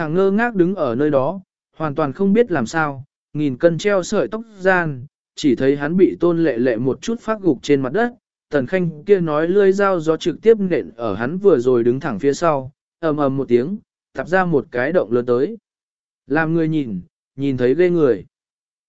Thằng ngơ ngác đứng ở nơi đó, hoàn toàn không biết làm sao, nghìn cân treo sợi tóc gian, chỉ thấy hắn bị tôn lệ lệ một chút phát gục trên mặt đất, tần khanh kia nói lươi dao gió trực tiếp nện ở hắn vừa rồi đứng thẳng phía sau, ầm ầm một tiếng, tạp ra một cái động lớn tới. Làm người nhìn, nhìn thấy ghê người.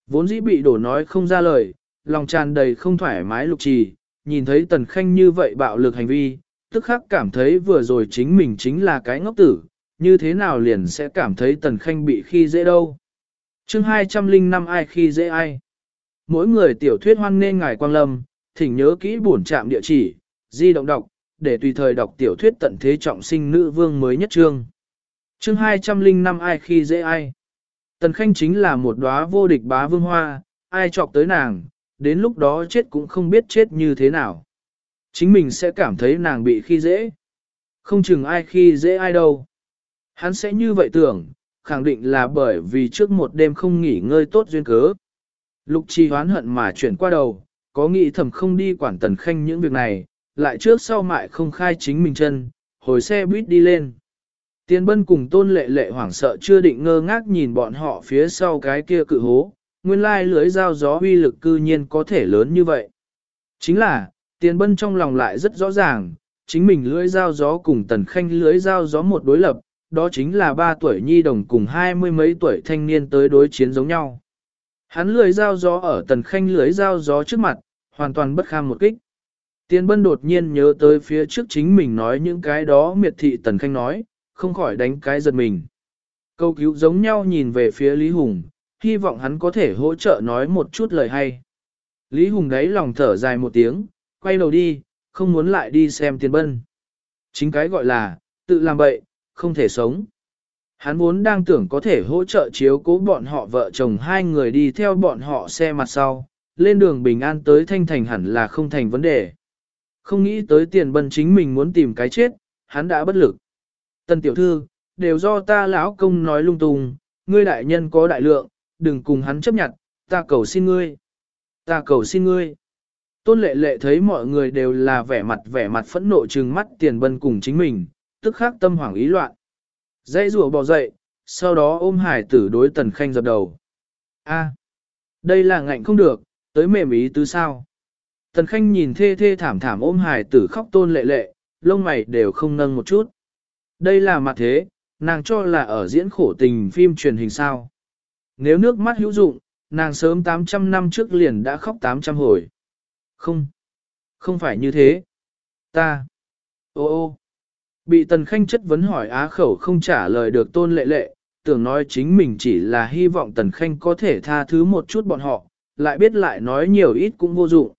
Vốn dĩ bị đổ nói không ra lời, lòng tràn đầy không thoải mái lục trì, nhìn thấy tần khanh như vậy bạo lực hành vi, tức khắc cảm thấy vừa rồi chính mình chính là cái ngốc tử, như thế nào liền sẽ cảm thấy tần khanh bị khi dễ đâu. chương 205 ai khi dễ ai. Mỗi người tiểu thuyết hoan nên ngài quang lâm, thỉnh nhớ kỹ bổn trạm địa chỉ, di động đọc, để tùy thời đọc tiểu thuyết tận thế trọng sinh nữ vương mới nhất trương. chương 205 ai khi dễ ai. Tần Khanh chính là một đóa vô địch bá vương hoa, ai chọc tới nàng, đến lúc đó chết cũng không biết chết như thế nào. Chính mình sẽ cảm thấy nàng bị khi dễ. Không chừng ai khi dễ ai đâu. Hắn sẽ như vậy tưởng, khẳng định là bởi vì trước một đêm không nghỉ ngơi tốt duyên cớ. Lục trì hoán hận mà chuyển qua đầu, có nghĩ thầm không đi quản tần khanh những việc này, lại trước sau mại không khai chính mình chân, hồi xe buýt đi lên. Tiên bân cùng tôn lệ lệ hoảng sợ chưa định ngơ ngác nhìn bọn họ phía sau cái kia cự hố, nguyên lai lưới dao gió uy lực cư nhiên có thể lớn như vậy. Chính là, tiền bân trong lòng lại rất rõ ràng, chính mình lưới dao gió cùng tần khanh lưới dao gió một đối lập, đó chính là ba tuổi nhi đồng cùng hai mươi mấy tuổi thanh niên tới đối chiến giống nhau. Hắn lưới dao gió ở tần khanh lưới dao gió trước mặt, hoàn toàn bất kham một kích. Tiên bân đột nhiên nhớ tới phía trước chính mình nói những cái đó miệt thị tần khanh nói, không khỏi đánh cái giật mình. Câu cứu giống nhau nhìn về phía Lý Hùng, hy vọng hắn có thể hỗ trợ nói một chút lời hay. Lý Hùng đấy lòng thở dài một tiếng, quay đầu đi, không muốn lại đi xem tiền bân. Chính cái gọi là, tự làm bậy, không thể sống. Hắn vốn đang tưởng có thể hỗ trợ chiếu cố bọn họ vợ chồng hai người đi theo bọn họ xe mặt sau, lên đường bình an tới thanh thành hẳn là không thành vấn đề. Không nghĩ tới tiền bân chính mình muốn tìm cái chết, hắn đã bất lực. Tân tiểu thư, đều do ta lão công nói lung tung, ngươi đại nhân có đại lượng, đừng cùng hắn chấp nhận, ta cầu xin ngươi. Ta cầu xin ngươi. Tôn lệ lệ thấy mọi người đều là vẻ mặt vẻ mặt phẫn nộ trừng mắt tiền bân cùng chính mình, tức khắc tâm hoảng ý loạn. Dãy rùa bò dậy, sau đó ôm hải tử đối tần khanh dập đầu. A, đây là ngạnh không được, tới mềm ý tứ sao. Tần khanh nhìn thê thê thảm thảm ôm hải tử khóc tôn lệ lệ, lông mày đều không nâng một chút. Đây là mặt thế, nàng cho là ở diễn khổ tình phim truyền hình sao. Nếu nước mắt hữu dụng, nàng sớm 800 năm trước liền đã khóc 800 hồi. Không, không phải như thế. Ta, ô ô, bị tần khanh chất vấn hỏi á khẩu không trả lời được tôn lệ lệ, tưởng nói chính mình chỉ là hy vọng tần khanh có thể tha thứ một chút bọn họ, lại biết lại nói nhiều ít cũng vô dụng.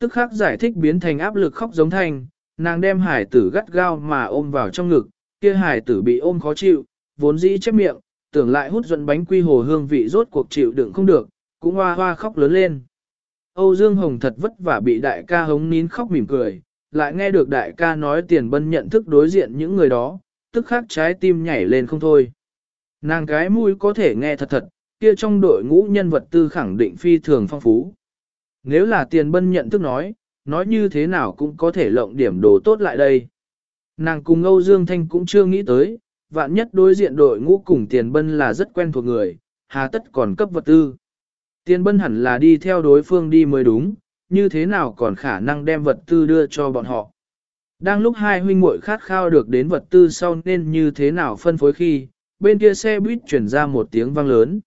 Tức khắc giải thích biến thành áp lực khóc giống thanh, nàng đem hải tử gắt gao mà ôm vào trong ngực, kia hải tử bị ôm khó chịu, vốn dĩ chép miệng, tưởng lại hút dẫn bánh quy hồ hương vị rốt cuộc chịu đựng không được, cũng hoa hoa khóc lớn lên. Âu Dương Hồng thật vất vả bị đại ca hống nín khóc mỉm cười, lại nghe được đại ca nói tiền bân nhận thức đối diện những người đó, tức khắc trái tim nhảy lên không thôi. Nàng cái mũi có thể nghe thật thật, kia trong đội ngũ nhân vật tư khẳng định phi thường phong phú. Nếu là tiền bân nhận thức nói, nói như thế nào cũng có thể lộng điểm đồ tốt lại đây. Nàng cùng Âu Dương Thanh cũng chưa nghĩ tới, vạn nhất đối diện đội ngũ cùng tiền bân là rất quen thuộc người, hà tất còn cấp vật tư. Tiền bân hẳn là đi theo đối phương đi mới đúng, như thế nào còn khả năng đem vật tư đưa cho bọn họ. Đang lúc hai huynh muội khát khao được đến vật tư sau nên như thế nào phân phối khi, bên kia xe buýt chuyển ra một tiếng vang lớn.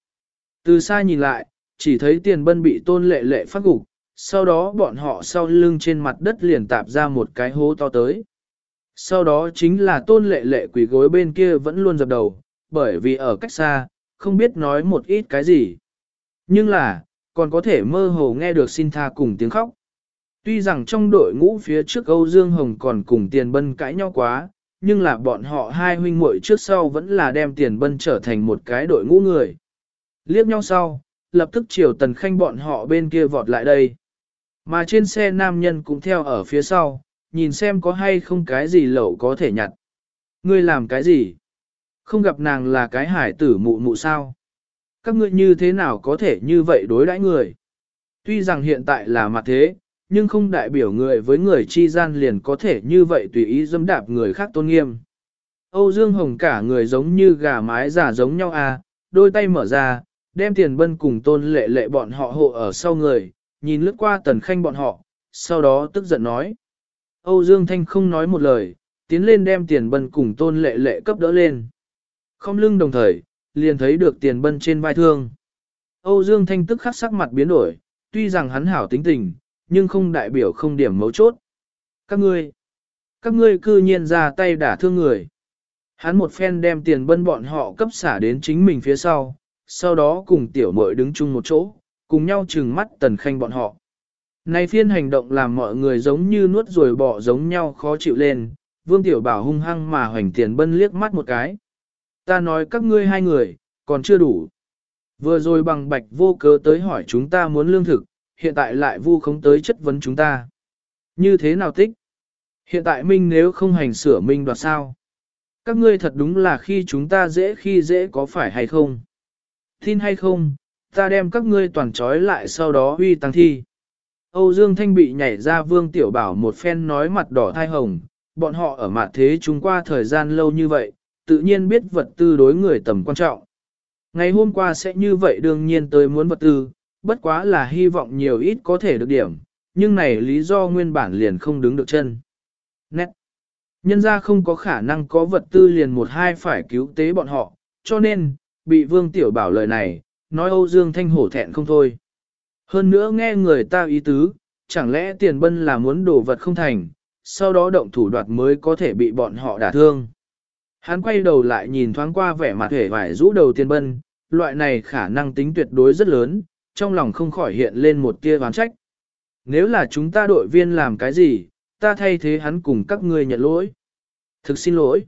Từ xa nhìn lại, chỉ thấy tiền bân bị tôn lệ lệ phát gục, sau đó bọn họ sau lưng trên mặt đất liền tạp ra một cái hố to tới. Sau đó chính là tôn lệ lệ quỷ gối bên kia vẫn luôn dập đầu, bởi vì ở cách xa, không biết nói một ít cái gì. Nhưng là, còn có thể mơ hồ nghe được xin tha cùng tiếng khóc. Tuy rằng trong đội ngũ phía trước Âu Dương Hồng còn cùng tiền bân cãi nhau quá, nhưng là bọn họ hai huynh muội trước sau vẫn là đem tiền bân trở thành một cái đội ngũ người. Liếc nhau sau, lập tức chiều tần khanh bọn họ bên kia vọt lại đây. Mà trên xe nam nhân cũng theo ở phía sau, nhìn xem có hay không cái gì lẩu có thể nhặt. Ngươi làm cái gì? Không gặp nàng là cái hải tử mụ mụ sao? Các ngươi như thế nào có thể như vậy đối đãi người? Tuy rằng hiện tại là mặt thế, nhưng không đại biểu người với người chi gian liền có thể như vậy tùy ý dâm đạp người khác tôn nghiêm. Âu Dương Hồng cả người giống như gà mái giả giống nhau à, đôi tay mở ra, đem tiền bân cùng tôn lệ lệ bọn họ hộ ở sau người, nhìn lướt qua tần khanh bọn họ, sau đó tức giận nói. Âu Dương Thanh không nói một lời, tiến lên đem tiền bân cùng tôn lệ lệ cấp đỡ lên. Không lưng đồng thời, liền thấy được tiền bân trên vai thương. Âu Dương Thanh tức khắc sắc mặt biến đổi, tuy rằng hắn hảo tính tình, nhưng không đại biểu không điểm mấu chốt. Các ngươi, các ngươi cư nhiên ra tay đả thương người. Hắn một phen đem tiền bân bọn họ cấp xả đến chính mình phía sau, sau đó cùng tiểu mội đứng chung một chỗ, cùng nhau trừng mắt tần khanh bọn họ. Này phiên hành động làm mọi người giống như nuốt rồi bỏ giống nhau khó chịu lên, vương tiểu bảo hung hăng mà hoành tiền bân liếc mắt một cái. Ta nói các ngươi hai người, còn chưa đủ. Vừa rồi bằng bạch vô cớ tới hỏi chúng ta muốn lương thực, hiện tại lại vu khống tới chất vấn chúng ta. Như thế nào tích? Hiện tại minh nếu không hành sửa minh đoạt sao? Các ngươi thật đúng là khi chúng ta dễ khi dễ có phải hay không? Tin hay không, ta đem các ngươi toàn trói lại sau đó huy tăng thi. Âu Dương Thanh bị nhảy ra vương tiểu bảo một phen nói mặt đỏ thai hồng, bọn họ ở mặt thế chúng qua thời gian lâu như vậy, tự nhiên biết vật tư đối người tầm quan trọng. Ngày hôm qua sẽ như vậy đương nhiên tới muốn vật tư, bất quá là hy vọng nhiều ít có thể được điểm, nhưng này lý do nguyên bản liền không đứng được chân. Nét. Nhân ra không có khả năng có vật tư liền một hai phải cứu tế bọn họ, cho nên, bị Vương Tiểu Bảo lời này, nói Âu Dương Thanh hổ thẹn không thôi. Hơn nữa nghe người ta ý tứ, chẳng lẽ tiền bân là muốn đổ vật không thành, sau đó động thủ đoạt mới có thể bị bọn họ đả thương. Hắn quay đầu lại nhìn thoáng qua vẻ mặt hề vải rũ đầu tiền bân, loại này khả năng tính tuyệt đối rất lớn, trong lòng không khỏi hiện lên một tia oán trách. Nếu là chúng ta đội viên làm cái gì, ta thay thế hắn cùng các ngươi nhận lỗi. Thực xin lỗi.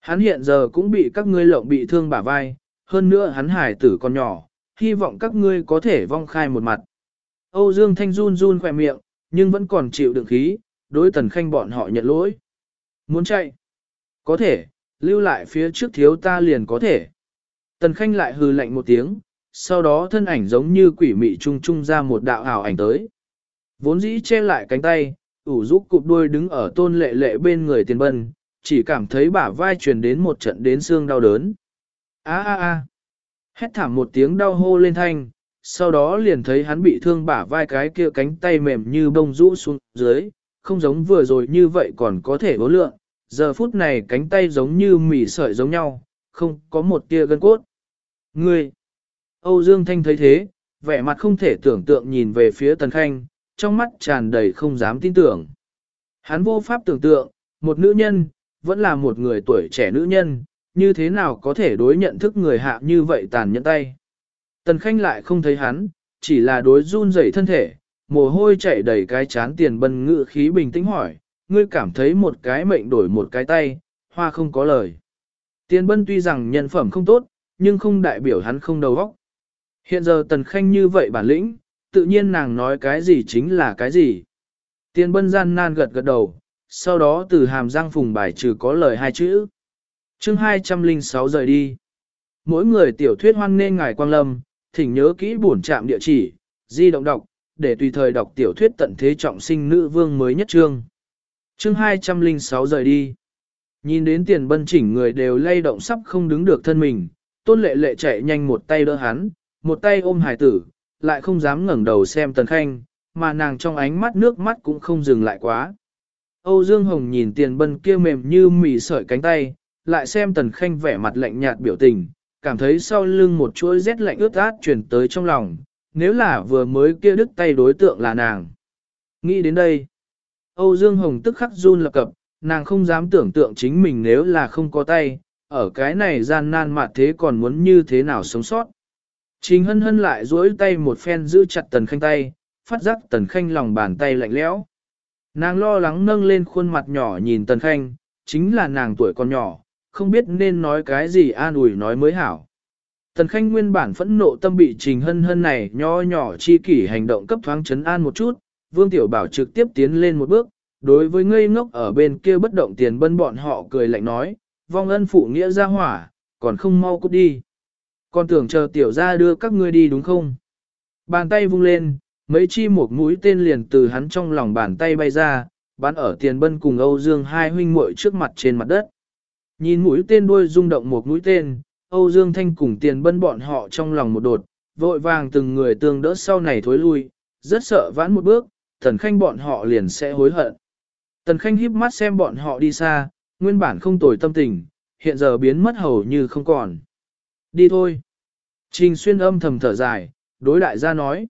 Hắn hiện giờ cũng bị các ngươi lộng bị thương bả vai, hơn nữa hắn hải tử còn nhỏ, hy vọng các ngươi có thể vong khai một mặt. Âu Dương Thanh run run khỏe miệng, nhưng vẫn còn chịu đựng khí, đối tần khanh bọn họ nhận lỗi. Muốn chạy? Có thể, lưu lại phía trước thiếu ta liền có thể. Tần khanh lại hừ lạnh một tiếng, sau đó thân ảnh giống như quỷ mị trung trung ra một đạo ảo ảnh tới. Vốn dĩ che lại cánh tay, ủ rũ cụp đuôi đứng ở tôn lệ lệ bên người tiền bân, chỉ cảm thấy bả vai truyền đến một trận đến xương đau đớn. A a a. Hét thảm một tiếng đau hô lên thanh, sau đó liền thấy hắn bị thương bả vai cái kia cánh tay mềm như bông rũ xuống dưới, không giống vừa rồi như vậy còn có thể bố lượng, giờ phút này cánh tay giống như mỉ sợi giống nhau, không có một tia gân cốt. Ngươi! Âu Dương Thanh thấy thế, vẻ mặt không thể tưởng tượng nhìn về phía Tần Khanh, trong mắt tràn đầy không dám tin tưởng. Hắn vô pháp tưởng tượng, một nữ nhân, vẫn là một người tuổi trẻ nữ nhân, như thế nào có thể đối nhận thức người hạ như vậy tàn nhẫn tay. Tần Khanh lại không thấy hắn, chỉ là đối run rẩy thân thể, mồ hôi chảy đầy cái chán tiền bần ngự khí bình tĩnh hỏi, ngươi cảm thấy một cái mệnh đổi một cái tay, hoa không có lời. Tiền bân tuy rằng nhân phẩm không tốt, nhưng không đại biểu hắn không đầu óc. Hiện giờ tần khanh như vậy bản lĩnh, tự nhiên nàng nói cái gì chính là cái gì. Tiền bân gian nan gật gật đầu, sau đó từ hàm răng phùng bài trừ có lời hai chữ. chương 206 rời đi. Mỗi người tiểu thuyết hoan nên ngài quang lâm, thỉnh nhớ kỹ bổn trạm địa chỉ, di động đọc, để tùy thời đọc tiểu thuyết tận thế trọng sinh nữ vương mới nhất trương chương 206 rời đi. Nhìn đến tiền bân chỉnh người đều lay động sắp không đứng được thân mình, tôn lệ lệ chạy nhanh một tay đỡ hắn, một tay ôm hải tử, lại không dám ngẩng đầu xem tần khanh, mà nàng trong ánh mắt nước mắt cũng không dừng lại quá. Âu Dương Hồng nhìn tiền bân kia mềm như mì sợi cánh tay, lại xem tần khanh vẻ mặt lạnh nhạt biểu tình, cảm thấy sau lưng một chuỗi rét lạnh ướt át truyền tới trong lòng, nếu là vừa mới kia đứt tay đối tượng là nàng. Nghĩ đến đây, Âu Dương Hồng tức khắc run lập cập, nàng không dám tưởng tượng chính mình nếu là không có tay, ở cái này gian nan mạt thế còn muốn như thế nào sống sót. Trình hân hân lại duỗi tay một phen giữ chặt tần khanh tay, phát giác tần khanh lòng bàn tay lạnh lẽo. Nàng lo lắng nâng lên khuôn mặt nhỏ nhìn tần khanh, chính là nàng tuổi còn nhỏ, không biết nên nói cái gì an ủi nói mới hảo. Tần khanh nguyên bản phẫn nộ tâm bị trình hân hân này nho nhỏ chi kỷ hành động cấp thoáng chấn an một chút, vương tiểu bảo trực tiếp tiến lên một bước, đối với ngây ngốc ở bên kia bất động tiền bân bọn họ cười lạnh nói, vong ân phụ nghĩa ra hỏa, còn không mau cút đi. Còn tưởng chờ tiểu ra đưa các ngươi đi đúng không? Bàn tay vung lên, mấy chi một mũi tên liền từ hắn trong lòng bàn tay bay ra, bắn ở tiền bân cùng Âu Dương hai huynh muội trước mặt trên mặt đất. Nhìn mũi tên đuôi rung động một mũi tên, Âu Dương Thanh cùng tiền bân bọn họ trong lòng một đột, vội vàng từng người tương đỡ sau này thối lui, rất sợ vãn một bước, Tần Khanh bọn họ liền sẽ hối hận. Tần Khanh híp mắt xem bọn họ đi xa, nguyên bản không tồi tâm tình, hiện giờ biến mất hầu như không còn. Đi thôi. Trình xuyên âm thầm thở dài, đối đại gia nói.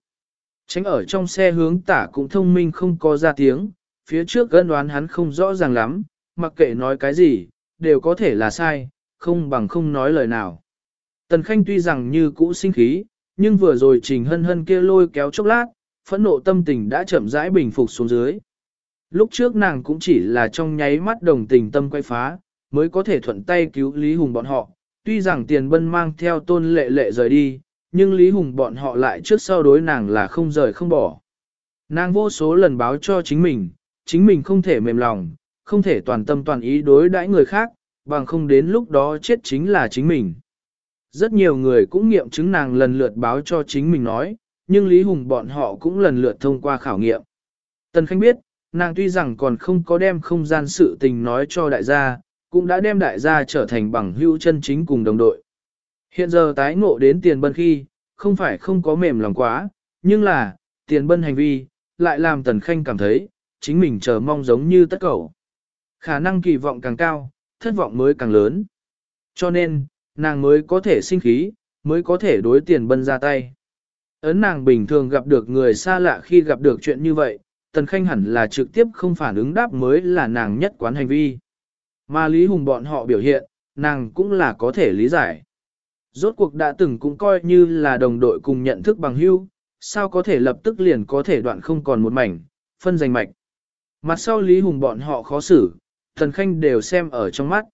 Tránh ở trong xe hướng tả cũng thông minh không có ra tiếng, phía trước gân đoán hắn không rõ ràng lắm, mặc kệ nói cái gì, đều có thể là sai, không bằng không nói lời nào. Tần Khanh tuy rằng như cũ sinh khí, nhưng vừa rồi trình hân hân kia lôi kéo chốc lát, phẫn nộ tâm tình đã chậm rãi bình phục xuống dưới. Lúc trước nàng cũng chỉ là trong nháy mắt đồng tình tâm quay phá, mới có thể thuận tay cứu Lý Hùng bọn họ. Tuy rằng tiền bân mang theo tôn lệ lệ rời đi, nhưng Lý Hùng bọn họ lại trước sau đối nàng là không rời không bỏ. Nàng vô số lần báo cho chính mình, chính mình không thể mềm lòng, không thể toàn tâm toàn ý đối đãi người khác, bằng không đến lúc đó chết chính là chính mình. Rất nhiều người cũng nghiệm chứng nàng lần lượt báo cho chính mình nói, nhưng Lý Hùng bọn họ cũng lần lượt thông qua khảo nghiệm. Tần Khanh biết, nàng tuy rằng còn không có đem không gian sự tình nói cho đại gia, cũng đã đem đại gia trở thành bằng hữu chân chính cùng đồng đội. Hiện giờ tái ngộ đến tiền bân khi, không phải không có mềm lòng quá, nhưng là, tiền bân hành vi, lại làm Tần Khanh cảm thấy, chính mình chờ mong giống như tất cầu. Khả năng kỳ vọng càng cao, thất vọng mới càng lớn. Cho nên, nàng mới có thể sinh khí, mới có thể đối tiền bân ra tay. Ấn nàng bình thường gặp được người xa lạ khi gặp được chuyện như vậy, Tần Khanh hẳn là trực tiếp không phản ứng đáp mới là nàng nhất quán hành vi. Mà Lý Hùng bọn họ biểu hiện, nàng cũng là có thể lý giải. Rốt cuộc đã từng cũng coi như là đồng đội cùng nhận thức bằng hữu, sao có thể lập tức liền có thể đoạn không còn một mảnh, phân giành mạch. Mặt sau Lý Hùng bọn họ khó xử, Tần Khanh đều xem ở trong mắt.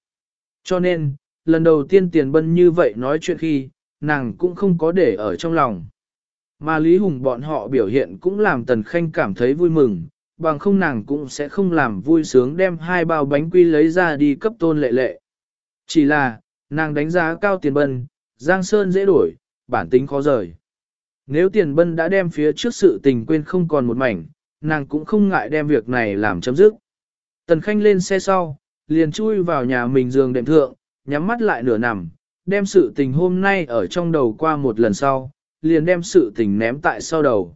Cho nên, lần đầu tiên tiền bân như vậy nói chuyện khi, nàng cũng không có để ở trong lòng. Mà Lý Hùng bọn họ biểu hiện cũng làm Tần Khanh cảm thấy vui mừng, bằng không nàng cũng sẽ không làm vui sướng đem hai bao bánh quy lấy ra đi cấp tôn lệ lệ. Chỉ là, nàng đánh giá cao tiền bân, Giang Sơn dễ đổi, bản tính khó rời. Nếu tiền bân đã đem phía trước sự tình quên không còn một mảnh, nàng cũng không ngại đem việc này làm chấm dứt. Tần Khanh lên xe sau, liền chui vào nhà mình giường đệm thượng, nhắm mắt lại nửa nằm, đem sự tình hôm nay ở trong đầu qua một lần sau, liền đem sự tình ném tại sau đầu.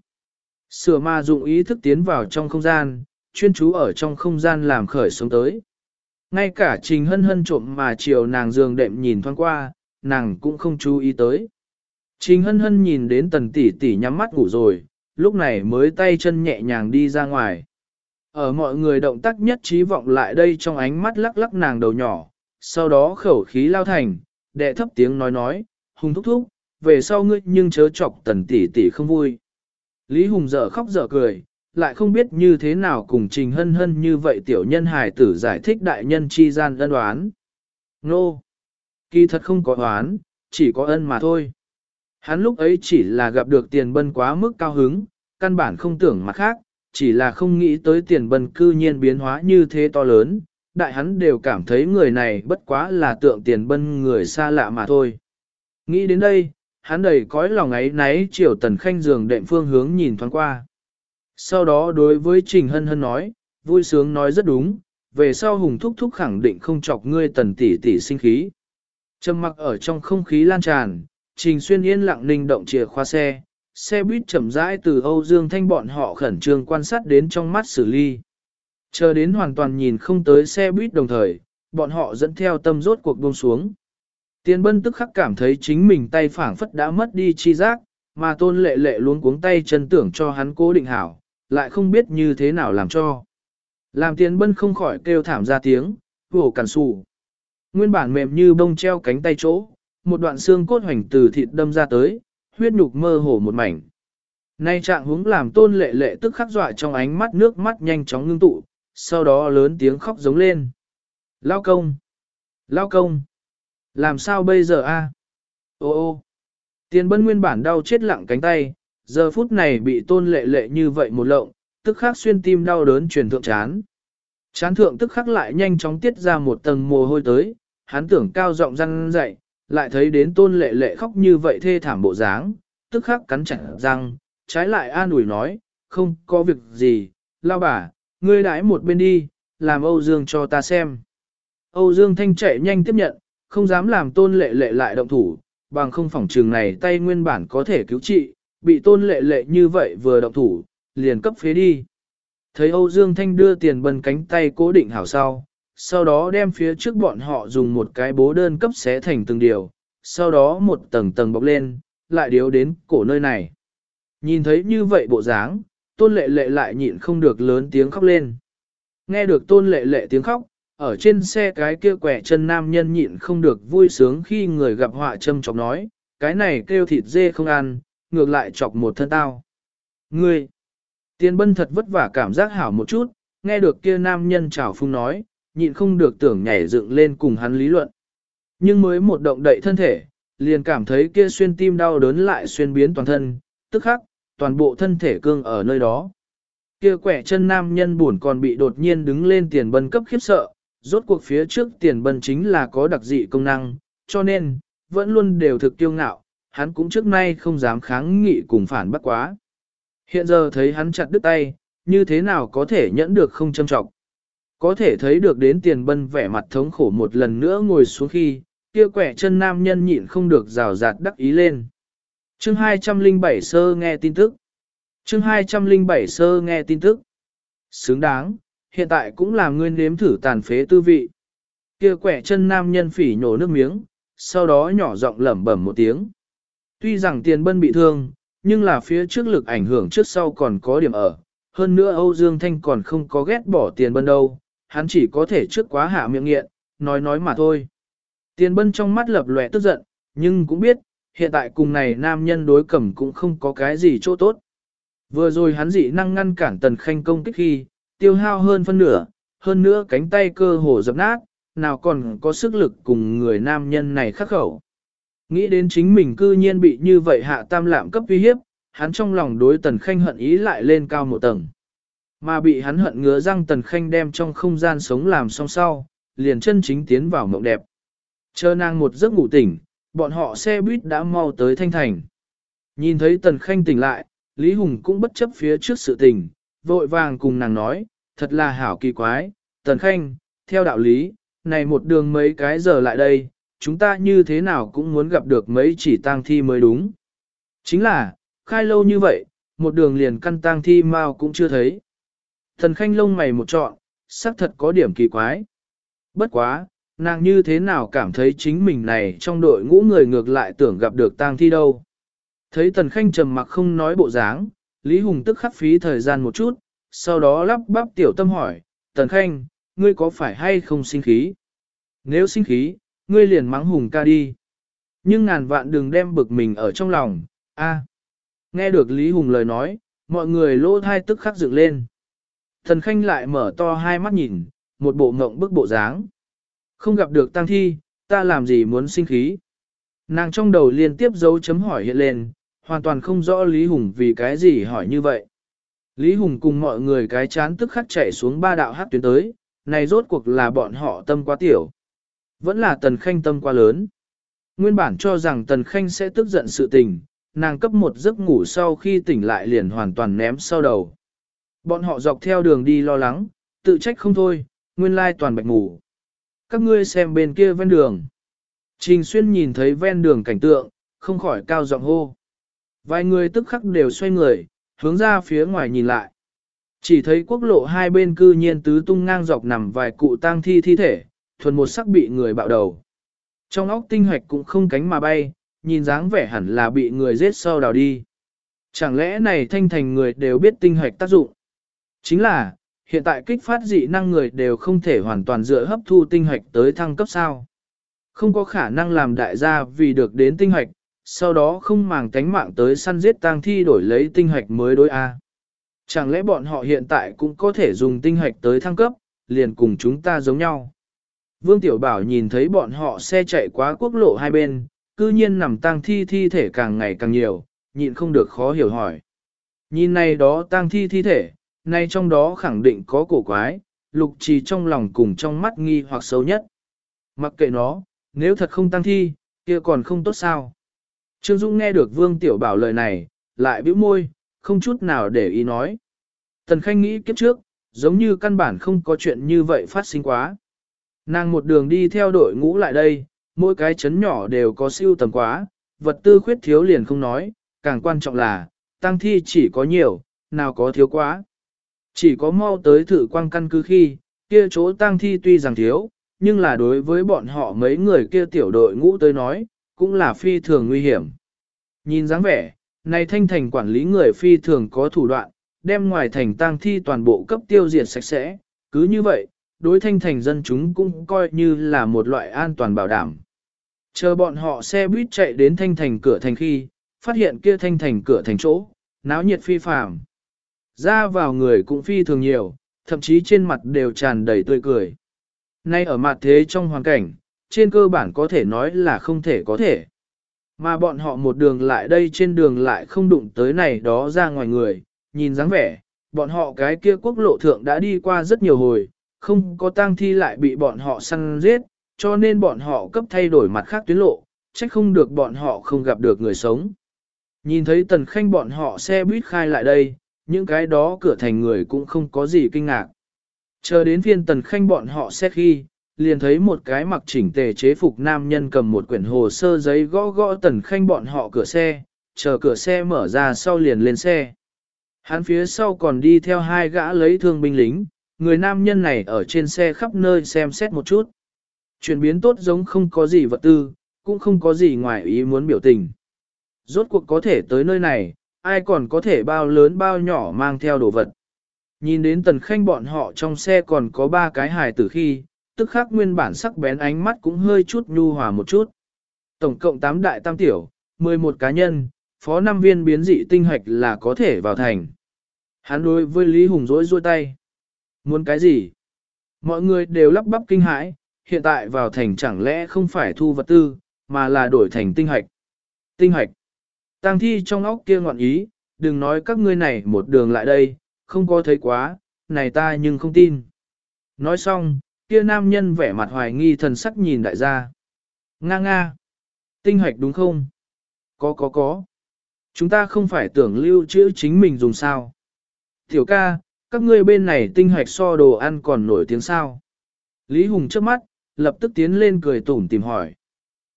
Sửa ma dụng ý thức tiến vào trong không gian, chuyên chú ở trong không gian làm khởi sống tới. Ngay cả trình hân hân trộm mà chiều nàng giường đệm nhìn thoáng qua, nàng cũng không chú ý tới. Trình hân hân nhìn đến tần tỷ tỷ nhắm mắt ngủ rồi, lúc này mới tay chân nhẹ nhàng đi ra ngoài. Ở mọi người động tác nhất trí vọng lại đây trong ánh mắt lắc lắc nàng đầu nhỏ, sau đó khẩu khí lao thành, đệ thấp tiếng nói nói, hùng thúc thúc, về sau ngươi nhưng chớ chọc tần tỷ tỷ không vui. Lý Hùng dở khóc dở cười, lại không biết như thế nào cùng trình hân hân như vậy tiểu nhân hài tử giải thích đại nhân chi gian ân đoán. Nô! Kỳ thật không có đoán, chỉ có ân mà thôi. Hắn lúc ấy chỉ là gặp được tiền bân quá mức cao hứng, căn bản không tưởng mặt khác, chỉ là không nghĩ tới tiền bân cư nhiên biến hóa như thế to lớn, đại hắn đều cảm thấy người này bất quá là tượng tiền bân người xa lạ mà thôi. Nghĩ đến đây, hắn đầy cõi lòng ấy náy chiều tần khanh giường đệm phương hướng nhìn thoáng qua. Sau đó đối với Trình Hân Hân nói, vui sướng nói rất đúng, về sau hùng thúc thúc khẳng định không chọc ngươi tần tỷ tỷ sinh khí. Trầm mặc ở trong không khí lan tràn, Trình Xuyên yên lặng ninh động chìa khóa xe, xe buýt chậm rãi từ Âu Dương Thanh bọn họ khẩn trương quan sát đến trong mắt xử ly. Chờ đến hoàn toàn nhìn không tới xe buýt đồng thời, bọn họ dẫn theo tâm rốt cuộc buông xuống. Tiên bân tức khắc cảm thấy chính mình tay phảng phất đã mất đi chi giác, mà tôn lệ lệ luôn cuống tay chân tưởng cho hắn cố định hảo, lại không biết như thế nào làm cho. Làm tiền bân không khỏi kêu thảm ra tiếng, vổ cản sù. Nguyên bản mềm như bông treo cánh tay chỗ, một đoạn xương cốt hoành từ thịt đâm ra tới, huyết nhục mơ hồ một mảnh. Nay trạng hướng làm tôn lệ lệ tức khắc dọa trong ánh mắt nước mắt nhanh chóng ngưng tụ, sau đó lớn tiếng khóc giống lên. Lao công! Lao công! Làm sao bây giờ a? Ô ô! Tiền bân nguyên bản đau chết lặng cánh tay, giờ phút này bị tôn lệ lệ như vậy một lộng, tức khắc xuyên tim đau đớn truyền thượng chán. Chán thượng tức khắc lại nhanh chóng tiết ra một tầng mồ hôi tới, hắn tưởng cao giọng răng dậy, lại thấy đến tôn lệ lệ khóc như vậy thê thảm bộ dáng, tức khắc cắn chặt răng, trái lại an ủi nói, không có việc gì, lao bà, ngươi đãi một bên đi, làm Âu Dương cho ta xem. Âu Dương Thanh chạy nhanh tiếp nhận, không dám làm tôn lệ lệ lại động thủ, bằng không phỏng trường này tay nguyên bản có thể cứu trị, bị tôn lệ lệ như vậy vừa động thủ, liền cấp phế đi. Thấy Âu Dương Thanh đưa tiền bần cánh tay cố định hảo sau, sau đó đem phía trước bọn họ dùng một cái bố đơn cấp xé thành từng điều, sau đó một tầng tầng bọc lên, lại điếu đến cổ nơi này. Nhìn thấy như vậy bộ dáng, tôn lệ lệ lại nhịn không được lớn tiếng khóc lên. Nghe được tôn lệ lệ tiếng khóc, ở trên xe cái kia quẻ chân nam nhân nhịn không được vui sướng khi người gặp họa châm chọc nói, cái này kêu thịt dê không ăn, ngược lại chọc một thân tao. Ngươi, tiền bân thật vất vả cảm giác hảo một chút, nghe được kia nam nhân chào phung nói, nhịn không được tưởng nhảy dựng lên cùng hắn lý luận. Nhưng mới một động đậy thân thể, liền cảm thấy kia xuyên tim đau đớn lại xuyên biến toàn thân, tức khắc, toàn bộ thân thể cương ở nơi đó. Kia quẻ chân nam nhân buồn còn bị đột nhiên đứng lên tiền bân cấp khiếp sợ, rốt cuộc phía trước tiền bân chính là có đặc dị công năng, cho nên, vẫn luôn đều thực tiêu ngạo, hắn cũng trước nay không dám kháng nghị cùng phản bác quá. Hiện giờ thấy hắn chặt đứt tay, như thế nào có thể nhẫn được không châm trọng. Có thể thấy được đến tiền bân vẻ mặt thống khổ một lần nữa ngồi xuống khi, kia quẻ chân nam nhân nhịn không được rào rạt đắc ý lên. Chương 207 sơ nghe tin tức. Chương 207 sơ nghe tin tức. Xứng đáng, hiện tại cũng là ngươi nếm thử tàn phế tư vị. Kia quẻ chân nam nhân phỉ nhổ nước miếng, sau đó nhỏ giọng lẩm bẩm một tiếng. Tuy rằng tiền bân bị thương, nhưng là phía trước lực ảnh hưởng trước sau còn có điểm ở. Hơn nữa Âu Dương Thanh còn không có ghét bỏ tiền bân đâu, hắn chỉ có thể trước quá hạ miệng nghiện, nói nói mà thôi. Tiền bân trong mắt lập lòe tức giận, nhưng cũng biết, hiện tại cùng này nam nhân đối cầm cũng không có cái gì chỗ tốt. Vừa rồi hắn dị năng ngăn cản tần khanh công kích khi, tiêu hao hơn phân nửa, hơn nữa cánh tay cơ hồ dập nát, nào còn có sức lực cùng người nam nhân này khắc khẩu. Nghĩ đến chính mình cư nhiên bị như vậy hạ tam lạm cấp uy hiếp, hắn trong lòng đối tần khanh hận ý lại lên cao một tầng. Mà bị hắn hận ngứa răng tần khanh đem trong không gian sống làm song sau, liền chân chính tiến vào mộng đẹp. Chờ nàng một giấc ngủ tỉnh, bọn họ xe buýt đã mau tới thanh thành. Nhìn thấy tần khanh tỉnh lại, Lý Hùng cũng bất chấp phía trước sự tình, vội vàng cùng nàng nói, thật là hảo kỳ quái, tần khanh, theo đạo lý, này một đường mấy cái giờ lại đây, chúng ta như thế nào cũng muốn gặp được mấy chỉ tang thi mới đúng. Chính là, khai lâu như vậy, một đường liền căn tang thi mau cũng chưa thấy. Thần khanh lông mày một trọn, xác thật có điểm kỳ quái. Bất quá, nàng như thế nào cảm thấy chính mình này trong đội ngũ người ngược lại tưởng gặp được tang thi đâu. Thấy tần khanh trầm mặc không nói bộ dáng, Lý Hùng tức khắc phí thời gian một chút, sau đó lắp bắp tiểu tâm hỏi, tần khanh, ngươi có phải hay không sinh khí? Nếu sinh khí, ngươi liền mắng Hùng ca đi. Nhưng ngàn vạn đừng đem bực mình ở trong lòng, a. À. Nghe được Lý Hùng lời nói, mọi người lỗ thai tức khắc dựng lên. Thần Khanh lại mở to hai mắt nhìn, một bộ ngộng bức bộ dáng. Không gặp được tăng thi, ta làm gì muốn sinh khí. Nàng trong đầu liên tiếp dấu chấm hỏi hiện lên, hoàn toàn không rõ Lý Hùng vì cái gì hỏi như vậy. Lý Hùng cùng mọi người cái chán tức khắc chạy xuống ba đạo hát tuyến tới, này rốt cuộc là bọn họ tâm quá tiểu. Vẫn là Tần Khanh tâm quá lớn. Nguyên bản cho rằng Tần Khanh sẽ tức giận sự tình, nàng cấp một giấc ngủ sau khi tỉnh lại liền hoàn toàn ném sau đầu. Bọn họ dọc theo đường đi lo lắng, tự trách không thôi, nguyên lai toàn bạch ngủ. Các ngươi xem bên kia ven đường. Trình xuyên nhìn thấy ven đường cảnh tượng, không khỏi cao giọng hô. Vài người tức khắc đều xoay người, hướng ra phía ngoài nhìn lại. Chỉ thấy quốc lộ hai bên cư nhiên tứ tung ngang dọc nằm vài cụ tang thi thi thể, thuần một sắc bị người bạo đầu. Trong óc tinh hoạch cũng không cánh mà bay, nhìn dáng vẻ hẳn là bị người giết sau đào đi. Chẳng lẽ này thanh thành người đều biết tinh hoạch tác dụng? Chính là, hiện tại kích phát dị năng người đều không thể hoàn toàn dựa hấp thu tinh hoạch tới thăng cấp sao. Không có khả năng làm đại gia vì được đến tinh hoạch, sau đó không màng tánh mạng tới săn giết tang thi đổi lấy tinh hạch mới đối A. Chẳng lẽ bọn họ hiện tại cũng có thể dùng tinh hạch tới thăng cấp, liền cùng chúng ta giống nhau. Vương Tiểu Bảo nhìn thấy bọn họ xe chạy quá quốc lộ hai bên, cư nhiên nằm tang thi thi thể càng ngày càng nhiều, nhịn không được khó hiểu hỏi. Nhìn này đó tang thi thi thể, nay trong đó khẳng định có cổ quái, lục trì trong lòng cùng trong mắt nghi hoặc xấu nhất. Mặc kệ nó, nếu thật không tăng thi, kia còn không tốt sao. Trương Dũng nghe được Vương Tiểu Bảo lời này, lại bĩu môi, không chút nào để ý nói. Tần Khanh nghĩ kiếp trước, giống như căn bản không có chuyện như vậy phát sinh quá. Nàng một đường đi theo đội ngũ lại đây, mỗi cái chấn nhỏ đều có siêu tầm quá, vật tư khuyết thiếu liền không nói, càng quan trọng là, tăng thi chỉ có nhiều, nào có thiếu quá. Chỉ có mau tới thử quang căn cứ khi, kia chỗ tăng thi tuy rằng thiếu, nhưng là đối với bọn họ mấy người kia tiểu đội ngũ tới nói, cũng là phi thường nguy hiểm. Nhìn dáng vẻ, này thanh thành quản lý người phi thường có thủ đoạn, đem ngoài thành tang thi toàn bộ cấp tiêu diệt sạch sẽ, cứ như vậy, đối thanh thành dân chúng cũng coi như là một loại an toàn bảo đảm. Chờ bọn họ xe buýt chạy đến thanh thành cửa thành khi, phát hiện kia thanh thành cửa thành chỗ, náo nhiệt phi phàm. Ra vào người cũng phi thường nhiều, thậm chí trên mặt đều tràn đầy tươi cười. Nay ở mặt thế trong hoàn cảnh, trên cơ bản có thể nói là không thể có thể. Mà bọn họ một đường lại đây trên đường lại không đụng tới này đó ra ngoài người, nhìn dáng vẻ, bọn họ cái kia quốc lộ thượng đã đi qua rất nhiều hồi, không có tang thi lại bị bọn họ săn giết, cho nên bọn họ cấp thay đổi mặt khác tuyến lộ, trách không được bọn họ không gặp được người sống. Nhìn thấy tần khanh bọn họ xe buýt khai lại đây, những cái đó cửa thành người cũng không có gì kinh ngạc. Chờ đến phiên tần khanh bọn họ xét khi, liền thấy một cái mặc chỉnh tề chế phục nam nhân cầm một quyển hồ sơ giấy gõ gõ tần khanh bọn họ cửa xe, chờ cửa xe mở ra sau liền lên xe. Hắn phía sau còn đi theo hai gã lấy thương binh lính, người nam nhân này ở trên xe khắp nơi xem xét một chút. Chuyển biến tốt giống không có gì vật tư, cũng không có gì ngoài ý muốn biểu tình. Rốt cuộc có thể tới nơi này, ai còn có thể bao lớn bao nhỏ mang theo đồ vật. Nhìn đến tần khanh bọn họ trong xe còn có ba cái hài tử khi, tức khắc nguyên bản sắc bén ánh mắt cũng hơi chút nhu hòa một chút. Tổng cộng 8 đại tam tiểu, 11 cá nhân, phó năm viên biến dị tinh hạch là có thể vào thành. Hắn đối với Lý Hùng rối rôi tay. Muốn cái gì? Mọi người đều lắp bắp kinh hãi, hiện tại vào thành chẳng lẽ không phải thu vật tư, mà là đổi thành tinh hạch. Tinh hạch. Tăng thi trong óc kia ngọn ý, đừng nói các ngươi này một đường lại đây, không có thấy quá, này ta nhưng không tin. Nói xong, kia nam nhân vẻ mặt hoài nghi thần sắc nhìn đại gia. Nga nga. Tinh hoạch đúng không? Có có có. Chúng ta không phải tưởng lưu trữ chính mình dùng sao. Tiểu ca, các ngươi bên này tinh hoạch so đồ ăn còn nổi tiếng sao. Lý Hùng trước mắt, lập tức tiến lên cười tủm tìm hỏi.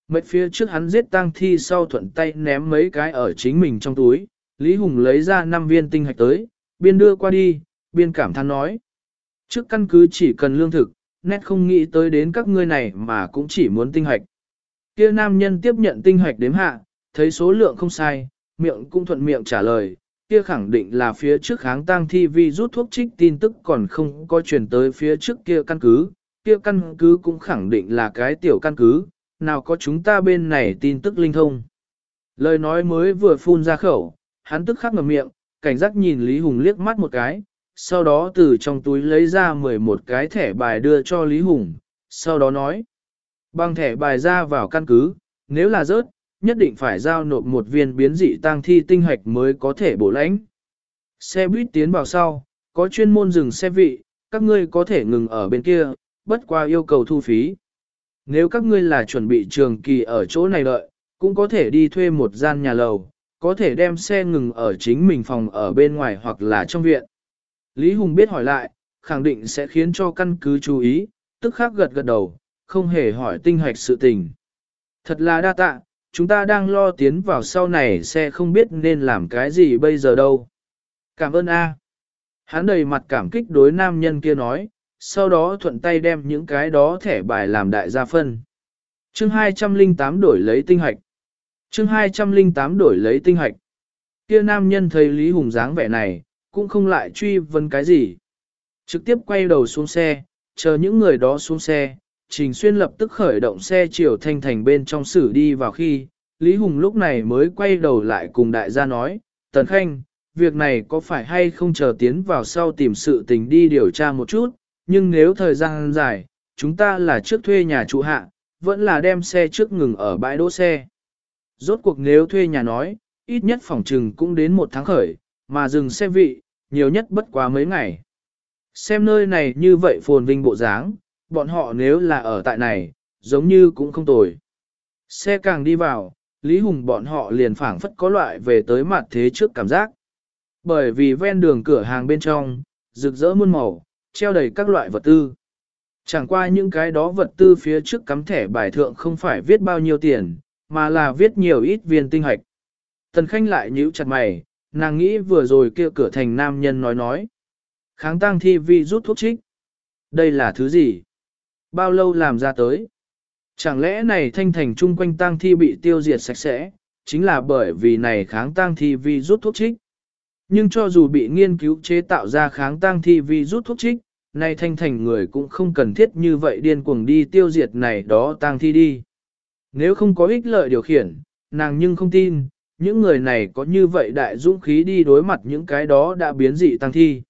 Mấy phía trước hắn giết tang thi sau thuận tay ném mấy cái ở chính mình trong túi, Lý Hùng lấy ra 5 viên tinh hạch tới, biên đưa qua đi, biên cảm than nói. Trước căn cứ chỉ cần lương thực, nét không nghĩ tới đến các ngươi này mà cũng chỉ muốn tinh hoạch. Kia nam nhân tiếp nhận tinh hoạch đếm hạ, thấy số lượng không sai, miệng cũng thuận miệng trả lời, kia khẳng định là phía trước kháng tang thi vi rút thuốc trích tin tức còn không có truyền tới phía trước kia căn cứ, kia căn cứ cũng khẳng định là cái tiểu căn cứ, nào có chúng ta bên này tin tức linh thông. Lời nói mới vừa phun ra khẩu, hắn tức khắc ngậm miệng, cảnh giác nhìn Lý Hùng liếc mắt một cái, sau đó từ trong túi lấy ra 11 cái thẻ bài đưa cho Lý Hùng, sau đó nói, bằng thẻ bài ra vào căn cứ, nếu là rớt, nhất định phải giao nộp một viên biến dị tăng thi tinh hạch mới có thể bổ lãnh. Xe buýt tiến vào sau, có chuyên môn dừng xe vị, các ngươi có thể ngừng ở bên kia, bất qua yêu cầu thu phí. Nếu các ngươi là chuẩn bị trường kỳ ở chỗ này đợi, cũng có thể đi thuê một gian nhà lầu, có thể đem xe ngừng ở chính mình phòng ở bên ngoài hoặc là trong viện. Lý Hùng biết hỏi lại, khẳng định sẽ khiến cho căn cứ chú ý, tức khắc gật gật đầu, không hề hỏi tinh hoạch sự tình. Thật là đa tạ, chúng ta đang lo tiến vào sau này xe không biết nên làm cái gì bây giờ đâu. Cảm ơn A. Hắn đầy mặt cảm kích đối nam nhân kia nói, sau đó thuận tay đem những cái đó thẻ bài làm đại gia phân. Chương 208 đổi lấy tinh hạch. Chương 208 đổi lấy tinh hạch. Kia nam nhân thấy Lý Hùng dáng vẻ này, cũng không lại truy vấn cái gì. Trực tiếp quay đầu xuống xe, chờ những người đó xuống xe, Trình Xuyên lập tức khởi động xe chiều thanh thành bên trong xử đi vào khi, Lý Hùng lúc này mới quay đầu lại cùng đại gia nói, Tần Khanh, việc này có phải hay không chờ tiến vào sau tìm sự tình đi điều tra một chút, nhưng nếu thời gian dài, chúng ta là trước thuê nhà trụ hạ, vẫn là đem xe trước ngừng ở bãi đỗ xe. Rốt cuộc nếu thuê nhà nói, ít nhất phòng trừng cũng đến một tháng khởi, mà dừng xe vị, nhiều nhất bất quá mấy ngày. Xem nơi này như vậy phồn vinh bộ dáng, bọn họ nếu là ở tại này, giống như cũng không tồi. Xe càng đi vào, Lý Hùng bọn họ liền phảng phất có loại về tới mặt thế trước cảm giác. Bởi vì ven đường cửa hàng bên trong, rực rỡ muôn màu, treo đầy các loại vật tư. Chẳng qua những cái đó vật tư phía trước cắm thẻ bài thượng không phải viết bao nhiêu tiền, mà là viết nhiều ít viên tinh hạch. Tần Khanh lại nhíu chặt mày, nàng nghĩ vừa rồi kia cửa thành nam nhân nói nói. Kháng tăng thi vi rút thuốc trích. Đây là thứ gì? Bao lâu làm ra tới? Chẳng lẽ này thanh thành chung quanh tang thi bị tiêu diệt sạch sẽ, chính là bởi vì này kháng tang thi vi rút thuốc trích. Nhưng cho dù bị nghiên cứu chế tạo ra kháng tang thi vi rút thuốc trích, nay thanh thành người cũng không cần thiết như vậy điên cuồng đi tiêu diệt này đó tang thi đi. Nếu không có ích lợi điều khiển, nàng nhưng không tin, những người này có như vậy đại dũng khí đi đối mặt những cái đó đã biến dị tăng thi.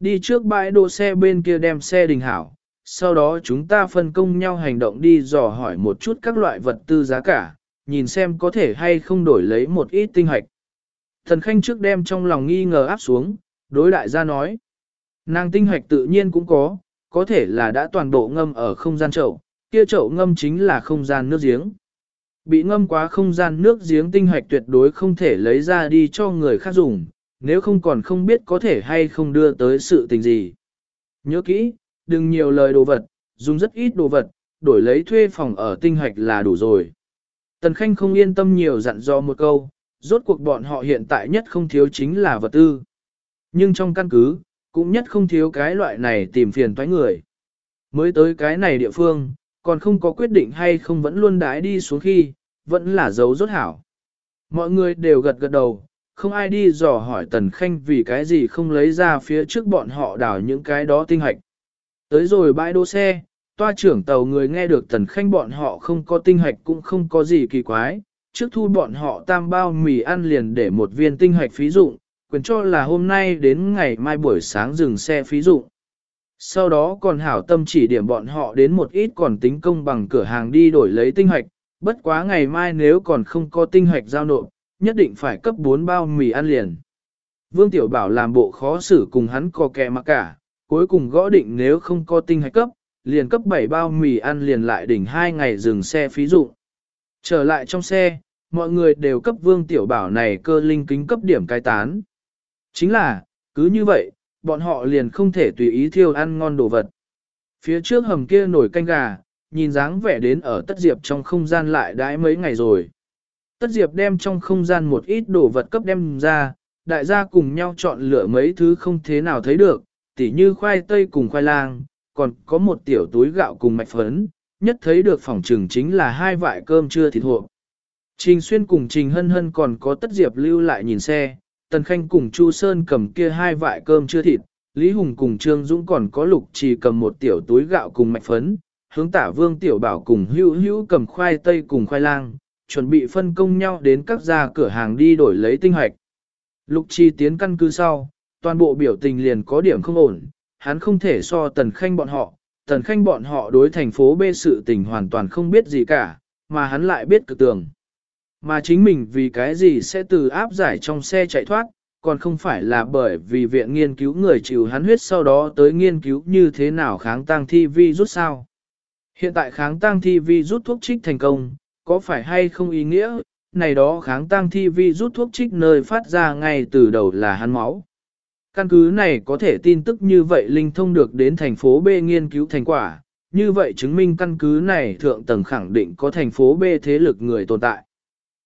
Đi trước bãi đỗ xe bên kia đem xe đình hảo, sau đó chúng ta phân công nhau hành động đi dò hỏi một chút các loại vật tư giá cả, nhìn xem có thể hay không đổi lấy một ít tinh hạch. Thần Khanh trước đem trong lòng nghi ngờ áp xuống, đối đại gia nói. Nàng tinh hạch tự nhiên cũng có, có thể là đã toàn bộ ngâm ở không gian chậu, kia chậu ngâm chính là không gian nước giếng. Bị ngâm quá không gian nước giếng tinh hoạch tuyệt đối không thể lấy ra đi cho người khác dùng, nếu không còn không biết có thể hay không đưa tới sự tình gì. Nhớ kỹ, đừng nhiều lời đồ vật, dùng rất ít đồ vật, đổi lấy thuê phòng ở tinh hoạch là đủ rồi. Tần Khanh không yên tâm nhiều dặn dò một câu, rốt cuộc bọn họ hiện tại nhất không thiếu chính là vật tư. Nhưng trong căn cứ, cũng nhất không thiếu cái loại này tìm phiền toái người. Mới tới cái này địa phương, còn không có quyết định hay không vẫn luôn đái đi xuống khi, vẫn là dấu rốt hảo. Mọi người đều gật gật đầu, không ai đi dò hỏi Tần Khanh vì cái gì không lấy ra phía trước bọn họ đảo những cái đó tinh hạch. Tới rồi bãi đỗ xe, toa trưởng tàu người nghe được Tần Khanh bọn họ không có tinh hạch cũng không có gì kỳ quái, trước thu bọn họ tam bao mì ăn liền để một viên tinh hạch phí dụng, quyền cho là hôm nay đến ngày mai buổi sáng dừng xe phí dụng. Sau đó còn hảo tâm chỉ điểm bọn họ đến một ít còn tính công bằng cửa hàng đi đổi lấy tinh hạch, bất quá ngày mai nếu còn không có tinh hoạch giao nộp, nhất định phải cấp 4 bao mì ăn liền. Vương Tiểu Bảo làm bộ khó xử cùng hắn co kẹ mà cả, cuối cùng gõ định nếu không có tinh hạch cấp, liền cấp 7 bao mì ăn liền lại đỉnh 2 ngày dừng xe phí dụng. Trở lại trong xe, mọi người đều cấp Vương Tiểu Bảo này cơ linh kính cấp điểm cai tán. Chính là, cứ như vậy, bọn họ liền không thể tùy ý thiêu ăn ngon đồ vật. Phía trước hầm kia nổi canh gà, nhìn dáng vẻ đến ở Tất Diệp trong không gian lại đãi mấy ngày rồi. Tất Diệp đem trong không gian một ít đồ vật cấp đem ra, đại gia cùng nhau chọn lựa mấy thứ không thế nào thấy được, tỉ như khoai tây cùng khoai lang, còn có một tiểu túi gạo cùng mạch phấn, nhất thấy được phòng trường chính là hai vại cơm chưa thịt hộp. Trình Xuyên cùng Trình Hân Hân còn có Tất Diệp lưu lại nhìn xe, Tần Khanh cùng Chu Sơn cầm kia hai vại cơm chưa thịt, Lý Hùng cùng Trương Dũng còn có Lục Trì cầm một tiểu túi gạo cùng mạch phấn, hướng tả Vương Tiểu Bảo cùng Hữu Hữu cầm khoai tây cùng khoai lang, chuẩn bị phân công nhau đến các gia cửa hàng đi đổi lấy tinh hoạch. Lục Chi tiến căn cứ sau, toàn bộ biểu tình liền có điểm không ổn, hắn không thể so Tần Khanh bọn họ, Tần Khanh bọn họ đối thành phố B sự tình hoàn toàn không biết gì cả, mà hắn lại biết cực tường. Mà chính mình vì cái gì sẽ từ áp giải trong xe chạy thoát, còn không phải là bởi vì viện nghiên cứu người chịu hắn huyết sau đó tới nghiên cứu như thế nào kháng tăng thi vi rút sao. Hiện tại kháng tăng thi vi rút thuốc trích thành công, có phải hay không ý nghĩa, này đó kháng tăng thi vi rút thuốc trích nơi phát ra ngay từ đầu là hắn máu. Căn cứ này có thể tin tức như vậy linh thông được đến thành phố B nghiên cứu thành quả, như vậy chứng minh căn cứ này thượng tầng khẳng định có thành phố B thế lực người tồn tại.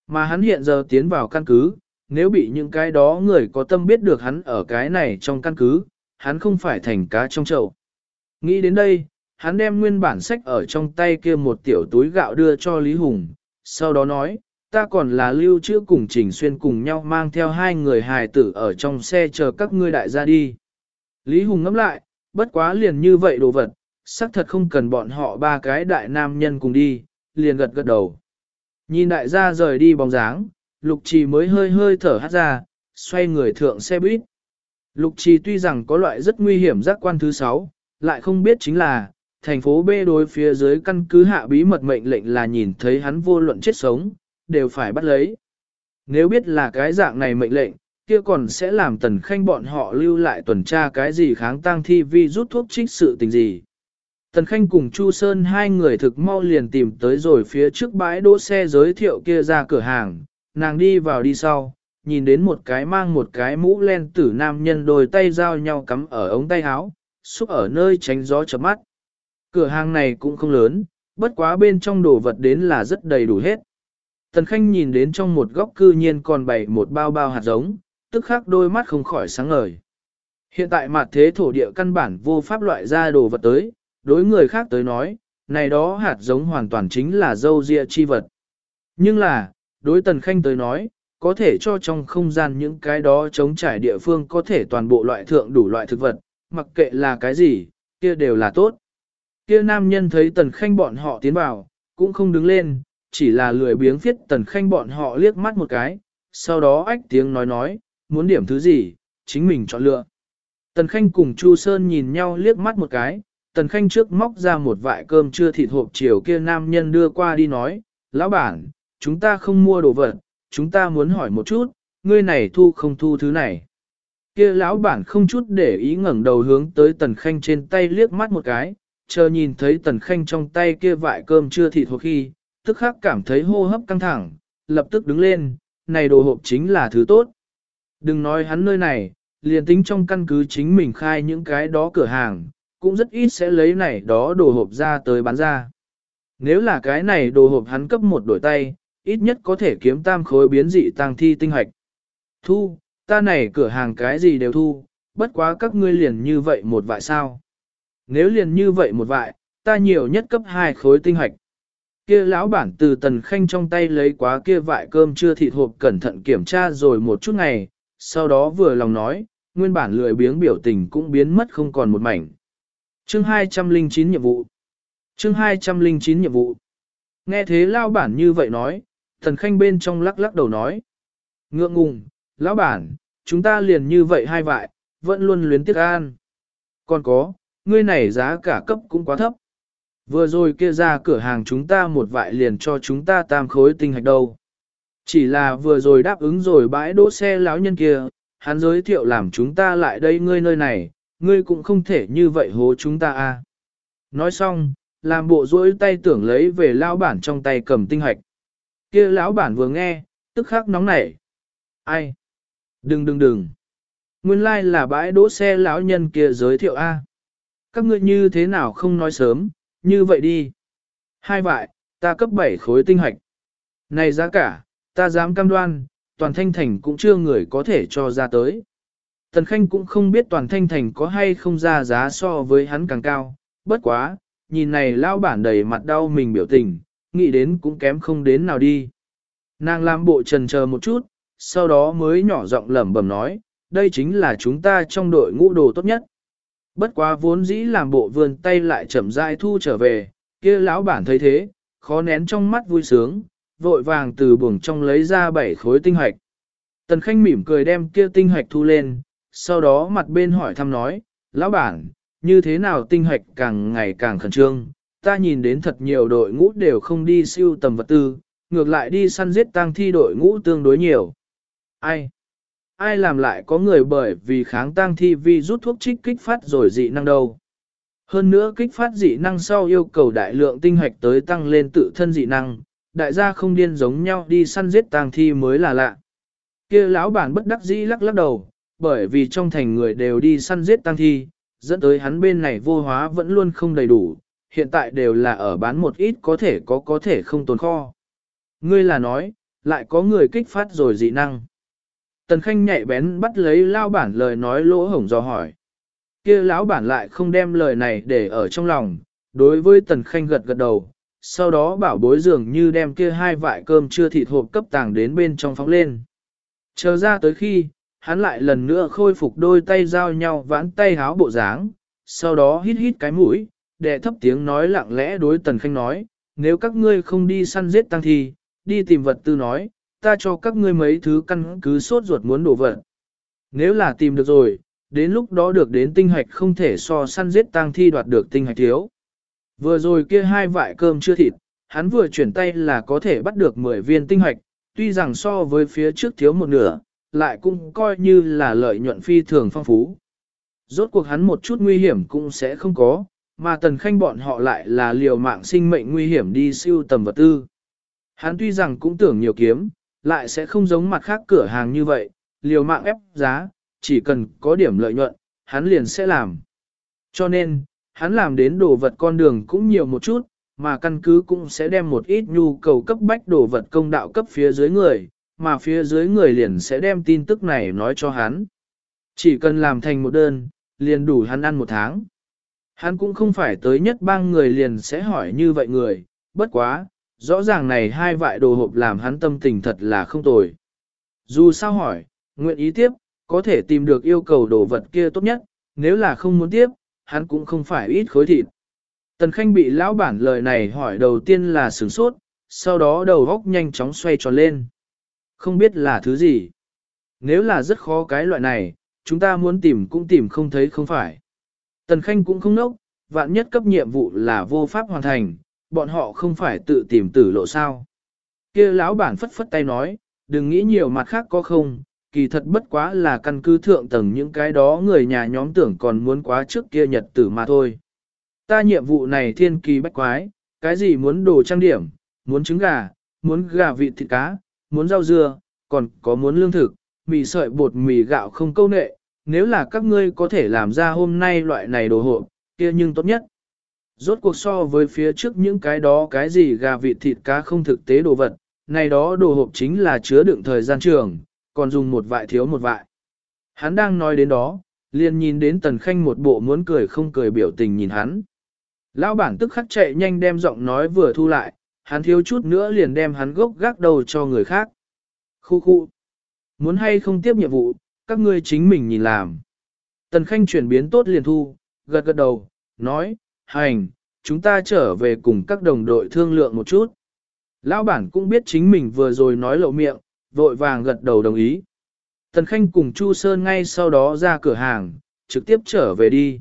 Mà hắn hiện giờ tiến vào căn cứ, nếu bị những cái đó người có tâm biết được hắn ở cái này trong căn cứ, hắn không phải thành cá trong chậu. Nghĩ đến đây, hắn đem nguyên bản sách ở trong tay kia một tiểu túi gạo đưa cho Lý Hùng, sau đó nói, ta còn là lưu trữ cùng Trình Xuyên cùng nhau mang theo hai người hài tử ở trong xe chờ các ngươi đại gia đi. Lý Hùng ngẫm lại, bất quá liền như vậy đồ vật, xác thật không cần bọn họ ba cái đại nam nhân cùng đi, liền gật gật đầu. Nhìn đại gia rời đi bóng dáng, lục trì mới hơi hơi thở hát ra, xoay người thượng xe buýt. Lục trì tuy rằng có loại rất nguy hiểm giác quan thứ sáu, lại không biết chính là, thành phố B đối phía dưới căn cứ hạ bí mật mệnh lệnh là nhìn thấy hắn vô luận chết sống, đều phải bắt lấy. Nếu biết là cái dạng này mệnh lệnh, kia còn sẽ làm tần khanh bọn họ lưu lại tuần tra cái gì kháng tăng thi vi rút thuốc trích sự tình gì. Tần Khanh cùng Chu Sơn hai người thực mau liền tìm tới rồi phía trước bãi đỗ xe giới thiệu kia ra cửa hàng, nàng đi vào đi sau, nhìn đến một cái mang một cái mũ len tử nam nhân đôi tay giao nhau cắm ở ống tay áo, xúc ở nơi tránh gió chấm mắt. Cửa hàng này cũng không lớn, bất quá bên trong đồ vật đến là rất đầy đủ hết. Tần Khanh nhìn đến trong một góc cư nhiên còn bày một bao bao hạt giống, tức khắc đôi mắt không khỏi sáng ngời. Hiện tại mặt thế thổ địa căn bản vô pháp loại ra đồ vật tới, đối người khác tới nói, này đó hạt giống hoàn toàn chính là dâu dịa chi vật. Nhưng là, đối Tần Khanh tới nói, có thể cho trong không gian những cái đó chống trải địa phương có thể toàn bộ loại thượng đủ loại thực vật, mặc kệ là cái gì, kia đều là tốt. Kia nam nhân thấy Tần Khanh bọn họ tiến vào, cũng không đứng lên, chỉ là lười biếng phiết Tần Khanh bọn họ liếc mắt một cái, sau đó ách tiếng nói nói, muốn điểm thứ gì, chính mình chọn lựa. Tần Khanh cùng Chu Sơn nhìn nhau liếc mắt một cái, Tần Khanh trước móc ra một vại cơm chưa thịt hộp chiều kia nam nhân đưa qua đi nói, lão bản, chúng ta không mua đồ vật, chúng ta muốn hỏi một chút, ngươi này thu không thu thứ này. Kia lão bản không chút để ý ngẩng đầu hướng tới Tần Khanh trên tay liếc mắt một cái, chờ nhìn thấy Tần Khanh trong tay kia vại cơm chưa thịt hộp khi, tức khắc cảm thấy hô hấp căng thẳng, lập tức đứng lên, này đồ hộp chính là thứ tốt. Đừng nói hắn nơi này, liền tính trong căn cứ chính mình khai những cái đó cửa hàng, cũng rất ít sẽ lấy này đó đồ hộp ra tới bán ra. Nếu là cái này đồ hộp hắn cấp một đổi tay, ít nhất có thể kiếm tam khối biến dị tăng thi tinh hoạch. Thu, ta này cửa hàng cái gì đều thu, bất quá các ngươi liền như vậy một vại sao. Nếu liền như vậy một vại, ta nhiều nhất cấp hai khối tinh hạch. Kia lão bản từ tần khanh trong tay lấy quá kia vại cơm chưa thịt hộp cẩn thận kiểm tra rồi một chút ngày, sau đó vừa lòng nói, nguyên bản lười biếng biểu tình cũng biến mất không còn một mảnh. Chương 209 nhiệm vụ Chương 209 nhiệm vụ Nghe thế lao bản như vậy nói, thần khanh bên trong lắc lắc đầu nói. Ngượng ngùng, lão bản, chúng ta liền như vậy hai vại, vẫn luôn luyến tiếc an. Còn có, ngươi này giá cả cấp cũng quá thấp. Vừa rồi kia ra cửa hàng chúng ta một vại liền cho chúng ta tam khối tinh hạch đâu. Chỉ là vừa rồi đáp ứng rồi bãi đỗ xe lão nhân kia, hắn giới thiệu làm chúng ta lại đây ngươi nơi này, ngươi cũng không thể như vậy hố chúng ta a. À. Nói xong, làm bộ duỗi tay tưởng lấy về lão bản trong tay cầm tinh hạch. Kia lão bản vừa nghe, tức khắc nóng nảy. Ai? Đừng đừng đừng. Nguyên lai like là bãi đỗ xe lão nhân kia giới thiệu a. Các ngươi như thế nào không nói sớm, như vậy đi. Hai vại, ta cấp 7 khối tinh hạch. Này giá cả, ta dám cam đoan, toàn thanh thành cũng chưa người có thể cho ra tới. Tần Khanh cũng không biết toàn thanh thành có hay không ra giá so với hắn càng cao, bất quá, nhìn này lao bản đầy mặt đau mình biểu tình, nghĩ đến cũng kém không đến nào đi. Nàng làm bộ trần chờ một chút, sau đó mới nhỏ giọng lẩm bẩm nói, đây chính là chúng ta trong đội ngũ đồ tốt nhất. Bất quá vốn dĩ làm bộ vườn tay lại chậm rãi thu trở về, kia lão bản thấy thế, khó nén trong mắt vui sướng, vội vàng từ buồng trong lấy ra bảy khối tinh hạch. Tần Khanh mỉm cười đem kia tinh hạch thu lên, sau đó mặt bên hỏi thăm nói, lão bản, như thế nào tinh hạch càng ngày càng khẩn trương, ta nhìn đến thật nhiều đội ngũ đều không đi siêu tầm vật tư, ngược lại đi săn giết tăng thi đội ngũ tương đối nhiều. Ai? Ai làm lại có người bởi vì kháng tăng thi vi rút thuốc trích kích phát rồi dị năng đâu? Hơn nữa kích phát dị năng sau yêu cầu đại lượng tinh hạch tới tăng lên tự thân dị năng, đại gia không điên giống nhau đi săn giết tang thi mới là lạ. Kia lão bản bất đắc dĩ lắc lắc đầu, bởi vì trong thành người đều đi săn giết tang thi, dẫn tới hắn bên này vô hóa vẫn luôn không đầy đủ, hiện tại đều là ở bán một ít có thể có có thể không tồn kho. Ngươi là nói, lại có người kích phát rồi dị năng. Tần Khanh nhạy bén bắt lấy lao bản lời nói lỗ hổng do hỏi. kia lão bản lại không đem lời này để ở trong lòng, đối với Tần Khanh gật gật đầu, sau đó bảo bối dường như đem kia hai vại cơm chưa thịt hộp cấp tàng đến bên trong phóng lên. Chờ ra tới khi, hắn lại lần nữa khôi phục đôi tay giao nhau vãn tay háo bộ dáng, sau đó hít hít cái mũi, để thấp tiếng nói lặng lẽ đối Tần Khanh nói, nếu các ngươi không đi săn giết tăng thi, đi tìm vật tư nói, ta cho các ngươi mấy thứ căn cứ sốt ruột muốn đổ vật. Nếu là tìm được rồi, đến lúc đó được đến tinh hạch không thể so săn giết tang thi đoạt được tinh hạch thiếu. Vừa rồi kia hai vại cơm chưa thịt, hắn vừa chuyển tay là có thể bắt được 10 viên tinh hạch, tuy rằng so với phía trước thiếu một nửa, lại cũng coi như là lợi nhuận phi thường phong phú. Rốt cuộc hắn một chút nguy hiểm cũng sẽ không có, mà tần khanh bọn họ lại là liều mạng sinh mệnh nguy hiểm đi siêu tầm vật tư. Hắn tuy rằng cũng tưởng nhiều kiếm, lại sẽ không giống mặt khác cửa hàng như vậy, liều mạng ép giá, chỉ cần có điểm lợi nhuận, hắn liền sẽ làm. Cho nên, hắn làm đến đồ vật con đường cũng nhiều một chút, mà căn cứ cũng sẽ đem một ít nhu cầu cấp bách đồ vật công đạo cấp phía dưới người, mà phía dưới người liền sẽ đem tin tức này nói cho hắn. Chỉ cần làm thành một đơn, liền đủ hắn ăn một tháng. Hắn cũng không phải tới nhất bang người liền sẽ hỏi như vậy người, bất quá, rõ ràng này hai vại đồ hộp làm hắn tâm tình thật là không tồi. Dù sao hỏi, nguyện ý tiếp, có thể tìm được yêu cầu đồ vật kia tốt nhất, nếu là không muốn tiếp, hắn cũng không phải ít khối thịt. Tần Khanh bị lão bản lời này hỏi đầu tiên là sửng sốt, sau đó đầu góc nhanh chóng xoay tròn lên. Không biết là thứ gì. Nếu là rất khó cái loại này, chúng ta muốn tìm cũng tìm không thấy không phải. Tần Khanh cũng không nốc, vạn nhất cấp nhiệm vụ là vô pháp hoàn thành, bọn họ không phải tự tìm tử lộ sao. kia lão bản phất phất tay nói, đừng nghĩ nhiều mặt khác có không, kỳ thật bất quá là căn cứ thượng tầng những cái đó người nhà nhóm tưởng còn muốn quá trước kia nhật tử mà thôi. Ta nhiệm vụ này thiên kỳ bách quái, cái gì muốn đồ trang điểm, muốn trứng gà, muốn gà vịt thịt cá, muốn rau dưa, còn có muốn lương thực, mì sợi bột mì gạo không câu nệ, nếu là các ngươi có thể làm ra hôm nay loại này đồ hộp kia nhưng tốt nhất. Rốt cuộc so với phía trước những cái đó cái gì gà vịt thịt cá không thực tế đồ vật, này đó đồ hộp chính là chứa đựng thời gian trường, còn dùng một vại thiếu một vại. Hắn đang nói đến đó, liền nhìn đến Tần Khanh một bộ muốn cười không cười biểu tình nhìn hắn. Lão bản tức khắc chạy nhanh đem giọng nói vừa thu lại, hắn thiếu chút nữa liền đem hắn gốc gác đầu cho người khác. Khu khu. Muốn hay không tiếp nhiệm vụ, các ngươi chính mình nhìn làm. Tần Khanh chuyển biến tốt liền thu, gật gật đầu, nói, hành, chúng ta trở về cùng các đồng đội thương lượng một chút. Lão bản cũng biết chính mình vừa rồi nói lộ miệng, vội vàng gật đầu đồng ý. Tần Khanh cùng Chu Sơn ngay sau đó ra cửa hàng, trực tiếp trở về đi.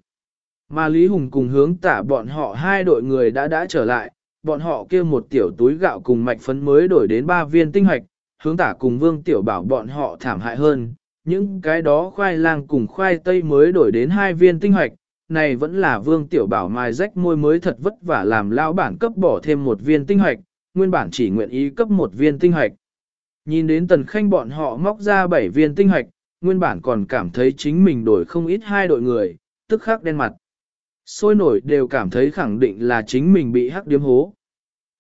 Mà Lý Hùng cùng hướng tả bọn họ hai đội người đã đã trở lại, bọn họ kia một tiểu túi gạo cùng mạch phấn mới đổi đến ba viên tinh hoạch, hướng tả cùng vương tiểu bảo bọn họ thảm hại hơn. Những cái đó khoai lang cùng khoai tây mới đổi đến hai viên tinh hoạch, này vẫn là vương tiểu bảo mai rách môi mới thật vất vả làm lao bản cấp bỏ thêm một viên tinh hoạch, nguyên bản chỉ nguyện ý cấp một viên tinh hoạch. Nhìn đến tần khanh bọn họ móc ra bảy viên tinh hoạch, nguyên bản còn cảm thấy chính mình đổi không ít hai đội người, tức khắc đen mặt. Sôi nổi đều cảm thấy khẳng định là chính mình bị hắc điếm hố.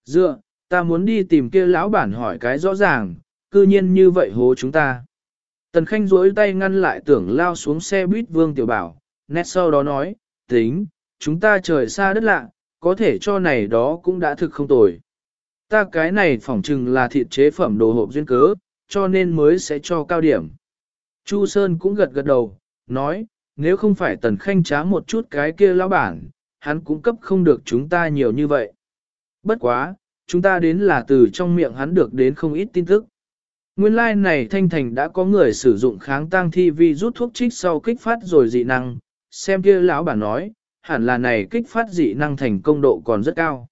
Dựa, ta muốn đi tìm kia lão bản hỏi cái rõ ràng, cư nhiên như vậy hố chúng ta. Tần Khanh duỗi tay ngăn lại tưởng lao xuống xe buýt Vương Tiểu Bảo, nét sau đó nói, tính, chúng ta trời xa đất lạ, có thể cho này đó cũng đã thực không tồi. Ta cái này phỏng chừng là thịt chế phẩm đồ hộp duyên cớ, cho nên mới sẽ cho cao điểm. Chu Sơn cũng gật gật đầu, nói, nếu không phải tần khanh trá một chút cái kia lão bản, hắn cũng cấp không được chúng ta nhiều như vậy. Bất quá, chúng ta đến là từ trong miệng hắn được đến không ít tin tức. Nguyên lai like này thanh thành đã có người sử dụng kháng tăng thi vi rút thuốc trích sau kích phát rồi dị năng, xem kia lão bản nói, hẳn là này kích phát dị năng thành công độ còn rất cao.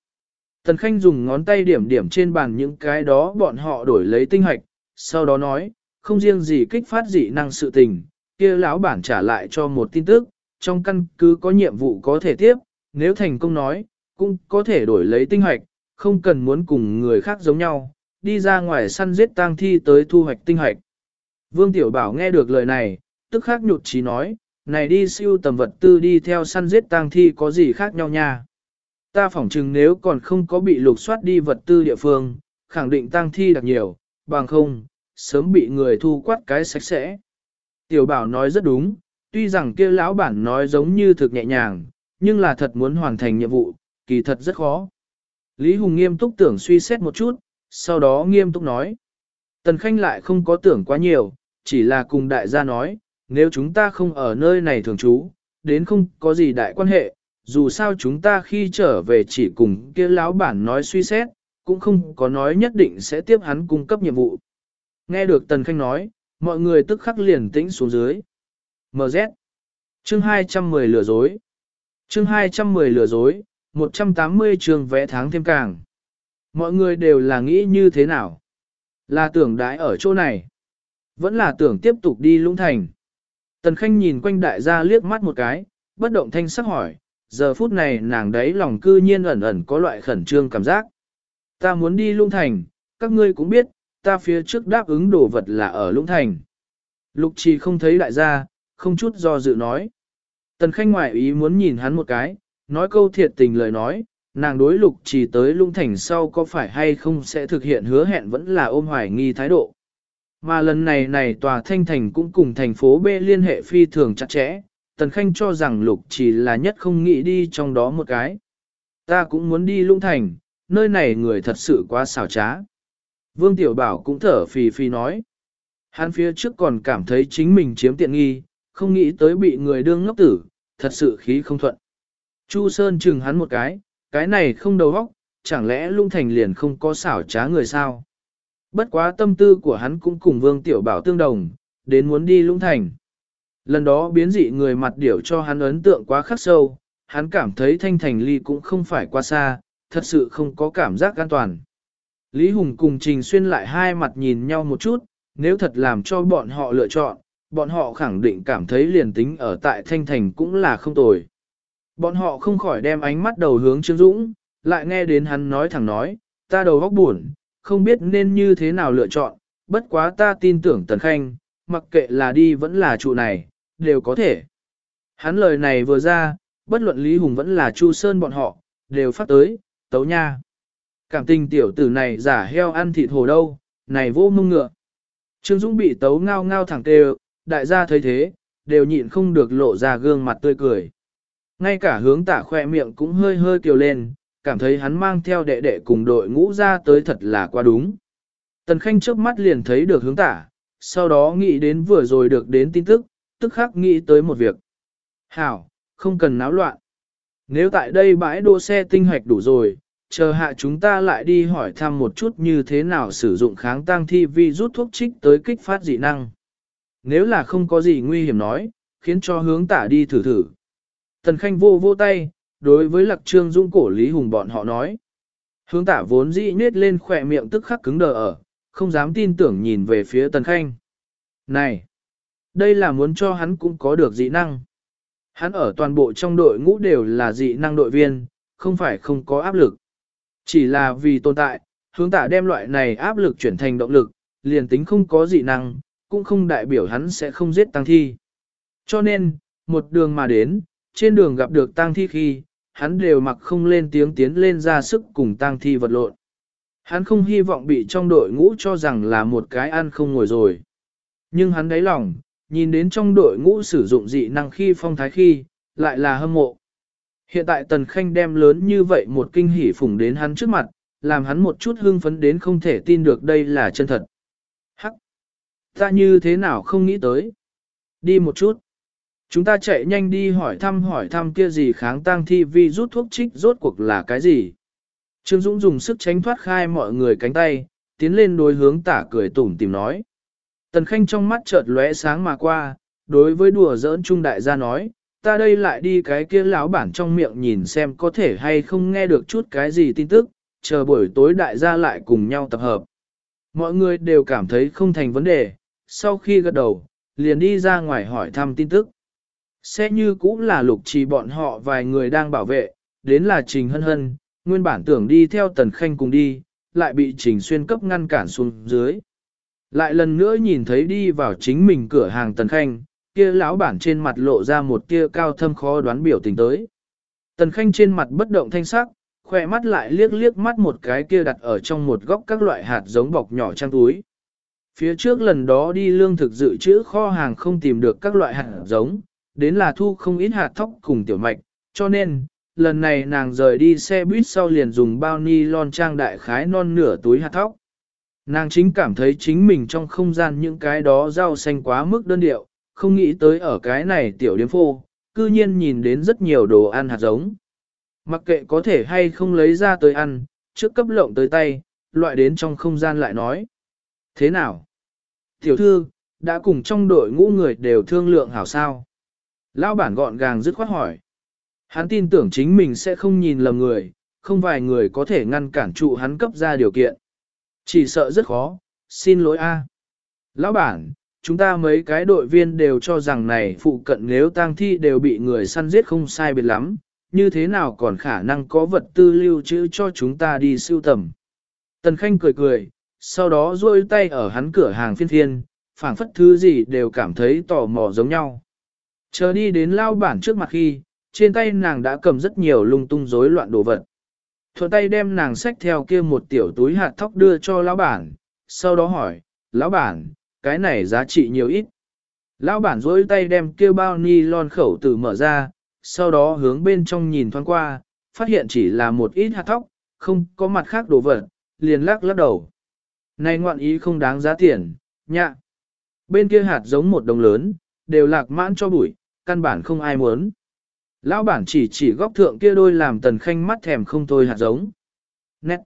Tần Khanh dùng ngón tay điểm điểm trên bàn những cái đó bọn họ đổi lấy tinh hạch. sau đó nói, không riêng gì kích phát dị năng sự tình, kia lão bản trả lại cho một tin tức, trong căn cứ có nhiệm vụ có thể tiếp, nếu thành công nói, cũng có thể đổi lấy tinh hạch, không cần muốn cùng người khác giống nhau, đi ra ngoài săn giết tang thi tới thu hoạch tinh hạch. Vương Tiểu Bảo nghe được lời này, tức khắc nhụt chí nói, này đi siêu tầm vật tư đi theo săn giết tang thi có gì khác nhau nha. Ta phỏng chừng nếu còn không có bị lục soát đi vật tư địa phương, khẳng định tang thi đặc nhiều, bằng không, sớm bị người thu quát cái sạch sẽ. Tiểu bảo nói rất đúng, tuy rằng kia lão bản nói giống như thực nhẹ nhàng, nhưng là thật muốn hoàn thành nhiệm vụ, kỳ thật rất khó. Lý Hùng nghiêm túc tưởng suy xét một chút, sau đó nghiêm túc nói. Tần Khanh lại không có tưởng quá nhiều, chỉ là cùng đại gia nói, nếu chúng ta không ở nơi này thường trú, đến không có gì đại quan hệ, dù sao chúng ta khi trở về chỉ cùng kia lão bản nói suy xét, cũng không có nói nhất định sẽ tiếp hắn cung cấp nhiệm vụ. Nghe được Tần Khanh nói, mọi người tức khắc liền tĩnh xuống dưới. MZ Chương 210 lừa dối Chương 210 lừa dối, 180 trường vẽ tháng thêm càng. Mọi người đều là nghĩ như thế nào? Là tưởng đãi ở chỗ này. Vẫn là tưởng tiếp tục đi lũng thành. Tần Khanh nhìn quanh đại gia liếc mắt một cái, bất động thanh sắc hỏi, giờ phút này nàng đấy lòng cư nhiên ẩn ẩn có loại khẩn trương cảm giác. Ta muốn đi Lung thành, các ngươi cũng biết, ta phía trước đáp ứng đồ vật là ở Lung thành. Lục trì không thấy đại gia, không chút do dự nói. Tần Khanh ngoại ý muốn nhìn hắn một cái, nói câu thiệt tình lời nói, nàng đối lục chỉ tới lung thành sau có phải hay không sẽ thực hiện hứa hẹn vẫn là ôm hoài nghi thái độ. Mà lần này này tòa thanh thành cũng cùng thành phố B liên hệ phi thường chặt chẽ, Tần Khanh cho rằng lục chỉ là nhất không nghĩ đi trong đó một cái. Ta cũng muốn đi lung thành, nơi này người thật sự quá xảo trá. Vương Tiểu Bảo cũng thở phì phì nói. Hắn phía trước còn cảm thấy chính mình chiếm tiện nghi, không nghĩ tới bị người đương ngốc tử, thật sự khí không thuận. Chu Sơn chừng hắn một cái, cái này không đầu óc, chẳng lẽ lung thành liền không có xảo trá người sao? Bất quá tâm tư của hắn cũng cùng Vương Tiểu Bảo tương đồng, đến muốn đi Lũng thành. Lần đó biến dị người mặt điểu cho hắn ấn tượng quá khắc sâu, hắn cảm thấy thanh thành ly cũng không phải quá xa, thật sự không có cảm giác an toàn. Lý Hùng cùng Trình Xuyên lại hai mặt nhìn nhau một chút, nếu thật làm cho bọn họ lựa chọn, bọn họ khẳng định cảm thấy liền tính ở tại Thanh Thành cũng là không tồi. Bọn họ không khỏi đem ánh mắt đầu hướng Trương Dũng, lại nghe đến hắn nói thẳng nói, ta đầu góc buồn, không biết nên như thế nào lựa chọn, bất quá ta tin tưởng Tần Khanh, mặc kệ là đi vẫn là trụ này, đều có thể. Hắn lời này vừa ra, bất luận Lý Hùng vẫn là Chu Sơn bọn họ, đều phát tới, tấu nha. Cảm tình tiểu tử này giả heo ăn thịt hồ đâu, này vô mông ngựa. Trương Dũng bị tấu ngao ngao thẳng tê đại gia thấy thế, đều nhịn không được lộ ra gương mặt tươi cười. Ngay cả hướng tả khoe miệng cũng hơi hơi kiều lên, cảm thấy hắn mang theo đệ đệ cùng đội ngũ ra tới thật là quá đúng. Tần Khanh trước mắt liền thấy được hướng tả, sau đó nghĩ đến vừa rồi được đến tin tức, tức khắc nghĩ tới một việc. Hảo, không cần náo loạn. Nếu tại đây bãi đỗ xe tinh hoạch đủ rồi, chờ hạ chúng ta lại đi hỏi thăm một chút như thế nào sử dụng kháng tăng thi vi rút thuốc trích tới kích phát dị năng. Nếu là không có gì nguy hiểm nói, khiến cho hướng tả đi thử thử. Tần Khanh vô vô tay, đối với lạc trương dũng cổ Lý Hùng bọn họ nói. Hướng tả vốn dĩ nết lên khỏe miệng tức khắc cứng đờ ở, không dám tin tưởng nhìn về phía Tần Khanh. Này! Đây là muốn cho hắn cũng có được dị năng. Hắn ở toàn bộ trong đội ngũ đều là dị năng đội viên, không phải không có áp lực. Chỉ là vì tồn tại, hướng tả đem loại này áp lực chuyển thành động lực, liền tính không có dị năng, cũng không đại biểu hắn sẽ không giết tăng thi. Cho nên, một đường mà đến, trên đường gặp được tăng thi khi, hắn đều mặc không lên tiếng tiến lên ra sức cùng tang thi vật lộn. Hắn không hy vọng bị trong đội ngũ cho rằng là một cái ăn không ngồi rồi. Nhưng hắn đáy lòng, nhìn đến trong đội ngũ sử dụng dị năng khi phong thái khi, lại là hâm mộ. Hiện tại Tần Khanh đem lớn như vậy một kinh hỉ phủng đến hắn trước mặt, làm hắn một chút hưng phấn đến không thể tin được đây là chân thật. Hắc! Ta như thế nào không nghĩ tới? Đi một chút. Chúng ta chạy nhanh đi hỏi thăm hỏi thăm kia gì kháng tăng thi vi rút thuốc trích rốt cuộc là cái gì. Trương Dũng dùng sức tránh thoát khai mọi người cánh tay, tiến lên đối hướng tả cười tủm tìm nói. Tần Khanh trong mắt chợt lóe sáng mà qua, đối với đùa giỡn trung đại gia nói, ta đây lại đi cái kia lão bản trong miệng nhìn xem có thể hay không nghe được chút cái gì tin tức, chờ buổi tối đại gia lại cùng nhau tập hợp. Mọi người đều cảm thấy không thành vấn đề, sau khi gật đầu, liền đi ra ngoài hỏi thăm tin tức sẽ như cũng là lục trì bọn họ vài người đang bảo vệ, đến là Trình Hân Hân, nguyên bản tưởng đi theo Tần Khanh cùng đi, lại bị Trình Xuyên cấp ngăn cản xuống dưới. Lại lần nữa nhìn thấy đi vào chính mình cửa hàng Tần Khanh, kia lão bản trên mặt lộ ra một tia cao thâm khó đoán biểu tình tới. Tần Khanh trên mặt bất động thanh sắc, khỏe mắt lại liếc liếc mắt một cái kia đặt ở trong một góc các loại hạt giống bọc nhỏ trang túi. Phía trước lần đó đi lương thực dự trữ kho hàng không tìm được các loại hạt giống, đến là thu không ít hạt thóc cùng tiểu mạch, cho nên, lần này nàng rời đi xe buýt sau liền dùng bao ni lon trang đại khái non nửa túi hạt thóc. Nàng chính cảm thấy chính mình trong không gian những cái đó rau xanh quá mức đơn điệu, không nghĩ tới ở cái này tiểu điếm phô, cư nhiên nhìn đến rất nhiều đồ ăn hạt giống. Mặc kệ có thể hay không lấy ra tới ăn, trước cấp lộng tới tay, loại đến trong không gian lại nói. Thế nào? Tiểu thư, đã cùng trong đội ngũ người đều thương lượng hảo sao? Lão bản gọn gàng dứt khoát hỏi. Hắn tin tưởng chính mình sẽ không nhìn lầm người, không vài người có thể ngăn cản trụ hắn cấp ra điều kiện. Chỉ sợ rất khó, xin lỗi a. Lão bản, chúng ta mấy cái đội viên đều cho rằng này phụ cận nếu tang thi đều bị người săn giết không sai biệt lắm, như thế nào còn khả năng có vật tư lưu trữ cho chúng ta đi siêu tầm. Tần Khanh cười cười, sau đó duỗi tay ở hắn cửa hàng phiên phiên, phảng phất thứ gì đều cảm thấy tò mò giống nhau. Chờ đi đến lao bản trước mặt khi, trên tay nàng đã cầm rất nhiều lung tung rối loạn đồ vật. Thuận tay đem nàng xách theo kia một tiểu túi hạt thóc đưa cho lão bản, sau đó hỏi, lão bản, cái này giá trị nhiều ít. Lão bản rối tay đem kia bao ni lon khẩu tử mở ra, sau đó hướng bên trong nhìn thoáng qua, phát hiện chỉ là một ít hạt thóc, không có mặt khác đồ vật, liền lắc lắc đầu. Này ngoạn ý không đáng giá tiền, nhạ. Bên kia hạt giống một đồng lớn, đều lạc mãn cho bụi, căn bản không ai muốn. Lão bản chỉ chỉ góc thượng kia đôi làm tần khanh mắt thèm không thôi hạt giống. Nét.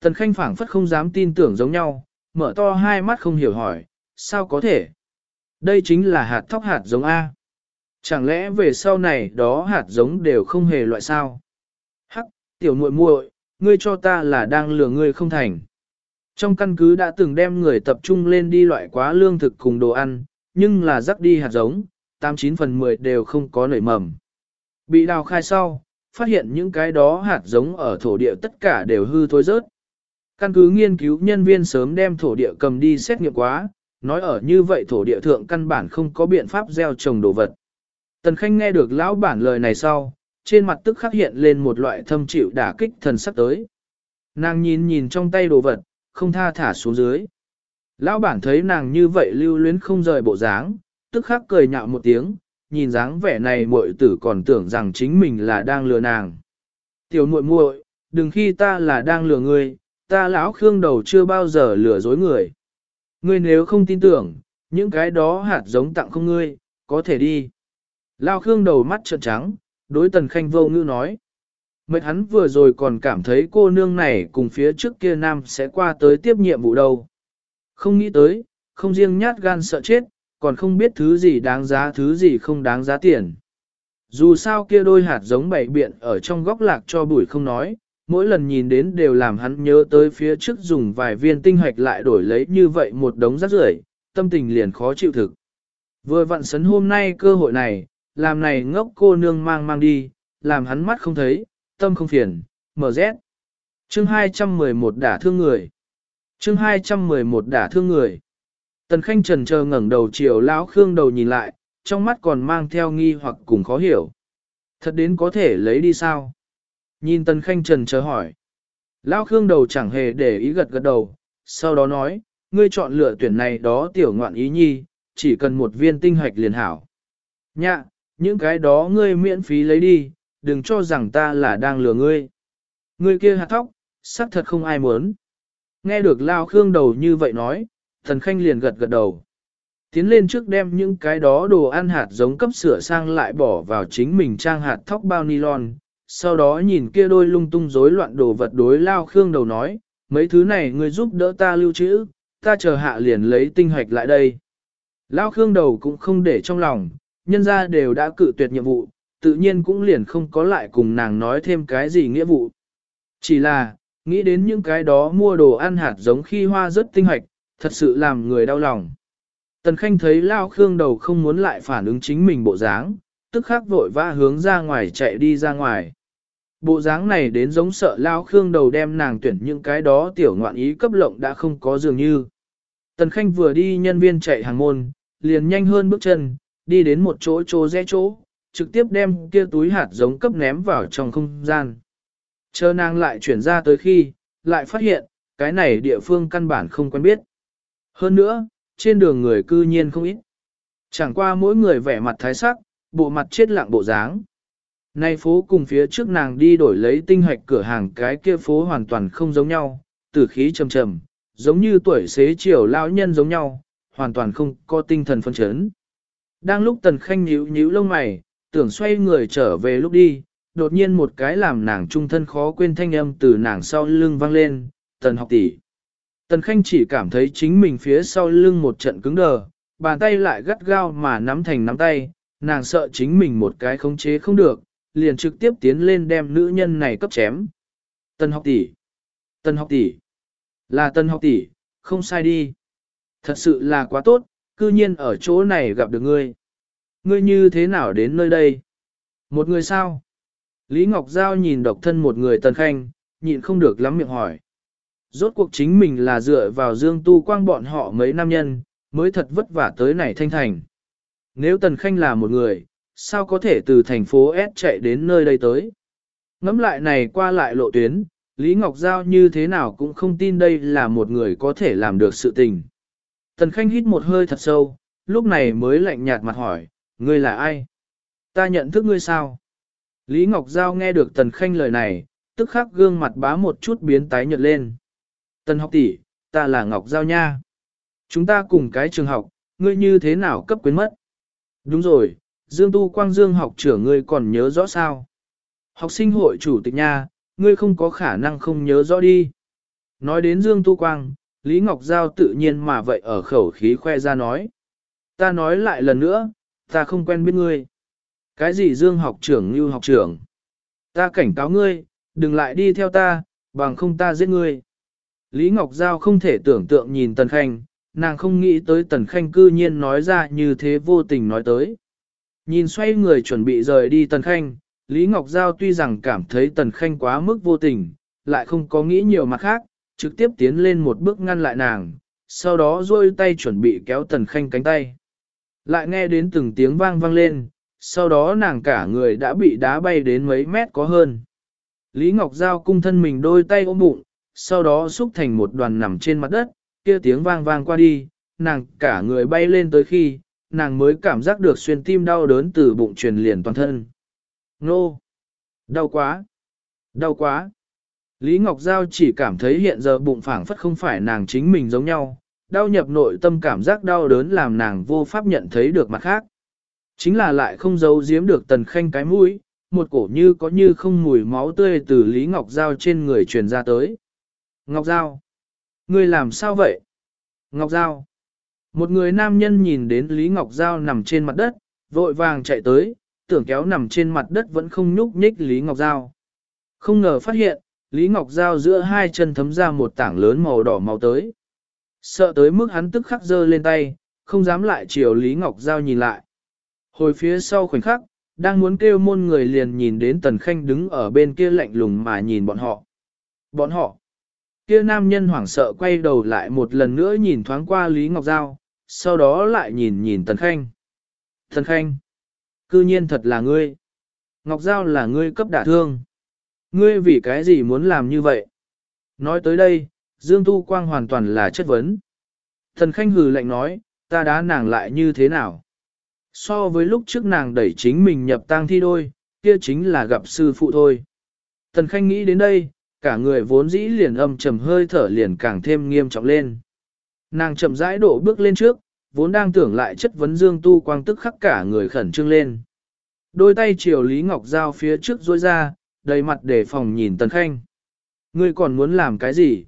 Tần khanh phảng phất không dám tin tưởng giống nhau, mở to hai mắt không hiểu hỏi, sao có thể? Đây chính là hạt thóc hạt giống A. Chẳng lẽ về sau này đó hạt giống đều không hề loại sao? Hắc, tiểu muội muội, ngươi cho ta là đang lừa ngươi không thành. Trong căn cứ đã từng đem người tập trung lên đi loại quá lương thực cùng đồ ăn, nhưng là rắc đi hạt giống, 89 phần 10 đều không có nảy mầm. Bị đào khai sau, phát hiện những cái đó hạt giống ở thổ địa tất cả đều hư thối rớt. Căn cứ nghiên cứu nhân viên sớm đem thổ địa cầm đi xét nghiệm quá, nói ở như vậy thổ địa thượng căn bản không có biện pháp gieo trồng đồ vật. Tần Khanh nghe được lão bản lời này sau, trên mặt tức khắc hiện lên một loại thâm chịu đả kích thần sắc tới. Nàng nhìn nhìn trong tay đồ vật, không tha thả xuống dưới. Lão bản thấy nàng như vậy lưu luyến không rời bộ dáng, tức khắc cười nhạo một tiếng, nhìn dáng vẻ này muội tử còn tưởng rằng chính mình là đang lừa nàng. Tiểu muội muội, đừng khi ta là đang lừa ngươi, ta lão khương đầu chưa bao giờ lừa dối người. Ngươi nếu không tin tưởng, những cái đó hạt giống tặng không ngươi, có thể đi. Lao khương đầu mắt trợn trắng, đối tần khanh vô ngữ nói. Mệt hắn vừa rồi còn cảm thấy cô nương này cùng phía trước kia nam sẽ qua tới tiếp nhiệm vụ đâu. Không nghĩ tới, không riêng nhát gan sợ chết, còn không biết thứ gì đáng giá thứ gì không đáng giá tiền. Dù sao kia đôi hạt giống bảy biện ở trong góc lạc cho bụi không nói, mỗi lần nhìn đến đều làm hắn nhớ tới phía trước dùng vài viên tinh hoạch lại đổi lấy như vậy một đống rác rưởi, tâm tình liền khó chịu thực. Vừa vặn sấn hôm nay cơ hội này, làm này ngốc cô nương mang mang đi, làm hắn mắt không thấy, tâm không phiền, mở rét. Chương 211 đả thương người. Chương 211 đả thương người. Tần Khanh trần chờ ngẩng đầu chiều lão Khương đầu nhìn lại, trong mắt còn mang theo nghi hoặc cùng khó hiểu. Thật đến có thể lấy đi sao? Nhìn Tần Khanh trần chờ hỏi. Lão Khương đầu chẳng hề để ý gật gật đầu, sau đó nói, ngươi chọn lựa tuyển này đó tiểu ngoạn ý nhi, chỉ cần một viên tinh hạch liền hảo. Nhạ, những cái đó ngươi miễn phí lấy đi, đừng cho rằng ta là đang lừa ngươi. Ngươi kia hạt thóc, xác thật không ai muốn. Nghe được Lao Khương đầu như vậy nói, thần khanh liền gật gật đầu. Tiến lên trước đem những cái đó đồ ăn hạt giống cấp sửa sang lại bỏ vào chính mình trang hạt thóc bao nylon. Sau đó nhìn kia đôi lung tung rối loạn đồ vật đối Lao Khương đầu nói, mấy thứ này ngươi giúp đỡ ta lưu trữ, ta chờ hạ liền lấy tinh hoạch lại đây. Lao Khương đầu cũng không để trong lòng, nhân ra đều đã cự tuyệt nhiệm vụ, tự nhiên cũng liền không có lại cùng nàng nói thêm cái gì nghĩa vụ. Chỉ là, nghĩ đến những cái đó mua đồ ăn hạt giống khi hoa rất tinh hoạch, thật sự làm người đau lòng. Tần Khanh thấy Lao Khương đầu không muốn lại phản ứng chính mình bộ dáng, tức khắc vội vã hướng ra ngoài chạy đi ra ngoài. Bộ dáng này đến giống sợ Lao Khương đầu đem nàng tuyển những cái đó tiểu ngoạn ý cấp lộng đã không có dường như. Tần Khanh vừa đi nhân viên chạy hàng môn, liền nhanh hơn bước chân, đi đến một chỗ chỗ rẽ chỗ, trực tiếp đem kia túi hạt giống cấp ném vào trong không gian. Chờ nàng lại chuyển ra tới khi, lại phát hiện, cái này địa phương căn bản không quen biết. Hơn nữa, trên đường người cư nhiên không ít. Chẳng qua mỗi người vẻ mặt thái sắc, bộ mặt chết lặng bộ dáng. Nay phố cùng phía trước nàng đi đổi lấy tinh hoạch cửa hàng cái kia phố hoàn toàn không giống nhau, tử khí trầm trầm, giống như tuổi xế chiều lão nhân giống nhau, hoàn toàn không có tinh thần phân chấn. Đang lúc tần khanh nhíu nhíu lông mày, tưởng xoay người trở về lúc đi, đột nhiên một cái làm nàng trung thân khó quên thanh âm từ nàng sau lưng vang lên, tần học tỷ. Tần khanh chỉ cảm thấy chính mình phía sau lưng một trận cứng đờ, bàn tay lại gắt gao mà nắm thành nắm tay, nàng sợ chính mình một cái khống chế không được, liền trực tiếp tiến lên đem nữ nhân này cấp chém. Tần học tỷ, tần học tỷ, là tần học tỷ, không sai đi. Thật sự là quá tốt, cư nhiên ở chỗ này gặp được ngươi. Ngươi như thế nào đến nơi đây? Một người sao? Lý Ngọc Giao nhìn độc thân một người tần khanh, nhịn không được lắm miệng hỏi. Rốt cuộc chính mình là dựa vào dương tu quang bọn họ mấy nam nhân, mới thật vất vả tới này thanh thành. Nếu tần khanh là một người, sao có thể từ thành phố S chạy đến nơi đây tới. Ngắm lại này qua lại lộ tuyến, Lý Ngọc Giao như thế nào cũng không tin đây là một người có thể làm được sự tình. Tần Khanh hít một hơi thật sâu, lúc này mới lạnh nhạt mặt hỏi, ngươi là ai? Ta nhận thức ngươi sao? Lý Ngọc Giao nghe được Tần Khanh lời này, tức khắc gương mặt bá một chút biến tái nhợt lên. Tần học tỷ, ta là Ngọc Giao nha. Chúng ta cùng cái trường học, ngươi như thế nào cấp quyến mất? Đúng rồi, Dương Tu Quang Dương học trưởng ngươi còn nhớ rõ sao? Học sinh hội chủ tịch nha, ngươi không có khả năng không nhớ rõ đi. Nói đến Dương Tu Quang, Lý Ngọc Giao tự nhiên mà vậy ở khẩu khí khoe ra nói. Ta nói lại lần nữa, ta không quen biết ngươi. Cái gì Dương học trưởng như học trưởng? Ta cảnh cáo ngươi, đừng lại đi theo ta, bằng không ta giết ngươi. Lý Ngọc Giao không thể tưởng tượng nhìn Tần Khanh, nàng không nghĩ tới Tần Khanh cư nhiên nói ra như thế vô tình nói tới. Nhìn xoay người chuẩn bị rời đi Tần Khanh, Lý Ngọc Giao tuy rằng cảm thấy Tần Khanh quá mức vô tình, lại không có nghĩ nhiều mặt khác, trực tiếp tiến lên một bước ngăn lại nàng, sau đó rôi tay chuẩn bị kéo Tần Khanh cánh tay. Lại nghe đến từng tiếng vang vang lên, sau đó nàng cả người đã bị đá bay đến mấy mét có hơn. Lý Ngọc Giao cung thân mình đôi tay ôm bụng, sau đó xúc thành một đoàn nằm trên mặt đất, kia tiếng vang vang qua đi, nàng cả người bay lên tới khi, nàng mới cảm giác được xuyên tim đau đớn từ bụng truyền liền toàn thân. Nô! Đau quá! Đau quá! Lý Ngọc Giao chỉ cảm thấy hiện giờ bụng phảng phất không phải nàng chính mình giống nhau, đau nhập nội tâm cảm giác đau đớn làm nàng vô pháp nhận thấy được mặt khác. Chính là lại không giấu giếm được tần khanh cái mũi, một cổ như có như không mùi máu tươi từ Lý Ngọc Giao trên người truyền ra tới. Ngọc Giao! Ngươi làm sao vậy? Ngọc Giao! Một người nam nhân nhìn đến Lý Ngọc Giao nằm trên mặt đất, vội vàng chạy tới, tưởng kéo nằm trên mặt đất vẫn không nhúc nhích Lý Ngọc Giao. Không ngờ phát hiện, Lý Ngọc Giao giữa hai chân thấm ra một tảng lớn màu đỏ màu tới. Sợ tới mức hắn tức khắc giơ lên tay, không dám lại chiều Lý Ngọc Giao nhìn lại. Hồi phía sau khoảnh khắc, đang muốn kêu môn người liền nhìn đến Tần Khanh đứng ở bên kia lạnh lùng mà nhìn bọn họ. Bọn họ. Kia nam nhân hoảng sợ quay đầu lại một lần nữa nhìn thoáng qua Lý Ngọc Giao, sau đó lại nhìn nhìn Tần Khanh. Tần Khanh. Cư nhiên thật là ngươi. Ngọc Giao là ngươi cấp đả thương. Ngươi vì cái gì muốn làm như vậy? Nói tới đây, Dương Tu Quang hoàn toàn là chất vấn. Thần Khanh hừ lạnh nói, ta đá nàng lại như thế nào? So với lúc trước nàng đẩy chính mình nhập tang thi đôi, kia chính là gặp sư phụ thôi. Thần Khanh nghĩ đến đây, cả người vốn dĩ liền âm trầm hơi thở liền càng thêm nghiêm trọng lên. Nàng chậm rãi độ bước lên trước, vốn đang tưởng lại chất vấn Dương Tu Quang tức khắc cả người khẩn trương lên. Đôi tay chiều Lý Ngọc Giao phía trước duỗi ra, đầy mặt để phòng nhìn Tần Khanh. Ngươi còn muốn làm cái gì?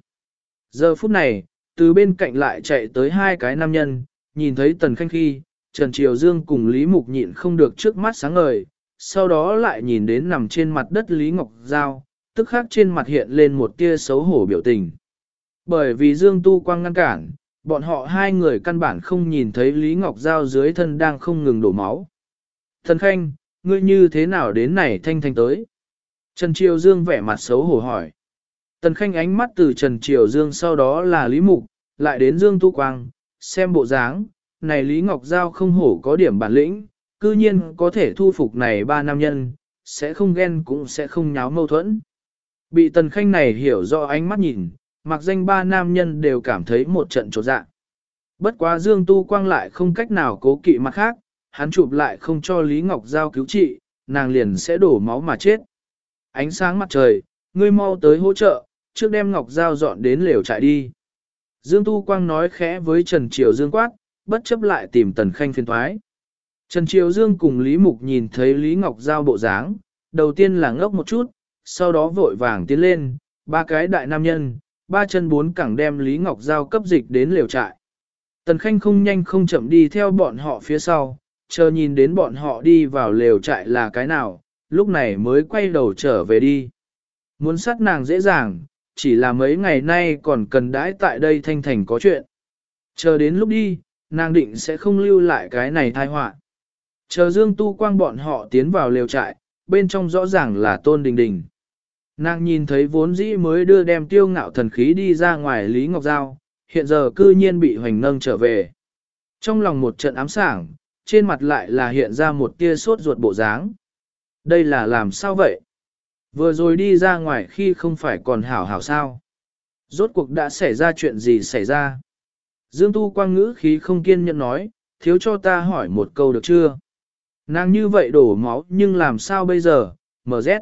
Giờ phút này, từ bên cạnh lại chạy tới hai cái nam nhân, nhìn thấy Tần Khanh khi, Trần Triều Dương cùng Lý Mục nhịn không được trước mắt sáng ngời, sau đó lại nhìn đến nằm trên mặt đất Lý Ngọc Giao, tức khắc trên mặt hiện lên một tia xấu hổ biểu tình. Bởi vì Dương Tu Quang ngăn cản, bọn họ hai người căn bản không nhìn thấy Lý Ngọc Giao dưới thân đang không ngừng đổ máu. Thần Khanh, ngươi như thế nào đến này thanh thanh tới? Trần Triều Dương vẻ mặt xấu hổ hỏi. Tần Khanh ánh mắt từ Trần Triều Dương sau đó là Lý Mục, lại đến Dương Tu Quang, xem bộ dáng, này Lý Ngọc Giao không hổ có điểm bản lĩnh, cư nhiên có thể thu phục này ba nam nhân, sẽ không ghen cũng sẽ không nháo mâu thuẫn. Bị Tần Khanh này hiểu rõ ánh mắt nhìn, mặc danh ba nam nhân đều cảm thấy một trận trột dạ. Bất quá Dương Tu Quang lại không cách nào cố kỵ mặt khác, hắn chụp lại không cho Lý Ngọc Giao cứu trị, nàng liền sẽ đổ máu mà chết. Ánh sáng mặt trời, ngươi mau tới hỗ trợ, trước đem Ngọc Giao dọn đến lều trại đi. Dương Tu Quang nói khẽ với Trần Triều Dương quát, bất chấp lại tìm Tần Khanh phiền thoái. Trần Triều Dương cùng Lý Mục nhìn thấy Lý Ngọc Giao bộ dáng, đầu tiên là ngốc một chút, sau đó vội vàng tiến lên, ba cái đại nam nhân, ba chân bốn cẳng đem Lý Ngọc Giao cấp dịch đến lều trại. Tần Khanh không nhanh không chậm đi theo bọn họ phía sau, chờ nhìn đến bọn họ đi vào lều trại là cái nào, lúc này mới quay đầu trở về đi. Muốn sát nàng dễ dàng, chỉ là mấy ngày nay còn cần đãi tại đây thanh thành có chuyện. Chờ đến lúc đi, nàng định sẽ không lưu lại cái này thai họa. Chờ Dương Tu Quang bọn họ tiến vào lều trại, bên trong rõ ràng là Tôn Đình Đình. Nàng nhìn thấy vốn dĩ mới đưa đem tiêu ngạo thần khí đi ra ngoài Lý Ngọc Giao, hiện giờ cư nhiên bị hoành nâng trở về. Trong lòng một trận ám sảng, trên mặt lại là hiện ra một tia sốt ruột bộ dáng. Đây là làm sao vậy? Vừa rồi đi ra ngoài khi không phải còn hảo hảo sao? Rốt cuộc đã xảy ra chuyện gì xảy ra? Dương Tu Quang ngữ khí không kiên nhẫn nói, thiếu cho ta hỏi một câu được chưa? Nàng như vậy đổ máu nhưng làm sao bây giờ? MZ.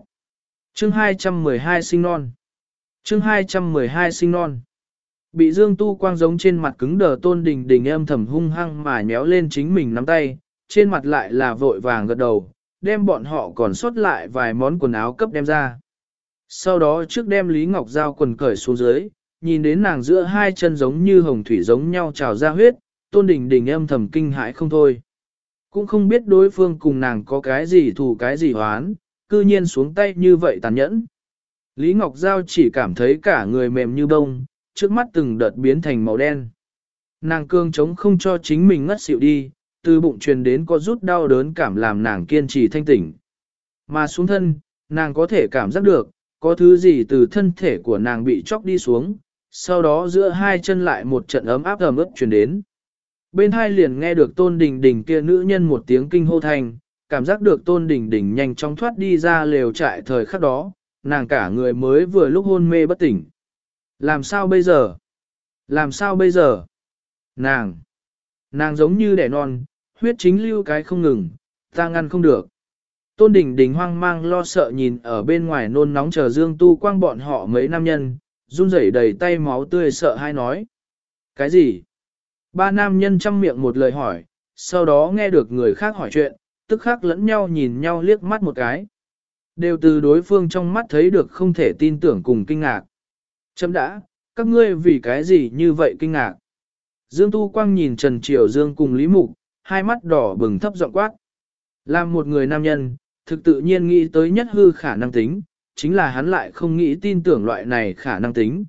Chương 212 sinh non. Chương 212 sinh non. Bị Dương Tu Quang giống trên mặt cứng đờ tôn đình đình em thầm hung hăng mà nhéo lên chính mình nắm tay, trên mặt lại là vội vàng gật đầu, đem bọn họ còn sót lại vài món quần áo cấp đem ra. Sau đó trước đem Lý Ngọc Giao quần cởi xuống dưới, nhìn đến nàng giữa hai chân giống như hồng thủy giống nhau trào ra huyết, tôn đình đình em thầm kinh hãi không thôi. Cũng không biết đối phương cùng nàng có cái gì thù cái gì hoán, cư nhiên xuống tay như vậy tàn nhẫn. Lý Ngọc Giao chỉ cảm thấy cả người mềm như bông, trước mắt từng đợt biến thành màu đen. Nàng cương chống không cho chính mình ngất xỉu đi, từ bụng truyền đến có rút đau đớn cảm làm nàng kiên trì thanh tỉnh. Mà xuống thân, nàng có thể cảm giác được, có thứ gì từ thân thể của nàng bị chóc đi xuống, sau đó giữa hai chân lại một trận ấm áp ấm ướt truyền đến. Bên hai liền nghe được tôn đình đình kia nữ nhân một tiếng kinh hô thành, cảm giác được tôn đình đình nhanh chóng thoát đi ra lều trại thời khắc đó, nàng cả người mới vừa lúc hôn mê bất tỉnh. Làm sao bây giờ? Làm sao bây giờ? Nàng! Nàng giống như đẻ non, huyết chính lưu cái không ngừng, ta ngăn không được. Tôn Đình Đình hoang mang lo sợ nhìn ở bên ngoài nôn nóng chờ Dương Tu Quang bọn họ mấy nam nhân, run rẩy đầy tay máu tươi sợ hai nói. Cái gì? Ba nam nhân chăm miệng một lời hỏi, sau đó nghe được người khác hỏi chuyện, tức khắc lẫn nhau nhìn nhau liếc mắt một cái. Đều từ đối phương trong mắt thấy được không thể tin tưởng cùng kinh ngạc. Chấm đã, các ngươi vì cái gì như vậy kinh ngạc? Dương Tu Quang nhìn Trần Triều Dương cùng Lý Mục, hai mắt đỏ bừng thấp giọng quát. Là một người nam nhân, thực tự nhiên nghĩ tới nhất hư khả năng tính, chính là hắn lại không nghĩ tin tưởng loại này khả năng tính.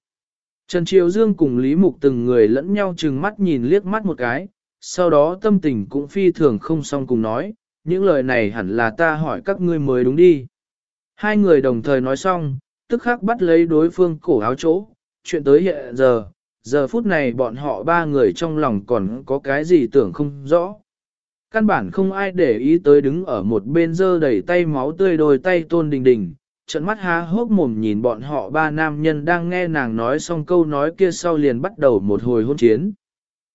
Trần Triều Dương cùng Lý Mục từng người lẫn nhau chừng mắt nhìn liếc mắt một cái, sau đó tâm tình cũng phi thường không xong cùng nói, những lời này hẳn là ta hỏi các ngươi mới đúng đi. Hai người đồng thời nói xong, tức khắc bắt lấy đối phương cổ áo chỗ, chuyện tới hiện giờ, giờ phút này bọn họ ba người trong lòng còn có cái gì tưởng không rõ. Căn bản không ai để ý tới đứng ở một bên dơ đầy tay máu tươi đôi tay tôn đình đình, trận mắt há hốc mồm nhìn bọn họ ba nam nhân đang nghe nàng nói xong câu nói kia sau liền bắt đầu một hồi hôn chiến.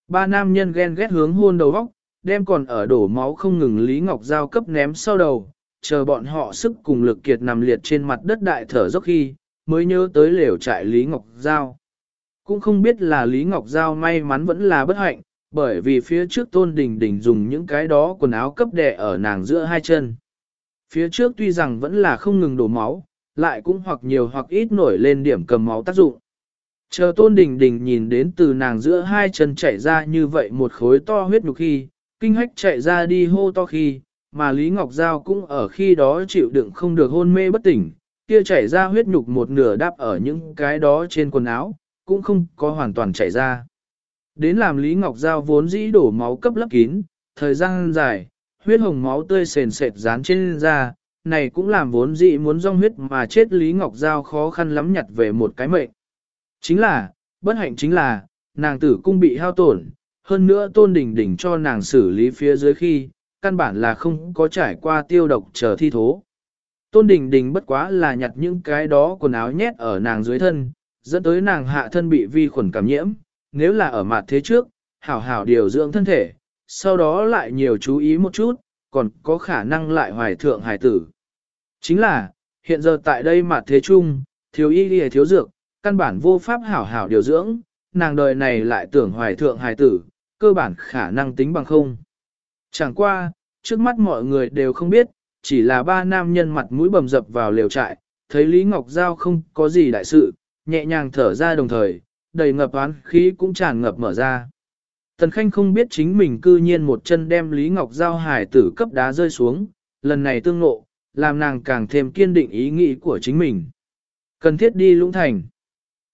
Ba nam nhân ghen ghét hướng hôn đầu vóc đem còn ở đổ máu không ngừng Lý Ngọc Giao cấp ném sau đầu, chờ bọn họ sức cùng lực kiệt nằm liệt trên mặt đất đại thở dốc khi, mới nhớ tới lều trại Lý Ngọc Giao. Cũng không biết là Lý Ngọc Giao may mắn vẫn là bất hạnh, bởi vì phía trước tôn đình đình dùng những cái đó quần áo cấp đè ở nàng giữa hai chân. Phía trước tuy rằng vẫn là không ngừng đổ máu, lại cũng hoặc nhiều hoặc ít nổi lên điểm cầm máu tác dụng. Chờ tôn đình đình nhìn đến từ nàng giữa hai chân chảy ra như vậy một khối to huyết nhục khi, kinh hách chạy ra đi hô to khi, mà Lý Ngọc Giao cũng ở khi đó chịu đựng không được hôn mê bất tỉnh, kia chảy ra huyết nhục một nửa đáp ở những cái đó trên quần áo, cũng không có hoàn toàn chảy ra. Đến làm Lý Ngọc Giao vốn dĩ đổ máu cấp lấp kín, thời gian dài, huyết hồng máu tươi sền sệt dán trên da, này cũng làm vốn dĩ muốn rong huyết mà chết Lý Ngọc Giao khó khăn lắm nhặt về một cái mệnh. Chính là, bất hạnh chính là, nàng tử cung bị hao tổn, hơn nữa tôn đỉnh đỉnh cho nàng xử lý phía dưới khi, căn bản là không có trải qua tiêu độc chờ thi thố. Tôn đỉnh đỉnh bất quá là nhặt những cái đó quần áo nhét ở nàng dưới thân, dẫn tới nàng hạ thân bị vi khuẩn cảm nhiễm, nếu là ở mặt thế trước, hảo hảo điều dưỡng thân thể, sau đó lại nhiều chú ý một chút, còn có khả năng lại hoài thượng hài tử. Chính là, hiện giờ tại đây mặt thế chung, thiếu y đi thiếu dược, căn bản vô pháp hảo hảo điều dưỡng, nàng đời này lại tưởng hoài thượng hài tử, cơ bản khả năng tính bằng không. Chẳng qua, trước mắt mọi người đều không biết, chỉ là ba nam nhân mặt mũi bầm dập vào lều trại, thấy Lý Ngọc Giao không có gì đại sự, nhẹ nhàng thở ra đồng thời, đầy ngập oán khí cũng tràn ngập mở ra. Tần Khanh không biết chính mình cư nhiên một chân đem Lý Ngọc Giao hải tử cấp đá rơi xuống, lần này tương ngộ, làm nàng càng thêm kiên định ý nghĩ của chính mình. Cần thiết đi lũng thành.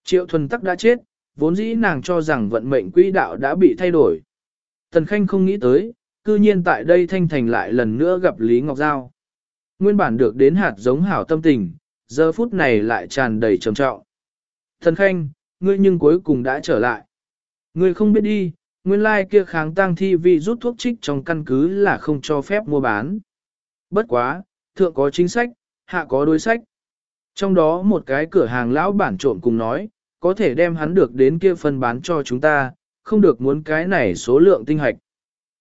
Triệu thuần tắc đã chết, vốn dĩ nàng cho rằng vận mệnh quỹ đạo đã bị thay đổi. Tần Khanh không nghĩ tới, cư nhiên tại đây Thanh Thành lại lần nữa gặp Lý Ngọc Giao. Nguyên bản được đến hạt giống hảo tâm tình, giờ phút này lại tràn đầy trầm trọng. Thần Khanh, ngươi nhưng cuối cùng đã trở lại. Ngươi không biết đi, nguyên lai like kia kháng tăng thi vi rút thuốc trích trong căn cứ là không cho phép mua bán. Bất quá, thượng có chính sách, hạ có đối sách. Trong đó một cái cửa hàng lão bản trộm cùng nói, có thể đem hắn được đến kia phân bán cho chúng ta, không được muốn cái này số lượng tinh hạch.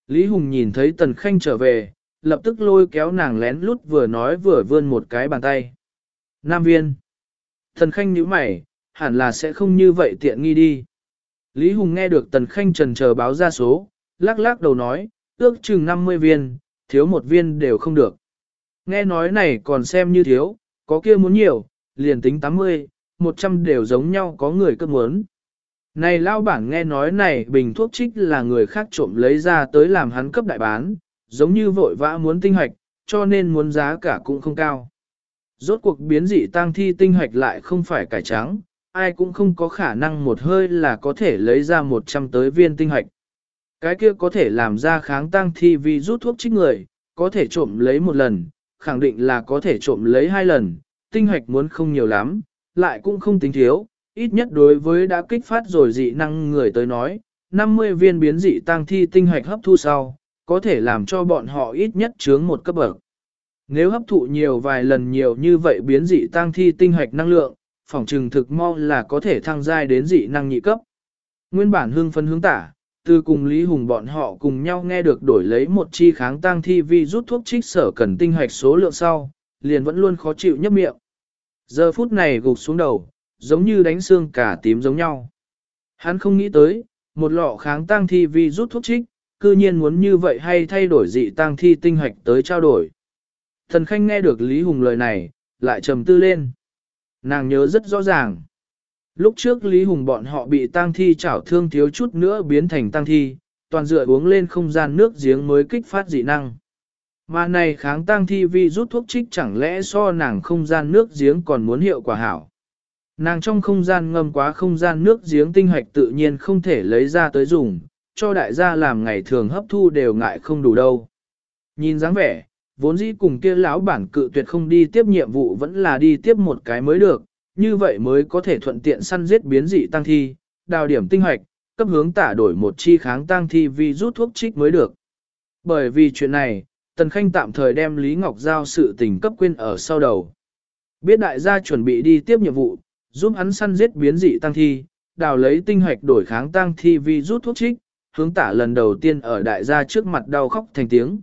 Lý Hùng nhìn thấy Tần Khanh trở về, lập tức lôi kéo nàng lén lút vừa nói vừa vươn một cái bàn tay. Nam viên. Tần Khanh nhíu mày, hẳn là sẽ không như vậy tiện nghi đi. Lý Hùng nghe được Tần Khanh trần chờ báo ra số, lắc lắc đầu nói, ước chừng 50 viên, thiếu một viên đều không được. Nghe nói này còn xem như thiếu, có kia muốn nhiều, liền tính 80, 100 đều giống nhau có người cất muốn. Này lao bản nghe nói này bình thuốc trích là người khác trộm lấy ra tới làm hắn cấp đại bán, giống như vội vã muốn tinh hoạch, cho nên muốn giá cả cũng không cao. Rốt cuộc biến dị tăng thi tinh hoạch lại không phải cải trắng, ai cũng không có khả năng một hơi là có thể lấy ra 100 tới viên tinh hoạch. Cái kia có thể làm ra kháng tăng thi vì rút thuốc trích người, có thể trộm lấy một lần, khẳng định là có thể trộm lấy hai lần, tinh hoạch muốn không nhiều lắm, lại cũng không tính thiếu, ít nhất đối với đã kích phát rồi dị năng người tới nói, 50 viên biến dị tăng thi tinh hạch hấp thu sau, có thể làm cho bọn họ ít nhất chướng một cấp bậc. Nếu hấp thụ nhiều vài lần nhiều như vậy biến dị tăng thi tinh hạch năng lượng, phỏng trừng thực mau là có thể thăng giai đến dị năng nhị cấp. Nguyên bản hưng phân hướng tả, từ cùng Lý Hùng bọn họ cùng nhau nghe được đổi lấy một chi kháng tăng thi vi rút thuốc trích sở cần tinh hạch số lượng sau, liền vẫn luôn khó chịu nhấp miệng. Giờ phút này gục xuống đầu, giống như đánh xương cả tím giống nhau. Hắn không nghĩ tới, một lọ kháng tăng thi vi rút thuốc trích, cư nhiên muốn như vậy hay thay đổi dị tăng thi tinh hoạch tới trao đổi. Thần Khanh nghe được Lý Hùng lời này, lại trầm tư lên. Nàng nhớ rất rõ ràng. Lúc trước Lý Hùng bọn họ bị tang thi chảo thương thiếu chút nữa biến thành tang thi, toàn dựa uống lên không gian nước giếng mới kích phát dị năng. Mà này kháng tăng thi vi rút thuốc trích chẳng lẽ so nàng không gian nước giếng còn muốn hiệu quả hảo. Nàng trong không gian ngâm quá không gian nước giếng tinh hoạch tự nhiên không thể lấy ra tới dùng, cho đại gia làm ngày thường hấp thu đều ngại không đủ đâu. Nhìn dáng vẻ, vốn dĩ cùng kia lão bản cự tuyệt không đi tiếp nhiệm vụ vẫn là đi tiếp một cái mới được, như vậy mới có thể thuận tiện săn giết biến dị tăng thi, đào điểm tinh hoạch, cấp hướng tả đổi một chi kháng tăng thi vì rút thuốc trích mới được. Bởi vì chuyện này, Tần Khanh tạm thời đem Lý Ngọc Giao sự tình cấp quên ở sau đầu. Biết đại gia chuẩn bị đi tiếp nhiệm vụ, giúp hắn săn giết biến dị tăng thi, đào lấy tinh hoạch đổi kháng tăng thi vì rút thuốc trích, hướng tả lần đầu tiên ở đại gia trước mặt đau khóc thành tiếng.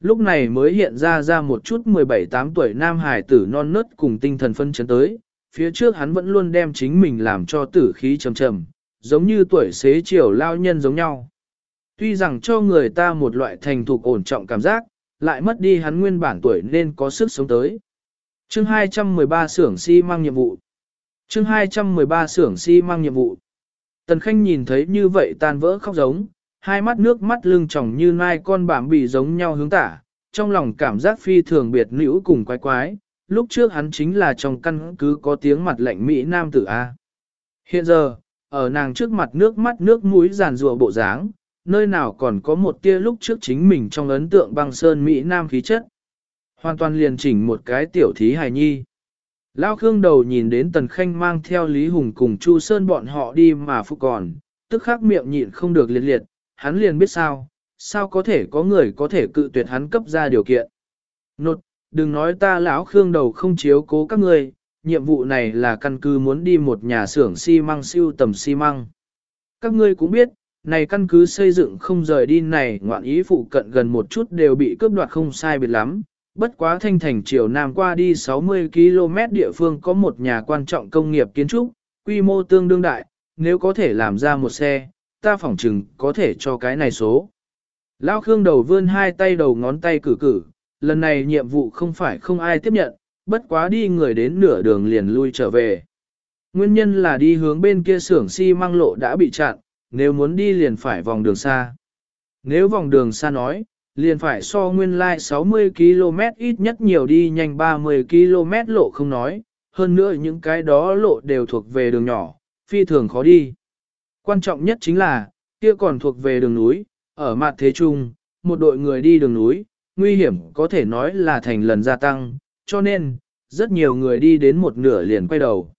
Lúc này mới hiện ra ra một chút 17-8 tuổi nam hải tử non nớt cùng tinh thần phân chấn tới, phía trước hắn vẫn luôn đem chính mình làm cho tử khí trầm trầm, giống như tuổi xế chiều lao nhân giống nhau. Tuy rằng cho người ta một loại thành thục ổn trọng cảm giác, lại mất đi hắn nguyên bản tuổi nên có sức sống tới. Chương 213 xưởng si mang nhiệm vụ. Chương 213 xưởng si mang nhiệm vụ. Tần Khanh nhìn thấy như vậy tan vỡ khóc giống, hai mắt nước mắt lưng tròng như nai con bảm bị giống nhau hướng tả, trong lòng cảm giác phi thường biệt nữ cùng quái quái, lúc trước hắn chính là trong căn cứ có tiếng mặt lạnh Mỹ Nam tử A. Hiện giờ, ở nàng trước mặt nước mắt nước mũi giàn rùa bộ dáng, nơi nào còn có một tia lúc trước chính mình trong ấn tượng băng sơn Mỹ Nam khí chất. Hoàn toàn liền chỉnh một cái tiểu thí hài nhi. Lao Khương đầu nhìn đến Tần Khanh mang theo Lý Hùng cùng Chu Sơn bọn họ đi mà phục còn, tức khắc miệng nhịn không được liệt liệt, hắn liền biết sao, sao có thể có người có thể cự tuyệt hắn cấp ra điều kiện. Nột, đừng nói ta lão Khương đầu không chiếu cố các ngươi, nhiệm vụ này là căn cứ muốn đi một nhà xưởng xi măng siêu tầm xi măng. Các ngươi cũng biết, này căn cứ xây dựng không rời đi này ngoạn ý phụ cận gần một chút đều bị cướp đoạt không sai biệt lắm. Bất quá thanh thành chiều nam qua đi 60 km địa phương có một nhà quan trọng công nghiệp kiến trúc, quy mô tương đương đại, nếu có thể làm ra một xe, ta phỏng chừng có thể cho cái này số. Lao Khương đầu vươn hai tay đầu ngón tay cử cử, lần này nhiệm vụ không phải không ai tiếp nhận, bất quá đi người đến nửa đường liền lui trở về. Nguyên nhân là đi hướng bên kia xưởng xi si măng lộ đã bị chặn, nếu muốn đi liền phải vòng đường xa. Nếu vòng đường xa nói, liền phải so nguyên lai like 60 km ít nhất nhiều đi nhanh 30 km lộ không nói, hơn nữa những cái đó lộ đều thuộc về đường nhỏ, phi thường khó đi. Quan trọng nhất chính là, kia còn thuộc về đường núi, ở mặt thế trung, một đội người đi đường núi, nguy hiểm có thể nói là thành lần gia tăng, cho nên, rất nhiều người đi đến một nửa liền quay đầu.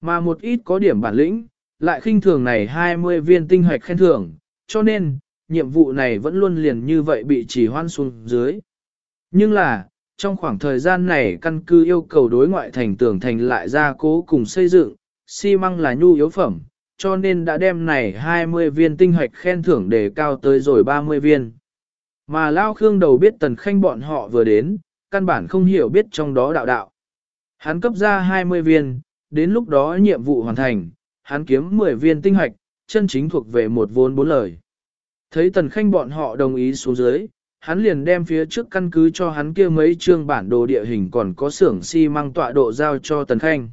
Mà một ít có điểm bản lĩnh, lại khinh thường này 20 viên tinh hoạch khen thưởng, cho nên, nhiệm vụ này vẫn luôn liền như vậy bị chỉ hoan xuống dưới. Nhưng là, trong khoảng thời gian này căn cứ yêu cầu đối ngoại thành tưởng thành lại gia cố cùng xây dựng, xi măng là nhu yếu phẩm, cho nên đã đem này 20 viên tinh hoạch khen thưởng đề cao tới rồi 30 viên. Mà Lao Khương đầu biết Tần Khanh bọn họ vừa đến, căn bản không hiểu biết trong đó đạo đạo. Hắn cấp ra 20 viên, đến lúc đó nhiệm vụ hoàn thành, hắn kiếm 10 viên tinh hạch, chân chính thuộc về một vốn bốn lời. Thấy Tần Khanh bọn họ đồng ý xuống dưới, hắn liền đem phía trước căn cứ cho hắn kia mấy chương bản đồ địa hình còn có xưởng xi măng tọa độ giao cho Tần Khanh.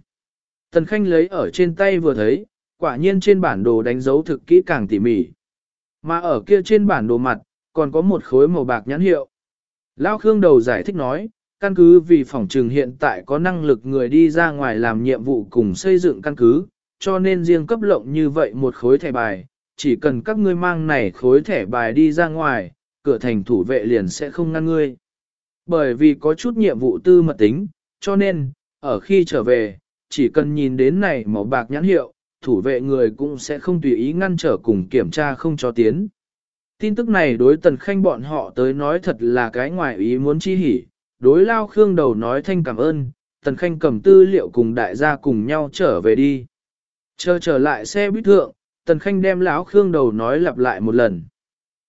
Tần Khanh lấy ở trên tay vừa thấy, quả nhiên trên bản đồ đánh dấu thực kỹ càng tỉ mỉ. Mà ở kia trên bản đồ mặt, còn có một khối màu bạc nhãn hiệu. Lao Khương đầu giải thích nói, căn cứ vì phòng trường hiện tại có năng lực người đi ra ngoài làm nhiệm vụ cùng xây dựng căn cứ, cho nên riêng cấp lộng như vậy một khối thẻ bài, chỉ cần các ngươi mang này khối thẻ bài đi ra ngoài, cửa thành thủ vệ liền sẽ không ngăn ngươi. Bởi vì có chút nhiệm vụ tư mật tính, cho nên, ở khi trở về, chỉ cần nhìn đến này màu bạc nhãn hiệu, thủ vệ người cũng sẽ không tùy ý ngăn trở cùng kiểm tra không cho tiến. Tin tức này đối tần khanh bọn họ tới nói thật là cái ngoài ý muốn chi hỉ, đối lao khương đầu nói thanh cảm ơn, tần khanh cầm tư liệu cùng đại gia cùng nhau trở về đi. Chờ trở lại xe buýt thượng, tần khanh đem lão khương đầu nói lặp lại một lần.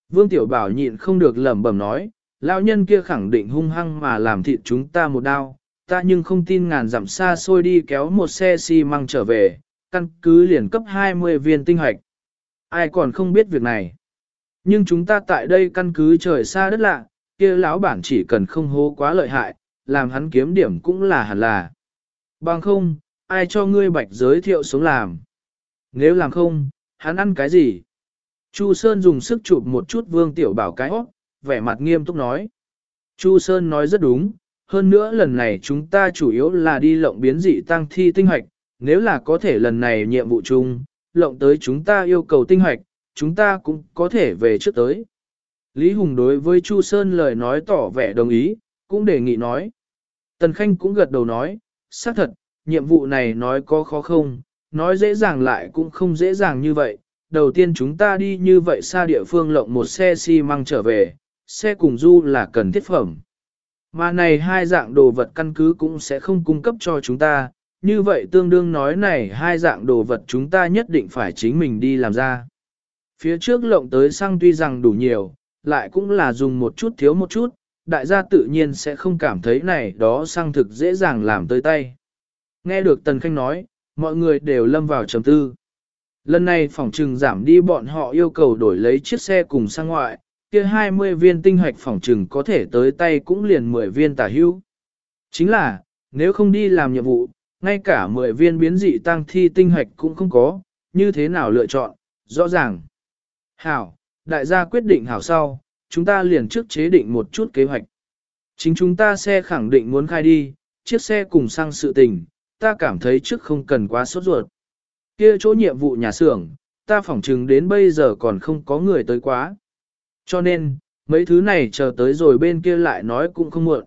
Vương Tiểu Bảo nhịn không được lẩm bẩm nói, lão nhân kia khẳng định hung hăng mà làm thịt chúng ta một đao, ta nhưng không tin ngàn dặm xa xôi đi kéo một xe xi măng trở về, căn cứ liền cấp 20 viên tinh hoạch. Ai còn không biết việc này. Nhưng chúng ta tại đây căn cứ trời xa đất lạ, kia lão bản chỉ cần không hố quá lợi hại, làm hắn kiếm điểm cũng là hẳn là. Bằng không, ai cho ngươi bạch giới thiệu sống làm. Nếu làm không, hắn ăn cái gì? Chu Sơn dùng sức chụp một chút Vương Tiểu Bảo cái hót, vẻ mặt nghiêm túc nói. Chu Sơn nói rất đúng, hơn nữa lần này chúng ta chủ yếu là đi lộng biến dị tăng thi tinh hoạch, nếu là có thể lần này nhiệm vụ chung, lộng tới chúng ta yêu cầu tinh hoạch, chúng ta cũng có thể về trước tới. Lý Hùng đối với Chu Sơn lời nói tỏ vẻ đồng ý, cũng đề nghị nói. Tần Khanh cũng gật đầu nói, xác thật, nhiệm vụ này nói có khó không, nói dễ dàng lại cũng không dễ dàng như vậy. Đầu tiên chúng ta đi như vậy xa địa phương lộng một xe xi măng trở về, xe cùng du là cần thiết phẩm. Mà này hai dạng đồ vật căn cứ cũng sẽ không cung cấp cho chúng ta, như vậy tương đương nói này hai dạng đồ vật chúng ta nhất định phải chính mình đi làm ra. Phía trước lộng tới xăng tuy rằng đủ nhiều, lại cũng là dùng một chút thiếu một chút, đại gia tự nhiên sẽ không cảm thấy này đó xăng thực dễ dàng làm tới tay. Nghe được Tần Khanh nói, mọi người đều lâm vào trầm tư. Lần này phòng trừng giảm đi bọn họ yêu cầu đổi lấy chiếc xe cùng sang ngoại, kia 20 viên tinh hoạch phòng trừng có thể tới tay cũng liền 10 viên tả hữu. Chính là, nếu không đi làm nhiệm vụ, ngay cả 10 viên biến dị tăng thi tinh hoạch cũng không có, như thế nào lựa chọn, rõ ràng. Hảo, đại gia quyết định hảo sau, chúng ta liền trước chế định một chút kế hoạch. Chính chúng ta xe khẳng định muốn khai đi, chiếc xe cùng sang sự tình, ta cảm thấy trước không cần quá sốt ruột. Kia chỗ nhiệm vụ nhà xưởng, ta phỏng chừng đến bây giờ còn không có người tới quá. Cho nên, mấy thứ này chờ tới rồi bên kia lại nói cũng không muộn.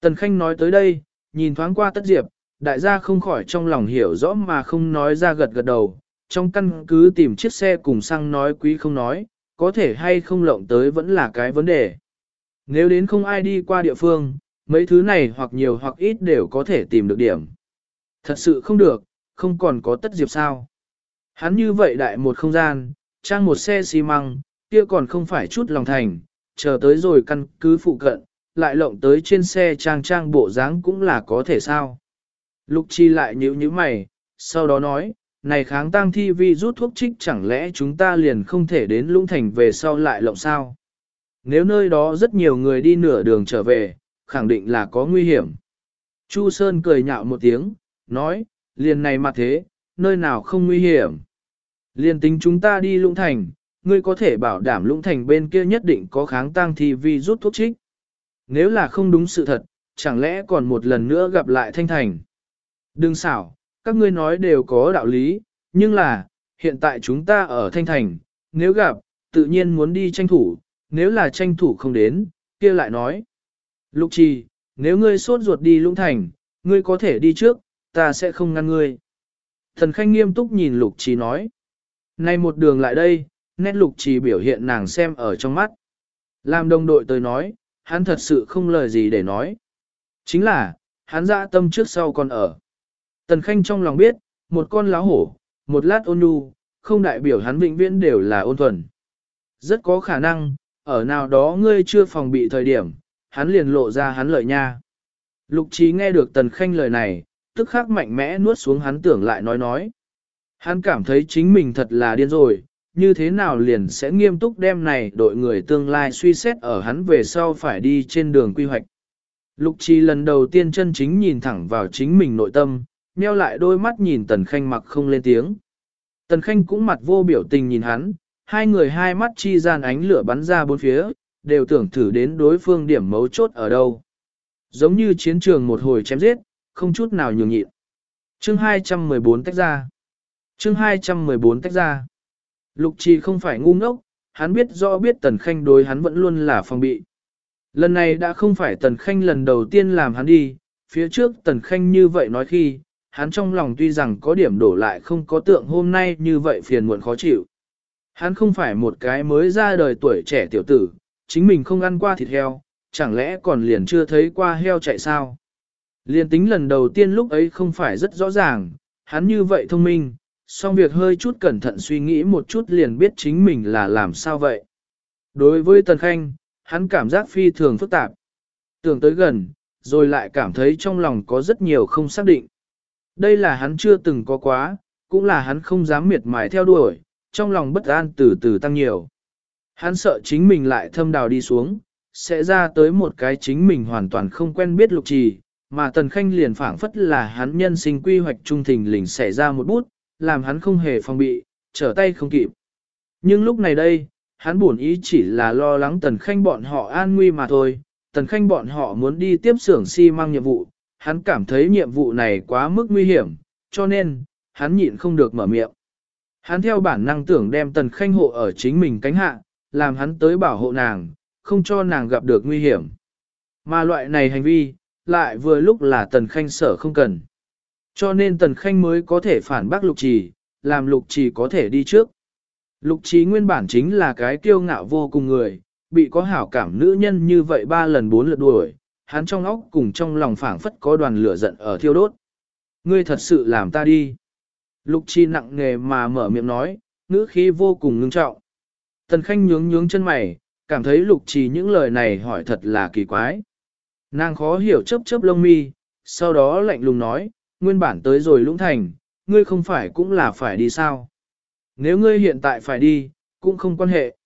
Tần Khanh nói tới đây, nhìn thoáng qua tất diệp, đại gia không khỏi trong lòng hiểu rõ mà không nói ra gật gật đầu, trong căn cứ tìm chiếc xe cùng xăng nói quý không nói, có thể hay không lộng tới vẫn là cái vấn đề. Nếu đến không ai đi qua địa phương, mấy thứ này hoặc nhiều hoặc ít đều có thể tìm được điểm. Thật sự không được, không còn có tất diệp sao. Hắn như vậy đại một không gian, trang một xe xi măng, kia còn không phải chút lòng thành, chờ tới rồi căn cứ phụ cận, lại lộng tới trên xe trang trang bộ dáng cũng là có thể sao. Lục chi lại nhíu nhíu mày, sau đó nói, này kháng tăng thi vi rút thuốc trích chẳng lẽ chúng ta liền không thể đến lũng thành về sau lại lộng sao? Nếu nơi đó rất nhiều người đi nửa đường trở về, khẳng định là có nguy hiểm. Chu Sơn cười nhạo một tiếng, nói, liền này mà thế, nơi nào không nguy hiểm. Liền tính chúng ta đi lũng thành, ngươi có thể bảo đảm lũng thành bên kia nhất định có kháng tăng thì vi rút thuốc trích. Nếu là không đúng sự thật, chẳng lẽ còn một lần nữa gặp lại thanh thành. Đừng xảo, các ngươi nói đều có đạo lý, nhưng là, hiện tại chúng ta ở Thanh Thành, nếu gặp, tự nhiên muốn đi tranh thủ, nếu là tranh thủ không đến, kia lại nói. Lục trì, nếu ngươi sốt ruột đi lũng thành, ngươi có thể đi trước, ta sẽ không ngăn ngươi. Thần Khanh nghiêm túc nhìn Lục trì nói. Nay một đường lại đây, nét lục trì biểu hiện nàng xem ở trong mắt. Làm đồng đội tới nói, hắn thật sự không lời gì để nói. Chính là, hắn dạ tâm trước sau còn ở. Tần Khanh trong lòng biết, một con láo hổ, một lát ôn nhu, không đại biểu hắn vĩnh viễn đều là ôn thuần. Rất có khả năng, ở nào đó ngươi chưa phòng bị thời điểm, hắn liền lộ ra hắn lợi nha. Lục trí nghe được Tần Khanh lời này, tức khắc mạnh mẽ nuốt xuống hắn tưởng lại nói nói. Hắn cảm thấy chính mình thật là điên rồi, như thế nào liền sẽ nghiêm túc đem này đội người tương lai suy xét ở hắn về sau phải đi trên đường quy hoạch. Lục chi lần đầu tiên chân chính nhìn thẳng vào chính mình nội tâm, nheo lại đôi mắt nhìn Tần Khanh mặc không lên tiếng. Tần Khanh cũng mặt vô biểu tình nhìn hắn, hai người hai mắt chi gian ánh lửa bắn ra bốn phía, đều tưởng thử đến đối phương điểm mấu chốt ở đâu. Giống như chiến trường một hồi chém giết, không chút nào nhường nhịn. Chương 214 tách ra. Chương 214 tách ra. Lục trì không phải ngu ngốc, hắn biết rõ biết Tần Khanh đối hắn vẫn luôn là phòng bị. Lần này đã không phải Tần Khanh lần đầu tiên làm hắn đi, phía trước Tần Khanh như vậy nói khi, hắn trong lòng tuy rằng có điểm đổ lại không có tượng hôm nay như vậy phiền muộn khó chịu. Hắn không phải một cái mới ra đời tuổi trẻ tiểu tử, chính mình không ăn qua thịt heo, chẳng lẽ còn liền chưa thấy qua heo chạy sao? Liên tính lần đầu tiên lúc ấy không phải rất rõ ràng, hắn như vậy thông minh, song việc hơi chút cẩn thận suy nghĩ một chút liền biết chính mình là làm sao vậy. Đối với Tần Khanh, hắn cảm giác phi thường phức tạp. Tưởng tới gần, rồi lại cảm thấy trong lòng có rất nhiều không xác định. Đây là hắn chưa từng có quá, cũng là hắn không dám miệt mài theo đuổi, trong lòng bất an từ từ tăng nhiều. Hắn sợ chính mình lại thâm đào đi xuống, sẽ ra tới một cái chính mình hoàn toàn không quen biết lục trì, mà Tần Khanh liền phảng phất là hắn nhân sinh quy hoạch trung thình lình xảy ra một bút, làm hắn không hề phòng bị, trở tay không kịp. Nhưng lúc này đây, hắn buồn ý chỉ là lo lắng Tần Khanh bọn họ an nguy mà thôi, Tần Khanh bọn họ muốn đi tiếp xưởng xi si mang nhiệm vụ, hắn cảm thấy nhiệm vụ này quá mức nguy hiểm, cho nên, hắn nhịn không được mở miệng. Hắn theo bản năng tưởng đem Tần Khanh hộ ở chính mình cánh hạ, làm hắn tới bảo hộ nàng, không cho nàng gặp được nguy hiểm. Mà loại này hành vi, lại vừa lúc là Tần Khanh sở không cần. Cho nên Tần Khanh mới có thể phản bác Lục Trì, làm Lục Trì có thể đi trước. Lục Trì nguyên bản chính là cái kiêu ngạo vô cùng người, bị có hảo cảm nữ nhân như vậy ba lần bốn lượt đuổi, hắn trong óc cùng trong lòng phảng phất có đoàn lửa giận ở thiêu đốt. Ngươi thật sự làm ta đi. Lục Trì nặng nghề mà mở miệng nói, ngữ khí vô cùng ngưng trọng. Tần Khanh nhướng nhướng chân mày, cảm thấy Lục Trì những lời này hỏi thật là kỳ quái. Nàng khó hiểu chớp chớp lông mi, sau đó lạnh lùng nói, nguyên bản tới rồi lũng thành, ngươi không phải cũng là phải đi sao. Nếu ngươi hiện tại phải đi, cũng không quan hệ.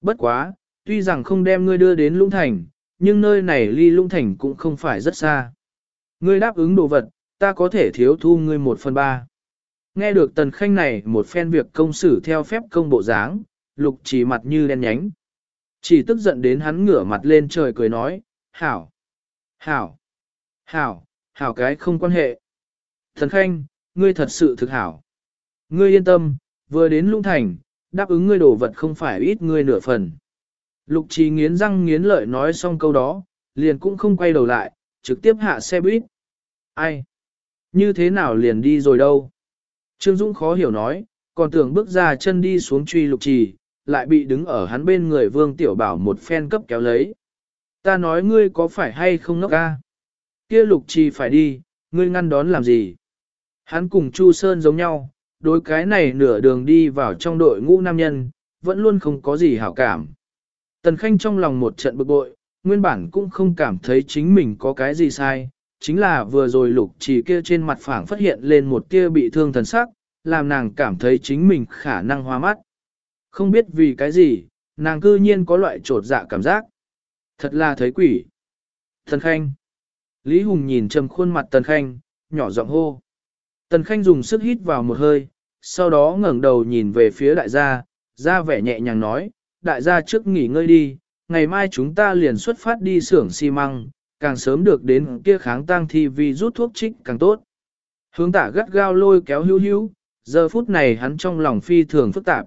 Bất quá, tuy rằng không đem ngươi đưa đến lũng thành, nhưng nơi này ly lũng thành cũng không phải rất xa. Ngươi đáp ứng đồ vật, ta có thể thiếu thu ngươi một phần ba. Nghe được tần khanh này một phen việc công xử theo phép công bộ dáng, lục chỉ mặt như đen nhánh. Chỉ tức giận đến hắn ngửa mặt lên trời cười nói, hảo, hảo, hảo, hảo cái không quan hệ. Thần Khanh, ngươi thật sự thực hảo. Ngươi yên tâm, vừa đến Lũng Thành, đáp ứng ngươi đổ vật không phải ít ngươi nửa phần. Lục Trì nghiến răng nghiến lợi nói xong câu đó, liền cũng không quay đầu lại, trực tiếp hạ xe buýt. Ai? Như thế nào liền đi rồi đâu? Trương Dũng khó hiểu nói, còn tưởng bước ra chân đi xuống truy Lục Trì, lại bị đứng ở hắn bên người Vương Tiểu Bảo một phen cấp kéo lấy. Ta nói ngươi có phải hay không nốc ca? Kia Lục Trì phải đi, ngươi ngăn đón làm gì? Hắn cùng Chu Sơn giống nhau, đối cái này nửa đường đi vào trong đội ngũ nam nhân, vẫn luôn không có gì hảo cảm. Tần Khanh trong lòng một trận bực bội, nguyên bản cũng không cảm thấy chính mình có cái gì sai, chính là vừa rồi lục chỉ kia trên mặt phẳng phát hiện lên một tia bị thương thần sắc, làm nàng cảm thấy chính mình khả năng hoa mắt. Không biết vì cái gì, nàng cư nhiên có loại trột dạ cảm giác. Thật là thấy quỷ. Tần Khanh. Lý Hùng nhìn trầm khuôn mặt Tần Khanh, nhỏ giọng hô. Tần Khanh dùng sức hít vào một hơi, sau đó ngẩng đầu nhìn về phía đại gia, ra vẻ nhẹ nhàng nói, đại gia trước nghỉ ngơi đi, ngày mai chúng ta liền xuất phát đi xưởng xi măng, càng sớm được đến kia kháng tăng thi vì rút thuốc trích càng tốt. Hướng tả gắt gao lôi kéo hưu hưu, giờ phút này hắn trong lòng phi thường phức tạp.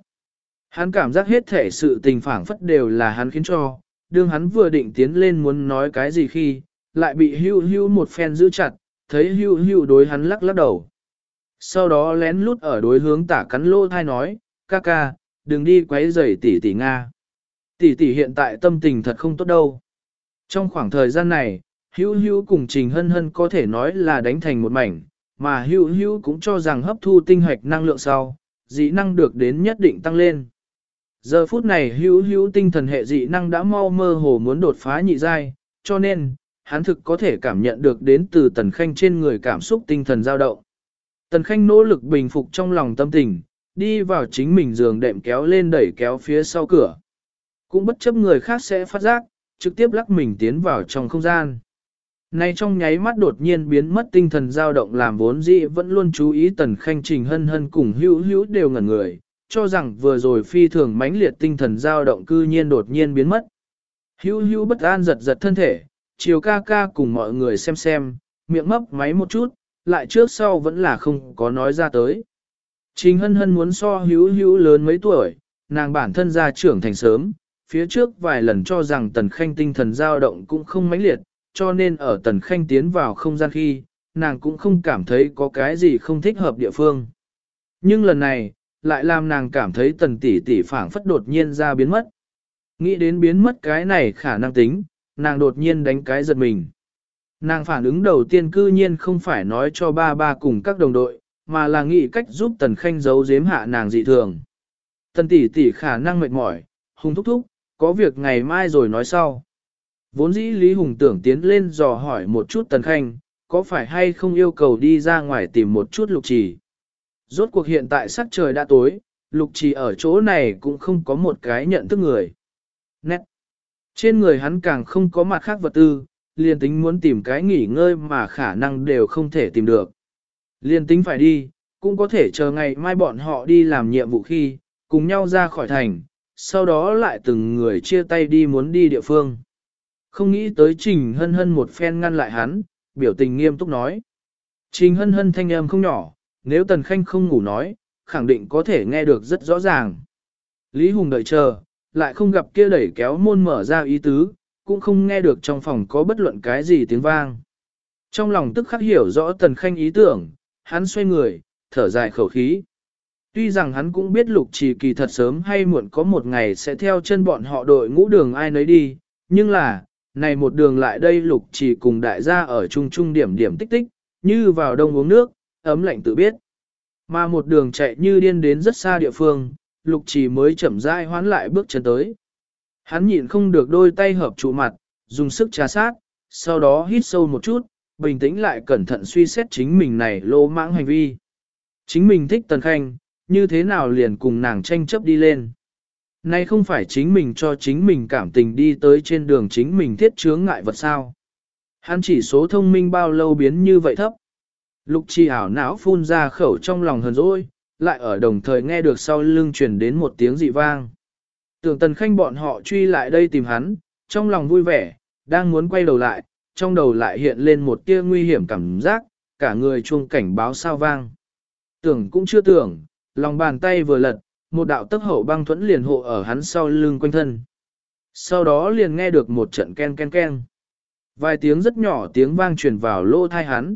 Hắn cảm giác hết thể sự tình phản phất đều là hắn khiến cho, đương hắn vừa định tiến lên muốn nói cái gì khi, lại bị hưu hưu một phen giữ chặt, thấy hưu hưu đối hắn lắc lắc đầu. Sau đó lén lút ở đối hướng tả cắn lô thai nói, ca ca, đừng đi quấy rầy tỷ tỷ Nga. Tỷ tỷ hiện tại tâm tình thật không tốt đâu. Trong khoảng thời gian này, Hưu Hưu cùng trình hân hân có thể nói là đánh thành một mảnh, mà Hưu Hưu cũng cho rằng hấp thu tinh hoạch năng lượng sau, dĩ năng được đến nhất định tăng lên. Giờ phút này hữu hữu tinh thần hệ dị năng đã mau mơ hồ muốn đột phá nhị giai, cho nên, hắn thực có thể cảm nhận được đến từ tần khanh trên người cảm xúc tinh thần dao động. Tần khanh nỗ lực bình phục trong lòng tâm tình, đi vào chính mình giường đệm kéo lên đẩy kéo phía sau cửa. Cũng bất chấp người khác sẽ phát giác, trực tiếp lắc mình tiến vào trong không gian. Này trong nháy mắt đột nhiên biến mất tinh thần dao động làm vốn dĩ vẫn luôn chú ý tần khanh trình hân hân cùng hữu hữu đều ngẩn người, cho rằng vừa rồi phi thường mãnh liệt tinh thần dao động cư nhiên đột nhiên biến mất. Hữu hữu bất an giật giật thân thể, chiều ca ca cùng mọi người xem xem, miệng mấp máy một chút, lại trước sau vẫn là không có nói ra tới. Trình hân hân muốn so hữu hữu lớn mấy tuổi, nàng bản thân ra trưởng thành sớm, phía trước vài lần cho rằng tần khanh tinh thần dao động cũng không mãnh liệt, cho nên ở tần khanh tiến vào không gian khi, nàng cũng không cảm thấy có cái gì không thích hợp địa phương. Nhưng lần này, lại làm nàng cảm thấy tần tỷ tỷ phảng phất đột nhiên ra biến mất. Nghĩ đến biến mất cái này khả năng tính, nàng đột nhiên đánh cái giật mình. Nàng phản ứng đầu tiên cư nhiên không phải nói cho ba ba cùng các đồng đội, mà là nghĩ cách giúp tần khanh giấu giếm hạ nàng dị thường. Tần tỷ tỷ khả năng mệt mỏi, hùng thúc thúc, có việc ngày mai rồi nói sau. Vốn dĩ Lý Hùng tưởng tiến lên dò hỏi một chút Tần Khanh, có phải hay không yêu cầu đi ra ngoài tìm một chút lục trì. Rốt cuộc hiện tại sắc trời đã tối, lục trì ở chỗ này cũng không có một cái nhận thức người. Nét. Trên người hắn càng không có mặt khác vật tư, liền tính muốn tìm cái nghỉ ngơi mà khả năng đều không thể tìm được. Liền tính phải đi, cũng có thể chờ ngày mai bọn họ đi làm nhiệm vụ khi, cùng nhau ra khỏi thành, sau đó lại từng người chia tay đi muốn đi địa phương. Không nghĩ tới Trình Hân Hân một phen ngăn lại hắn, biểu tình nghiêm túc nói. Trình Hân Hân thanh âm không nhỏ, nếu Tần Khanh không ngủ nói, khẳng định có thể nghe được rất rõ ràng. Lý Hùng đợi chờ, lại không gặp kia đẩy kéo môn mở ra ý tứ, cũng không nghe được trong phòng có bất luận cái gì tiếng vang. Trong lòng tức khắc hiểu rõ Tần Khanh ý tưởng, hắn xoay người, thở dài khẩu khí. Tuy rằng hắn cũng biết lục trì kỳ thật sớm hay muộn có một ngày sẽ theo chân bọn họ đội ngũ đường ai nấy đi, nhưng là, này một đường lại đây lục trì cùng đại gia ở chung chung điểm điểm tích tích, như vào đông uống nước, ấm lạnh tự biết. Mà một đường chạy như điên đến rất xa địa phương, lục trì mới chậm rãi hoán lại bước chân tới. Hắn nhịn không được đôi tay hợp trụ mặt, dùng sức trà sát, sau đó hít sâu một chút, bình tĩnh lại cẩn thận suy xét chính mình này lô mãng hành vi. Chính mình thích Tần Khanh, như thế nào liền cùng nàng tranh chấp đi lên. Nay không phải chính mình cho chính mình cảm tình đi tới trên đường chính mình thiết chướng ngại vật sao. Hắn chỉ số thông minh bao lâu biến như vậy thấp. Lục chi ảo não phun ra khẩu trong lòng hờn dỗi, lại ở đồng thời nghe được sau lưng truyền đến một tiếng dị vang. Tưởng tần khanh bọn họ truy lại đây tìm hắn, trong lòng vui vẻ, đang muốn quay đầu lại, trong đầu lại hiện lên một tia nguy hiểm cảm giác, cả người chuông cảnh báo sao vang. Tưởng cũng chưa tưởng, lòng bàn tay vừa lật, một đạo tấc hậu băng thuẫn liền hộ ở hắn sau lưng quanh thân. Sau đó liền nghe được một trận ken ken ken. Vài tiếng rất nhỏ tiếng vang truyền vào lỗ thai hắn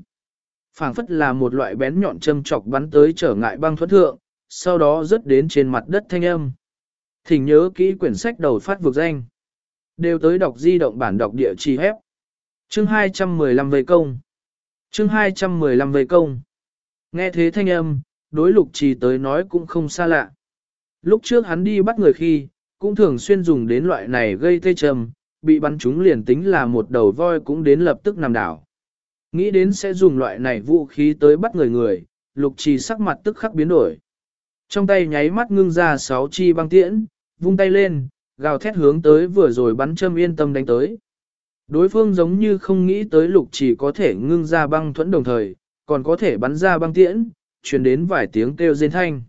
phảng phất là một loại bén nhọn châm chọc bắn tới trở ngại băng thuẫn thượng, sau đó rớt đến trên mặt đất thanh âm. Thỉnh nhớ kỹ quyển sách đầu phát vực danh. Đều tới đọc di động bản đọc địa chỉ hép. Chương 215 vây công. Chương 215 vây công. Nghe thế thanh âm, đối lục trì tới nói cũng không xa lạ. Lúc trước hắn đi bắt người khi, cũng thường xuyên dùng đến loại này gây tê trầm, bị bắn trúng liền tính là một đầu voi cũng đến lập tức nằm đảo. Nghĩ đến sẽ dùng loại này vũ khí tới bắt người người, lục trì sắc mặt tức khắc biến đổi. Trong tay nháy mắt ngưng ra sáu chi băng tiễn, vung tay lên, gào thét hướng tới vừa rồi bắn châm yên tâm đánh tới. Đối phương giống như không nghĩ tới lục chỉ có thể ngưng ra băng thuẫn đồng thời, còn có thể bắn ra băng tiễn, truyền đến vài tiếng kêu rên thanh.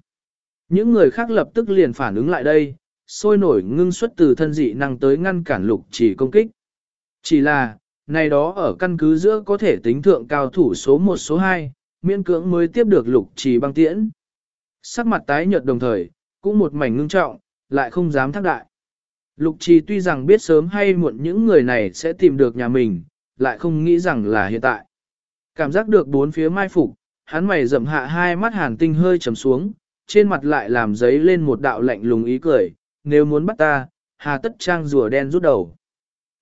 Những người khác lập tức liền phản ứng lại đây, sôi nổi ngưng xuất từ thân dị năng tới ngăn cản lục chỉ công kích. Chỉ là, này đó ở căn cứ giữa có thể tính thượng cao thủ số 1 số 2, miễn cưỡng mới tiếp được lục trì băng tiễn. Sắc mặt tái nhợt đồng thời, cũng một mảnh ngưng trọng, lại không dám thác đại. Lục trì tuy rằng biết sớm hay muộn những người này sẽ tìm được nhà mình, lại không nghĩ rằng là hiện tại. Cảm giác được bốn phía mai phục, hắn mày rậm hạ hai mắt hàn tinh hơi trầm xuống, trên mặt lại làm giấy lên một đạo lạnh lùng ý cười, nếu muốn bắt ta, hà tất trang rùa đen rút đầu.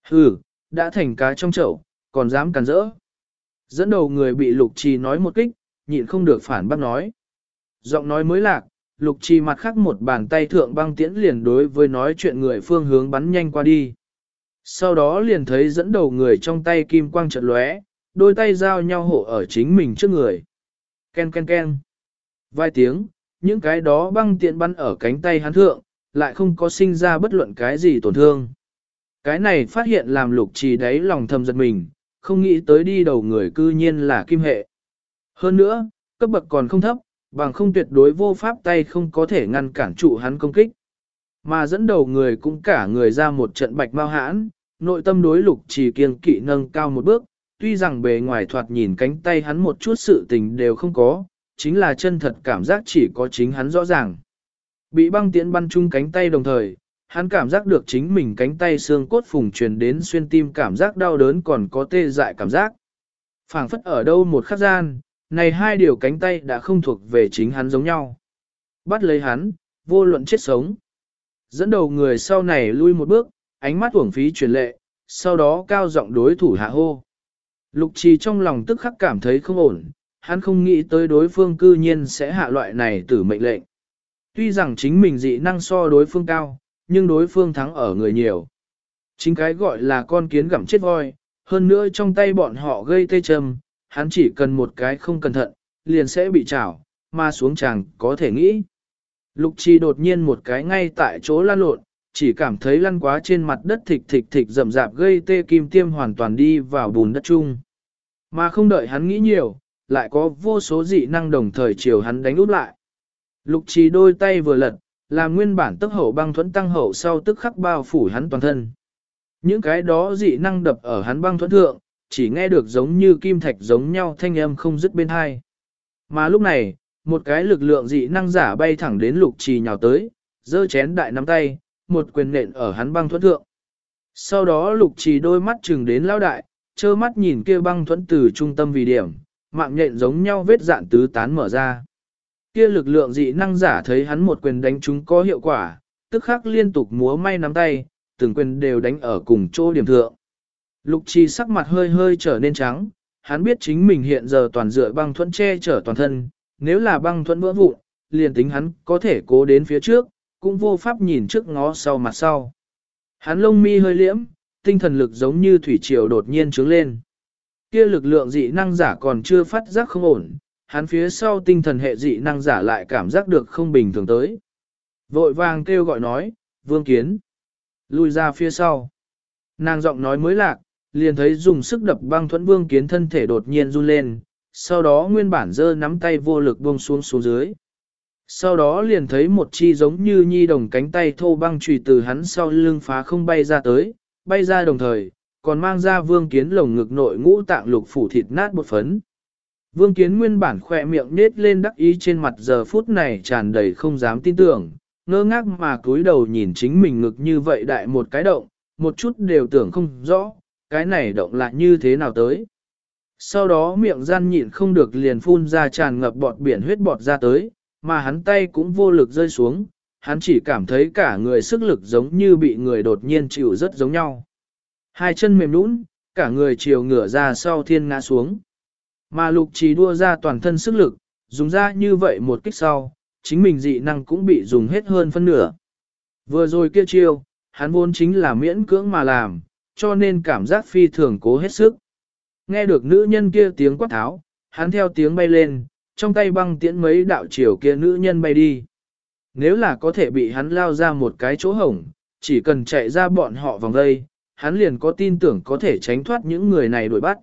Hừ, đã thành cá trong chậu, còn dám cắn rỡ. Dẫn đầu người bị lục trì nói một kích, nhịn không được phản bác nói. Giọng nói mới lạc, lục trì mặt khác một bàn tay thượng băng tiễn liền đối với nói chuyện người phương hướng bắn nhanh qua đi. Sau đó liền thấy dẫn đầu người trong tay kim quang chợt lóe, đôi tay giao nhau hộ ở chính mình trước người. Ken ken ken. Vài tiếng, những cái đó băng tiện bắn ở cánh tay hắn thượng, lại không có sinh ra bất luận cái gì tổn thương. Cái này phát hiện làm lục trì đáy lòng thầm giật mình, không nghĩ tới đi đầu người cư nhiên là kim hệ. Hơn nữa, cấp bậc còn không thấp, bằng không tuyệt đối vô pháp tay không có thể ngăn cản trụ hắn công kích. Mà dẫn đầu người cũng cả người ra một trận bạch mau hãn, nội tâm đối lục trì kiên kỵ nâng cao một bước, tuy rằng bề ngoài thoạt nhìn cánh tay hắn một chút sự tình đều không có, chính là chân thật cảm giác chỉ có chính hắn rõ ràng. Bị băng tiễn bắn chung cánh tay đồng thời, hắn cảm giác được chính mình cánh tay xương cốt phùng truyền đến xuyên tim cảm giác đau đớn còn có tê dại cảm giác. phảng phất ở đâu một khắc gian, này hai điều cánh tay đã không thuộc về chính hắn giống nhau. Bắt lấy hắn, vô luận chết sống. Dẫn đầu người sau này lui một bước, ánh mắt uổng phí truyền lệ, sau đó cao giọng đối thủ hạ hô. Lục trì trong lòng tức khắc cảm thấy không ổn, hắn không nghĩ tới đối phương cư nhiên sẽ hạ loại này tử mệnh lệnh. Tuy rằng chính mình dị năng so đối phương cao, nhưng đối phương thắng ở người nhiều. Chính cái gọi là con kiến gặm chết voi, hơn nữa trong tay bọn họ gây tê châm, hắn chỉ cần một cái không cẩn thận, liền sẽ bị chảo, mà xuống chàng có thể nghĩ. Lục trì đột nhiên một cái ngay tại chỗ lăn lộn, chỉ cảm thấy lăn quá trên mặt đất thịch thịch thịch rậm rạp gây tê kim tiêm hoàn toàn đi vào bùn đất chung. Mà không đợi hắn nghĩ nhiều, lại có vô số dị năng đồng thời chiều hắn đánh út lại. Lục trì đôi tay vừa lật, làm nguyên bản tức hậu băng thuẫn tăng hậu sau tức khắc bao phủ hắn toàn thân. Những cái đó dị năng đập ở hắn băng thuẫn thượng, chỉ nghe được giống như kim thạch giống nhau thanh âm không dứt bên hai. Mà lúc này, một cái lực lượng dị năng giả bay thẳng đến lục trì nhào tới, giơ chén đại nắm tay, một quyền nện ở hắn băng thuẫn thượng. Sau đó lục trì đôi mắt chừng đến lao đại, trơ mắt nhìn kia băng thuẫn từ trung tâm vì điểm, mạng nhện giống nhau vết dạn tứ tán mở ra. Kia lực lượng dị năng giả thấy hắn một quyền đánh chúng có hiệu quả, tức khắc liên tục múa may nắm tay, từng quyền đều đánh ở cùng chỗ điểm thượng. Lục trì sắc mặt hơi hơi trở nên trắng, hắn biết chính mình hiện giờ toàn dựa băng thuẫn che chở toàn thân, nếu là băng thuẫn vỡ vụn, liền tính hắn có thể cố đến phía trước, cũng vô pháp nhìn trước ngó sau mặt sau. Hắn lông mi hơi liễm, tinh thần lực giống như thủy triều đột nhiên trướng lên. Kia lực lượng dị năng giả còn chưa phát giác không ổn, hắn phía sau tinh thần hệ dị năng giả lại cảm giác được không bình thường tới. Vội vàng kêu gọi nói, vương kiến, lui ra phía sau. Nàng giọng nói mới lạc, liền thấy dùng sức đập băng thuẫn vương kiến thân thể đột nhiên run lên, sau đó nguyên bản giơ nắm tay vô lực buông xuống xuống dưới. Sau đó liền thấy một chi giống như nhi đồng cánh tay thô băng trùy từ hắn sau lưng phá không bay ra tới, bay ra đồng thời, còn mang ra vương kiến lồng ngực nội ngũ tạng lục phủ thịt nát một phấn. Vương kiến nguyên bản khỏe miệng nết lên đắc ý trên mặt giờ phút này tràn đầy không dám tin tưởng, ngơ ngác mà cúi đầu nhìn chính mình ngực như vậy đại một cái động, một chút đều tưởng không rõ, cái này động lại như thế nào tới. Sau đó miệng gian nhịn không được liền phun ra tràn ngập bọt biển huyết bọt ra tới, mà hắn tay cũng vô lực rơi xuống, hắn chỉ cảm thấy cả người sức lực giống như bị người đột nhiên chịu rất giống nhau. Hai chân mềm nũng, cả người chiều ngửa ra sau thiên ngã xuống. Mà lục trì đua ra toàn thân sức lực, dùng ra như vậy một kích sau, chính mình dị năng cũng bị dùng hết hơn phân nửa. Vừa rồi kia chiêu, hắn vốn chính là miễn cưỡng mà làm, cho nên cảm giác phi thường cố hết sức. Nghe được nữ nhân kia tiếng quát tháo, hắn theo tiếng bay lên, trong tay băng tiễn mấy đạo chiều kia nữ nhân bay đi. Nếu là có thể bị hắn lao ra một cái chỗ hổng, chỉ cần chạy ra bọn họ vòng đây, hắn liền có tin tưởng có thể tránh thoát những người này đuổi bắt.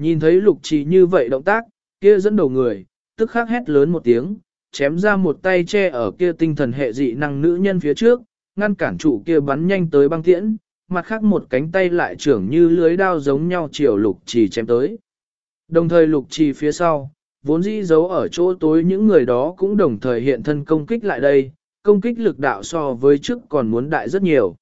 Nhìn thấy lục trì như vậy động tác, kia dẫn đầu người, tức khắc hét lớn một tiếng, chém ra một tay che ở kia tinh thần hệ dị năng nữ nhân phía trước, ngăn cản chủ kia bắn nhanh tới băng tiễn, mặt khác một cánh tay lại trưởng như lưới đao giống nhau chiều lục trì chém tới. Đồng thời lục trì phía sau, vốn dĩ giấu ở chỗ tối những người đó cũng đồng thời hiện thân công kích lại đây, công kích lực đạo so với trước còn muốn đại rất nhiều.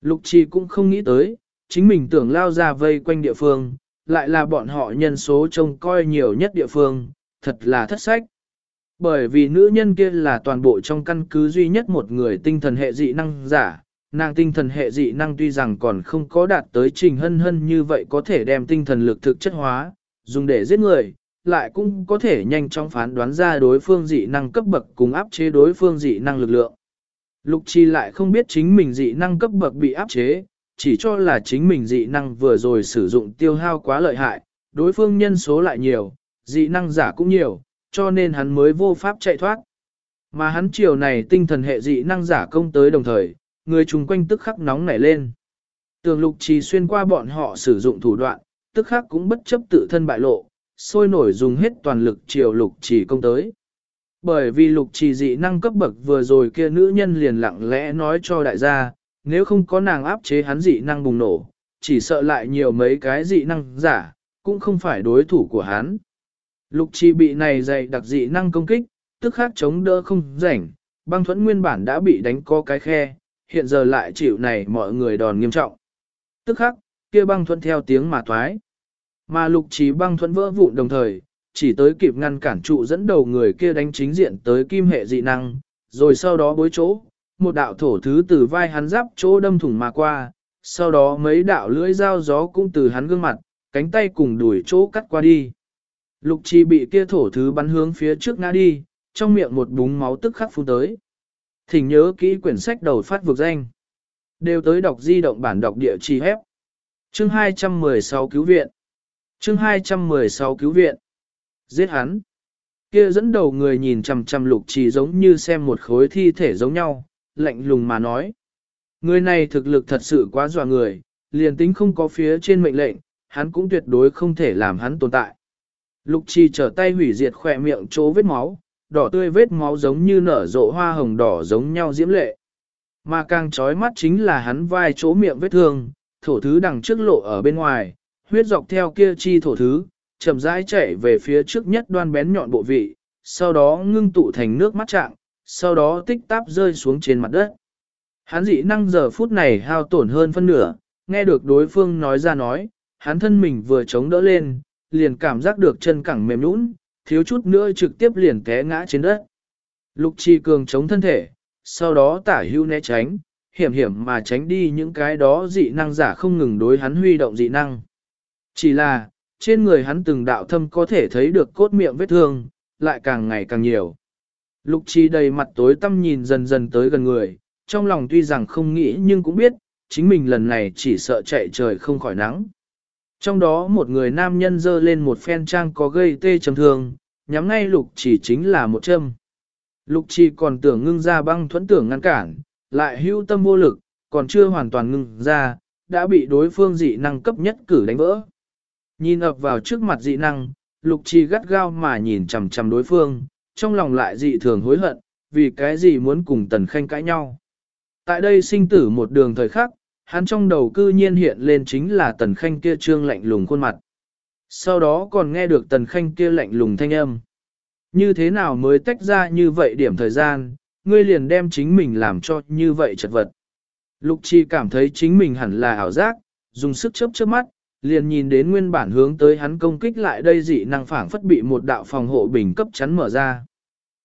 Lục trì cũng không nghĩ tới, chính mình tưởng lao ra vây quanh địa phương, lại là bọn họ nhân số trông coi nhiều nhất địa phương, thật là thất sách. Bởi vì nữ nhân kia là toàn bộ trong căn cứ duy nhất một người tinh thần hệ dị năng giả, nàng tinh thần hệ dị năng tuy rằng còn không có đạt tới trình hân hân như vậy có thể đem tinh thần lực thực chất hóa, dùng để giết người, lại cũng có thể nhanh chóng phán đoán ra đối phương dị năng cấp bậc cùng áp chế đối phương dị năng lực lượng. Lục Chi lại không biết chính mình dị năng cấp bậc bị áp chế, chỉ cho là chính mình dị năng vừa rồi sử dụng tiêu hao quá lợi hại, đối phương nhân số lại nhiều, dị năng giả cũng nhiều, cho nên hắn mới vô pháp chạy thoát. Mà hắn chiều này tinh thần hệ dị năng giả công tới đồng thời, người chung quanh tức khắc nóng nảy lên. Tường lục trì xuyên qua bọn họ sử dụng thủ đoạn, tức khắc cũng bất chấp tự thân bại lộ, sôi nổi dùng hết toàn lực chiều lục trì công tới. Bởi vì lục trì dị năng cấp bậc vừa rồi kia nữ nhân liền lặng lẽ nói cho đại gia, nếu không có nàng áp chế hắn dị năng bùng nổ, chỉ sợ lại nhiều mấy cái dị năng giả, cũng không phải đối thủ của hắn. Lục Chi bị này dày đặc dị năng công kích, tức khắc chống đỡ không rảnh, băng thuẫn nguyên bản đã bị đánh co cái khe, hiện giờ lại chịu này mọi người đòn nghiêm trọng. Tức khắc, kia băng thuẫn theo tiếng mà thoái. Mà lục trí băng thuẫn vỡ vụn đồng thời, chỉ tới kịp ngăn cản trụ dẫn đầu người kia đánh chính diện tới kim hệ dị năng, rồi sau đó bối chỗ, một đạo thổ thứ từ vai hắn giáp chỗ đâm thủng mà qua, sau đó mấy đạo lưỡi dao gió cũng từ hắn gương mặt, cánh tay cùng đuổi chỗ cắt qua đi. Lục trì bị kia thổ thứ bắn hướng phía trước ngã đi, trong miệng một búng máu tức khắc phun tới. Thỉnh nhớ kỹ quyển sách đầu phát vực danh. Đều tới đọc di động bản đọc địa chỉ hép. Chương 216 cứu viện. Chương 216 cứu viện. Giết hắn. Kia dẫn đầu người nhìn chằm chằm lục trì giống như xem một khối thi thể giống nhau, lạnh lùng mà nói. Người này thực lực thật sự quá dọa người, liền tính không có phía trên mệnh lệnh, hắn cũng tuyệt đối không thể làm hắn tồn tại. Lục trì trở tay hủy diệt khỏe miệng chỗ vết máu, đỏ tươi vết máu giống như nở rộ hoa hồng đỏ giống nhau diễm lệ. Mà càng trói mắt chính là hắn vai chỗ miệng vết thương, thổ thứ đằng trước lộ ở bên ngoài, huyết dọc theo kia chi thổ thứ, chậm rãi chạy về phía trước nhất đoan bén nhọn bộ vị, sau đó ngưng tụ thành nước mắt trạng, sau đó tích táp rơi xuống trên mặt đất. Hắn dị năng giờ phút này hao tổn hơn phân nửa, nghe được đối phương nói ra nói, hắn thân mình vừa chống đỡ lên, liền cảm giác được chân cẳng mềm nhũn, thiếu chút nữa trực tiếp liền té ngã trên đất. Lục trì cường chống thân thể, sau đó tả hưu né tránh, hiểm hiểm mà tránh đi những cái đó dị năng giả không ngừng đối hắn huy động dị năng. Chỉ là, trên người hắn từng đạo thâm có thể thấy được cốt miệng vết thương, lại càng ngày càng nhiều. Lục trì đầy mặt tối tăm nhìn dần dần tới gần người, trong lòng tuy rằng không nghĩ nhưng cũng biết, chính mình lần này chỉ sợ chạy trời không khỏi nắng. Trong đó một người nam nhân dơ lên một phen trang có gây tê trầm thương, nhắm ngay lục chỉ chính là một châm. Lục chỉ còn tưởng ngưng ra băng thuẫn tưởng ngăn cản, lại hưu tâm vô lực, còn chưa hoàn toàn ngưng ra, đã bị đối phương dị năng cấp nhất cử đánh vỡ. Nhìn ập vào trước mặt dị năng, lục Chi gắt gao mà nhìn chằm chằm đối phương, trong lòng lại dị thường hối hận, vì cái gì muốn cùng tần khanh cãi nhau. Tại đây sinh tử một đường thời khắc, hắn trong đầu cư nhiên hiện lên chính là tần khanh kia trương lạnh lùng khuôn mặt. Sau đó còn nghe được tần khanh kia lạnh lùng thanh âm. Như thế nào mới tách ra như vậy điểm thời gian, ngươi liền đem chính mình làm cho như vậy chật vật. Lục chi cảm thấy chính mình hẳn là ảo giác, dùng sức chớp chớp mắt, liền nhìn đến nguyên bản hướng tới hắn công kích lại đây dị năng phảng phất bị một đạo phòng hộ bình cấp chắn mở ra.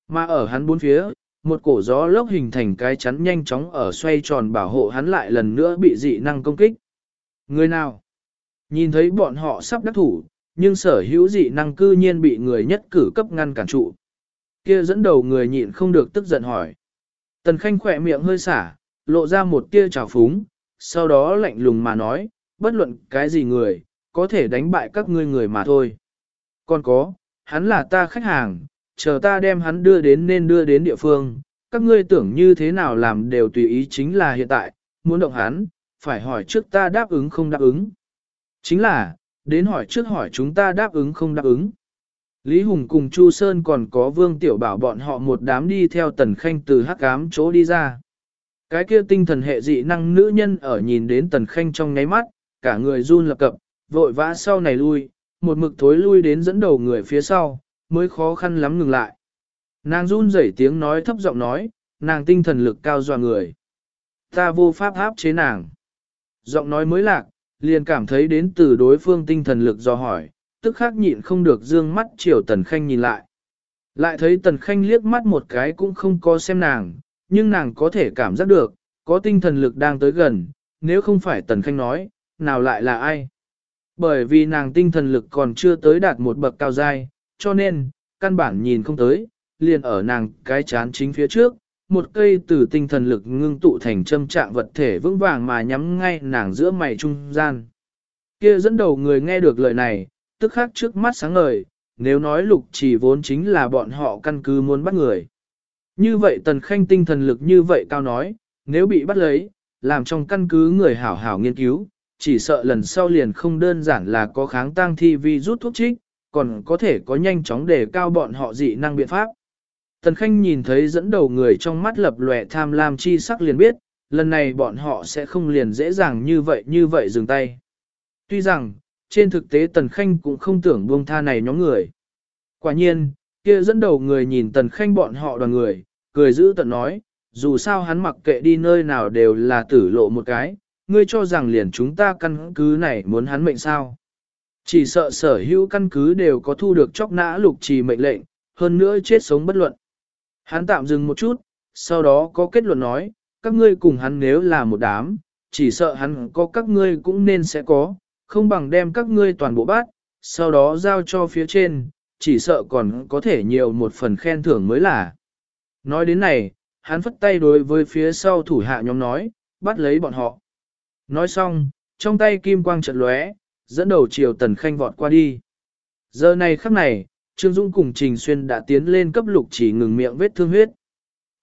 Mà ở hắn bốn phía, một cổ gió lốc hình thành cái chắn nhanh chóng ở xoay tròn bảo hộ hắn lại lần nữa bị dị năng công kích. Người nào? Nhìn thấy bọn họ sắp đắc thủ, nhưng sở hữu dị năng cư nhiên bị người nhất cử cấp ngăn cản trụ. Kia dẫn đầu người nhịn không được tức giận hỏi. Tần Khanh khỏe miệng hơi xả, lộ ra một tia trào phúng, sau đó lạnh lùng mà nói, bất luận cái gì người, có thể đánh bại các ngươi người mà thôi. Còn có, hắn là ta khách hàng, chờ ta đem hắn đưa đến nên đưa đến địa phương, các ngươi tưởng như thế nào làm đều tùy ý chính là hiện tại, muốn động hắn, phải hỏi trước ta đáp ứng không đáp ứng. Chính là, đến hỏi trước hỏi chúng ta đáp ứng không đáp ứng. Lý Hùng cùng Chu Sơn còn có Vương Tiểu Bảo bọn họ một đám đi theo Tần Khanh từ hắc ám chỗ đi ra. Cái kia tinh thần hệ dị năng nữ nhân ở nhìn đến Tần Khanh trong nháy mắt, cả người run lập cập, vội vã sau này lui, một mực thối lui đến dẫn đầu người phía sau, mới khó khăn lắm ngừng lại. Nàng run rẩy tiếng nói thấp giọng nói, nàng tinh thần lực cao dọa người. Ta vô pháp áp chế nàng. Giọng nói mới lạc, liền cảm thấy đến từ đối phương tinh thần lực do hỏi, tức khắc nhịn không được dương mắt chiều tần khanh nhìn lại. Lại thấy tần khanh liếc mắt một cái cũng không có xem nàng, nhưng nàng có thể cảm giác được, có tinh thần lực đang tới gần, nếu không phải tần khanh nói, nào lại là ai. Bởi vì nàng tinh thần lực còn chưa tới đạt một bậc cao dai, cho nên, căn bản nhìn không tới, liền ở nàng cái chán chính phía trước, một cây từ tinh thần lực ngưng tụ thành châm trạng vật thể vững vàng mà nhắm ngay nàng giữa mày trung gian. Kia dẫn đầu người nghe được lời này, tức khắc trước mắt sáng ngời, nếu nói lục chỉ vốn chính là bọn họ căn cứ muốn bắt người. Như vậy tần khanh tinh thần lực như vậy cao nói, nếu bị bắt lấy, làm trong căn cứ người hảo hảo nghiên cứu, chỉ sợ lần sau liền không đơn giản là có kháng tăng thi vi rút thuốc trích, còn có thể có nhanh chóng để cao bọn họ dị năng biện pháp. Tần Khanh nhìn thấy dẫn đầu người trong mắt lập lòe tham lam chi sắc liền biết, lần này bọn họ sẽ không liền dễ dàng như vậy như vậy dừng tay. Tuy rằng, trên thực tế Tần Khanh cũng không tưởng buông tha này nhóm người. Quả nhiên, kia dẫn đầu người nhìn Tần Khanh bọn họ đoàn người, cười giữ tận nói, dù sao hắn mặc kệ đi nơi nào đều là tử lộ một cái, ngươi cho rằng liền chúng ta căn cứ này muốn hắn mệnh sao. Chỉ sợ sở hữu căn cứ đều có thu được chóc nã lục trì mệnh lệnh, hơn nữa chết sống bất luận. Hắn tạm dừng một chút, sau đó có kết luận nói, các ngươi cùng hắn nếu là một đám, chỉ sợ hắn có các ngươi cũng nên sẽ có, không bằng đem các ngươi toàn bộ bát, sau đó giao cho phía trên, chỉ sợ còn có thể nhiều một phần khen thưởng mới là. Nói đến này, hắn phất tay đối với phía sau thủ hạ nhóm nói, bắt lấy bọn họ. Nói xong, trong tay kim quang trận lóe, dẫn đầu chiều tần khanh vọt qua đi. Giờ này khắc này, Trương Dung cùng Trình Xuyên đã tiến lên cấp lục chỉ ngừng miệng vết thương huyết.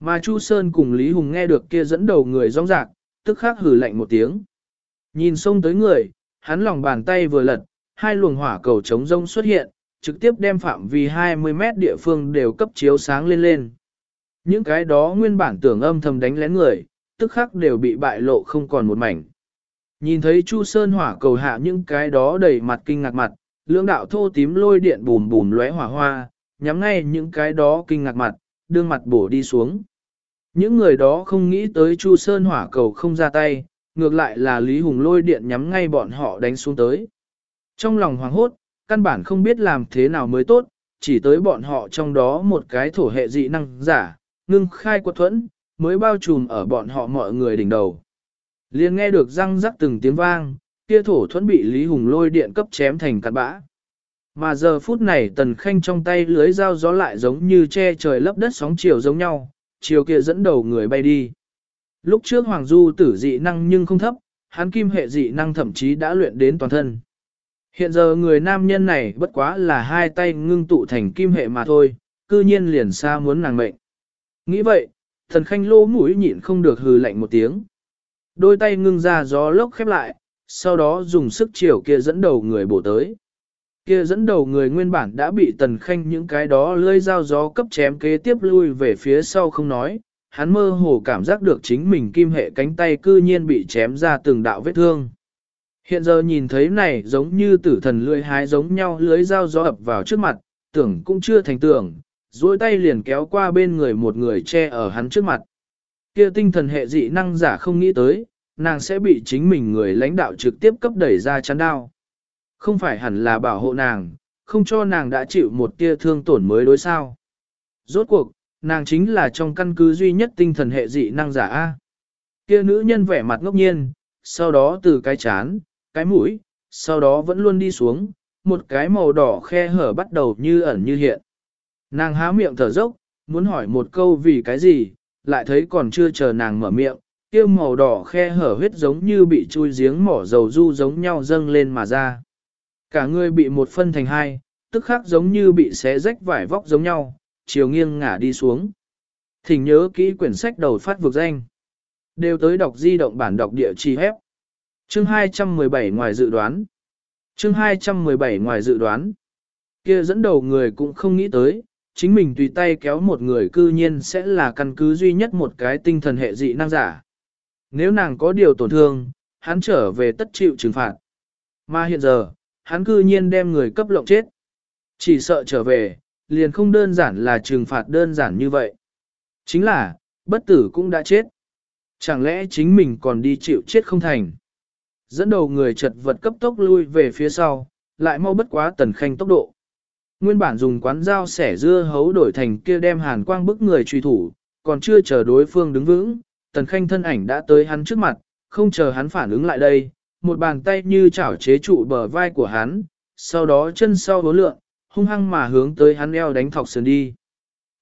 Mà Chu Sơn cùng Lý Hùng nghe được kia dẫn đầu người rong rạc, tức khắc hử lạnh một tiếng. Nhìn xông tới người, hắn lòng bàn tay vừa lật, hai luồng hỏa cầu chống rông xuất hiện, trực tiếp đem phạm vi 20 mét địa phương đều cấp chiếu sáng lên lên. Những cái đó nguyên bản tưởng âm thầm đánh lén người, tức khắc đều bị bại lộ không còn một mảnh. Nhìn thấy Chu Sơn hỏa cầu hạ những cái đó đầy mặt kinh ngạc mặt, lưỡng đạo thô tím lôi điện bùm bùm lóe hỏa hoa, nhắm ngay những cái đó kinh ngạc mặt, đương mặt bổ đi xuống. Những người đó không nghĩ tới Chu Sơn hỏa cầu không ra tay, ngược lại là Lý Hùng lôi điện nhắm ngay bọn họ đánh xuống tới. Trong lòng hoàng hốt, căn bản không biết làm thế nào mới tốt, chỉ tới bọn họ trong đó một cái thổ hệ dị năng giả, ngưng khai quật thuẫn, mới bao trùm ở bọn họ mọi người đỉnh đầu liền nghe được răng rắc từng tiếng vang, kia thổ thuẫn bị Lý Hùng lôi điện cấp chém thành cát bã. Mà giờ phút này tần khanh trong tay lưới dao gió lại giống như che trời lấp đất sóng chiều giống nhau, chiều kia dẫn đầu người bay đi. Lúc trước Hoàng Du tử dị năng nhưng không thấp, hắn kim hệ dị năng thậm chí đã luyện đến toàn thân. Hiện giờ người nam nhân này bất quá là hai tay ngưng tụ thành kim hệ mà thôi, cư nhiên liền xa muốn nàng mệnh. Nghĩ vậy, thần khanh lô mũi nhịn không được hừ lạnh một tiếng. Đôi tay ngưng ra gió lốc khép lại, sau đó dùng sức chiều kia dẫn đầu người bổ tới. Kia dẫn đầu người nguyên bản đã bị tần khanh những cái đó lơi dao gió cấp chém kế tiếp lui về phía sau không nói, hắn mơ hồ cảm giác được chính mình kim hệ cánh tay cư nhiên bị chém ra từng đạo vết thương. Hiện giờ nhìn thấy này giống như tử thần lưỡi hái giống nhau lưới dao gió ập vào trước mặt, tưởng cũng chưa thành tưởng, duỗi tay liền kéo qua bên người một người che ở hắn trước mặt. Kia tinh thần hệ dị năng giả không nghĩ tới, nàng sẽ bị chính mình người lãnh đạo trực tiếp cấp đẩy ra chán đao. Không phải hẳn là bảo hộ nàng, không cho nàng đã chịu một tia thương tổn mới đối sao. Rốt cuộc, nàng chính là trong căn cứ duy nhất tinh thần hệ dị năng giả A. Kia nữ nhân vẻ mặt ngốc nhiên, sau đó từ cái chán, cái mũi, sau đó vẫn luôn đi xuống, một cái màu đỏ khe hở bắt đầu như ẩn như hiện. Nàng há miệng thở dốc, muốn hỏi một câu vì cái gì, lại thấy còn chưa chờ nàng mở miệng, kia màu đỏ khe hở huyết giống như bị chui giếng mỏ dầu du giống nhau dâng lên mà ra. Cả người bị một phân thành hai, tức khác giống như bị xé rách vải vóc giống nhau, chiều nghiêng ngả đi xuống. Thỉnh nhớ kỹ quyển sách đầu phát vực danh. Đều tới đọc di động bản đọc địa chỉ hép. Chương 217 ngoài dự đoán. Chương 217 ngoài dự đoán. Kia dẫn đầu người cũng không nghĩ tới, chính mình tùy tay kéo một người cư nhiên sẽ là căn cứ duy nhất một cái tinh thần hệ dị năng giả. Nếu nàng có điều tổn thương, hắn trở về tất chịu trừng phạt. Mà hiện giờ, hắn cư nhiên đem người cấp lộng chết. Chỉ sợ trở về, liền không đơn giản là trừng phạt đơn giản như vậy. Chính là, bất tử cũng đã chết. Chẳng lẽ chính mình còn đi chịu chết không thành? Dẫn đầu người chật vật cấp tốc lui về phía sau, lại mau bất quá tần khanh tốc độ. Nguyên bản dùng quán dao sẻ dưa hấu đổi thành kia đem hàn quang bức người truy thủ, còn chưa chờ đối phương đứng vững, tần khanh thân ảnh đã tới hắn trước mặt, không chờ hắn phản ứng lại đây, một bàn tay như chảo chế trụ bờ vai của hắn, sau đó chân sau hố lượng, hung hăng mà hướng tới hắn eo đánh thọc sườn đi.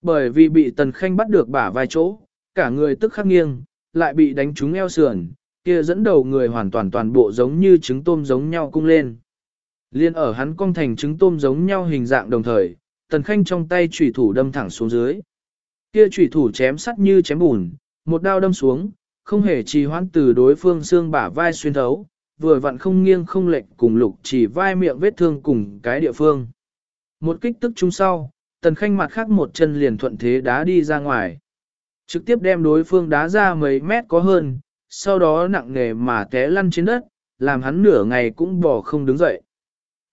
Bởi vì bị tần khanh bắt được bả vai chỗ, cả người tức khắc nghiêng, lại bị đánh trúng eo sườn, kia dẫn đầu người hoàn toàn toàn bộ giống như trứng tôm giống nhau cung lên. Liên ở hắn cong thành trứng tôm giống nhau hình dạng đồng thời, tần khanh trong tay chủy thủ đâm thẳng xuống dưới. Kia chủy thủ chém sắt như chém bùn, một đao đâm xuống, không hề trì hoãn từ đối phương xương bả vai xuyên thấu, vừa vặn không nghiêng không lệch cùng lục chỉ vai miệng vết thương cùng cái địa phương. Một kích tức chung sau, tần khanh mặt khác một chân liền thuận thế đá đi ra ngoài. Trực tiếp đem đối phương đá ra mấy mét có hơn, sau đó nặng nề mà té lăn trên đất, làm hắn nửa ngày cũng bỏ không đứng dậy.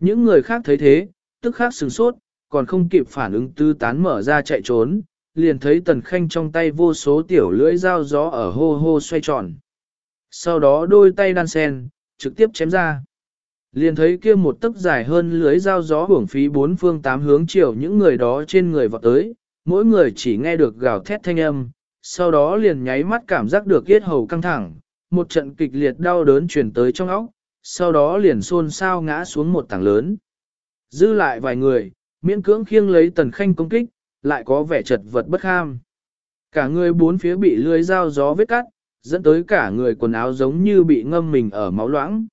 Những người khác thấy thế, tức khác sừng sốt, còn không kịp phản ứng tư tán mở ra chạy trốn, liền thấy tần khanh trong tay vô số tiểu lưỡi dao gió ở hô hô xoay tròn. Sau đó đôi tay đan sen, trực tiếp chém ra. Liền thấy kia một tấc dài hơn lưới dao gió hưởng phí bốn phương tám hướng chiều những người đó trên người vọt tới, mỗi người chỉ nghe được gào thét thanh âm, sau đó liền nháy mắt cảm giác được yết hầu căng thẳng, một trận kịch liệt đau đớn truyền tới trong óc, sau đó liền xôn xao ngã xuống một tảng lớn. Dư lại vài người, miễn cưỡng khiêng lấy tần khanh công kích, lại có vẻ chật vật bất ham. Cả người bốn phía bị lưới dao gió vết cắt, dẫn tới cả người quần áo giống như bị ngâm mình ở máu loãng.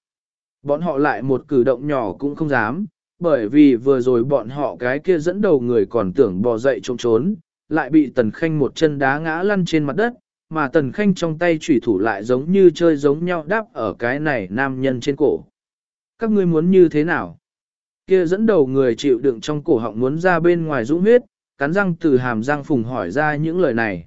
Bọn họ lại một cử động nhỏ cũng không dám, bởi vì vừa rồi bọn họ cái kia dẫn đầu người còn tưởng bò dậy trông trốn, lại bị tần khanh một chân đá ngã lăn trên mặt đất, mà tần khanh trong tay chủy thủ lại giống như chơi giống nhau đáp ở cái này nam nhân trên cổ. Các ngươi muốn như thế nào? Kia dẫn đầu người chịu đựng trong cổ họng muốn ra bên ngoài dũng huyết, cắn răng từ hàm răng phùng hỏi ra những lời này.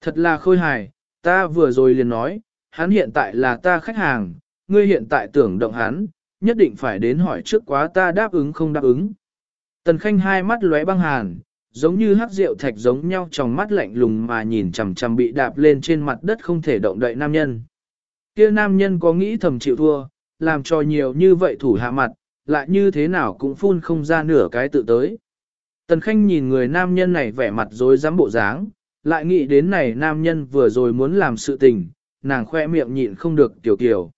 Thật là khôi hài, ta vừa rồi liền nói, hắn hiện tại là ta khách hàng, ngươi hiện tại tưởng động hắn, nhất định phải đến hỏi trước quá ta đáp ứng không đáp ứng. Tần Khanh hai mắt lóe băng hàn, giống như hắc rượu thạch giống nhau trong mắt lạnh lùng mà nhìn chằm chằm bị đạp lên trên mặt đất không thể động đậy nam nhân. Kia nam nhân có nghĩ thầm chịu thua, làm cho nhiều như vậy thủ hạ mặt, lại như thế nào cũng phun không ra nửa cái tự tới. Tần Khanh nhìn người nam nhân này vẻ mặt dối dám bộ dáng, lại nghĩ đến này nam nhân vừa rồi muốn làm sự tình, nàng khoe miệng nhịn không được tiểu kiểu.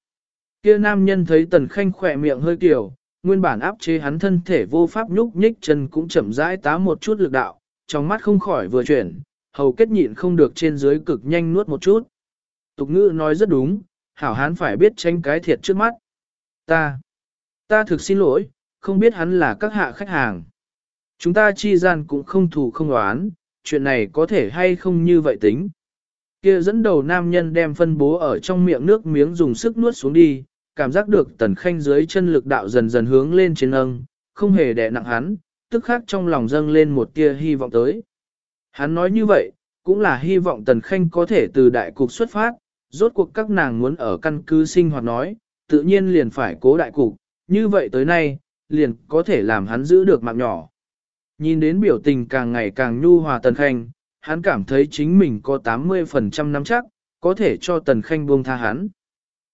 Kia nam nhân thấy Tần Khanh khỏe miệng hơi kiểu, nguyên bản áp chế hắn thân thể vô pháp nhúc nhích chân cũng chậm rãi tá một chút lực đạo, trong mắt không khỏi vừa chuyển, hầu kết nhịn không được trên dưới cực nhanh nuốt một chút. Tục ngữ nói rất đúng, hảo hán phải biết tranh cái thiệt trước mắt. Ta, ta thực xin lỗi, không biết hắn là các hạ khách hàng. Chúng ta chi gian cũng không thù không đoán, chuyện này có thể hay không như vậy tính. Kia dẫn đầu nam nhân đem phân bố ở trong miệng nước miếng dùng sức nuốt xuống đi, cảm giác được tần khanh dưới chân lực đạo dần dần hướng lên trên âng, không hề đè nặng hắn, tức khắc trong lòng dâng lên một tia hy vọng tới. Hắn nói như vậy, cũng là hy vọng tần khanh có thể từ đại cục xuất phát, rốt cuộc các nàng muốn ở căn cứ sinh hoạt nói, tự nhiên liền phải cố đại cục, như vậy tới nay, liền có thể làm hắn giữ được mạng nhỏ. Nhìn đến biểu tình càng ngày càng nhu hòa tần khanh, hắn cảm thấy chính mình có 80% nắm chắc, có thể cho tần khanh buông tha hắn.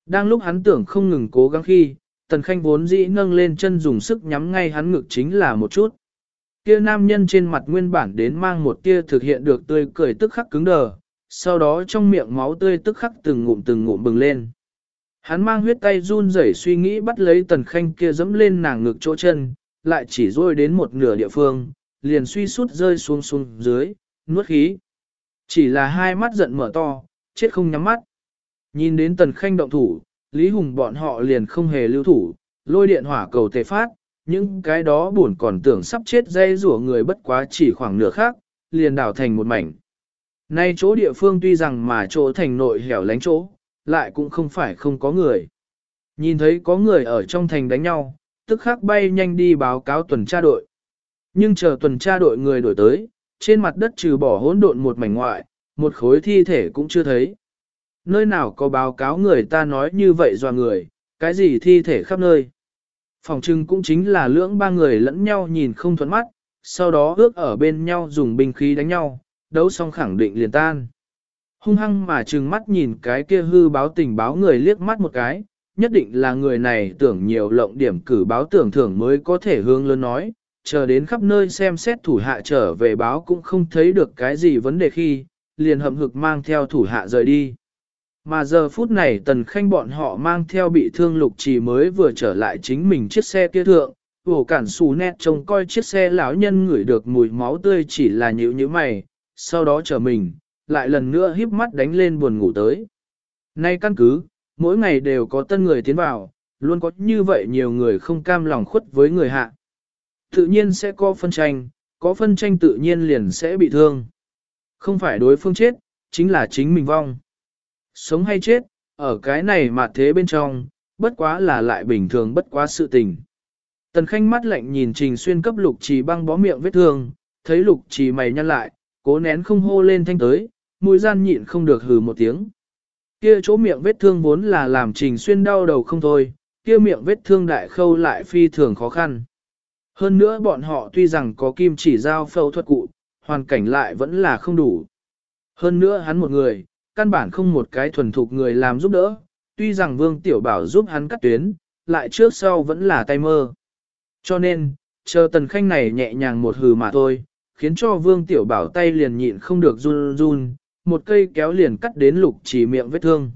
Đang lúc hắn tưởng không ngừng cố gắng khi, tần khanh vốn dĩ nâng lên chân dùng sức nhắm ngay hắn ngực chính là một chút. Kia nam nhân trên mặt nguyên bản đến mang một tia thực hiện được tươi cười tức khắc cứng đờ, sau đó trong miệng máu tươi tức khắc từng ngụm từng ngụm bừng lên. Hắn mang huyết tay run rẩy suy nghĩ bắt lấy tần khanh kia dẫm lên nàng ngực chỗ chân, lại chỉ rôi đến một nửa địa phương, liền suy sút rơi xuống xuống dưới, nuốt khí. Chỉ là hai mắt giận mở to, chết không nhắm mắt. Nhìn đến tần khanh động thủ, Lý Hùng bọn họ liền không hề lưu thủ, lôi điện hỏa cầu tề phát, những cái đó buồn còn tưởng sắp chết dây rủa người bất quá chỉ khoảng nửa khác, liền đảo thành một mảnh. Nay chỗ địa phương tuy rằng mà chỗ thành nội hẻo lánh chỗ, lại cũng không phải không có người. Nhìn thấy có người ở trong thành đánh nhau, tức khắc bay nhanh đi báo cáo tuần tra đội. Nhưng chờ tuần tra đội người đổi tới, trên mặt đất trừ bỏ hỗn độn một mảnh ngoại, một khối thi thể cũng chưa thấy. Nơi nào có báo cáo người ta nói như vậy dò người, cái gì thi thể khắp nơi. Phòng trưng cũng chính là lưỡng ba người lẫn nhau nhìn không thuận mắt, sau đó ước ở bên nhau dùng binh khí đánh nhau, đấu xong khẳng định liền tan. Hung hăng mà trừng mắt nhìn cái kia hư báo tình báo người liếc mắt một cái, nhất định là người này tưởng nhiều lộng điểm cử báo tưởng thưởng mới có thể hướng lớn nói, chờ đến khắp nơi xem xét thủ hạ trở về báo cũng không thấy được cái gì vấn đề khi, liền hậm hực mang theo thủ hạ rời đi. Mà giờ phút này tần khanh bọn họ mang theo bị thương lục trì mới vừa trở lại chính mình chiếc xe kia thượng, vổ cản xù nét trông coi chiếc xe lão nhân ngửi được mùi máu tươi chỉ là nhữ như mày, sau đó chờ mình, lại lần nữa híp mắt đánh lên buồn ngủ tới. Nay căn cứ, mỗi ngày đều có tân người tiến vào, luôn có như vậy nhiều người không cam lòng khuất với người hạ. Tự nhiên sẽ có phân tranh, có phân tranh tự nhiên liền sẽ bị thương. Không phải đối phương chết, chính là chính mình vong. Sống hay chết, ở cái này mà thế bên trong, bất quá là lại bình thường bất quá sự tình. Tần khanh mắt lạnh nhìn trình xuyên cấp lục trì băng bó miệng vết thương, thấy lục trì mày nhăn lại, cố nén không hô lên thanh tới, mũi gian nhịn không được hừ một tiếng. Kia chỗ miệng vết thương vốn là làm trình xuyên đau đầu không thôi, kia miệng vết thương đại khâu lại phi thường khó khăn. Hơn nữa bọn họ tuy rằng có kim chỉ giao phẫu thuật cụ, hoàn cảnh lại vẫn là không đủ. Hơn nữa hắn một người, căn bản không một cái thuần thục người làm giúp đỡ, tuy rằng Vương Tiểu Bảo giúp hắn cắt tuyến, lại trước sau vẫn là tay mơ. Cho nên, chờ tần khanh này nhẹ nhàng một hừ mà thôi, khiến cho Vương Tiểu Bảo tay liền nhịn không được run run, một cây kéo liền cắt đến lục trì miệng vết thương.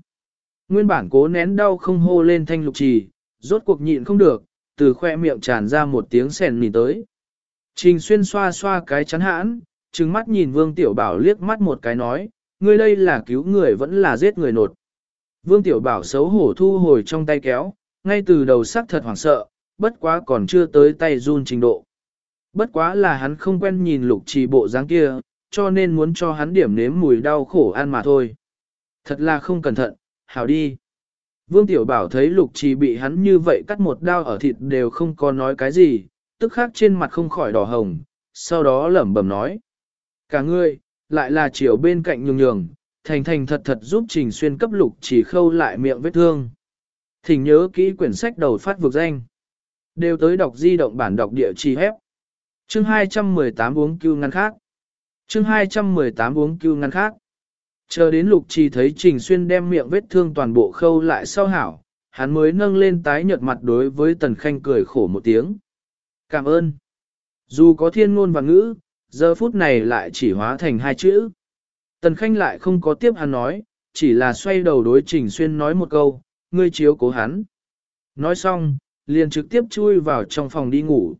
Nguyên bản cố nén đau không hô lên thanh lục trì, rốt cuộc nhịn không được, từ khoe miệng tràn ra một tiếng sèn nỉ tới. Trình xuyên xoa xoa cái chắn hãn, trừng mắt nhìn Vương Tiểu Bảo liếc mắt một cái nói, ngươi đây là cứu người vẫn là giết người nột. Vương Tiểu Bảo xấu hổ thu hồi trong tay kéo, ngay từ đầu sắc thật hoảng sợ, bất quá còn chưa tới tay run trình độ. Bất quá là hắn không quen nhìn lục trì bộ dáng kia, cho nên muốn cho hắn điểm nếm mùi đau khổ ăn mà thôi. Thật là không cẩn thận, hảo đi. Vương Tiểu Bảo thấy lục trì bị hắn như vậy cắt một đao ở thịt đều không có nói cái gì, tức khác trên mặt không khỏi đỏ hồng, sau đó lẩm bẩm nói. Cả ngươi, lại là chiều bên cạnh nhường nhường, thành thành thật thật giúp Trình Xuyên cấp lục chỉ khâu lại miệng vết thương. Thỉnh nhớ kỹ quyển sách đầu phát vực danh. Đều tới đọc di động bản đọc địa chỉ hép. Chương 218 uống cưu ngăn khác. Chương 218 uống cưu ngăn khác. Chờ đến lục trì thấy Trình Xuyên đem miệng vết thương toàn bộ khâu lại sau hảo, hắn mới nâng lên tái nhợt mặt đối với Tần Khanh cười khổ một tiếng. Cảm ơn. Dù có thiên ngôn và ngữ, giờ phút này lại chỉ hóa thành hai chữ. Tần Khanh lại không có tiếp hắn nói, chỉ là xoay đầu đối Trình Xuyên nói một câu, ngươi chiếu cố hắn. Nói xong, liền trực tiếp chui vào trong phòng đi ngủ.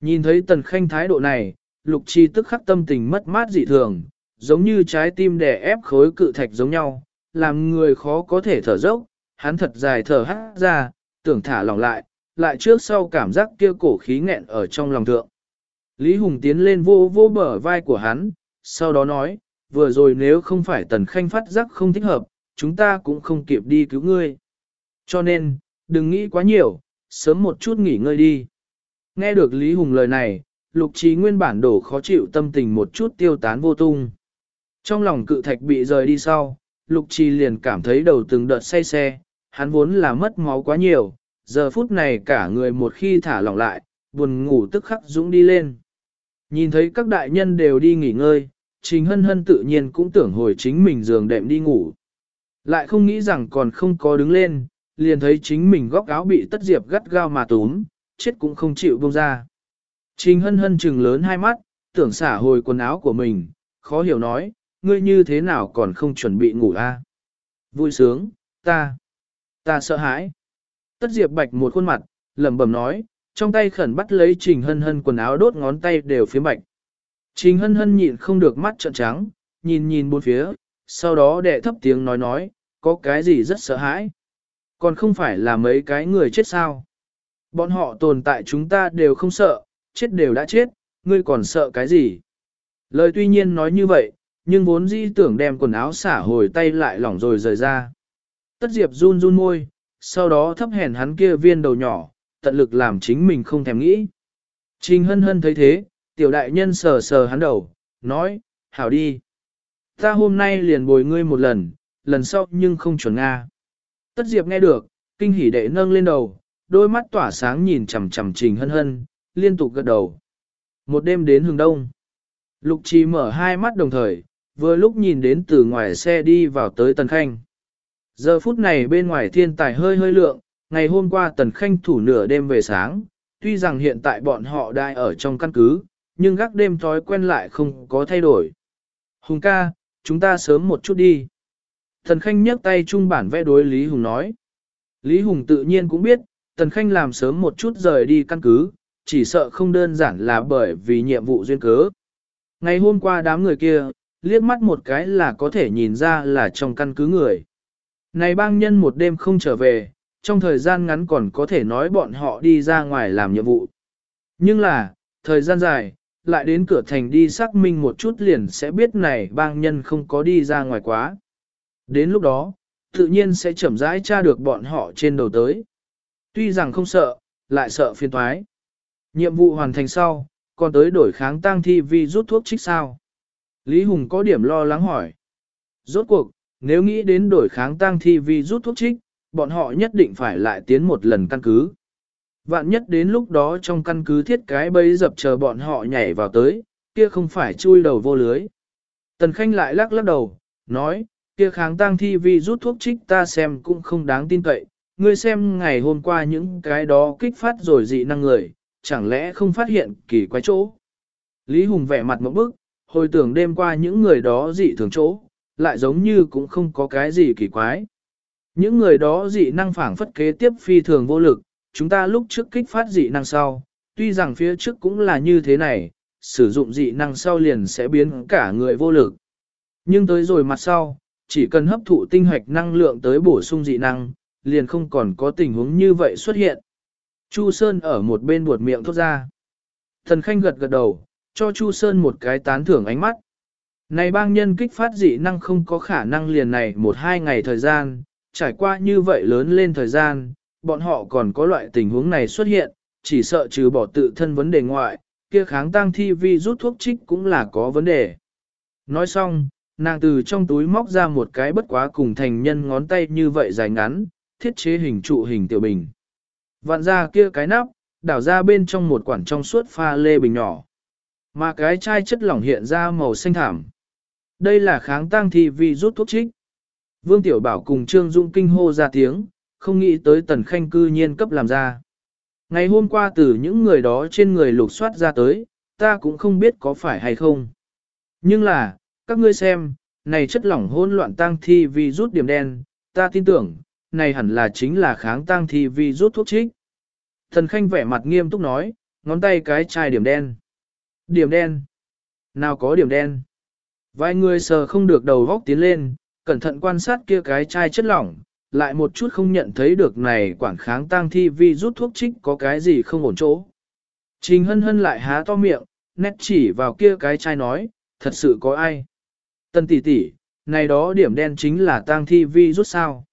Nhìn thấy Tần Khanh thái độ này, Lục Chi tức khắc tâm tình mất mát dị thường, giống như trái tim đè ép khối cự thạch giống nhau, làm người khó có thể thở dốc, hắn thật dài thở hát ra, tưởng thả lòng lại, lại trước sau cảm giác kia cổ khí nghẹn ở trong lòng thượng. Lý Hùng tiến lên vô vô bờ vai của hắn, sau đó nói, vừa rồi nếu không phải tần khanh phát giác không thích hợp, chúng ta cũng không kịp đi cứu ngươi. Cho nên, đừng nghĩ quá nhiều, sớm một chút nghỉ ngơi đi. Nghe được Lý Hùng lời này, lục trí nguyên bản đổ khó chịu tâm tình một chút tiêu tán vô tung. Trong lòng cự thạch bị rời đi sau, lục trí liền cảm thấy đầu từng đợt say xe, hắn vốn là mất máu quá nhiều, giờ phút này cả người một khi thả lỏng lại, buồn ngủ tức khắc dũng đi lên. Nhìn thấy các đại nhân đều đi nghỉ ngơi, Trình Hân Hân tự nhiên cũng tưởng hồi chính mình giường đệm đi ngủ. Lại không nghĩ rằng còn không có đứng lên, liền thấy chính mình góc áo bị tất diệp gắt gao mà túm, chết cũng không chịu buông ra. Trình Hân Hân trừng lớn hai mắt, tưởng xả hồi quần áo của mình, khó hiểu nói, ngươi như thế nào còn không chuẩn bị ngủ a? Vui sướng, ta, ta sợ hãi. Tất diệp bạch một khuôn mặt, lẩm bẩm nói, trong tay khẩn bắt lấy Trình Hân Hân quần áo đốt ngón tay đều phía bạch. Trình Hân Hân nhịn không được mắt trợn trắng, nhìn nhìn bốn phía, sau đó đệ thấp tiếng nói nói, có cái gì rất sợ hãi. Còn không phải là mấy cái người chết sao. Bọn họ tồn tại chúng ta đều không sợ, chết đều đã chết, ngươi còn sợ cái gì. Lời tuy nhiên nói như vậy, nhưng vốn dĩ tưởng đem quần áo xả hồi tay lại lỏng rồi rời ra. Tất diệp run run môi, sau đó thấp hèn hắn kia viên đầu nhỏ, tận lực làm chính mình không thèm nghĩ. Trình hân hân thấy thế, tiểu đại nhân sờ sờ hắn đầu, nói, hảo đi. Ta hôm nay liền bồi ngươi một lần, lần sau nhưng không chuẩn Nga. Tất diệp nghe được, kinh hỉ đệ nâng lên đầu, đôi mắt tỏa sáng nhìn chằm chằm trình hân hân, liên tục gật đầu. Một đêm đến hướng đông. Lục trì mở hai mắt đồng thời, vừa lúc nhìn đến từ ngoài xe đi vào tới Tần Khanh. Giờ phút này bên ngoài thiên tài hơi hơi lượng, ngày hôm qua Tần Khanh thủ nửa đêm về sáng, tuy rằng hiện tại bọn họ đang ở trong căn cứ, nhưng gác đêm thói quen lại không có thay đổi. Hùng ca, chúng ta sớm một chút đi. Tần Khanh nhấc tay trung bản vẽ đối Lý Hùng nói. Lý Hùng tự nhiên cũng biết, Tần Khanh làm sớm một chút rời đi căn cứ, chỉ sợ không đơn giản là bởi vì nhiệm vụ duyên cớ. Ngày hôm qua đám người kia, liếc mắt một cái là có thể nhìn ra là trong căn cứ người. Này bang nhân một đêm không trở về, trong thời gian ngắn còn có thể nói bọn họ đi ra ngoài làm nhiệm vụ. Nhưng là, thời gian dài, lại đến cửa thành đi xác minh một chút liền sẽ biết này bang nhân không có đi ra ngoài quá. Đến lúc đó, tự nhiên sẽ chậm rãi tra được bọn họ trên đầu tới. Tuy rằng không sợ, lại sợ phiên thoái. Nhiệm vụ hoàn thành sau, còn tới đổi kháng tăng thi vi rút thuốc trích sao. Lý Hùng có điểm lo lắng hỏi. Rốt cuộc, nếu nghĩ đến đổi kháng tăng thi vi rút thuốc trích, bọn họ nhất định phải lại tiến một lần căn cứ. Vạn nhất đến lúc đó trong căn cứ thiết cái bấy dập chờ bọn họ nhảy vào tới, kia không phải chui đầu vô lưới. Tần Khanh lại lắc lắc đầu, nói, kia kháng tăng thi vi rút thuốc trích ta xem cũng không đáng tin cậy, ngươi xem ngày hôm qua những cái đó kích phát rồi dị năng người, chẳng lẽ không phát hiện kỳ quái chỗ. Lý Hùng vẻ mặt một bức, hồi tưởng đêm qua những người đó dị thường chỗ, lại giống như cũng không có cái gì kỳ quái. Những người đó dị năng phản phất kế tiếp phi thường vô lực, chúng ta lúc trước kích phát dị năng sau, tuy rằng phía trước cũng là như thế này, sử dụng dị năng sau liền sẽ biến cả người vô lực. Nhưng tới rồi mặt sau, chỉ cần hấp thụ tinh hoạch năng lượng tới bổ sung dị năng, liền không còn có tình huống như vậy xuất hiện. Chu Sơn ở một bên buột miệng thốt ra. Thần Khanh gật gật đầu, cho Chu Sơn một cái tán thưởng ánh mắt. Này bang nhân kích phát dị năng không có khả năng liền này một hai ngày thời gian, trải qua như vậy lớn lên thời gian, bọn họ còn có loại tình huống này xuất hiện, chỉ sợ trừ bỏ tự thân vấn đề ngoại, kia kháng tăng thi vi rút thuốc trích cũng là có vấn đề. Nói xong, nàng từ trong túi móc ra một cái bất quá cùng thành nhân ngón tay như vậy dài ngắn, thiết chế hình trụ hình tiểu bình. Vặn ra kia cái nắp, đảo ra bên trong một quản trong suốt pha lê bình nhỏ. Mà cái chai chất lỏng hiện ra màu xanh thảm. Đây là kháng tăng thi vi rút thuốc trích. Vương Tiểu Bảo cùng Trương Dung kinh hô ra tiếng, không nghĩ tới tần khanh cư nhiên cấp làm ra. Ngày hôm qua từ những người đó trên người lục soát ra tới, ta cũng không biết có phải hay không. Nhưng là, các ngươi xem, này chất lỏng hỗn loạn tang thi vì rút điểm đen, ta tin tưởng, này hẳn là chính là kháng tang thi vì rút thuốc trích. Thần khanh vẻ mặt nghiêm túc nói, ngón tay cái chai điểm đen. Điểm đen? Nào có điểm đen? Vài người sờ không được đầu góc tiến lên, cẩn thận quan sát kia cái chai chất lỏng, lại một chút không nhận thấy được này quảng kháng tang thi vi rút thuốc trích có cái gì không ổn chỗ. Trình hân hân lại há to miệng, nét chỉ vào kia cái chai nói, thật sự có ai. Tân tỷ tỷ, này đó điểm đen chính là tang thi vi rút sao.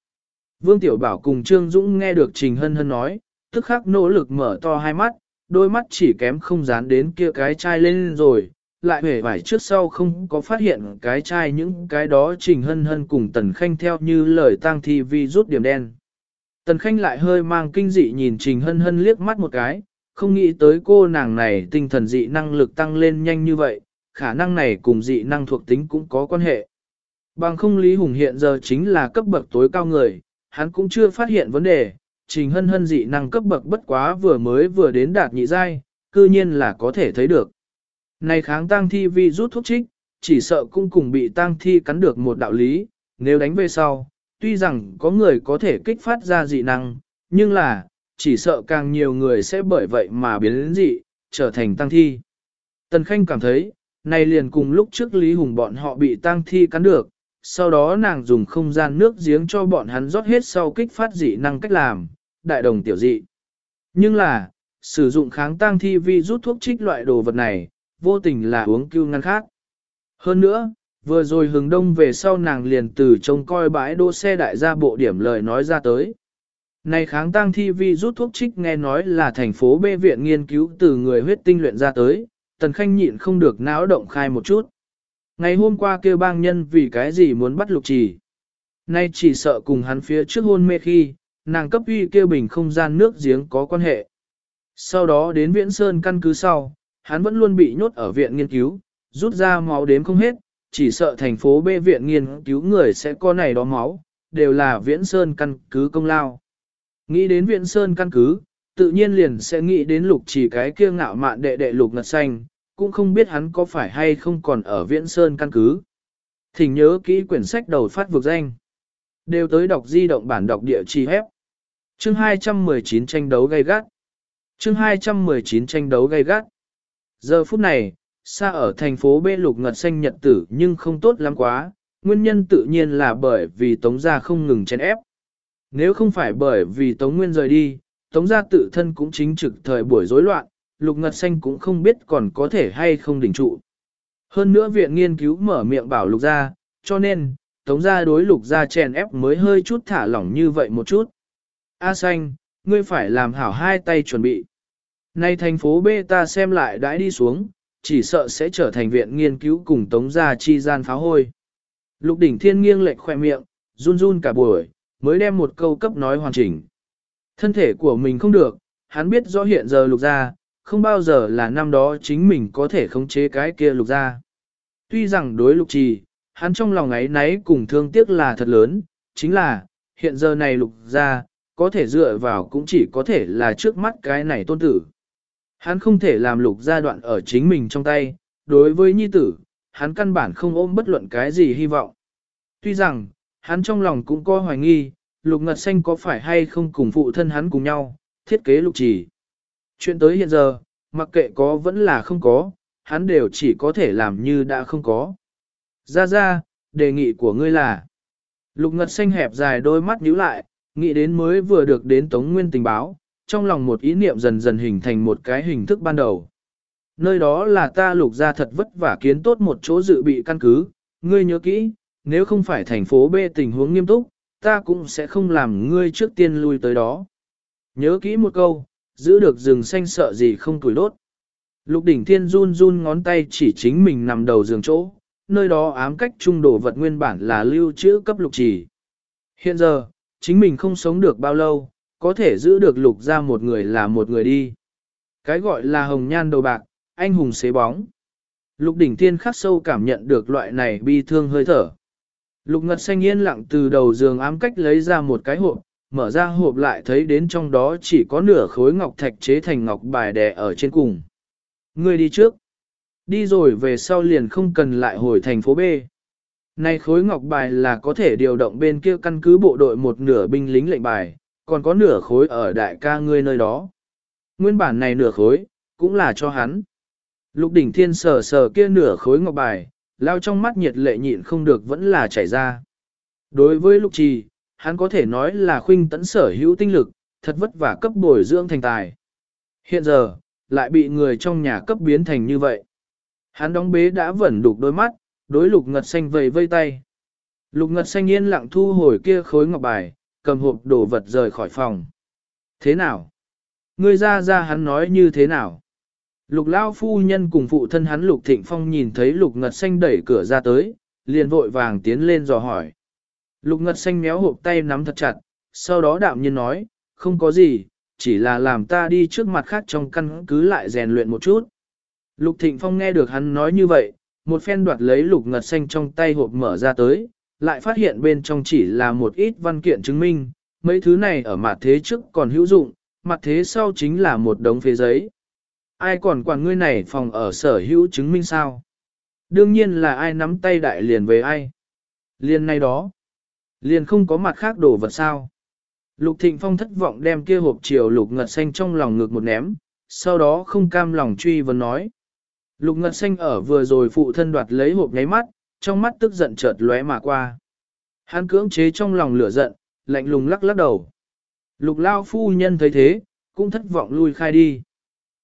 Vương Tiểu Bảo cùng Trương Dũng nghe được Trình Hân Hân nói, tức khắc nỗ lực mở to hai mắt, đôi mắt chỉ kém không dán đến kia cái chai lên rồi, lại hề vải trước sau không có phát hiện cái chai những cái đó trình hân hân cùng tần khanh theo như lời tang thi vi rút điểm đen. Tần khanh lại hơi mang kinh dị nhìn trình hân hân liếc mắt một cái, không nghĩ tới cô nàng này tinh thần dị năng lực tăng lên nhanh như vậy, khả năng này cùng dị năng thuộc tính cũng có quan hệ. Bằng không Lý Hùng hiện giờ chính là cấp bậc tối cao người, hắn cũng chưa phát hiện vấn đề, trình hân hân dị năng cấp bậc bất quá vừa mới vừa đến đạt nhị giai, cư nhiên là có thể thấy được. Này kháng tăng thi vi rút thuốc trích, chỉ sợ cũng cùng bị tăng thi cắn được một đạo lý, nếu đánh về sau, tuy rằng có người có thể kích phát ra dị năng, nhưng là, chỉ sợ càng nhiều người sẽ bởi vậy mà biến đến dị, trở thành tăng thi. Tần Khanh cảm thấy, này liền cùng lúc trước Lý Hùng bọn họ bị tăng thi cắn được, sau đó nàng dùng không gian nước giếng cho bọn hắn rót hết sau kích phát dị năng cách làm, đại đồng tiểu dị. Nhưng là, sử dụng kháng tăng thi vi rút thuốc trích loại đồ vật này, vô tình là uống cưu ngăn khác. Hơn nữa, vừa rồi hừng đông về sau nàng liền từ trông coi bãi đỗ xe đại gia bộ điểm lời nói ra tới. Này kháng tăng thi vi rút thuốc trích nghe nói là thành phố bê viện nghiên cứu từ người huyết tinh luyện ra tới, tần khanh nhịn không được náo động khai một chút. Ngày hôm qua kêu bang nhân vì cái gì muốn bắt lục trì. Nay chỉ sợ cùng hắn phía trước hôn mê khi, nàng cấp uy kêu bình không gian nước giếng có quan hệ. Sau đó đến Viễn Sơn căn cứ sau, hắn vẫn luôn bị nhốt ở viện nghiên cứu, rút ra máu đếm không hết, chỉ sợ thành phố B viện nghiên cứu người sẽ có này đó máu, đều là Viễn Sơn căn cứ công lao. Nghĩ đến Viễn Sơn căn cứ, tự nhiên liền sẽ nghĩ đến lục chỉ cái kia ngạo mạn đệ đệ lục ngật xanh, cũng không biết hắn có phải hay không còn ở viễn sơn căn cứ. Thỉnh nhớ kỹ quyển sách đầu phát vực danh. Đều tới đọc di động bản đọc địa chỉ hép. Chương 219 tranh đấu gay gắt. Chương 219 tranh đấu gay gắt. Giờ phút này, xa ở thành phố B lục ngật xanh nhật tử nhưng không tốt lắm quá, nguyên nhân tự nhiên là bởi vì Tống Gia không ngừng chèn ép. Nếu không phải bởi vì Tống Nguyên rời đi, Tống Gia tự thân cũng chính trực thời buổi rối loạn, lục ngật xanh cũng không biết còn có thể hay không đỉnh trụ. Hơn nữa viện nghiên cứu mở miệng bảo lục gia, cho nên, Tống Gia đối lục gia chèn ép mới hơi chút thả lỏng như vậy một chút. A xanh, ngươi phải làm hảo hai tay chuẩn bị. Nay thành phố B ta xem lại đãi đi xuống, chỉ sợ sẽ trở thành viện nghiên cứu cùng tống gia chi gian pháo hôi. Lục đỉnh thiên nghiêng lệch khoe miệng, run run cả buổi, mới đem một câu cấp nói hoàn chỉnh. Thân thể của mình không được, hắn biết rõ hiện giờ lục gia, không bao giờ là năm đó chính mình có thể khống chế cái kia lục gia. Tuy rằng đối lục trì, hắn trong lòng ấy náy cùng thương tiếc là thật lớn, chính là, hiện giờ này lục gia, có thể dựa vào cũng chỉ có thể là trước mắt cái này tôn tử. Hắn không thể làm lục gia đoạn ở chính mình trong tay, đối với nhi tử, hắn căn bản không ôm bất luận cái gì hy vọng. Tuy rằng, hắn trong lòng cũng có hoài nghi, lục ngật xanh có phải hay không cùng phụ thân hắn cùng nhau, thiết kế lục trì. Chuyện tới hiện giờ, mặc kệ có vẫn là không có, hắn đều chỉ có thể làm như đã không có. Ra ra, đề nghị của ngươi là, lục ngật xanh hẹp dài đôi mắt nhíu lại, nghĩ đến mới vừa được đến Tống Nguyên tình báo, trong lòng một ý niệm dần dần hình thành một cái hình thức ban đầu. Nơi đó là ta lục ra thật vất vả kiến tốt một chỗ dự bị căn cứ, ngươi nhớ kỹ, nếu không phải thành phố B tình huống nghiêm túc, ta cũng sẽ không làm ngươi trước tiên lui tới đó. Nhớ kỹ một câu, giữ được rừng xanh sợ gì không tuổi đốt. Lục đỉnh thiên run run ngón tay chỉ chính mình nằm đầu giường chỗ, nơi đó ám cách trung đổ vật nguyên bản là lưu trữ cấp lục chỉ. Hiện giờ, chính mình không sống được bao lâu, có thể giữ được lục ra một người là một người đi. Cái gọi là hồng nhan đầu bạc, anh hùng xế bóng. Lục đỉnh thiên khắc sâu cảm nhận được loại này bi thương hơi thở. Lục ngật xanh yên lặng từ đầu giường ám cách lấy ra một cái hộp, mở ra hộp lại thấy đến trong đó chỉ có nửa khối ngọc thạch chế thành ngọc bài đè ở trên cùng. Người đi trước. Đi rồi về sau liền không cần lại hồi thành phố B. Này khối ngọc bài là có thể điều động bên kia căn cứ bộ đội một nửa binh lính lệnh bài, còn có nửa khối ở đại ca ngươi nơi đó. Nguyên bản này nửa khối, cũng là cho hắn. Lục đỉnh thiên sờ sờ kia nửa khối ngọc bài, lao trong mắt nhiệt lệ nhịn không được vẫn là chảy ra. Đối với lục trì, hắn có thể nói là khuynh tấn sở hữu tinh lực, thật vất vả cấp bồi dưỡng thành tài. Hiện giờ, lại bị người trong nhà cấp biến thành như vậy. Hắn đóng bế đã vẩn đục đôi mắt, đối lục ngật xanh vầy vây tay. Lục ngật xanh yên lặng thu hồi kia khối ngọc bài, cầm hộp đồ vật rời khỏi phòng. Thế nào? Ngươi ra ra hắn nói như thế nào? Lục lao phu nhân cùng phụ thân hắn lục thịnh phong nhìn thấy lục ngật xanh đẩy cửa ra tới, liền vội vàng tiến lên dò hỏi. Lục ngật xanh méo hộp tay nắm thật chặt, sau đó đạm nhiên nói, không có gì, chỉ là làm ta đi trước mặt khác trong căn cứ lại rèn luyện một chút. Lục thịnh phong nghe được hắn nói như vậy, một phen đoạt lấy lục ngật xanh trong tay hộp mở ra tới, lại phát hiện bên trong chỉ là một ít văn kiện chứng minh, mấy thứ này ở mặt thế trước còn hữu dụng, mặt thế sau chính là một đống phế giấy. Ai còn quản ngươi này phòng ở sở hữu chứng minh sao? Đương nhiên là ai nắm tay đại liền về ai. Liền này đó. Liền không có mặt khác đổ vật sao. Lục Thịnh Phong thất vọng đem kia hộp chiều lục ngật xanh trong lòng ngược một ném, sau đó không cam lòng truy vấn nói. Lục ngật xanh ở vừa rồi phụ thân đoạt lấy hộp nháy mắt, trong mắt tức giận chợt lóe mà qua. Hắn cưỡng chế trong lòng lửa giận, lạnh lùng lắc lắc đầu. Lục lao phu nhân thấy thế, cũng thất vọng lui khai đi.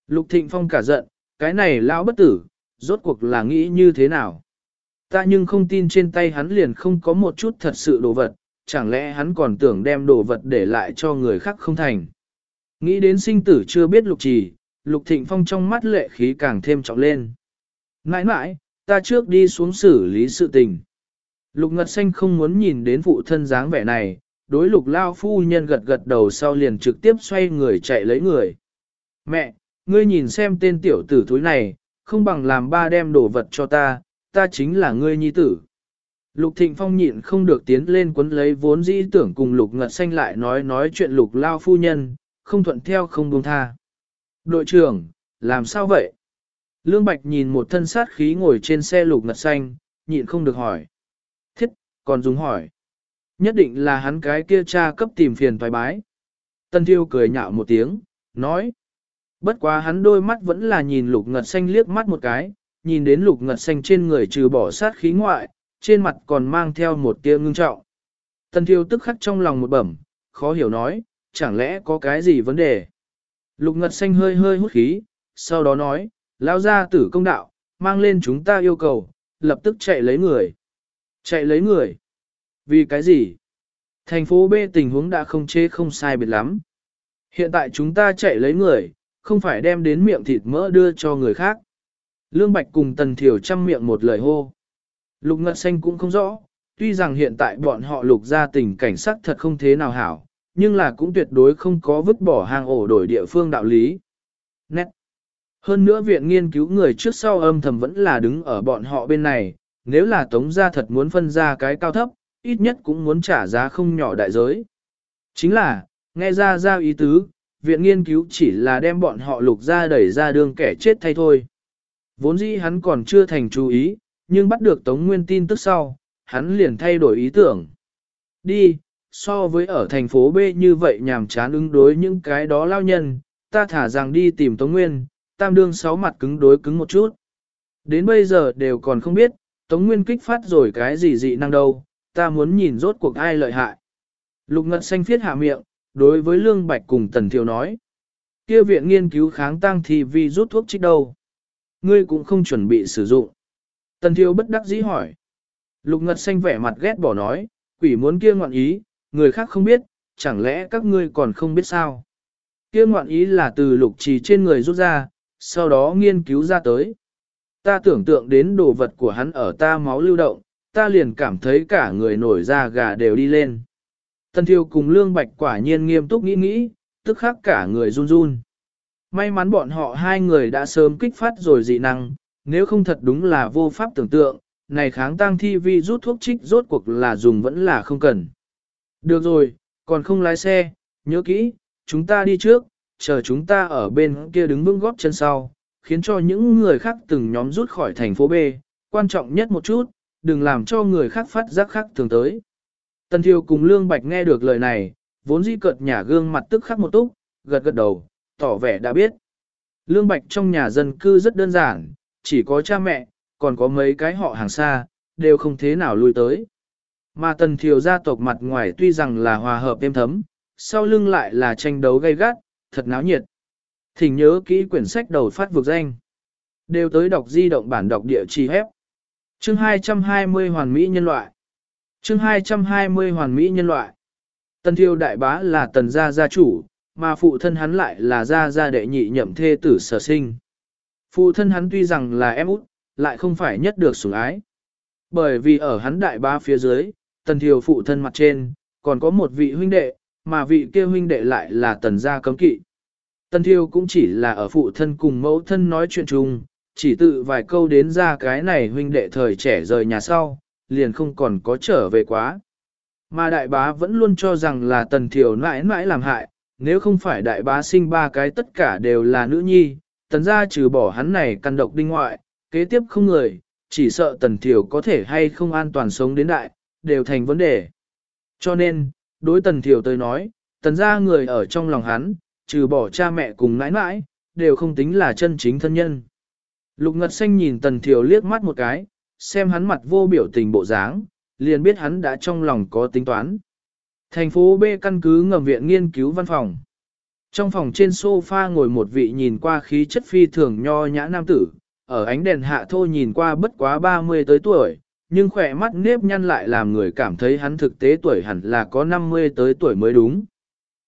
Lục thịnh phong cả giận, cái này lao bất tử, rốt cuộc là nghĩ như thế nào? Ta nhưng không tin trên tay hắn liền không có một chút thật sự đồ vật, chẳng lẽ hắn còn tưởng đem đồ vật để lại cho người khác không thành. Nghĩ đến sinh tử chưa biết lục trì, lục thịnh phong trong mắt lệ khí càng thêm trọng lên. Nãi nãi, ta trước đi xuống xử lý sự tình. Lục Ngật Xanh không muốn nhìn đến phụ thân dáng vẻ này, đối lục lao phu nhân gật gật đầu sau liền trực tiếp xoay người chạy lấy người. Mẹ, ngươi nhìn xem tên tiểu tử thúi này, không bằng làm ba đem đồ vật cho ta, ta chính là ngươi nhi tử. Lục Thịnh Phong nhịn không được tiến lên quấn lấy vốn dĩ tưởng cùng Lục Ngật Xanh lại nói nói chuyện Lục Lao phu nhân, không thuận theo không buông tha. Đội trưởng, làm sao vậy? Lương Bạch nhìn một thân sát khí ngồi trên xe lục ngật xanh, nhịn không được hỏi. Thiết, còn dùng hỏi. Nhất định là hắn cái kia cha cấp tìm phiền thoái bái. Tân Thiêu cười nhạo một tiếng, nói. Bất quá hắn đôi mắt vẫn là nhìn lục ngật xanh liếc mắt một cái, nhìn đến lục ngật xanh trên người trừ bỏ sát khí ngoại, trên mặt còn mang theo một tia ngưng trọng. Tân Thiêu tức khắc trong lòng một bẩm, khó hiểu nói, chẳng lẽ có cái gì vấn đề. Lục ngật xanh hơi hơi hút khí, sau đó nói, lao ra tử công đạo, mang lên chúng ta yêu cầu, lập tức chạy lấy người. Chạy lấy người. Vì cái gì? Thành phố B tình huống đã không chế không sai biệt lắm. Hiện tại chúng ta chạy lấy người, không phải đem đến miệng thịt mỡ đưa cho người khác. Lương Bạch cùng Tần Thiểu chăm miệng một lời hô. Lục Ngật Xanh cũng không rõ, tuy rằng hiện tại bọn họ lục ra tình cảnh sắc thật không thế nào hảo, nhưng là cũng tuyệt đối không có vứt bỏ hàng ổ đổi địa phương đạo lý. Nét. Hơn nữa viện nghiên cứu người trước sau âm thầm vẫn là đứng ở bọn họ bên này, nếu là tống gia thật muốn phân ra cái cao thấp, ít nhất cũng muốn trả giá không nhỏ đại giới. Chính là, nghe ra giao ý tứ, viện nghiên cứu chỉ là đem bọn họ lục ra đẩy ra đường kẻ chết thay thôi. Vốn dĩ hắn còn chưa thành chú ý, nhưng bắt được Tống Nguyên tin tức sau, hắn liền thay đổi ý tưởng. Đi, so với ở thành phố B như vậy nhàm chán ứng đối những cái đó lao nhân, ta thả rằng đi tìm Tống Nguyên, tam đương sáu mặt cứng đối cứng một chút. Đến bây giờ đều còn không biết, Tống Nguyên kích phát rồi cái gì dị năng đâu, ta muốn nhìn rốt cuộc ai lợi hại. Lục Ngật Xanh phiết hạ miệng, đối với Lương Bạch cùng Tần Thiều nói. kia viện nghiên cứu kháng tăng thì vì rút thuốc trích đâu. Ngươi cũng không chuẩn bị sử dụng. Tần Thiều bất đắc dĩ hỏi. Lục Ngật Xanh vẻ mặt ghét bỏ nói, quỷ muốn kia ngoạn ý, người khác không biết, chẳng lẽ các ngươi còn không biết sao. Kia ngoạn ý là từ lục trì trên người rút ra, sau đó nghiên cứu ra tới. Ta tưởng tượng đến đồ vật của hắn ở ta máu lưu động, ta liền cảm thấy cả người nổi da gà đều đi lên. Tân Thiêu cùng Lương Bạch quả nhiên nghiêm túc nghĩ nghĩ, tức khắc cả người run run. May mắn bọn họ hai người đã sớm kích phát rồi dị năng, nếu không thật đúng là vô pháp tưởng tượng, này kháng tăng thi vi rút thuốc trích rốt cuộc là dùng vẫn là không cần. Được rồi, còn không lái xe, nhớ kỹ, chúng ta đi trước, chờ chúng ta ở bên kia đứng vững góp chân sau, khiến cho những người khác từng nhóm rút khỏi thành phố B, quan trọng nhất một chút, đừng làm cho người khác phát giác khác thường tới. Tần Thiều cùng Lương Bạch nghe được lời này, vốn dĩ cợt nhà gương mặt tức khắc một túc, gật gật đầu, tỏ vẻ đã biết. Lương Bạch trong nhà dân cư rất đơn giản, chỉ có cha mẹ, còn có mấy cái họ hàng xa, đều không thế nào lui tới. Mà Tần Thiều gia tộc mặt ngoài tuy rằng là hòa hợp êm thấm, sau lưng lại là tranh đấu gay gắt, thật náo nhiệt. Thỉnh nhớ kỹ quyển sách đầu phát vực danh. Đều tới đọc di động bản đọc địa chỉ hép. Chương 220 Hoàn Mỹ Nhân loại Chương 220 Hoàn Mỹ Nhân loại Tần Thiêu Đại Bá là tần gia gia chủ, mà phụ thân hắn lại là gia gia đệ nhị nhậm thê tử sở sinh. Phụ thân hắn tuy rằng là em út, lại không phải nhất được sủng ái. Bởi vì ở hắn đại bá phía dưới, tần thiêu phụ thân mặt trên, còn có một vị huynh đệ, mà vị kia huynh đệ lại là tần gia cấm kỵ. Tần thiêu cũng chỉ là ở phụ thân cùng mẫu thân nói chuyện chung, chỉ tự vài câu đến ra cái này huynh đệ thời trẻ rời nhà sau, liền không còn có trở về quá. Mà đại bá vẫn luôn cho rằng là tần thiều mãi mãi làm hại, nếu không phải đại bá sinh ba cái tất cả đều là nữ nhi, tần gia trừ bỏ hắn này căn độc đinh ngoại, kế tiếp không người, chỉ sợ tần thiều có thể hay không an toàn sống đến đại, đều thành vấn đề. Cho nên, đối tần thiểu tới nói, tần gia người ở trong lòng hắn, trừ bỏ cha mẹ cùng nãi nãi, đều không tính là chân chính thân nhân. Lục Ngật Xanh nhìn Tần Thiều liếc mắt một cái, xem hắn mặt vô biểu tình bộ dáng, liền biết hắn đã trong lòng có tính toán. Thành phố B căn cứ ngầm viện nghiên cứu văn phòng. Trong phòng trên sofa ngồi một vị nhìn qua khí chất phi thường nho nhã nam tử, ở ánh đèn hạ thô nhìn qua bất quá 30 tới tuổi, nhưng khỏe mắt nếp nhăn lại làm người cảm thấy hắn thực tế tuổi hẳn là có 50 tới tuổi mới đúng.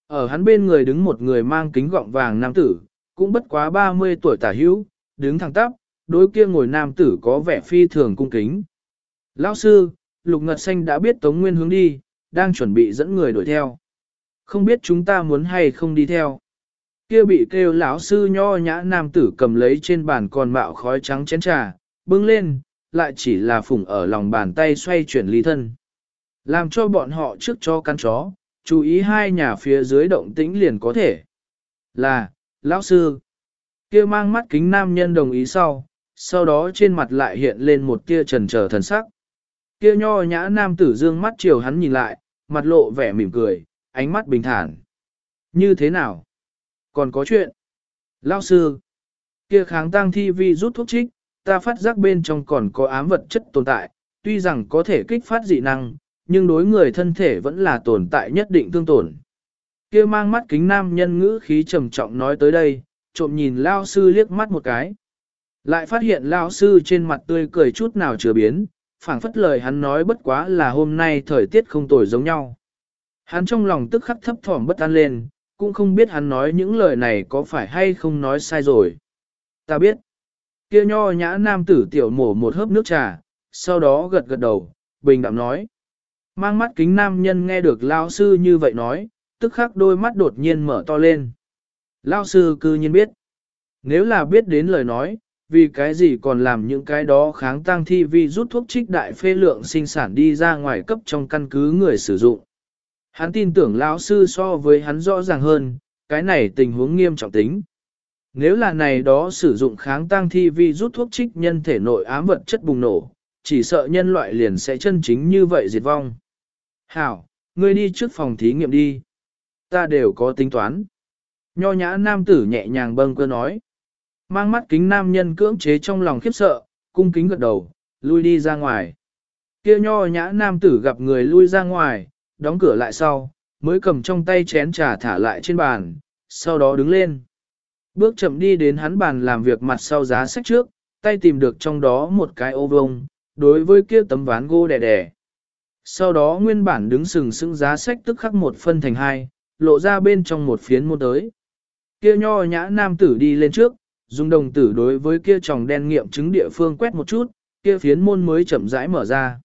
Ở hắn bên người đứng một người mang kính gọng vàng nam tử, cũng bất quá 30 tuổi tả hữu, đứng thẳng tắp, đối kia ngồi nam tử có vẻ phi thường cung kính. Lão sư, Lục Ngật Xanh đã biết Tống Nguyên hướng đi, đang chuẩn bị dẫn người đuổi theo. Không biết chúng ta muốn hay không đi theo. Kia bị kêu lão sư nho nhã nam tử cầm lấy trên bàn còn mạo khói trắng chén trà, bưng lên, lại chỉ là phủng ở lòng bàn tay xoay chuyển ly thân. Làm cho bọn họ trước cho căn chó, chú ý hai nhà phía dưới động tĩnh liền có thể. Là, lão sư. Kia mang mắt kính nam nhân đồng ý sau, sau đó trên mặt lại hiện lên một tia trần trở thần sắc. Kia nho nhã nam tử dương mắt chiều hắn nhìn lại, mặt lộ vẻ mỉm cười, ánh mắt bình thản. Như thế nào? Còn có chuyện? Lão sư. Kia kháng tăng thi vi rút thuốc trích, ta phát giác bên trong còn có ám vật chất tồn tại, tuy rằng có thể kích phát dị năng, nhưng đối người thân thể vẫn là tồn tại nhất định tương tổn. Kia mang mắt kính nam nhân ngữ khí trầm trọng nói tới đây, trộm nhìn lao sư liếc mắt một cái. Lại phát hiện lao sư trên mặt tươi cười chút nào chưa biến, phảng phất lời hắn nói bất quá là hôm nay thời tiết không tồi giống nhau. Hắn trong lòng tức khắc thấp thỏm bất an lên, cũng không biết hắn nói những lời này có phải hay không nói sai rồi. Ta biết. Kia nho nhã nam tử tiểu mổ một hớp nước trà, sau đó gật gật đầu, bình đạm nói. Mang mắt kính nam nhân nghe được lao sư như vậy nói, tức khắc đôi mắt đột nhiên mở to lên. Lao sư cư nhiên biết. Nếu là biết đến lời nói, vì cái gì còn làm những cái đó kháng tăng thi vi rút thuốc trích đại phê lượng sinh sản đi ra ngoài cấp trong căn cứ người sử dụng. Hắn tin tưởng lão sư so với hắn rõ ràng hơn, cái này tình huống nghiêm trọng tính. Nếu là này đó sử dụng kháng tăng thi vi rút thuốc trích nhân thể nội ám vật chất bùng nổ, chỉ sợ nhân loại liền sẽ chân chính như vậy diệt vong. Hảo, ngươi đi trước phòng thí nghiệm đi. Ta đều có tính toán. Nho nhã nam tử nhẹ nhàng bâng cơ nói. Mang mắt kính nam nhân cưỡng chế trong lòng khiếp sợ, cung kính gật đầu, lui đi ra ngoài. Kia nho nhã nam tử gặp người lui ra ngoài, đóng cửa lại sau, mới cầm trong tay chén trà thả lại trên bàn, sau đó đứng lên. Bước chậm đi đến hắn bàn làm việc mặt sau giá sách trước, tay tìm được trong đó một cái ô vông, đối với kia tấm ván gỗ đẻ đẻ. Sau đó nguyên bản đứng sừng sững giá sách tức khắc một phân thành hai, lộ ra bên trong một phiến môn tới. Kia nho nhã nam tử đi lên trước, dùng đồng tử đối với kia tròng đen nghiệm chứng địa phương quét một chút, kia phiến môn mới chậm rãi mở ra.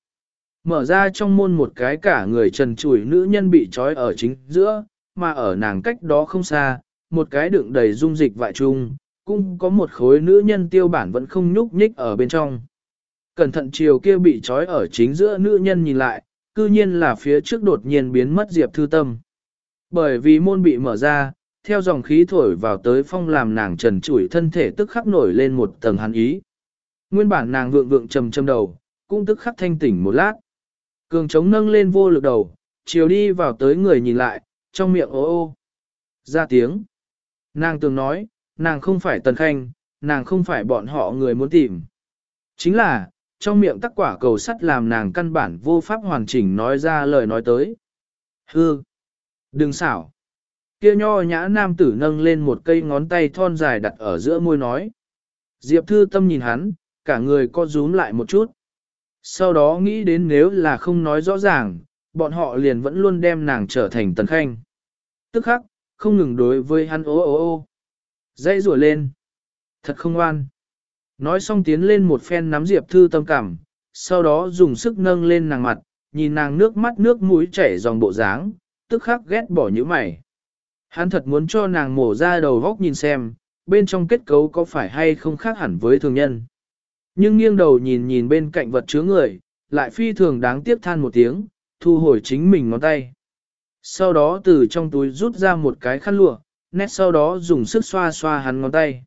Mở ra trong môn một cái cả người trần trụi nữ nhân bị trói ở chính giữa, mà ở nàng cách đó không xa, một cái đựng đầy dung dịch vại trung, cũng có một khối nữ nhân tiêu bản vẫn không nhúc nhích ở bên trong. Cẩn thận chiều kia bị trói ở chính giữa nữ nhân nhìn lại, cư nhiên là phía trước đột nhiên biến mất Diệp Thư Tâm. Bởi vì môn bị mở ra, theo dòng khí thổi vào tới phong làm nàng trần trụi thân thể tức khắc nổi lên một tầng hắn ý. Nguyên bản nàng vượng vượng trầm trầm đầu, cũng tức khắc thanh tỉnh một lát. Cường trống nâng lên vô lực đầu, chiều đi vào tới người nhìn lại, trong miệng ô ô. Ra tiếng. Nàng tưởng nói, nàng không phải tần khanh, nàng không phải bọn họ người muốn tìm. Chính là, trong miệng tắc quả cầu sắt làm nàng căn bản vô pháp hoàn chỉnh nói ra lời nói tới. Hư! Đừng xảo! Kia nho nhã nam tử nâng lên một cây ngón tay thon dài đặt ở giữa môi nói. Diệp thư tâm nhìn hắn, cả người co rúm lại một chút. Sau đó nghĩ đến nếu là không nói rõ ràng, bọn họ liền vẫn luôn đem nàng trở thành tần khanh. Tức khắc, không ngừng đối với hắn ô ô ô. Dây rùa lên. Thật không ngoan. Nói xong tiến lên một phen nắm Diệp Thư tâm cảm, sau đó dùng sức nâng lên nàng mặt, nhìn nàng nước mắt nước mũi chảy dòng bộ dáng, tức khắc ghét bỏ những mày. Hắn thật muốn cho nàng mổ ra đầu góc nhìn xem, bên trong kết cấu có phải hay không khác hẳn với thường nhân. Nhưng nghiêng đầu nhìn nhìn bên cạnh vật chứa người, lại phi thường đáng tiếc than một tiếng, thu hồi chính mình ngón tay. Sau đó từ trong túi rút ra một cái khăn lụa, nét sau đó dùng sức xoa xoa hắn ngón tay.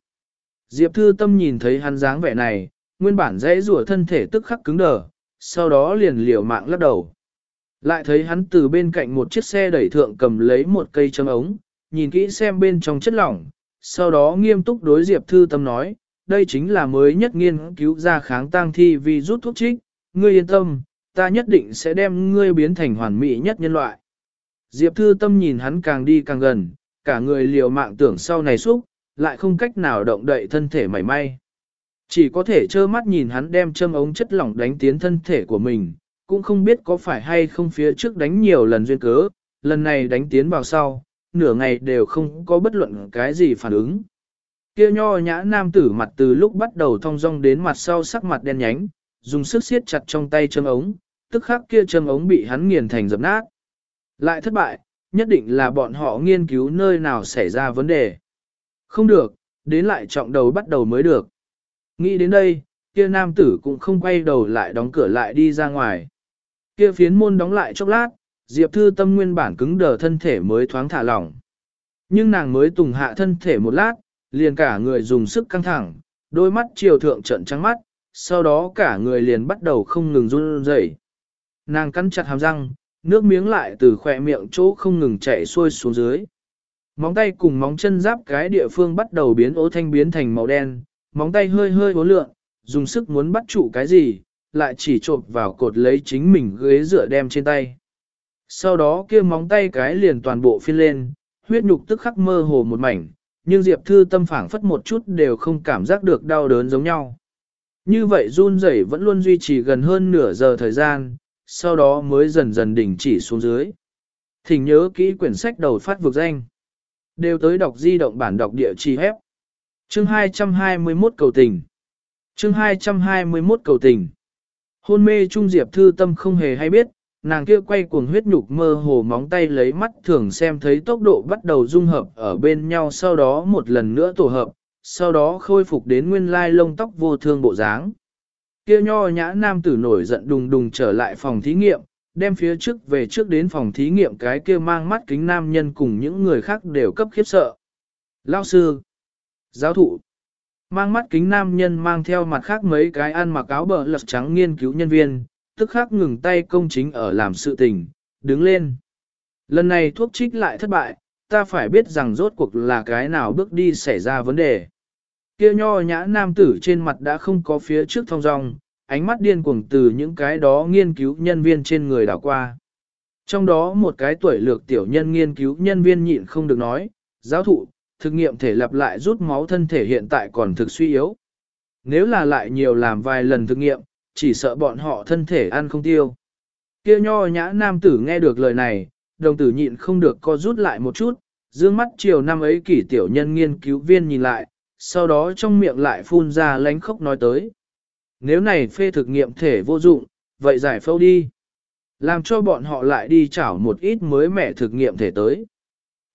Diệp Thư Tâm nhìn thấy hắn dáng vẻ này, nguyên bản dễ rủa thân thể tức khắc cứng đờ, sau đó liền liều mạng lắc đầu. Lại thấy hắn từ bên cạnh một chiếc xe đẩy thượng cầm lấy một cây châm ống, nhìn kỹ xem bên trong chất lỏng, sau đó nghiêm túc đối Diệp Thư Tâm nói, đây chính là mới nhất nghiên cứu ra kháng tang thi vì rút thuốc trích, ngươi yên tâm, ta nhất định sẽ đem ngươi biến thành hoàn mỹ nhất nhân loại. Diệp Thư Tâm nhìn hắn càng đi càng gần, cả người liều mạng tưởng sau này xúc, lại không cách nào động đậy thân thể mảy may. Chỉ có thể trơ mắt nhìn hắn đem châm ống chất lỏng đánh tiến thân thể của mình, cũng không biết có phải hay không phía trước đánh nhiều lần duyên cớ, lần này đánh tiến vào sau, nửa ngày đều không có bất luận cái gì phản ứng. Kia nho nhã nam tử mặt từ lúc bắt đầu thong dong đến mặt sau sắc mặt đen nhánh, dùng sức siết chặt trong tay châm ống, tức khắc kia châm ống bị hắn nghiền thành dập nát. Lại thất bại, nhất định là bọn họ nghiên cứu nơi nào xảy ra vấn đề. Không được, đến lại trọng đầu bắt đầu mới được. Nghĩ đến đây, kia nam tử cũng không quay đầu lại đóng cửa lại đi ra ngoài. Kia phiến môn đóng lại chốc lát, Diệp Thư Tâm nguyên bản cứng đờ thân thể mới thoáng thả lỏng. Nhưng nàng mới tùng hạ thân thể một lát, liền cả người dùng sức căng thẳng, đôi mắt chiều thượng trận trắng mắt, sau đó cả người liền bắt đầu không ngừng run rẩy. Nàng cắn chặt hàm răng, nước miếng lại từ khỏe miệng chỗ không ngừng chảy xuôi xuống dưới. Móng tay cùng móng chân giáp cái địa phương bắt đầu biến ố thanh biến thành màu đen, móng tay hơi hơi ố lượng, dùng sức muốn bắt trụ cái gì, lại chỉ trộn vào cột lấy chính mình ghế dựa đem trên tay. Sau đó kia móng tay cái liền toàn bộ phiên lên, huyết nhục tức khắc mơ hồ một mảnh, nhưng Diệp Thư tâm phảng phất một chút đều không cảm giác được đau đớn giống nhau. Như vậy run rẩy vẫn luôn duy trì gần hơn nửa giờ thời gian, sau đó mới dần dần đỉnh chỉ xuống dưới. Thỉnh nhớ kỹ quyển sách đầu phát vực danh. Đều tới đọc di động bản đọc địa chỉ hép. Chương 221 cầu tình. Chương 221 cầu tình. Hôn mê Trung Diệp Thư Tâm không hề hay biết, nàng kia quay cuồng huyết nhục mơ hồ móng tay lấy mắt thường xem thấy tốc độ bắt đầu dung hợp ở bên nhau sau đó một lần nữa tổ hợp, sau đó khôi phục đến nguyên lai lông tóc vô thương bộ dáng. Kia nho nhã nam tử nổi giận đùng đùng trở lại phòng thí nghiệm, đem phía trước về trước đến phòng thí nghiệm cái kia mang mắt kính nam nhân cùng những người khác đều cấp khiếp sợ. Lao sư, giáo thụ, mang mắt kính nam nhân mang theo mặt khác mấy cái ăn mặc áo bờ lật trắng nghiên cứu nhân viên, tức khắc ngừng tay công chính ở làm sự tình, đứng lên. Lần này thuốc trích lại thất bại, ta phải biết rằng rốt cuộc là cái nào bước đi xảy ra vấn đề. Kia nho nhã nam tử trên mặt đã không có phía trước thông dong, ánh mắt điên cuồng từ những cái đó nghiên cứu nhân viên trên người đảo qua. Trong đó một cái tuổi lược tiểu nhân nghiên cứu nhân viên nhịn không được nói, giáo thụ, thực nghiệm thể lặp lại rút máu thân thể hiện tại còn thực suy yếu. Nếu là lại nhiều làm vài lần thực nghiệm, chỉ sợ bọn họ thân thể ăn không tiêu. Kia nho nhã nam tử nghe được lời này, đồng tử nhịn không được co rút lại một chút, dương mắt chiều năm ấy kỷ tiểu nhân nghiên cứu viên nhìn lại, sau đó trong miệng lại phun ra lánh khóc nói tới. Nếu này phê thực nghiệm thể vô dụng, vậy giải phẫu đi. Làm cho bọn họ lại đi chảo một ít mới mẻ thực nghiệm thể tới.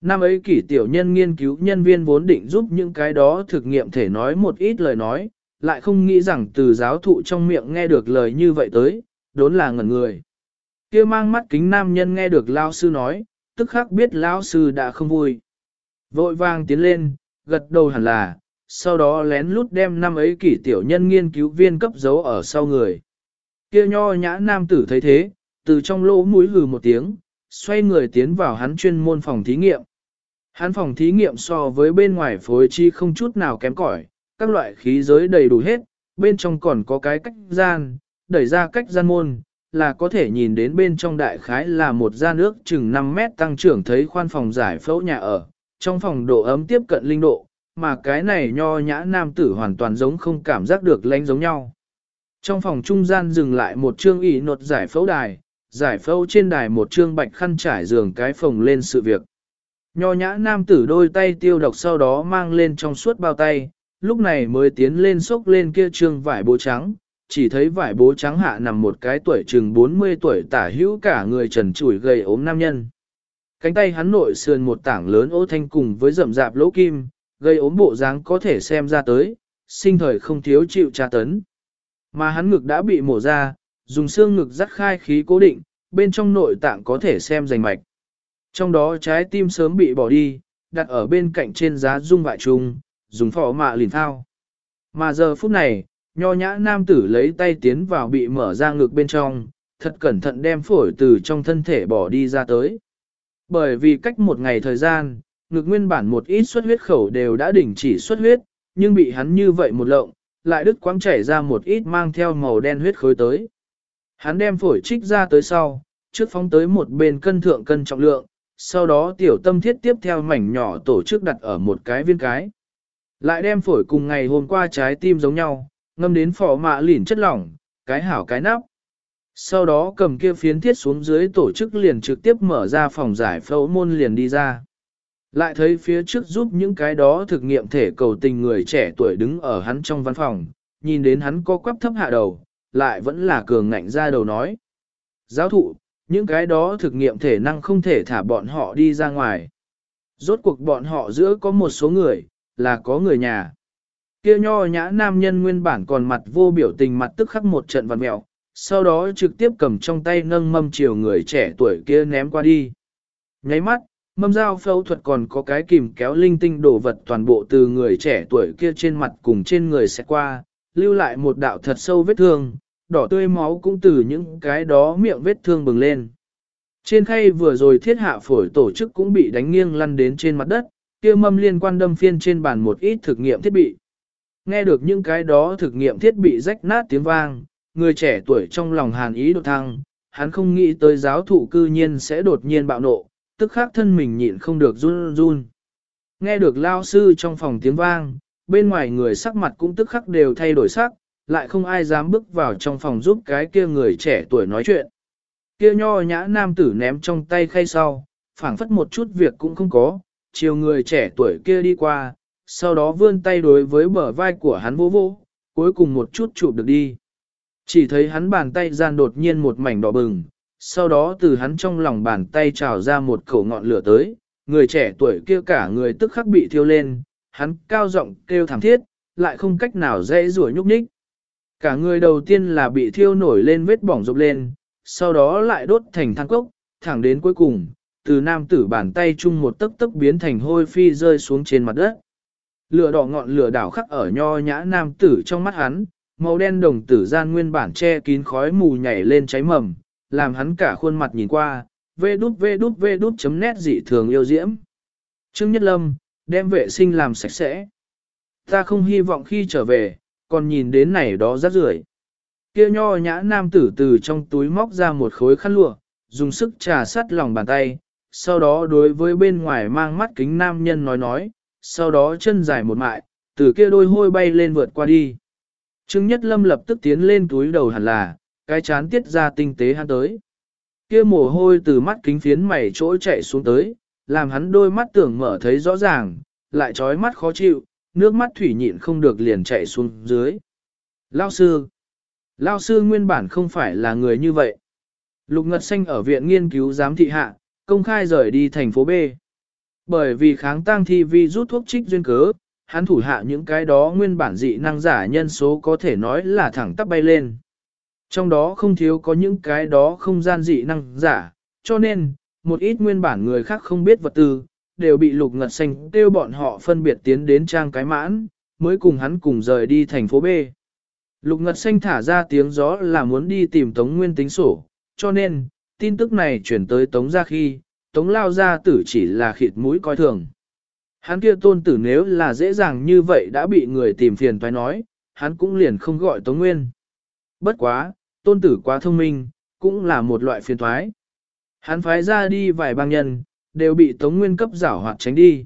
Năm ấy kỷ tiểu nhân nghiên cứu nhân viên vốn định giúp những cái đó thực nghiệm thể nói một ít lời nói, lại không nghĩ rằng từ giáo thụ trong miệng nghe được lời như vậy tới, đốn là ngẩn người. kia mang mắt kính nam nhân nghe được lao sư nói, tức khắc biết lao sư đã không vui. Vội vàng tiến lên, gật đầu hẳn là, sau đó lén lút đem năm ấy kỷ tiểu nhân nghiên cứu viên cấp dấu ở sau người. Kia nho nhã nam tử thấy thế, từ trong lỗ mũi hừ một tiếng, xoay người tiến vào hắn chuyên môn phòng thí nghiệm. Hắn phòng thí nghiệm so với bên ngoài phối chi không chút nào kém cỏi, các loại khí giới đầy đủ hết, bên trong còn có cái cách gian, đẩy ra cách gian môn, là có thể nhìn đến bên trong đại khái là một gian nước chừng 5 mét tăng trưởng thấy khoan phòng giải phẫu nhà ở, trong phòng độ ấm tiếp cận linh độ, mà cái này nho nhã nam tử hoàn toàn giống không cảm giác được lánh giống nhau. Trong phòng trung gian dừng lại một chương ỷ nột giải phẫu đài, giải phẫu trên đài một chương bạch khăn trải giường cái phòng lên sự việc. Nho nhã nam tử đôi tay tiêu độc sau đó mang lên trong suốt bao tay, lúc này mới tiến lên xốc lên kia trương vải bố trắng, chỉ thấy vải bố trắng hạ nằm một cái tuổi chừng 40 tuổi tả hữu cả người trần trụi gầy ốm nam nhân. Cánh tay hắn nội sườn một tảng lớn ô thanh cùng với rậm rạp lỗ kim, gây ốm bộ dáng có thể xem ra tới, sinh thời không thiếu chịu tra tấn. Mà hắn ngực đã bị mổ ra, dùng xương ngực dắt khai khí cố định, bên trong nội tạng có thể xem rành mạch. Trong đó trái tim sớm bị bỏ đi, đặt ở bên cạnh trên giá dung vại trùng, dùng phỏ mạ lìn thao. Mà giờ phút này, nho nhã nam tử lấy tay tiến vào bị mở ra ngực bên trong, thật cẩn thận đem phổi từ trong thân thể bỏ đi ra tới. Bởi vì cách một ngày thời gian, ngực nguyên bản một ít xuất huyết khẩu đều đã đình chỉ xuất huyết, nhưng bị hắn như vậy một lộng, lại đứt quãng chảy ra một ít mang theo màu đen huyết khối tới. Hắn đem phổi trích ra tới sau, trước phóng tới một bên cân thượng cân trọng lượng, sau đó tiểu tâm thiết tiếp theo mảnh nhỏ tổ chức đặt ở một cái viên cái. Lại đem phổi cùng ngày hôm qua trái tim giống nhau, ngâm đến phỏ mạ lỉn chất lỏng, cái hảo cái nắp. Sau đó cầm kia phiến thiết xuống dưới tổ chức liền trực tiếp mở ra phòng giải phẫu môn liền đi ra. Lại thấy phía trước giúp những cái đó thực nghiệm thể cầu tình người trẻ tuổi đứng ở hắn trong văn phòng, nhìn đến hắn co quắp thấp hạ đầu, lại vẫn là cường ngạnh ra đầu nói. Giáo thụ, những cái đó thực nghiệm thể năng không thể thả bọn họ đi ra ngoài. Rốt cuộc bọn họ giữa có một số người, là có người nhà. Kia nho nhã nam nhân nguyên bản còn mặt vô biểu tình mặt tức khắc một trận vằn mẹo, sau đó trực tiếp cầm trong tay nâng mâm chiều người trẻ tuổi kia ném qua đi. Nháy mắt, Mâm dao phẫu thuật còn có cái kìm kéo linh tinh đồ vật toàn bộ từ người trẻ tuổi kia trên mặt cùng trên người sẽ qua, lưu lại một đạo thật sâu vết thương, đỏ tươi máu cũng từ những cái đó miệng vết thương bừng lên. Trên khay vừa rồi thiết hạ phổi tổ chức cũng bị đánh nghiêng lăn đến trên mặt đất, kia mâm liên quan đâm phiên trên bàn một ít thực nghiệm thiết bị. Nghe được những cái đó thực nghiệm thiết bị rách nát tiếng vang, người trẻ tuổi trong lòng hàn ý đột thăng, hắn không nghĩ tới giáo thụ cư nhiên sẽ đột nhiên bạo nộ, tức khắc thân mình nhịn không được run run. Nghe được lao sư trong phòng tiếng vang, bên ngoài người sắc mặt cũng tức khắc đều thay đổi sắc, lại không ai dám bước vào trong phòng giúp cái kia người trẻ tuổi nói chuyện. Kia nho nhã nam tử ném trong tay khay sau, phảng phất một chút việc cũng không có, chiều người trẻ tuổi kia đi qua, sau đó vươn tay đối với bờ vai của hắn vô vô, cuối cùng một chút chụp được đi. Chỉ thấy hắn bàn tay gian đột nhiên một mảnh đỏ bừng, sau đó từ hắn trong lòng bàn tay trào ra một khẩu ngọn lửa tới, người trẻ tuổi kia cả người tức khắc bị thiêu lên, hắn cao giọng kêu thảm thiết, lại không cách nào dễ rủa nhúc nhích. Cả người đầu tiên là bị thiêu nổi lên vết bỏng rộp lên, sau đó lại đốt thành than cốc, thẳng đến cuối cùng, từ nam tử bàn tay chung một tấc tấc biến thành hôi phi rơi xuống trên mặt đất. Lửa đỏ ngọn lửa đảo khắc ở nho nhã nam tử trong mắt hắn, màu đen đồng tử gian nguyên bản che kín khói mù nhảy lên cháy mầm, làm hắn cả khuôn mặt nhìn qua, vê đút vê đút vê đút chấm nét dị thường yêu diễm. Trương Nhất Lâm, đem vệ sinh làm sạch sẽ. Ta không hy vọng khi trở về, còn nhìn đến này đó rác rưởi. Kia nho nhã nam tử từ trong túi móc ra một khối khăn lụa, dùng sức trà sắt lòng bàn tay, sau đó đối với bên ngoài mang mắt kính nam nhân nói nói, sau đó chân dài một mại, từ kia đôi hôi bay lên vượt qua đi. Trương Nhất Lâm lập tức tiến lên túi đầu hẳn là, cái chán tiết ra tinh tế hắn tới. Kia mồ hôi từ mắt kính phiến mày chỗ chạy xuống tới, làm hắn đôi mắt tưởng mở thấy rõ ràng, lại trói mắt khó chịu, nước mắt thủy nhịn không được liền chạy xuống dưới. Lao sư Lao sư nguyên bản không phải là người như vậy. Lục Ngật Xanh ở viện nghiên cứu giám thị hạ, công khai rời đi thành phố B. Bởi vì kháng tăng thi vi rút thuốc trích duyên cớ, hắn thủ hạ những cái đó nguyên bản dị năng giả nhân số có thể nói là thẳng tắp bay lên. Trong đó không thiếu có những cái đó không gian dị năng giả, cho nên, một ít nguyên bản người khác không biết vật tư, đều bị lục ngật xanh kêu bọn họ phân biệt tiến đến trang cái mãn, mới cùng hắn cùng rời đi thành phố B. Lục ngật xanh thả ra tiếng gió là muốn đi tìm Tống Nguyên tính sổ, cho nên, tin tức này chuyển tới Tống ra khi, Tống lao ra tử chỉ là khịt mũi coi thường. Hắn kia tôn tử nếu là dễ dàng như vậy đã bị người tìm phiền toái nói, hắn cũng liền không gọi Tống Nguyên. Bất quá, tôn tử quá thông minh, cũng là một loại phiền toái. Hắn phái ra đi vài bang nhân, đều bị Tống Nguyên cấp giảo hoạt tránh đi.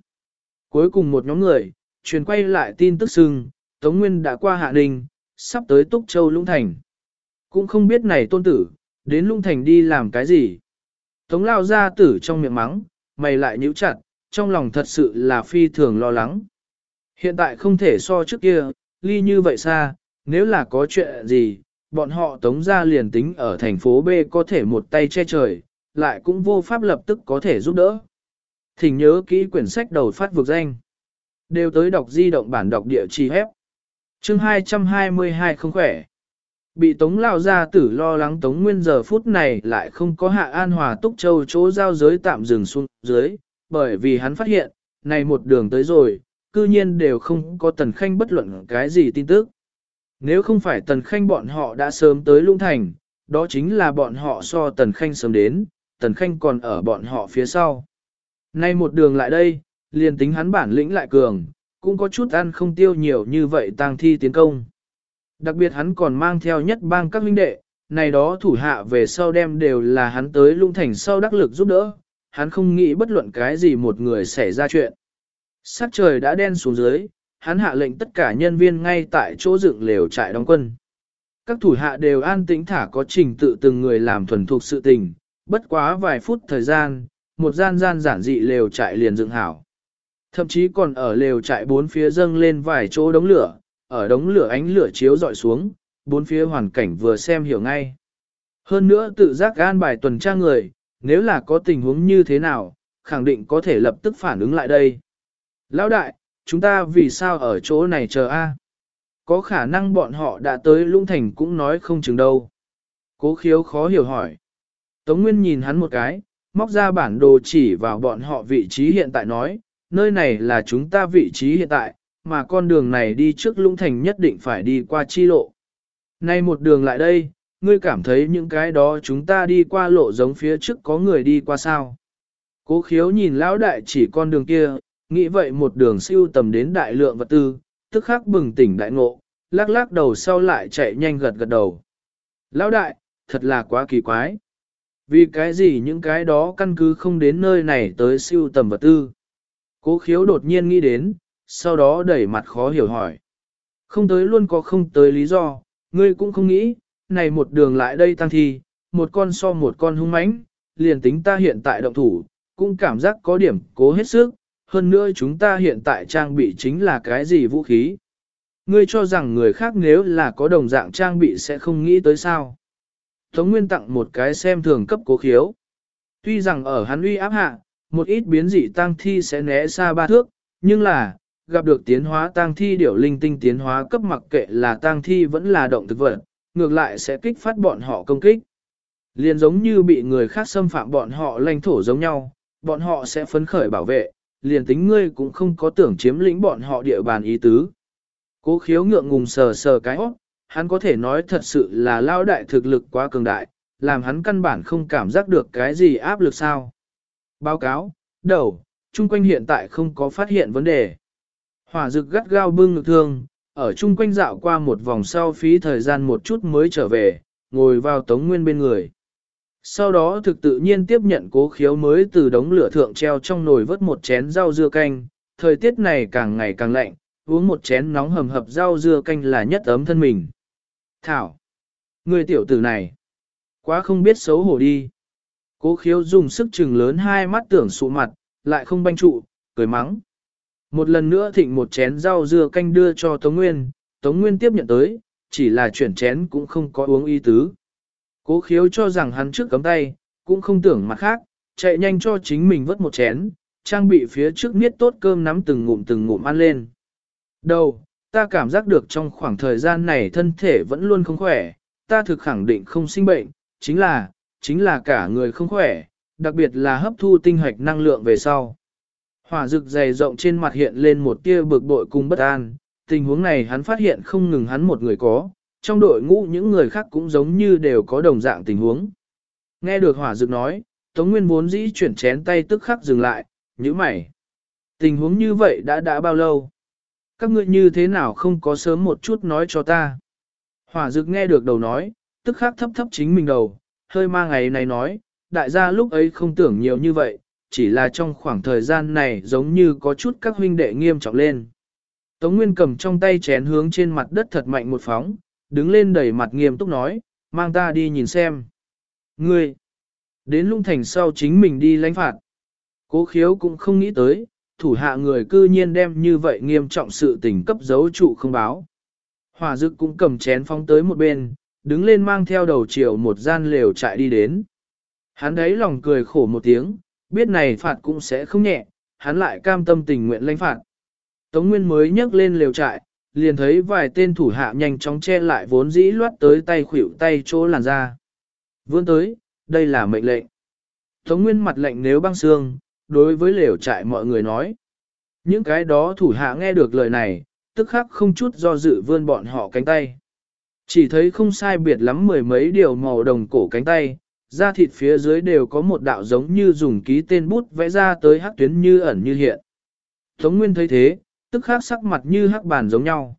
Cuối cùng một nhóm người, truyền quay lại tin tức sưng, Tống Nguyên đã qua Hạ Ninh, sắp tới Túc Châu Lũng Thành. Cũng không biết này tôn tử, đến Lũng Thành đi làm cái gì. Tống lao ra tử trong miệng mắng, mày lại nhíu chặt, trong lòng thật sự là phi thường lo lắng. Hiện tại không thể so trước kia, ly như vậy xa, nếu là có chuyện gì, bọn họ tống ra liền tính ở thành phố B có thể một tay che trời, lại cũng vô pháp lập tức có thể giúp đỡ. Thỉnh nhớ kỹ quyển sách đầu phát vực danh. Đều tới đọc di động bản đọc địa chỉ hép. Chương 222 không khỏe. Bị Tống Lao Gia tử lo lắng Tống Nguyên giờ phút này lại không có hạ an hòa túc châu chỗ giao giới tạm dừng xuống dưới, bởi vì hắn phát hiện, này một đường tới rồi, cư nhiên đều không có Tần Khanh bất luận cái gì tin tức. Nếu không phải Tần Khanh bọn họ đã sớm tới Lũng Thành, đó chính là bọn họ so Tần Khanh sớm đến, Tần Khanh còn ở bọn họ phía sau. Nay một đường lại đây, liền tính hắn bản lĩnh lại cường, cũng có chút ăn không tiêu nhiều như vậy tang thi tiến công. Đặc biệt hắn còn mang theo nhất bang các huynh đệ, này đó thủ hạ về sau đem đều là hắn tới lung thành sau đắc lực giúp đỡ, hắn không nghĩ bất luận cái gì một người xảy ra chuyện. Sắc trời đã đen xuống dưới, hắn hạ lệnh tất cả nhân viên ngay tại chỗ dựng lều trại đóng quân. Các thủ hạ đều an tĩnh thả có trình tự từng người làm thuần thuộc sự tình, bất quá vài phút thời gian, một gian gian giản dị lều trại liền dựng hảo. Thậm chí còn ở lều trại bốn phía dâng lên vài chỗ đống lửa, ở đống lửa ánh lửa chiếu dọi xuống, bốn phía hoàn cảnh vừa xem hiểu ngay. Hơn nữa tự giác gan bài tuần tra người, nếu là có tình huống như thế nào, khẳng định có thể lập tức phản ứng lại đây. Lão đại, chúng ta vì sao ở chỗ này chờ a? Có khả năng bọn họ đã tới lũng thành cũng nói không chừng đâu. Cố khiếu khó hiểu hỏi. Tống Nguyên nhìn hắn một cái, móc ra bản đồ chỉ vào bọn họ vị trí hiện tại nói, nơi này là chúng ta vị trí hiện tại, mà con đường này đi trước lũng thành nhất định phải đi qua chi lộ. Nay một đường lại đây, ngươi cảm thấy những cái đó chúng ta đi qua lộ giống phía trước có người đi qua sao. Cố khiếu nhìn lão đại chỉ con đường kia, nghĩ vậy một đường siêu tầm đến đại lượng vật tư, tức khắc bừng tỉnh đại ngộ, lắc lắc đầu sau lại chạy nhanh gật gật đầu. Lão đại, thật là quá kỳ quái. Vì cái gì những cái đó căn cứ không đến nơi này tới siêu tầm vật tư. Cố khiếu đột nhiên nghĩ đến, sau đó đẩy mặt khó hiểu hỏi. Không tới luôn có không tới lý do, ngươi cũng không nghĩ, này một đường lại đây tăng thi, một con so một con hung mãnh, liền tính ta hiện tại động thủ, cũng cảm giác có điểm cố hết sức, hơn nữa chúng ta hiện tại trang bị chính là cái gì vũ khí. Ngươi cho rằng người khác nếu là có đồng dạng trang bị sẽ không nghĩ tới sao. Tống Nguyên tặng một cái xem thường cấp cố khiếu. Tuy rằng ở hắn uy áp hạ, một ít biến dị tăng thi sẽ né xa ba thước, nhưng là, gặp được tiến hóa tăng thi điểu linh tinh tiến hóa cấp mặc kệ là tăng thi vẫn là động thực vật, ngược lại sẽ kích phát bọn họ công kích. Liền giống như bị người khác xâm phạm bọn họ lãnh thổ giống nhau, bọn họ sẽ phấn khởi bảo vệ, liền tính ngươi cũng không có tưởng chiếm lĩnh bọn họ địa bàn ý tứ. Cố khiếu ngượng ngùng sờ sờ cái óc, hắn có thể nói thật sự là lao đại thực lực quá cường đại, làm hắn căn bản không cảm giác được cái gì áp lực sao. Báo cáo, đầu, chung quanh hiện tại không có phát hiện vấn đề. Hỏa dực gắt gao bưng ngực thương, ở chung quanh dạo qua một vòng sau phí thời gian một chút mới trở về, ngồi vào tống nguyên bên người. Sau đó thực tự nhiên tiếp nhận cố khiếu mới từ đống lửa thượng treo trong nồi vớt một chén rau dưa canh, thời tiết này càng ngày càng lạnh, uống một chén nóng hầm hập rau dưa canh là nhất ấm thân mình. Thảo! Người tiểu tử này! Quá không biết xấu hổ đi. Cố khiếu dùng sức chừng lớn hai mắt tưởng sụ mặt, lại không banh trụ, cười mắng. Một lần nữa thịnh một chén rau dưa canh đưa cho Tống Nguyên, Tống Nguyên tiếp nhận tới, chỉ là chuyển chén cũng không có uống y tứ. Cố khiếu cho rằng hắn trước cấm tay, cũng không tưởng mặt khác, chạy nhanh cho chính mình vớt một chén, trang bị phía trước miết tốt cơm nắm từng ngụm từng ngụm ăn lên. Đầu, ta cảm giác được trong khoảng thời gian này thân thể vẫn luôn không khỏe, ta thực khẳng định không sinh bệnh, chính là, chính là cả người không khỏe, đặc biệt là hấp thu tinh hoạch năng lượng về sau. Hỏa rực dày rộng trên mặt hiện lên một tia bực bội cùng bất an, tình huống này hắn phát hiện không ngừng hắn một người có, trong đội ngũ những người khác cũng giống như đều có đồng dạng tình huống. Nghe được hỏa dực nói, Tống Nguyên vốn dĩ chuyển chén tay tức khắc dừng lại, như mày. Tình huống như vậy đã đã bao lâu? Các ngươi như thế nào không có sớm một chút nói cho ta? Hỏa dực nghe được đầu nói, tức khắc thấp thấp chính mình đầu, hơi ma ngày này nói, đại gia lúc ấy không tưởng nhiều như vậy, chỉ là trong khoảng thời gian này giống như có chút các huynh đệ nghiêm trọng lên. Tống Nguyên cầm trong tay chén hướng trên mặt đất thật mạnh một phóng, đứng lên đẩy mặt nghiêm túc nói, mang ta đi nhìn xem. Ngươi, đến lung thành sau chính mình đi lãnh phạt. Cố khiếu cũng không nghĩ tới, thủ hạ người cư nhiên đem như vậy nghiêm trọng sự tình cấp dấu trụ không báo. Hòa dực cũng cầm chén phóng tới một bên, đứng lên mang theo đầu chiều một gian lều chạy đi đến. Hắn đấy lòng cười khổ một tiếng, biết này phạt cũng sẽ không nhẹ, hắn lại cam tâm tình nguyện lãnh phạt. Tống Nguyên mới nhấc lên lều trại, liền thấy vài tên thủ hạ nhanh chóng che lại vốn dĩ loát tới tay khuỷu tay chỗ làn ra. Vươn tới, đây là mệnh lệnh. Tống Nguyên mặt lệnh nếu băng xương, đối với lều trại mọi người nói. Những cái đó thủ hạ nghe được lời này, tức khắc không chút do dự vươn bọn họ cánh tay. Chỉ thấy không sai biệt lắm mười mấy điều màu đồng cổ cánh tay, da thịt phía dưới đều có một đạo giống như dùng ký tên bút vẽ ra tới hắc tuyến như ẩn như hiện. Tống Nguyên thấy thế, tức khắc sắc mặt như hắc bàn giống nhau.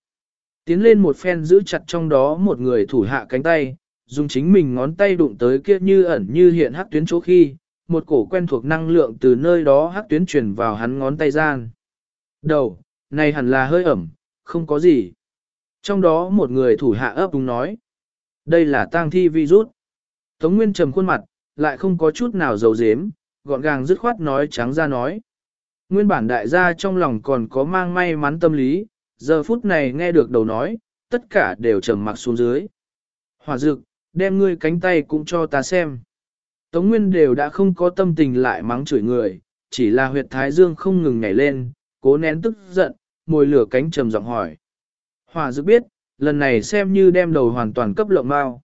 Tiến lên một phen giữ chặt trong đó một người thủ hạ cánh tay, dùng chính mình ngón tay đụng tới kia như ẩn như hiện hắc tuyến chỗ khi, một cổ quen thuộc năng lượng từ nơi đó hắc tuyến truyền vào hắn ngón tay gian. Đầu, này hẳn là hơi ẩm, không có gì. Trong đó một người thủ hạ ấp đúng nói. Đây là tang thi virus. Tống Nguyên trầm khuôn mặt, lại không có chút nào dầu dếm, gọn gàng dứt khoát nói trắng ra nói. Nguyên bản đại gia trong lòng còn có mang may mắn tâm lý, giờ phút này nghe được đầu nói, tất cả đều trầm mặc xuống dưới. Hỏa dực, đem ngươi cánh tay cũng cho ta xem. Tống Nguyên đều đã không có tâm tình lại mắng chửi người, chỉ là huyệt thái dương không ngừng nhảy lên, cố nén tức giận, mồi lửa cánh trầm giọng hỏi. Hỏa dực biết, lần này xem như đem đầu hoàn toàn cấp lộng bao.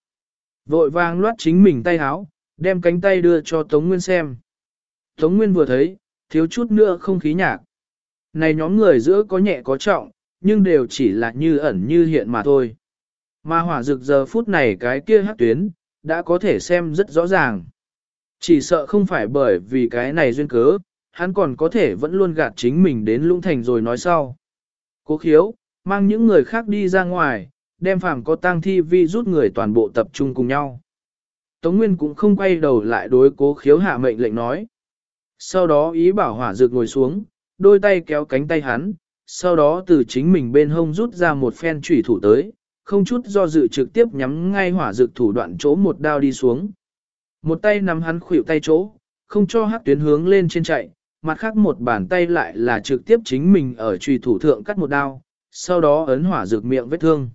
Vội vàng loát chính mình tay háo, đem cánh tay đưa cho Tống Nguyên xem. Tống Nguyên vừa thấy, thiếu chút nữa không khí nhạc. Này nhóm người giữa có nhẹ có trọng, nhưng đều chỉ là như ẩn như hiện mà thôi. Mà hỏa rực giờ phút này cái kia hắc tuyến, đã có thể xem rất rõ ràng. Chỉ sợ không phải bởi vì cái này duyên cớ, hắn còn có thể vẫn luôn gạt chính mình đến lũng thành rồi nói sau. Cố khiếu, mang những người khác đi ra ngoài, đem phàm có tang thi vi rút người toàn bộ tập trung cùng nhau. Tống Nguyên cũng không quay đầu lại đối cố khiếu hạ mệnh lệnh nói. Sau đó ý bảo hỏa dược ngồi xuống, đôi tay kéo cánh tay hắn, sau đó từ chính mình bên hông rút ra một phen chủy thủ tới, không chút do dự trực tiếp nhắm ngay hỏa dược thủ đoạn chỗ một đao đi xuống. Một tay nắm hắn khuỷu tay chỗ, không cho hắc tuyến hướng lên trên chạy, mặt khác một bàn tay lại là trực tiếp chính mình ở trùy thủ thượng cắt một đao, sau đó ấn hỏa dược miệng vết thương.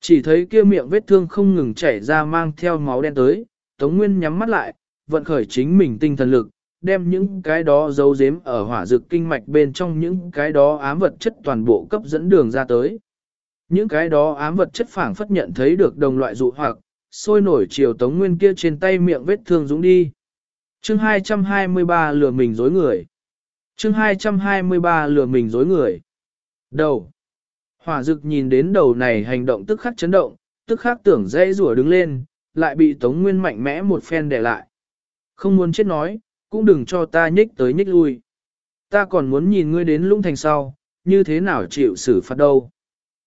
Chỉ thấy kia miệng vết thương không ngừng chảy ra mang theo máu đen tới, Tống Nguyên nhắm mắt lại, vận khởi chính mình tinh thần lực, đem những cái đó giấu giếm ở hỏa dược kinh mạch bên trong những cái đó ám vật chất toàn bộ cấp dẫn đường ra tới. Những cái đó ám vật chất phản phất nhận thấy được đồng loại dụ hoặc, sôi nổi chiều Tống Nguyên kia trên tay miệng vết thương dũng đi. Chương 223 lừa mình dối người. Chương 223 lừa mình dối người. Đầu. Hỏa dực nhìn đến đầu này hành động tức khắc chấn động, tức khắc tưởng dây rủa đứng lên, lại bị Tống Nguyên mạnh mẽ một phen để lại. Không muốn chết nói, cũng đừng cho ta nhích tới nhích lui. Ta còn muốn nhìn ngươi đến lũng thành sau, như thế nào chịu xử phạt đâu.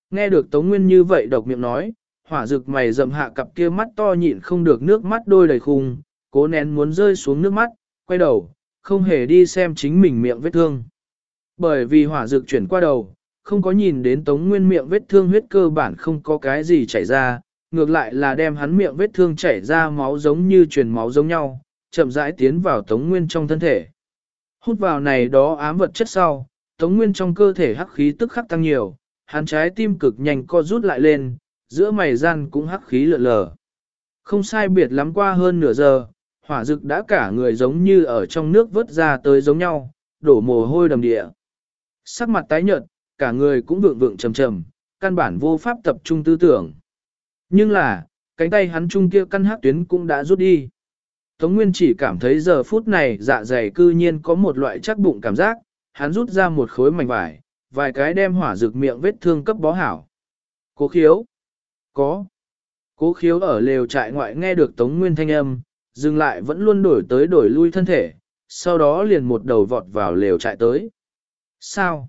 Nghe được Tống Nguyên như vậy độc miệng nói, hỏa rực mày rậm hạ cặp kia mắt to nhịn không được nước mắt đôi đầy khung, cố nén muốn rơi xuống nước mắt, quay đầu, không hề đi xem chính mình miệng vết thương. Bởi vì hỏa dược chuyển qua đầu, không có nhìn đến Tống Nguyên miệng vết thương huyết cơ bản không có cái gì chảy ra, ngược lại là đem hắn miệng vết thương chảy ra máu giống như truyền máu giống nhau, chậm rãi tiến vào Tống Nguyên trong thân thể. Hút vào này đó ám vật chất sau, Tống Nguyên trong cơ thể hắc khí tức khắc tăng nhiều, hắn trái tim cực nhanh co rút lại lên, giữa mày gian cũng hắc khí lượn lờ. Không sai biệt lắm qua hơn nửa giờ, hỏa dực đã cả người giống như ở trong nước vớt ra tới giống nhau, đổ mồ hôi đầm địa. Sắc mặt tái nhợt, cả người cũng vượng vượng trầm trầm, căn bản vô pháp tập trung tư tưởng. Nhưng là, cánh tay hắn trung kia căn hắc tuyến cũng đã rút đi. Tống Nguyên chỉ cảm thấy giờ phút này dạ dày cư nhiên có một loại chắc bụng cảm giác, hắn rút ra một khối mảnh vải, vài cái đem hỏa rực miệng vết thương cấp bó hảo. Cố khiếu. Có. Cố khiếu ở lều trại ngoại nghe được Tống Nguyên thanh âm, dừng lại vẫn luôn đổi tới đổi lui thân thể, sau đó liền một đầu vọt vào lều trại tới. Sao?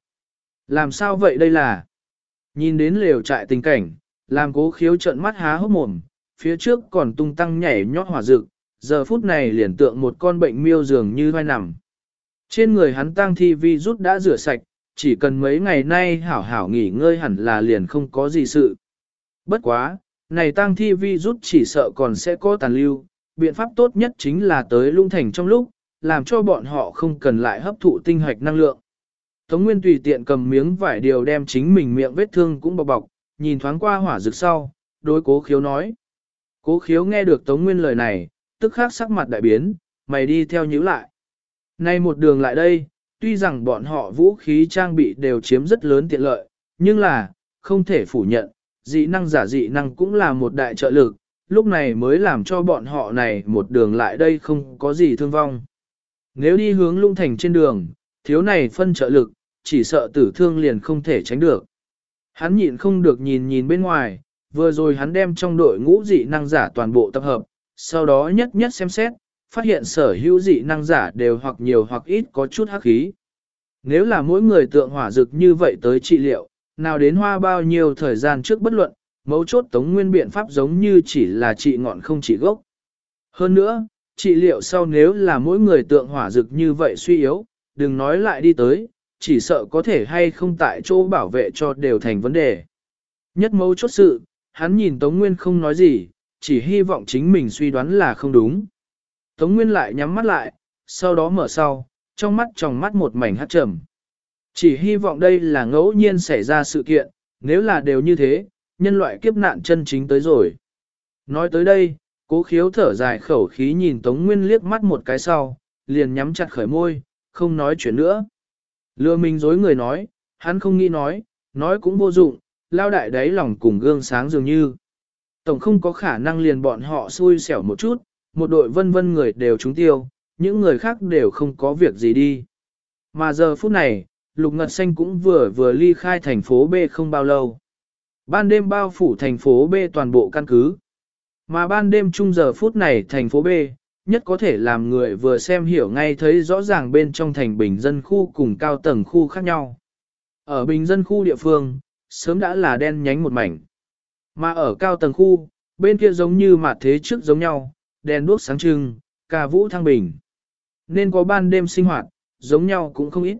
Làm sao vậy đây là? Nhìn đến lều trại tình cảnh, làm cố khiếu trợn mắt há hốc mồm, phía trước còn tung tăng nhảy nhót hỏa rực, giờ phút này liền tượng một con bệnh miêu dường như vai nằm. Trên người hắn tăng thi vi rút đã rửa sạch, chỉ cần mấy ngày nay hảo hảo nghỉ ngơi hẳn là liền không có gì sự. Bất quá, này tăng thi vi rút chỉ sợ còn sẽ có tàn lưu, biện pháp tốt nhất chính là tới lung thành trong lúc, làm cho bọn họ không cần lại hấp thụ tinh hoạch năng lượng. Tống Nguyên tùy tiện cầm miếng vải điều đem chính mình miệng vết thương cũng bọc bọc, nhìn thoáng qua hỏa rực sau, đối cố khiếu nói. Cố khiếu nghe được Tống Nguyên lời này, tức khắc sắc mặt đại biến, mày đi theo nhíu lại. Nay một đường lại đây, tuy rằng bọn họ vũ khí trang bị đều chiếm rất lớn tiện lợi, nhưng là, không thể phủ nhận, dị năng giả dị năng cũng là một đại trợ lực, lúc này mới làm cho bọn họ này một đường lại đây không có gì thương vong. Nếu đi hướng lung thành trên đường, thiếu này phân trợ lực, chỉ sợ tử thương liền không thể tránh được. Hắn nhịn không được nhìn nhìn bên ngoài, vừa rồi hắn đem trong đội ngũ dị năng giả toàn bộ tập hợp, sau đó nhất nhất xem xét, phát hiện sở hữu dị năng giả đều hoặc nhiều hoặc ít có chút hắc khí. Nếu là mỗi người tượng hỏa dực như vậy tới trị liệu, nào đến hoa bao nhiêu thời gian trước bất luận, mấu chốt tống nguyên biện pháp giống như chỉ là trị ngọn không trị gốc. Hơn nữa, trị liệu sau nếu là mỗi người tượng hỏa dực như vậy suy yếu, đừng nói lại đi tới, chỉ sợ có thể hay không tại chỗ bảo vệ cho đều thành vấn đề. Nhất mấu chốt sự, hắn nhìn Tống Nguyên không nói gì, chỉ hy vọng chính mình suy đoán là không đúng. Tống Nguyên lại nhắm mắt lại, sau đó mở sau, trong mắt tròng mắt một mảnh hát trầm. Chỉ hy vọng đây là ngẫu nhiên xảy ra sự kiện, nếu là đều như thế, nhân loại kiếp nạn chân chính tới rồi. Nói tới đây, cố khiếu thở dài khẩu khí nhìn Tống Nguyên liếc mắt một cái sau, liền nhắm chặt khởi môi, không nói chuyện nữa. Lừa mình dối người nói, hắn không nghĩ nói, nói cũng vô dụng, lao đại đáy lòng cùng gương sáng dường như. Tổng không có khả năng liền bọn họ xui xẻo một chút, một đội vân vân người đều trúng tiêu, những người khác đều không có việc gì đi. Mà giờ phút này, Lục Ngật Xanh cũng vừa vừa ly khai thành phố B không bao lâu. Ban đêm bao phủ thành phố B toàn bộ căn cứ. Mà ban đêm chung giờ phút này thành phố B, nhất có thể làm người vừa xem hiểu ngay thấy rõ ràng bên trong thành bình dân khu cùng cao tầng khu khác nhau. Ở bình dân khu địa phương, sớm đã là đen nhánh một mảnh. Mà ở cao tầng khu, bên kia giống như mặt thế trước giống nhau, đèn đuốc sáng trưng, cà vũ thăng bình. Nên có ban đêm sinh hoạt, giống nhau cũng không ít.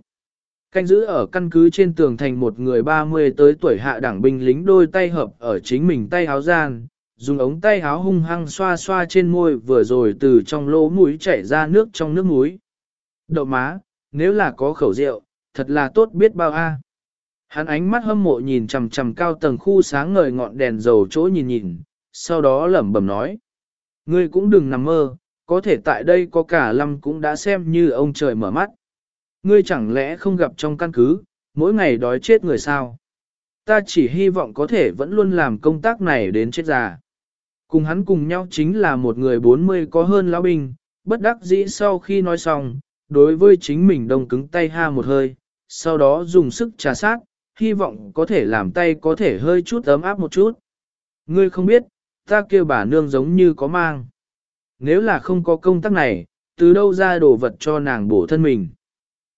Canh giữ ở căn cứ trên tường thành một người 30 tới tuổi hạ đảng binh lính đôi tay hợp ở chính mình tay háo gian, dùng ống tay háo hung hăng xoa xoa trên môi vừa rồi từ trong lỗ mũi chảy ra nước trong nước mũi. Đậu má, nếu là có khẩu rượu, thật là tốt biết bao a. Hắn ánh mắt hâm mộ nhìn chằm chằm cao tầng khu sáng ngời ngọn đèn dầu chỗ nhìn nhìn, sau đó lẩm bẩm nói. Ngươi cũng đừng nằm mơ, có thể tại đây có cả lâm cũng đã xem như ông trời mở mắt. Ngươi chẳng lẽ không gặp trong căn cứ, mỗi ngày đói chết người sao? Ta chỉ hy vọng có thể vẫn luôn làm công tác này đến chết già. Cùng hắn cùng nhau chính là một người 40 có hơn lão binh, bất đắc dĩ sau khi nói xong, đối với chính mình đông cứng tay ha một hơi, sau đó dùng sức trà sát, hy vọng có thể làm tay có thể hơi chút ấm áp một chút. Ngươi không biết, ta kêu bà nương giống như có mang. Nếu là không có công tác này, từ đâu ra đồ vật cho nàng bổ thân mình.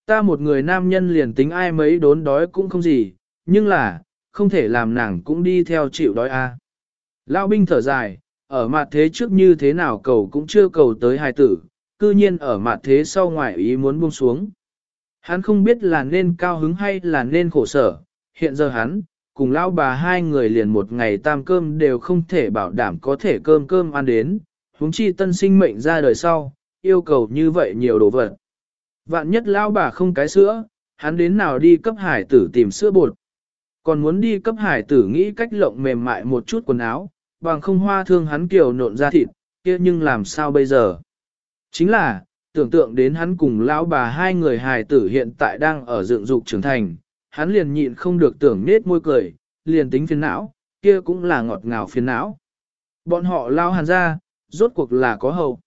Ta một người nam nhân liền tính ai mấy đốn đói cũng không gì, nhưng là, không thể làm nàng cũng đi theo chịu đói a. À. Lão binh thở dài, ở mặt thế trước như thế nào cầu cũng chưa cầu tới hài tử, cư nhiên ở mặt thế sau ngoại ý muốn buông xuống. Hắn không biết là nên cao hứng hay là nên khổ sở, hiện giờ hắn, cùng lão bà hai người liền một ngày tam cơm đều không thể bảo đảm có thể cơm cơm ăn đến, huống chi tân sinh mệnh ra đời sau, yêu cầu như vậy nhiều đồ vật. Vạn nhất lão bà không cái sữa, hắn đến nào đi cấp hải tử tìm sữa bột. Còn muốn đi cấp hải tử nghĩ cách lộng mềm mại một chút quần áo, bằng không hoa thương hắn kiều nộn ra thịt, kia nhưng làm sao bây giờ? Chính là, tưởng tượng đến hắn cùng lão bà hai người hài tử hiện tại đang ở dựng dục trưởng thành, hắn liền nhịn không được tưởng nết môi cười, liền tính phiền não, kia cũng là ngọt ngào phiền não. Bọn họ lao hàn ra, rốt cuộc là có hậu.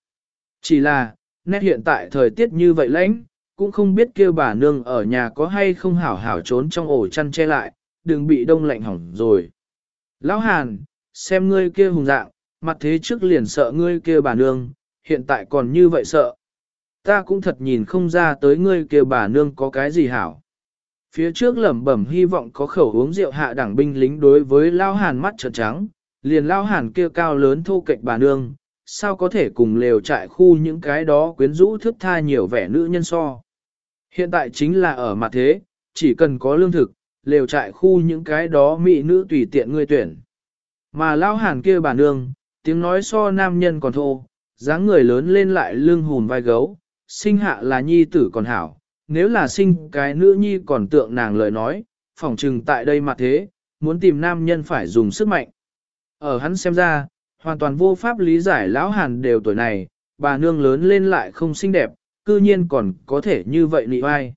Chỉ là, nét hiện tại thời tiết như vậy lãnh, cũng không biết kia bà nương ở nhà có hay không hảo hảo trốn trong ổ chăn che lại, đừng bị đông lạnh hỏng rồi. Lão Hàn, xem ngươi kia hùng dạng, mặt thế trước liền sợ ngươi kia bà nương, hiện tại còn như vậy sợ. Ta cũng thật nhìn không ra tới ngươi kia bà nương có cái gì hảo. Phía trước lẩm bẩm hy vọng có khẩu uống rượu hạ đảng binh lính đối với Lao Hàn mắt trợn trắng, liền Lao Hàn kia cao lớn thô kệch bà nương, sao có thể cùng lều trại khu những cái đó quyến rũ thức tha nhiều vẻ nữ nhân so. Hiện tại chính là ở mặt thế, chỉ cần có lương thực, lều trại khu những cái đó mỹ nữ tùy tiện ngươi tuyển. Mà Lao Hàn kia bà nương, tiếng nói so nam nhân còn thô, dáng người lớn lên lại lưng hùn vai gấu, sinh hạ là nhi tử còn hảo, nếu là sinh cái nữ nhi còn tượng nàng lời nói, phỏng trừng tại đây mà thế, muốn tìm nam nhân phải dùng sức mạnh. Ở hắn xem ra, hoàn toàn vô pháp lý giải lão hàn đều tuổi này, bà nương lớn lên lại không xinh đẹp, cư nhiên còn có thể như vậy nị vai.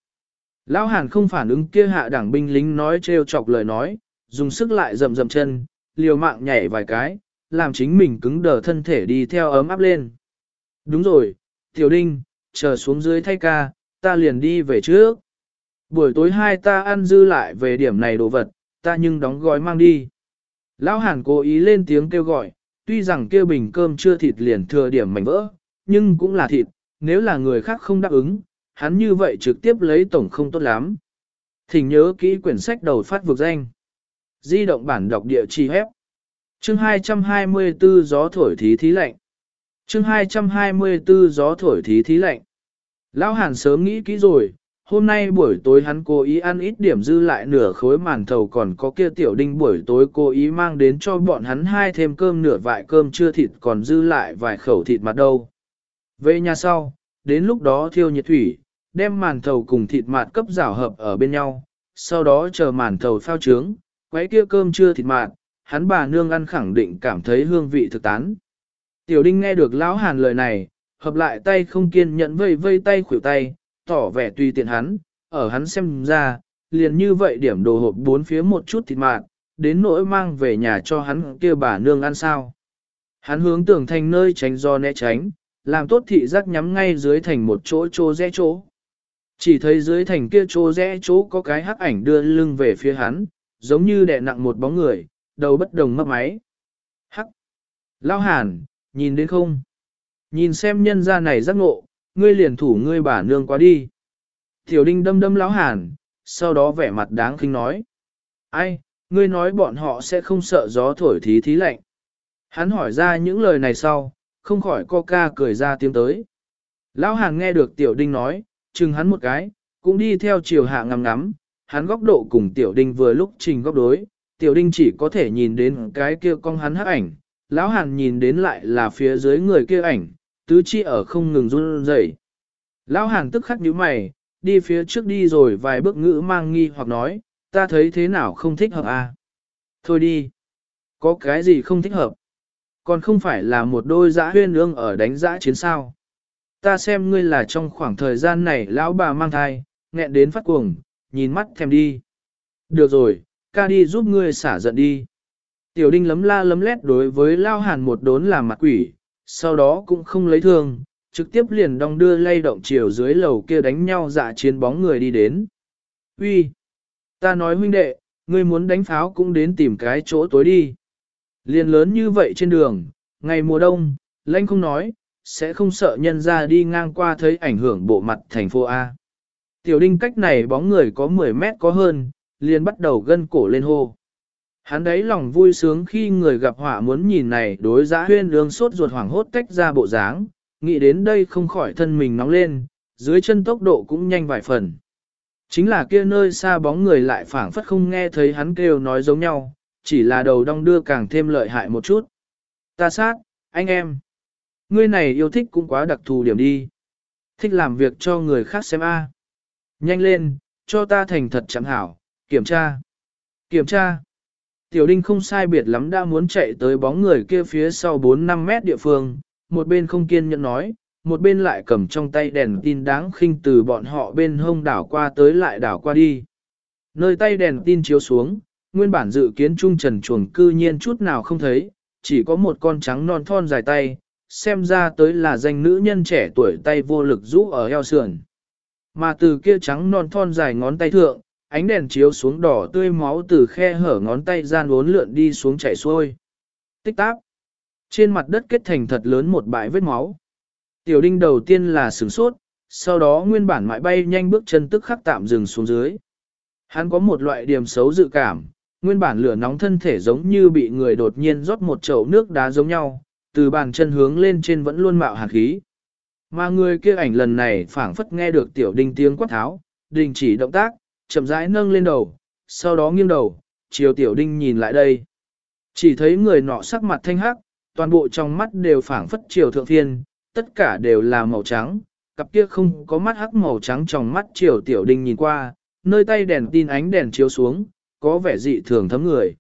Lão hàn không phản ứng kia hạ đảng binh lính nói trêu chọc lời nói, dùng sức lại rầm rầm chân, liều mạng nhảy vài cái, làm chính mình cứng đờ thân thể đi theo ấm áp lên. Đúng rồi, tiểu đinh, chờ xuống dưới thay ca, ta liền đi về trước. Buổi tối hai ta ăn dư lại về điểm này đồ vật, ta nhưng đóng gói mang đi. Lão Hàn cố ý lên tiếng kêu gọi, tuy rằng kêu bình cơm chưa thịt liền thừa điểm mảnh vỡ, nhưng cũng là thịt, nếu là người khác không đáp ứng, hắn như vậy trực tiếp lấy tổng không tốt lắm. Thỉnh nhớ kỹ quyển sách đầu phát vực danh. Di động bản đọc địa chỉ hép. Chương 224 gió thổi thí thí lạnh. Chương 224 gió thổi thí thí lạnh. Lão Hàn sớm nghĩ kỹ rồi, hôm nay buổi tối hắn cố ý ăn ít điểm dư lại nửa khối màn thầu còn có kia tiểu đinh buổi tối cố ý mang đến cho bọn hắn hai thêm cơm nửa vại cơm chưa thịt còn dư lại vài khẩu thịt mặt đâu. Về nhà sau, đến lúc đó thiêu nhiệt thủy, đem màn thầu cùng thịt mạt cấp rảo hợp ở bên nhau, sau đó chờ màn thầu phao trướng, quấy kia cơm chưa thịt mạt, hắn bà nương ăn khẳng định cảm thấy hương vị thực tán. Tiểu đinh nghe được lão hàn lời này, hợp lại tay không kiên nhẫn vây vây tay khuỷu tay, tỏ vẻ tùy tiện hắn, ở hắn xem ra, liền như vậy điểm đồ hộp bốn phía một chút thịt mạt, đến nỗi mang về nhà cho hắn kia bà nương ăn sao. Hắn hướng tưởng thành nơi tránh do né tránh, làm tốt thị giác nhắm ngay dưới thành một chỗ chỗ rẽ chỗ. Chỉ thấy dưới thành kia chỗ rẽ chỗ có cái hắc ảnh đưa lưng về phía hắn, giống như đè nặng một bóng người, đầu bất đồng mất máy. Hắc! Lao hàn, nhìn đến không? Nhìn xem nhân ra này giác ngộ, ngươi liền thủ ngươi bà nương quá đi. Tiểu đinh đâm đâm lão hàn, sau đó vẻ mặt đáng khinh nói. Ai, ngươi nói bọn họ sẽ không sợ gió thổi thí thí lạnh. Hắn hỏi ra những lời này sau, không khỏi ca cười ra tiếng tới. Lão hàn nghe được tiểu đinh nói, chừng hắn một cái, cũng đi theo chiều hạ ngắm ngắm, hắn góc độ cùng tiểu đinh vừa lúc trình góc đối, tiểu đinh chỉ có thể nhìn đến cái kia con hắn hắc ảnh, lão hàn nhìn đến lại là phía dưới người kia ảnh, tứ chi ở không ngừng run rẩy. Lão hàn tức khắc nhíu mày, đi phía trước đi rồi vài bước ngữ mang nghi hoặc nói, ta thấy thế nào không thích hợp à? Thôi đi. Có cái gì không thích hợp? Còn không phải là một đôi dã huyên ương ở đánh dã chiến sao. Ta xem ngươi là trong khoảng thời gian này lão bà mang thai, nghẹn đến phát cuồng, nhìn mắt thèm đi. Được rồi, ca đi giúp ngươi xả giận đi. Tiểu đinh lấm la lấm lét đối với lao hàn một đốn làm mặt quỷ, sau đó cũng không lấy thương, trực tiếp liền đong đưa lay động chiều dưới lầu kia đánh nhau dạ chiến bóng người đi đến. Uy, Ta nói huynh đệ, ngươi muốn đánh pháo cũng đến tìm cái chỗ tối đi. Liền lớn như vậy trên đường, ngày mùa đông, lanh không nói, sẽ không sợ nhân ra đi ngang qua thấy ảnh hưởng bộ mặt thành phố A. Tiểu đinh cách này bóng người có 10 mét có hơn, liền bắt đầu gân cổ lên hô. Hắn đấy lòng vui sướng khi người gặp họa muốn nhìn này đối giã huyên lương sốt ruột hoảng hốt tách ra bộ dáng, nghĩ đến đây không khỏi thân mình nóng lên, dưới chân tốc độ cũng nhanh vài phần. Chính là kia nơi xa bóng người lại phảng phất không nghe thấy hắn kêu nói giống nhau, chỉ là đầu đong đưa càng thêm lợi hại một chút. Ta sát, anh em. Ngươi này yêu thích cũng quá đặc thù điểm đi. Thích làm việc cho người khác xem a. Nhanh lên, cho ta thành thật chẳng hảo, kiểm tra. Kiểm tra. Tiểu đinh không sai biệt lắm đã muốn chạy tới bóng người kia phía sau 4-5 mét địa phương, một bên không kiên nhẫn nói, một bên lại cầm trong tay đèn tin đáng khinh từ bọn họ bên hông đảo qua tới lại đảo qua đi. Nơi tay đèn tin chiếu xuống, nguyên bản dự kiến trung trần chuồng cư nhiên chút nào không thấy, chỉ có một con trắng non thon dài tay, xem ra tới là danh nữ nhân trẻ tuổi tay vô lực rũ ở eo sườn. Mà từ kia trắng non thon dài ngón tay thượng, ánh đèn chiếu xuống đỏ tươi máu từ khe hở ngón tay gian uốn lượn đi xuống chảy xuôi. Tích táp. Trên mặt đất kết thành thật lớn một bãi vết máu. Tiểu đinh đầu tiên là sửng sốt, sau đó nguyên bản mãi bay nhanh bước chân tức khắc tạm dừng xuống dưới. Hắn có một loại điểm xấu dự cảm, nguyên bản lửa nóng thân thể giống như bị người đột nhiên rót một chậu nước đá giống nhau, từ bàn chân hướng lên trên vẫn luôn mạo hạt khí. Mà người kia ảnh lần này phảng phất nghe được tiểu đinh tiếng quát tháo, đình chỉ động tác, chậm rãi nâng lên đầu, sau đó nghiêng đầu, chiều tiểu đinh nhìn lại đây. Chỉ thấy người nọ sắc mặt thanh hắc, toàn bộ trong mắt đều phảng phất chiều thượng thiên, tất cả đều là màu trắng, cặp kia không có mắt hắc màu trắng trong mắt chiều tiểu đinh nhìn qua, nơi tay đèn tin ánh đèn chiếu xuống, có vẻ dị thường thấm người.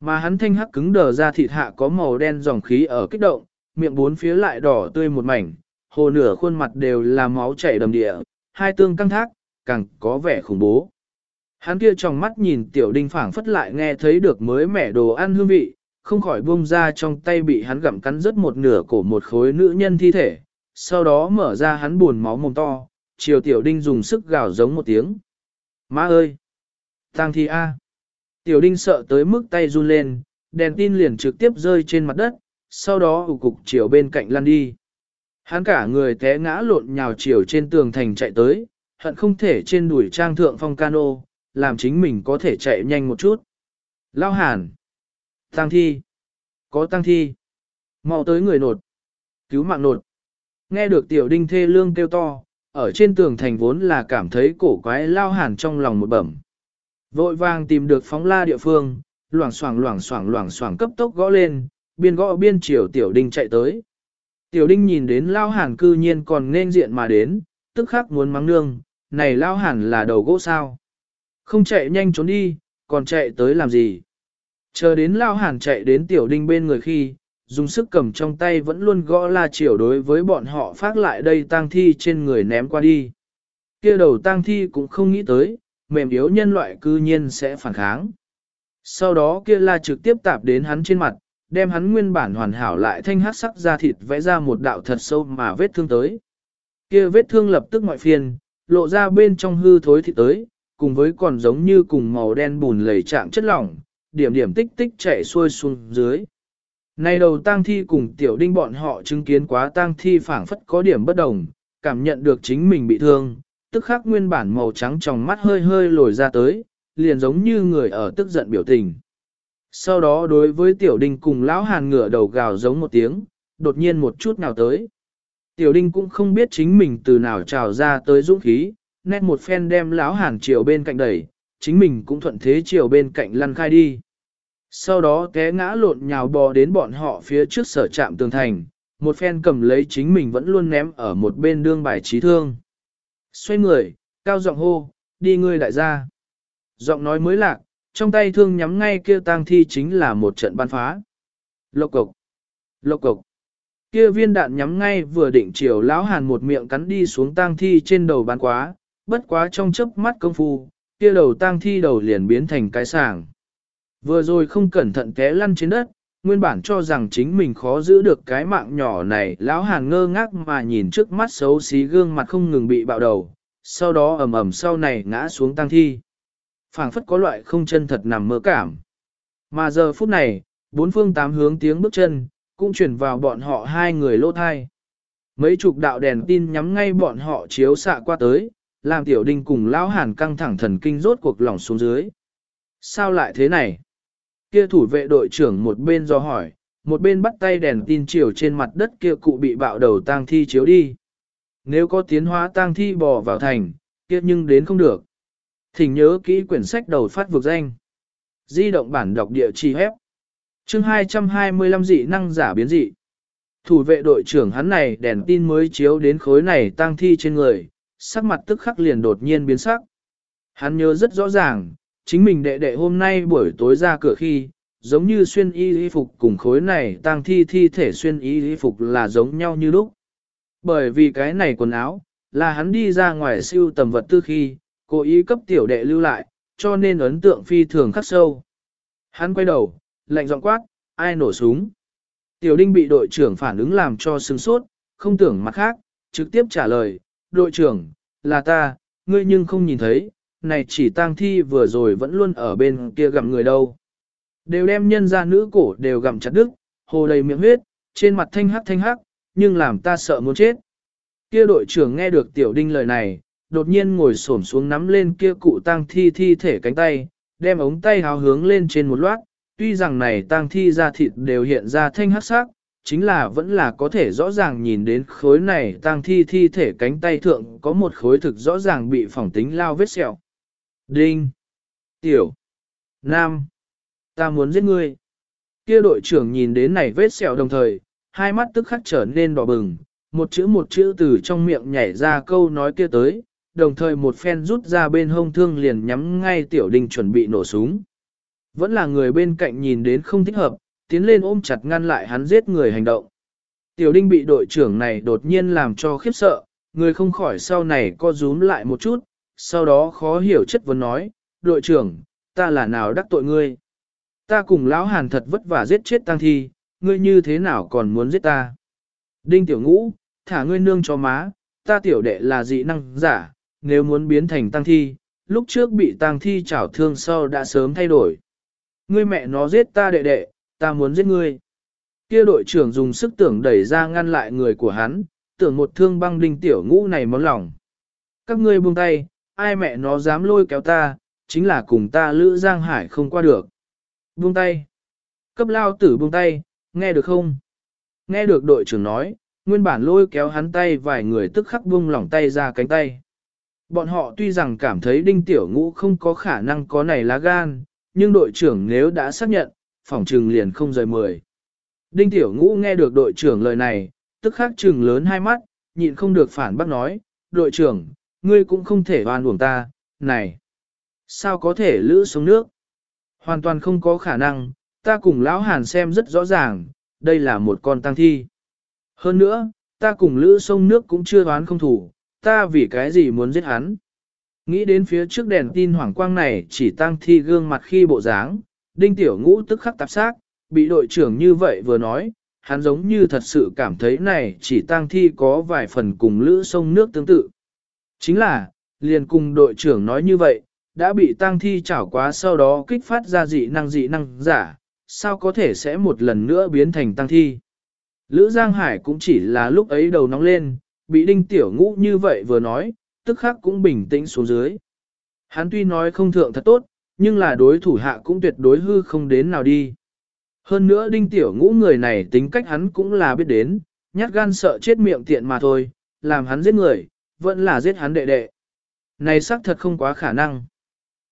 Mà hắn thanh hắc cứng đờ ra thịt hạ có màu đen dòng khí ở kích động, miệng bốn phía lại đỏ tươi một mảnh, hồ nửa khuôn mặt đều là máu chảy đầm địa, hai tương căng thác, càng có vẻ khủng bố. Hắn kia trong mắt nhìn tiểu đinh phảng phất lại nghe thấy được mới mẻ đồ ăn hương vị, không khỏi buông ra trong tay bị hắn gặm cắn rớt một nửa cổ một khối nữ nhân thi thể, sau đó mở ra hắn buồn máu mồm to, chiều tiểu đinh dùng sức gào giống một tiếng. Má ơi! Tăng thi A! Tiểu đinh sợ tới mức tay run lên, đèn tin liền trực tiếp rơi trên mặt đất, sau đó ủ cục chiều bên cạnh lăn đi. Hắn cả người té ngã lộn nhào chiều trên tường thành chạy tới, hận không thể trên đuổi trang thượng phong cano, làm chính mình có thể chạy nhanh một chút. Lao hàn. Tăng thi. Có tăng thi. mau tới người nột. Cứu mạng nột. Nghe được tiểu đinh thê lương kêu to, ở trên tường thành vốn là cảm thấy cổ quái lao hàn trong lòng một bẩm. Vội vàng tìm được phóng la địa phương, loảng xoảng loảng xoảng loảng xoảng cấp tốc gõ lên, biên gõ biên chiều tiểu đinh chạy tới. Tiểu đinh nhìn đến lao hàn cư nhiên còn nên diện mà đến, tức khắc muốn mắng nương, này lao hàn là đầu gỗ sao. Không chạy nhanh trốn đi, còn chạy tới làm gì. Chờ đến lao hàn chạy đến tiểu đinh bên người khi, dùng sức cầm trong tay vẫn luôn gõ la chiều đối với bọn họ phát lại đây tang thi trên người ném qua đi. kia đầu tang thi cũng không nghĩ tới, mềm yếu nhân loại cư nhiên sẽ phản kháng. Sau đó kia la trực tiếp tạp đến hắn trên mặt, đem hắn nguyên bản hoàn hảo lại thanh hát sắc ra thịt vẽ ra một đạo thật sâu mà vết thương tới. Kia vết thương lập tức ngoại phiền, lộ ra bên trong hư thối thịt tới, cùng với còn giống như cùng màu đen bùn lầy trạng chất lỏng, điểm điểm tích tích chảy xuôi xuống dưới. Này đầu tang thi cùng tiểu đinh bọn họ chứng kiến quá tang thi phảng phất có điểm bất đồng, cảm nhận được chính mình bị thương, tức khắc nguyên bản màu trắng trong mắt hơi hơi lồi ra tới, liền giống như người ở tức giận biểu tình. Sau đó đối với tiểu đinh cùng lão hàn ngửa đầu gào giống một tiếng, đột nhiên một chút nào tới. Tiểu đinh cũng không biết chính mình từ nào trào ra tới dũng khí, nét một phen đem lão hàn chiều bên cạnh đẩy, chính mình cũng thuận thế chiều bên cạnh lăn khai đi. Sau đó té ngã lộn nhào bò đến bọn họ phía trước sở trạm tường thành, một phen cầm lấy chính mình vẫn luôn ném ở một bên đương bài trí thương. Xoay người, cao giọng hô, đi ngươi đại gia. Giọng nói mới lạc, trong tay thương nhắm ngay kia tang thi chính là một trận ban phá. Lộc cục, lộc cục. Kia viên đạn nhắm ngay vừa định chiều lão hàn một miệng cắn đi xuống tang thi trên đầu bán quá, bất quá trong chớp mắt công phu, kia đầu tang thi đầu liền biến thành cái sàng. Vừa rồi không cẩn thận té lăn trên đất, nguyên bản cho rằng chính mình khó giữ được cái mạng nhỏ này, lão hàn ngơ ngác mà nhìn trước mắt xấu xí gương mặt không ngừng bị bạo đầu, sau đó ầm ầm sau này ngã xuống tang thi. phảng phất có loại không chân thật nằm mơ cảm. Mà giờ phút này, bốn phương tám hướng tiếng bước chân, cũng chuyển vào bọn họ hai người lỗ thai. Mấy chục đạo đèn tin nhắm ngay bọn họ chiếu xạ qua tới, làm tiểu đinh cùng lão hàn căng thẳng thần kinh rốt cuộc lỏng xuống dưới. Sao lại thế này? Kia thủ vệ đội trưởng một bên do hỏi, một bên bắt tay đèn tin chiều trên mặt đất kia cụ bị bạo đầu tang thi chiếu đi. Nếu có tiến hóa tang thi bò vào thành, kia nhưng đến không được. Thỉnh nhớ kỹ quyển sách đầu phát vực danh. Di động bản đọc địa chỉ hép. Chương 225 dị năng giả biến dị. Thủ vệ đội trưởng hắn này đèn tin mới chiếu đến khối này tang thi trên người, sắc mặt tức khắc liền đột nhiên biến sắc. Hắn nhớ rất rõ ràng, chính mình đệ đệ hôm nay buổi tối ra cửa khi, giống như xuyên y y phục cùng khối này tang thi thi thể xuyên y y phục là giống nhau như lúc. Bởi vì cái này quần áo, là hắn đi ra ngoài siêu tầm vật tư khi, cố ý cấp tiểu đệ lưu lại, cho nên ấn tượng phi thường khắc sâu. Hắn quay đầu, lạnh giọng quát, ai nổ súng. Tiểu đinh bị đội trưởng phản ứng làm cho sừng sốt, không tưởng mặt khác, trực tiếp trả lời, đội trưởng, là ta, ngươi nhưng không nhìn thấy, này chỉ tang thi vừa rồi vẫn luôn ở bên kia gặm người đâu. Đều đem nhân ra nữ cổ đều gặm chặt đứt, hồ đầy miệng huyết, trên mặt thanh hắc thanh hắc, nhưng làm ta sợ muốn chết. Kia đội trưởng nghe được tiểu đinh lời này, đột nhiên ngồi xổm xuống nắm lên kia cụ tang thi thi thể cánh tay, đem ống tay háo hướng lên trên một loát, tuy rằng này tang thi ra thịt đều hiện ra thanh hắc sắc, chính là vẫn là có thể rõ ràng nhìn đến khối này tang thi thi thể cánh tay thượng có một khối thực rõ ràng bị phỏng tính lao vết sẹo. Đinh! Tiểu! Nam! Ta muốn giết ngươi! Kia đội trưởng nhìn đến này vết sẹo đồng thời, hai mắt tức khắc trở nên đỏ bừng, một chữ một chữ từ trong miệng nhảy ra câu nói kia tới, đồng thời một phen rút ra bên hông thương liền nhắm ngay tiểu đình chuẩn bị nổ súng. Vẫn là người bên cạnh nhìn đến không thích hợp, tiến lên ôm chặt ngăn lại hắn giết người hành động. Tiểu đinh bị đội trưởng này đột nhiên làm cho khiếp sợ, người không khỏi sau này co rúm lại một chút, sau đó khó hiểu chất vấn nói, đội trưởng, ta là nào đắc tội ngươi? Ta cùng lão hàn thật vất vả giết chết tăng thi, ngươi như thế nào còn muốn giết ta? Đinh tiểu ngũ, thả ngươi nương cho má, ta tiểu đệ là dị năng giả, nếu muốn biến thành tăng thi, lúc trước bị tăng thi chảo thương sau đã sớm thay đổi. Ngươi mẹ nó giết ta đệ đệ, ta muốn giết ngươi. Kia đội trưởng dùng sức tưởng đẩy ra ngăn lại người của hắn, tưởng một thương băng đinh tiểu ngũ này món lòng. Các ngươi buông tay, ai mẹ nó dám lôi kéo ta, chính là cùng ta Lữ Giang Hải không qua được. Buông tay. Cấp lao tử buông tay, nghe được không? Nghe được đội trưởng nói, nguyên bản lôi kéo hắn tay vài người tức khắc buông lỏng tay ra cánh tay. Bọn họ tuy rằng cảm thấy đinh tiểu ngũ không có khả năng có này lá gan, nhưng đội trưởng nếu đã xác nhận, phỏng trừng liền không rời mười. Đinh tiểu ngũ nghe được đội trưởng lời này, tức khắc trừng lớn hai mắt, nhịn không được phản bác nói, đội trưởng, ngươi cũng không thể oan uổng ta, này. Sao có thể lữ xuống nước? Hoàn toàn không có khả năng, ta cùng lão hàn xem rất rõ ràng, đây là một con tăng thi. Hơn nữa, ta cùng lữ sông nước cũng chưa đoán không thủ, ta vì cái gì muốn giết hắn. Nghĩ đến phía trước đèn tin hoàng quang này chỉ tăng thi gương mặt khi bộ dáng, đinh tiểu ngũ tức khắc tạp xác, bị đội trưởng như vậy vừa nói, hắn giống như thật sự cảm thấy này chỉ tang thi có vài phần cùng lữ sông nước tương tự. Chính là, liền cùng đội trưởng nói như vậy, đã bị tang thi chảo quá sau đó kích phát ra dị năng dị năng giả, sao có thể sẽ một lần nữa biến thành tang thi. Lữ Giang Hải cũng chỉ là lúc ấy đầu nóng lên, bị đinh tiểu ngũ như vậy vừa nói, tức khắc cũng bình tĩnh xuống dưới. Hắn tuy nói không thượng thật tốt, nhưng là đối thủ hạ cũng tuyệt đối hư không đến nào đi. Hơn nữa đinh tiểu ngũ người này tính cách hắn cũng là biết đến, nhát gan sợ chết miệng tiện mà thôi, làm hắn giết người, vẫn là giết hắn đệ đệ. Này xác thật không quá khả năng.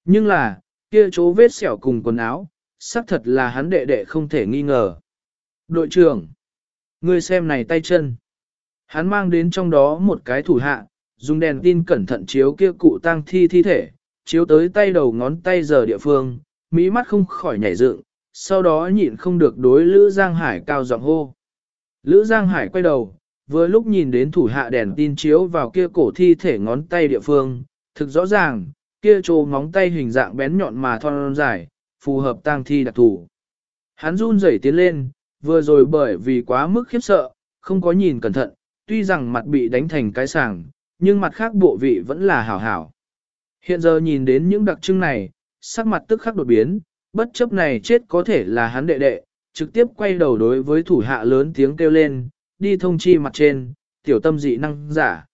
Nhưng là, kia chỗ vết sẹo cùng quần áo, xác thật là hắn đệ đệ không thể nghi ngờ. Đội trưởng, ngươi xem này tay chân. Hắn mang đến trong đó một cái thủ hạ, dùng đèn tin cẩn thận chiếu kia cụ tang thi thi thể, chiếu tới tay đầu ngón tay giờ địa phương, mỹ mắt không khỏi nhảy dựng, sau đó nhịn không được đối Lữ Giang Hải cao giọng hô. Lữ Giang Hải quay đầu, vừa lúc nhìn đến thủ hạ đèn tin chiếu vào kia cổ thi thể ngón tay địa phương, thực rõ ràng, kia trồ ngón tay hình dạng bén nhọn mà thon dài, phù hợp tang thi đặc thủ. Hắn run rẩy tiến lên, vừa rồi bởi vì quá mức khiếp sợ, không có nhìn cẩn thận, tuy rằng mặt bị đánh thành cái sàng, nhưng mặt khác bộ vị vẫn là hảo hảo. Hiện giờ nhìn đến những đặc trưng này, sắc mặt tức khắc đột biến, bất chấp này chết có thể là hắn đệ đệ, trực tiếp quay đầu đối với thủ hạ lớn tiếng kêu lên, đi thông chi mặt trên, tiểu tâm dị năng giả.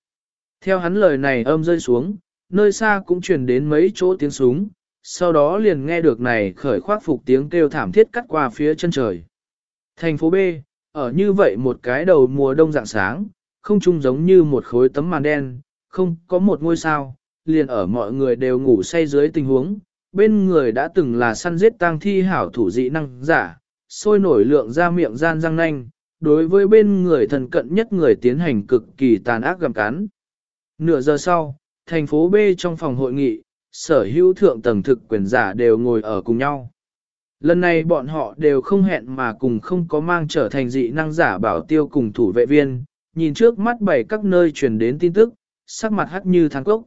Theo hắn lời này âm rơi xuống, nơi xa cũng truyền đến mấy chỗ tiếng súng, sau đó liền nghe được này khởi khoác phục tiếng kêu thảm thiết cắt qua phía chân trời. Thành phố B, ở như vậy một cái đầu mùa đông dạng sáng, không trung giống như một khối tấm màn đen, không có một ngôi sao, liền ở mọi người đều ngủ say dưới tình huống, bên người đã từng là săn giết tang thi hảo thủ dị năng giả, sôi nổi lượng ra miệng gian răng nanh, đối với bên người thần cận nhất người tiến hành cực kỳ tàn ác gầm cán Nửa giờ sau, thành phố B trong phòng hội nghị, sở hữu thượng tầng thực quyền giả đều ngồi ở cùng nhau. Lần này bọn họ đều không hẹn mà cùng không có mang trở thành dị năng giả bảo tiêu cùng thủ vệ viên, nhìn trước mắt bảy các nơi truyền đến tin tức, sắc mặt hắc như thang cốc.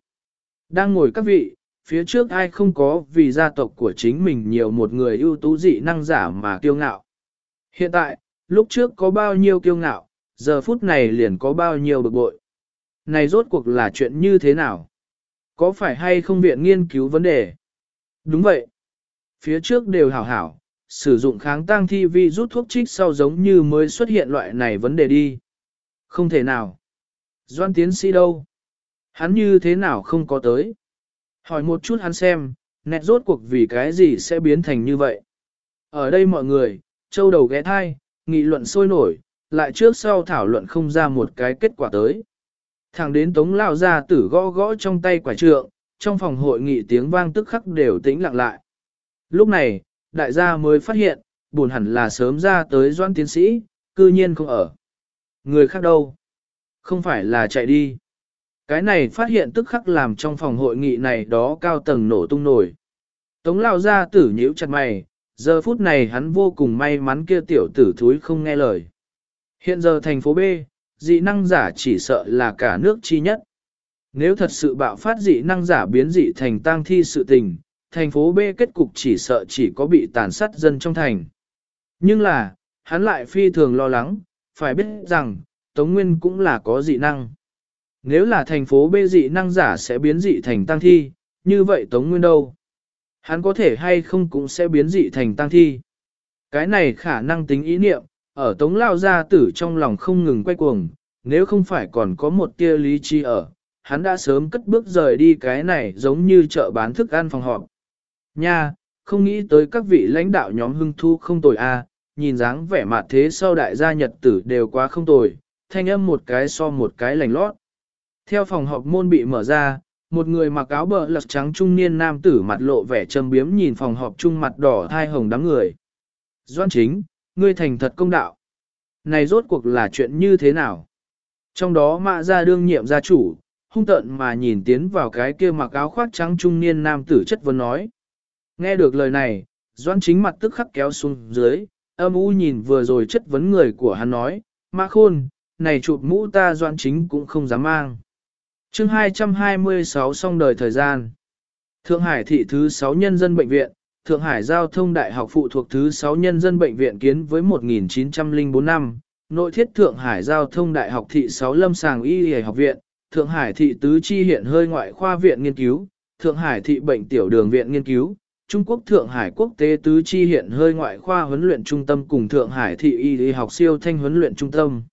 Đang ngồi các vị, phía trước ai không có vì gia tộc của chính mình nhiều một người ưu tú dị năng giả mà kiêu ngạo. Hiện tại, lúc trước có bao nhiêu kiêu ngạo, giờ phút này liền có bao nhiêu bực bội. Này rốt cuộc là chuyện như thế nào? Có phải hay không viện nghiên cứu vấn đề? Đúng vậy. Phía trước đều hảo hảo, sử dụng kháng tăng thi vi rút thuốc trích sau giống như mới xuất hiện loại này vấn đề đi. Không thể nào. Doan tiến sĩ đâu? Hắn như thế nào không có tới? Hỏi một chút hắn xem, nét rốt cuộc vì cái gì sẽ biến thành như vậy? Ở đây mọi người, châu đầu ghé thai, nghị luận sôi nổi, lại trước sau thảo luận không ra một cái kết quả tới. Thẳng đến tống lao ra tử gõ gõ trong tay quả trượng, trong phòng hội nghị tiếng vang tức khắc đều tĩnh lặng lại. Lúc này, đại gia mới phát hiện, buồn hẳn là sớm ra tới doan tiến sĩ, cư nhiên không ở. Người khác đâu? Không phải là chạy đi. Cái này phát hiện tức khắc làm trong phòng hội nghị này đó cao tầng nổ tung nổi. Tống lao ra tử nhíu chặt mày, giờ phút này hắn vô cùng may mắn kia tiểu tử thúi không nghe lời. Hiện giờ thành phố B, dị năng giả chỉ sợ là cả nước chi nhất. Nếu thật sự bạo phát dị năng giả biến dị thành tang thi sự tình, thành phố B kết cục chỉ sợ chỉ có bị tàn sát dân trong thành. Nhưng là, hắn lại phi thường lo lắng, phải biết rằng, Tống Nguyên cũng là có dị năng. Nếu là thành phố B dị năng giả sẽ biến dị thành tăng thi, như vậy Tống Nguyên đâu? Hắn có thể hay không cũng sẽ biến dị thành tăng thi. Cái này khả năng tính ý niệm, ở Tống Lao Gia Tử trong lòng không ngừng quay cuồng, nếu không phải còn có một tia lý trí ở, hắn đã sớm cất bước rời đi cái này giống như chợ bán thức ăn phòng họp. Nha, không nghĩ tới các vị lãnh đạo nhóm hưng thu không tồi a, nhìn dáng vẻ mặt thế sau đại gia nhật tử đều quá không tồi, thanh âm một cái so một cái lành lót. Theo phòng họp môn bị mở ra, một người mặc áo bờ lật trắng trung niên nam tử mặt lộ vẻ châm biếm nhìn phòng họp trung mặt đỏ thai hồng đám người. Doan chính, ngươi thành thật công đạo. Này rốt cuộc là chuyện như thế nào? Trong đó mạ ra đương nhiệm gia chủ, hung tợn mà nhìn tiến vào cái kia mặc áo khoác trắng trung niên nam tử chất vấn nói. Nghe được lời này, doan chính mặt tức khắc kéo xuống dưới, âm u nhìn vừa rồi chất vấn người của hắn nói, mã khôn, này chụp mũ ta doan chính cũng không dám mang chương 226 xong đời thời gian. Thượng Hải thị thứ 6 nhân dân bệnh viện, Thượng Hải Giao thông Đại học phụ thuộc thứ 6 nhân dân bệnh viện kiến với 1904 năm, nội thiết Thượng Hải Giao thông Đại học thị 6 lâm sàng y y học viện, Thượng Hải thị tứ chi hiện hơi ngoại khoa viện nghiên cứu, Thượng Hải thị bệnh tiểu đường viện nghiên cứu, Trung Quốc Thượng Hải quốc tế tứ chi hiện hơi ngoại khoa huấn luyện trung tâm cùng Thượng Hải thị y y học siêu thanh huấn luyện trung tâm.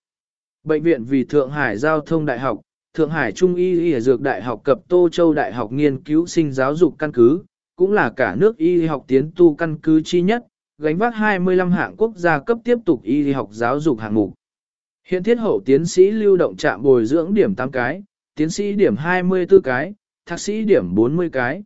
Bệnh viện vì Thượng Hải Giao thông Đại học, Thượng Hải Trung y y dược đại học cập Tô Châu Đại học nghiên cứu sinh giáo dục căn cứ, cũng là cả nước y học tiến tu căn cứ chi nhất, gánh vác 25 hạng quốc gia cấp tiếp tục y học giáo dục hạng mục. Hiện thiết hậu tiến sĩ lưu động trạm bồi dưỡng điểm 8 cái, tiến sĩ điểm 24 cái, thạc sĩ điểm 40 cái.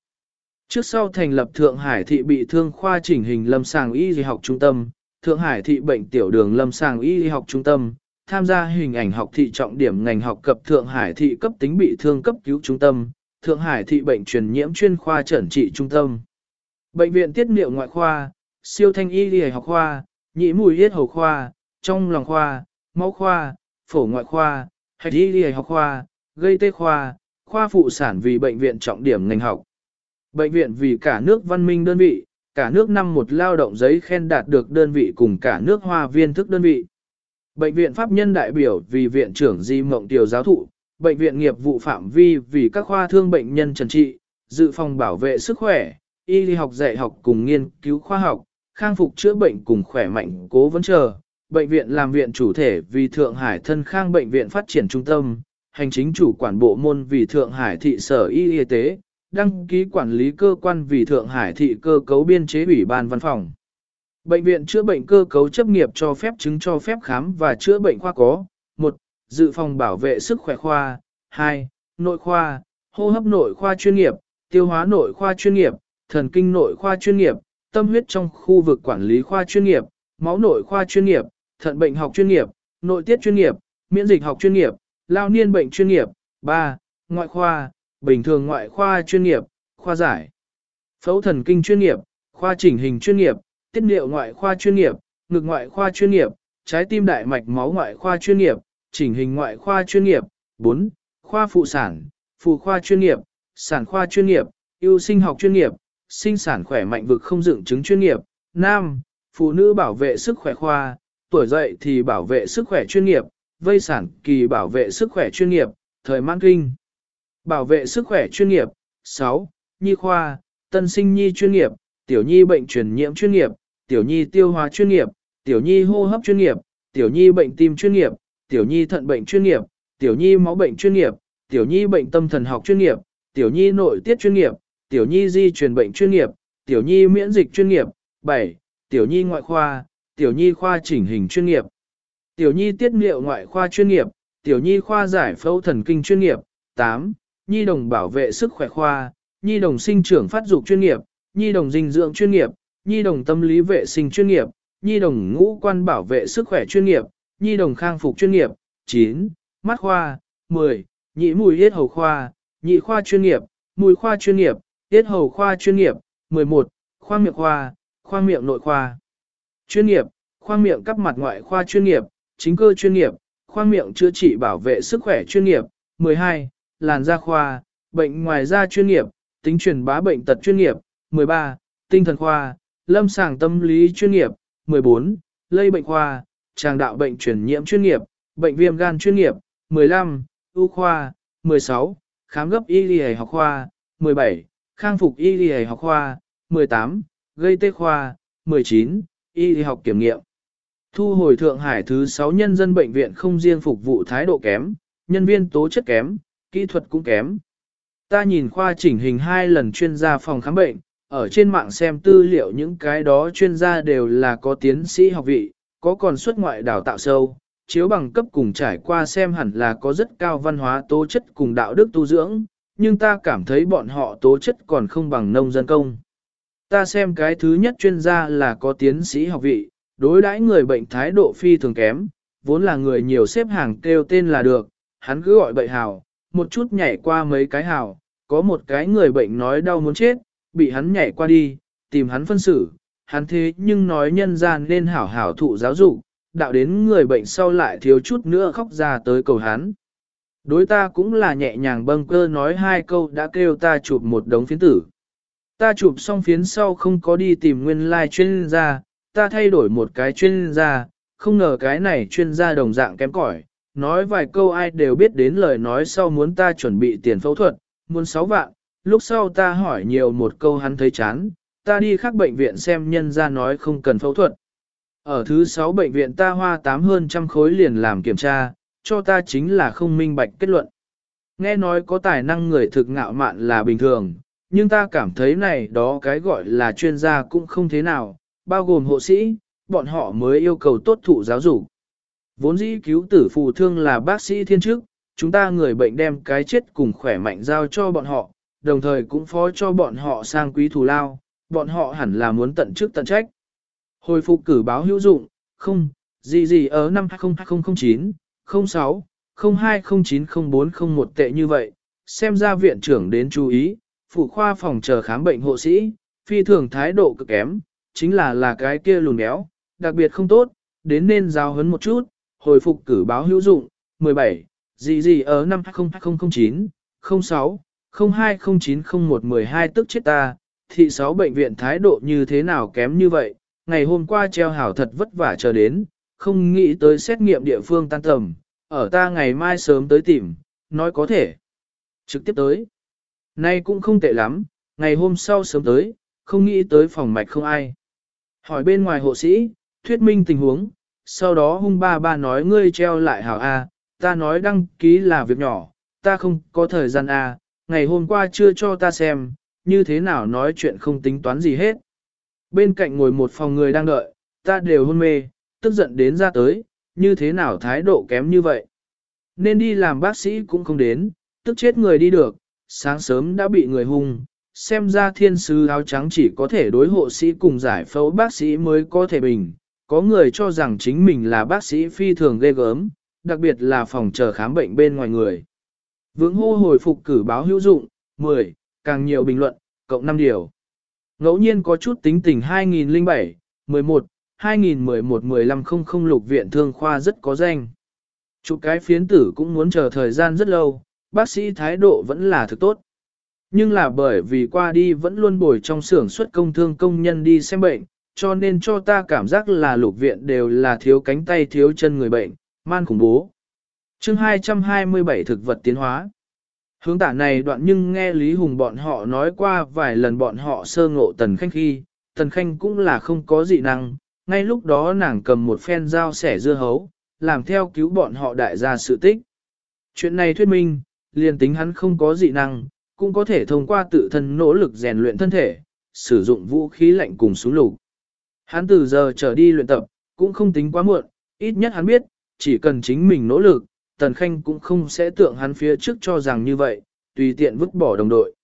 Trước sau thành lập Thượng Hải thị bị thương khoa chỉnh hình lâm sàng y học trung tâm, Thượng Hải thị bệnh tiểu đường lâm sàng y học trung tâm, tham gia hình ảnh học thị trọng điểm ngành học cập Thượng Hải thị cấp tính bị thương cấp cứu trung tâm, Thượng Hải thị bệnh truyền nhiễm chuyên khoa chẩn trị trung tâm. Bệnh viện tiết niệu ngoại khoa, siêu thanh y y học khoa, nhĩ mùi yết hầu khoa, trong lòng khoa, máu khoa, phổ ngoại khoa, hạch y y học khoa, gây tê khoa, khoa phụ sản vì bệnh viện trọng điểm ngành học. Bệnh viện vì cả nước văn minh đơn vị, cả nước năm một lao động giấy khen đạt được đơn vị cùng cả nước hoa viên thức đơn vị. Bệnh viện pháp nhân đại biểu vì viện trưởng Di Mộng Tiểu giáo thụ, bệnh viện nghiệp vụ phạm vi vì các khoa thương bệnh nhân trần trị, dự phòng bảo vệ sức khỏe, y lý học dạy học cùng nghiên cứu khoa học, khang phục chữa bệnh cùng khỏe mạnh cố vấn chờ. Bệnh viện làm viện chủ thể vì Thượng Hải thân khang bệnh viện phát triển trung tâm, hành chính chủ quản bộ môn vì Thượng Hải thị sở y y tế, đăng ký quản lý cơ quan vì Thượng Hải thị cơ cấu biên chế ủy ban văn phòng. Bệnh viện chữa bệnh cơ cấu chấp nghiệp cho phép chứng cho phép khám và chữa bệnh khoa có. 1. Dự phòng bảo vệ sức khỏe khoa. 2. Nội khoa, hô hấp nội khoa chuyên nghiệp, tiêu hóa nội khoa chuyên nghiệp, thần kinh nội khoa chuyên nghiệp, tâm huyết trong khu vực quản lý khoa chuyên nghiệp, máu nội khoa chuyên nghiệp, thận bệnh học chuyên nghiệp, nội tiết chuyên nghiệp, miễn dịch học chuyên nghiệp, lao niên bệnh chuyên nghiệp. 3. Ngoại khoa, bình thường ngoại khoa chuyên nghiệp, khoa giải. Phẫu thần kinh chuyên nghiệp, khoa chỉnh hình chuyên nghiệp, tiết niệu ngoại khoa chuyên nghiệp, ngực ngoại khoa chuyên nghiệp, trái tim đại mạch máu ngoại khoa chuyên nghiệp, chỉnh hình ngoại khoa chuyên nghiệp, 4. Khoa phụ sản, phụ khoa chuyên nghiệp, sản khoa chuyên nghiệp, ưu sinh học chuyên nghiệp, sinh sản khỏe mạnh vực không dựng chứng chuyên nghiệp, nam, phụ nữ bảo vệ sức khỏe khoa, tuổi dậy thì bảo vệ sức khỏe chuyên nghiệp, vây sản kỳ bảo vệ sức khỏe chuyên nghiệp, thời mãn kinh. Bảo vệ sức khỏe chuyên nghiệp, 6. Nhi khoa, tân sinh nhi chuyên nghiệp, tiểu nhi bệnh truyền nhiễm chuyên nghiệp, tiểu nhi tiêu hóa chuyên nghiệp, tiểu nhi hô hấp chuyên nghiệp, tiểu nhi bệnh tim chuyên nghiệp, tiểu nhi thận bệnh chuyên nghiệp, tiểu nhi máu bệnh chuyên nghiệp, tiểu nhi bệnh tâm thần học chuyên nghiệp, tiểu nhi nội tiết chuyên nghiệp, tiểu nhi di truyền bệnh chuyên nghiệp, tiểu nhi miễn dịch chuyên nghiệp, 7. Tiểu nhi ngoại khoa, tiểu nhi khoa chỉnh hình chuyên nghiệp, tiểu nhi tiết niệu ngoại khoa chuyên nghiệp, tiểu nhi khoa giải phẫu thần kinh chuyên nghiệp, 8. Nhi đồng bảo vệ sức khỏe khoa, nhi đồng sinh trưởng phát dục chuyên nghiệp, nhi đồng dinh dưỡng chuyên nghiệp, nhi đồng tâm lý vệ sinh chuyên nghiệp, nhi đồng ngũ quan bảo vệ sức khỏe chuyên nghiệp, nhi đồng khang phục chuyên nghiệp, 9. Mắt khoa, 10. Nhị mùi yết hầu khoa, nhị khoa chuyên nghiệp, mùi khoa chuyên nghiệp, yết hầu khoa chuyên nghiệp, 11. Khoang miệng khoa, khoang miệng nội khoa. Chuyên nghiệp, khoang miệng cấp mặt ngoại khoa chuyên nghiệp, chính cơ chuyên nghiệp, khoang miệng chữa trị bảo vệ sức khỏe chuyên nghiệp, 12. Làn da khoa, bệnh ngoài da chuyên nghiệp, tính truyền bá bệnh tật chuyên nghiệp, 13. Tinh thần khoa, lâm sàng tâm lý chuyên nghiệp, 14. Lây bệnh khoa, tràng đạo bệnh truyền nhiễm chuyên nghiệp, bệnh viêm gan chuyên nghiệp, 15. ưu khoa, 16. Khám gấp y lì học khoa, 17. Khang phục y lì học khoa, 18. Gây tê khoa, 19. Y y học kiểm nghiệm. Thu hồi Thượng Hải thứ 6 nhân dân bệnh viện không riêng phục vụ thái độ kém, nhân viên tố chất kém, kỹ thuật cũng kém. Ta nhìn khoa chỉnh hình hai lần chuyên gia phòng khám bệnh, ở trên mạng xem tư liệu những cái đó chuyên gia đều là có tiến sĩ học vị, có còn xuất ngoại đào tạo sâu, chiếu bằng cấp cùng trải qua xem hẳn là có rất cao văn hóa tố chất cùng đạo đức tu dưỡng, nhưng ta cảm thấy bọn họ tố chất còn không bằng nông dân công. Ta xem cái thứ nhất chuyên gia là có tiến sĩ học vị, đối đãi người bệnh thái độ phi thường kém, vốn là người nhiều xếp hàng kêu tên là được, hắn cứ gọi bậy hào, một chút nhảy qua mấy cái hào, có một cái người bệnh nói đau muốn chết, bị hắn nhảy qua đi, tìm hắn phân xử, hắn thế nhưng nói nhân gian nên hảo hảo thụ giáo dục, đạo đến người bệnh sau lại thiếu chút nữa khóc ra tới cầu hắn. Đối ta cũng là nhẹ nhàng bâng cơ nói hai câu đã kêu ta chụp một đống phiến tử. Ta chụp xong phiến sau không có đi tìm nguyên lai like chuyên gia, ta thay đổi một cái chuyên gia, không ngờ cái này chuyên gia đồng dạng kém cỏi, nói vài câu ai đều biết đến lời nói sau muốn ta chuẩn bị tiền phẫu thuật, muốn 6 vạn, lúc sau ta hỏi nhiều một câu hắn thấy chán, ta đi khác bệnh viện xem nhân ra nói không cần phẫu thuật. Ở thứ 6 bệnh viện ta hoa 8 hơn trăm khối liền làm kiểm tra, cho ta chính là không minh bạch kết luận. Nghe nói có tài năng người thực ngạo mạn là bình thường, nhưng ta cảm thấy này đó cái gọi là chuyên gia cũng không thế nào, bao gồm hộ sĩ, bọn họ mới yêu cầu tốt thụ giáo dục. Vốn dĩ cứu tử phù thương là bác sĩ thiên chức, chúng ta người bệnh đem cái chết cùng khỏe mạnh giao cho bọn họ, đồng thời cũng phó cho bọn họ sang quý thù lao, bọn họ hẳn là muốn tận chức tận trách. Hồi phục cử báo hữu dụng, không, gì gì ở năm 2009, 06, 02090401 tệ như vậy, xem ra viện trưởng đến chú ý, phụ khoa phòng chờ khám bệnh hộ sĩ, phi thường thái độ cực kém, chính là là cái kia lùn béo, đặc biệt không tốt, đến nên giao hấn một chút, hồi phục cử báo hữu dụng, 17, gì gì ở năm 2009, 06, 02090112 tức chết ta, thị sáu bệnh viện thái độ như thế nào kém như vậy, ngày hôm qua treo hảo thật vất vả chờ đến, không nghĩ tới xét nghiệm địa phương tan tầm, ở ta ngày mai sớm tới tìm, nói có thể. Trực tiếp tới. Nay cũng không tệ lắm, ngày hôm sau sớm tới, không nghĩ tới phòng mạch không ai. Hỏi bên ngoài hộ sĩ, thuyết minh tình huống, sau đó hung ba ba nói ngươi treo lại hảo A, ta nói đăng ký là việc nhỏ, ta không có thời gian A, ngày hôm qua chưa cho ta xem, như thế nào nói chuyện không tính toán gì hết. Bên cạnh ngồi một phòng người đang đợi, ta đều hôn mê, tức giận đến ra tới, như thế nào thái độ kém như vậy. Nên đi làm bác sĩ cũng không đến, tức chết người đi được, sáng sớm đã bị người hung, xem ra thiên sứ áo trắng chỉ có thể đối hộ sĩ cùng giải phẫu bác sĩ mới có thể bình. Có người cho rằng chính mình là bác sĩ phi thường ghê gớm, đặc biệt là phòng chờ khám bệnh bên ngoài người. Vướng hô hồi phục cử báo hữu dụng, 10, càng nhiều bình luận, cộng 5 điều. Ngẫu nhiên có chút tính tình 2007, 11, 2011 15 không lục viện thương khoa rất có danh. Chụp cái phiến tử cũng muốn chờ thời gian rất lâu, bác sĩ thái độ vẫn là thực tốt. Nhưng là bởi vì qua đi vẫn luôn bồi trong xưởng xuất công thương công nhân đi xem bệnh, cho nên cho ta cảm giác là lục viện đều là thiếu cánh tay thiếu chân người bệnh, man khủng bố chương 227 thực vật tiến hóa. Hướng tả này đoạn nhưng nghe Lý Hùng bọn họ nói qua vài lần bọn họ sơ ngộ Tần Khanh khi, Tần Khanh cũng là không có dị năng, ngay lúc đó nàng cầm một phen dao sẻ dưa hấu, làm theo cứu bọn họ đại gia sự tích. Chuyện này thuyết minh, liền tính hắn không có dị năng, cũng có thể thông qua tự thân nỗ lực rèn luyện thân thể, sử dụng vũ khí lạnh cùng súng lục. Hắn từ giờ trở đi luyện tập, cũng không tính quá muộn, ít nhất hắn biết, chỉ cần chính mình nỗ lực, Tần Khanh cũng không sẽ tượng hắn phía trước cho rằng như vậy, tùy tiện vứt bỏ đồng đội.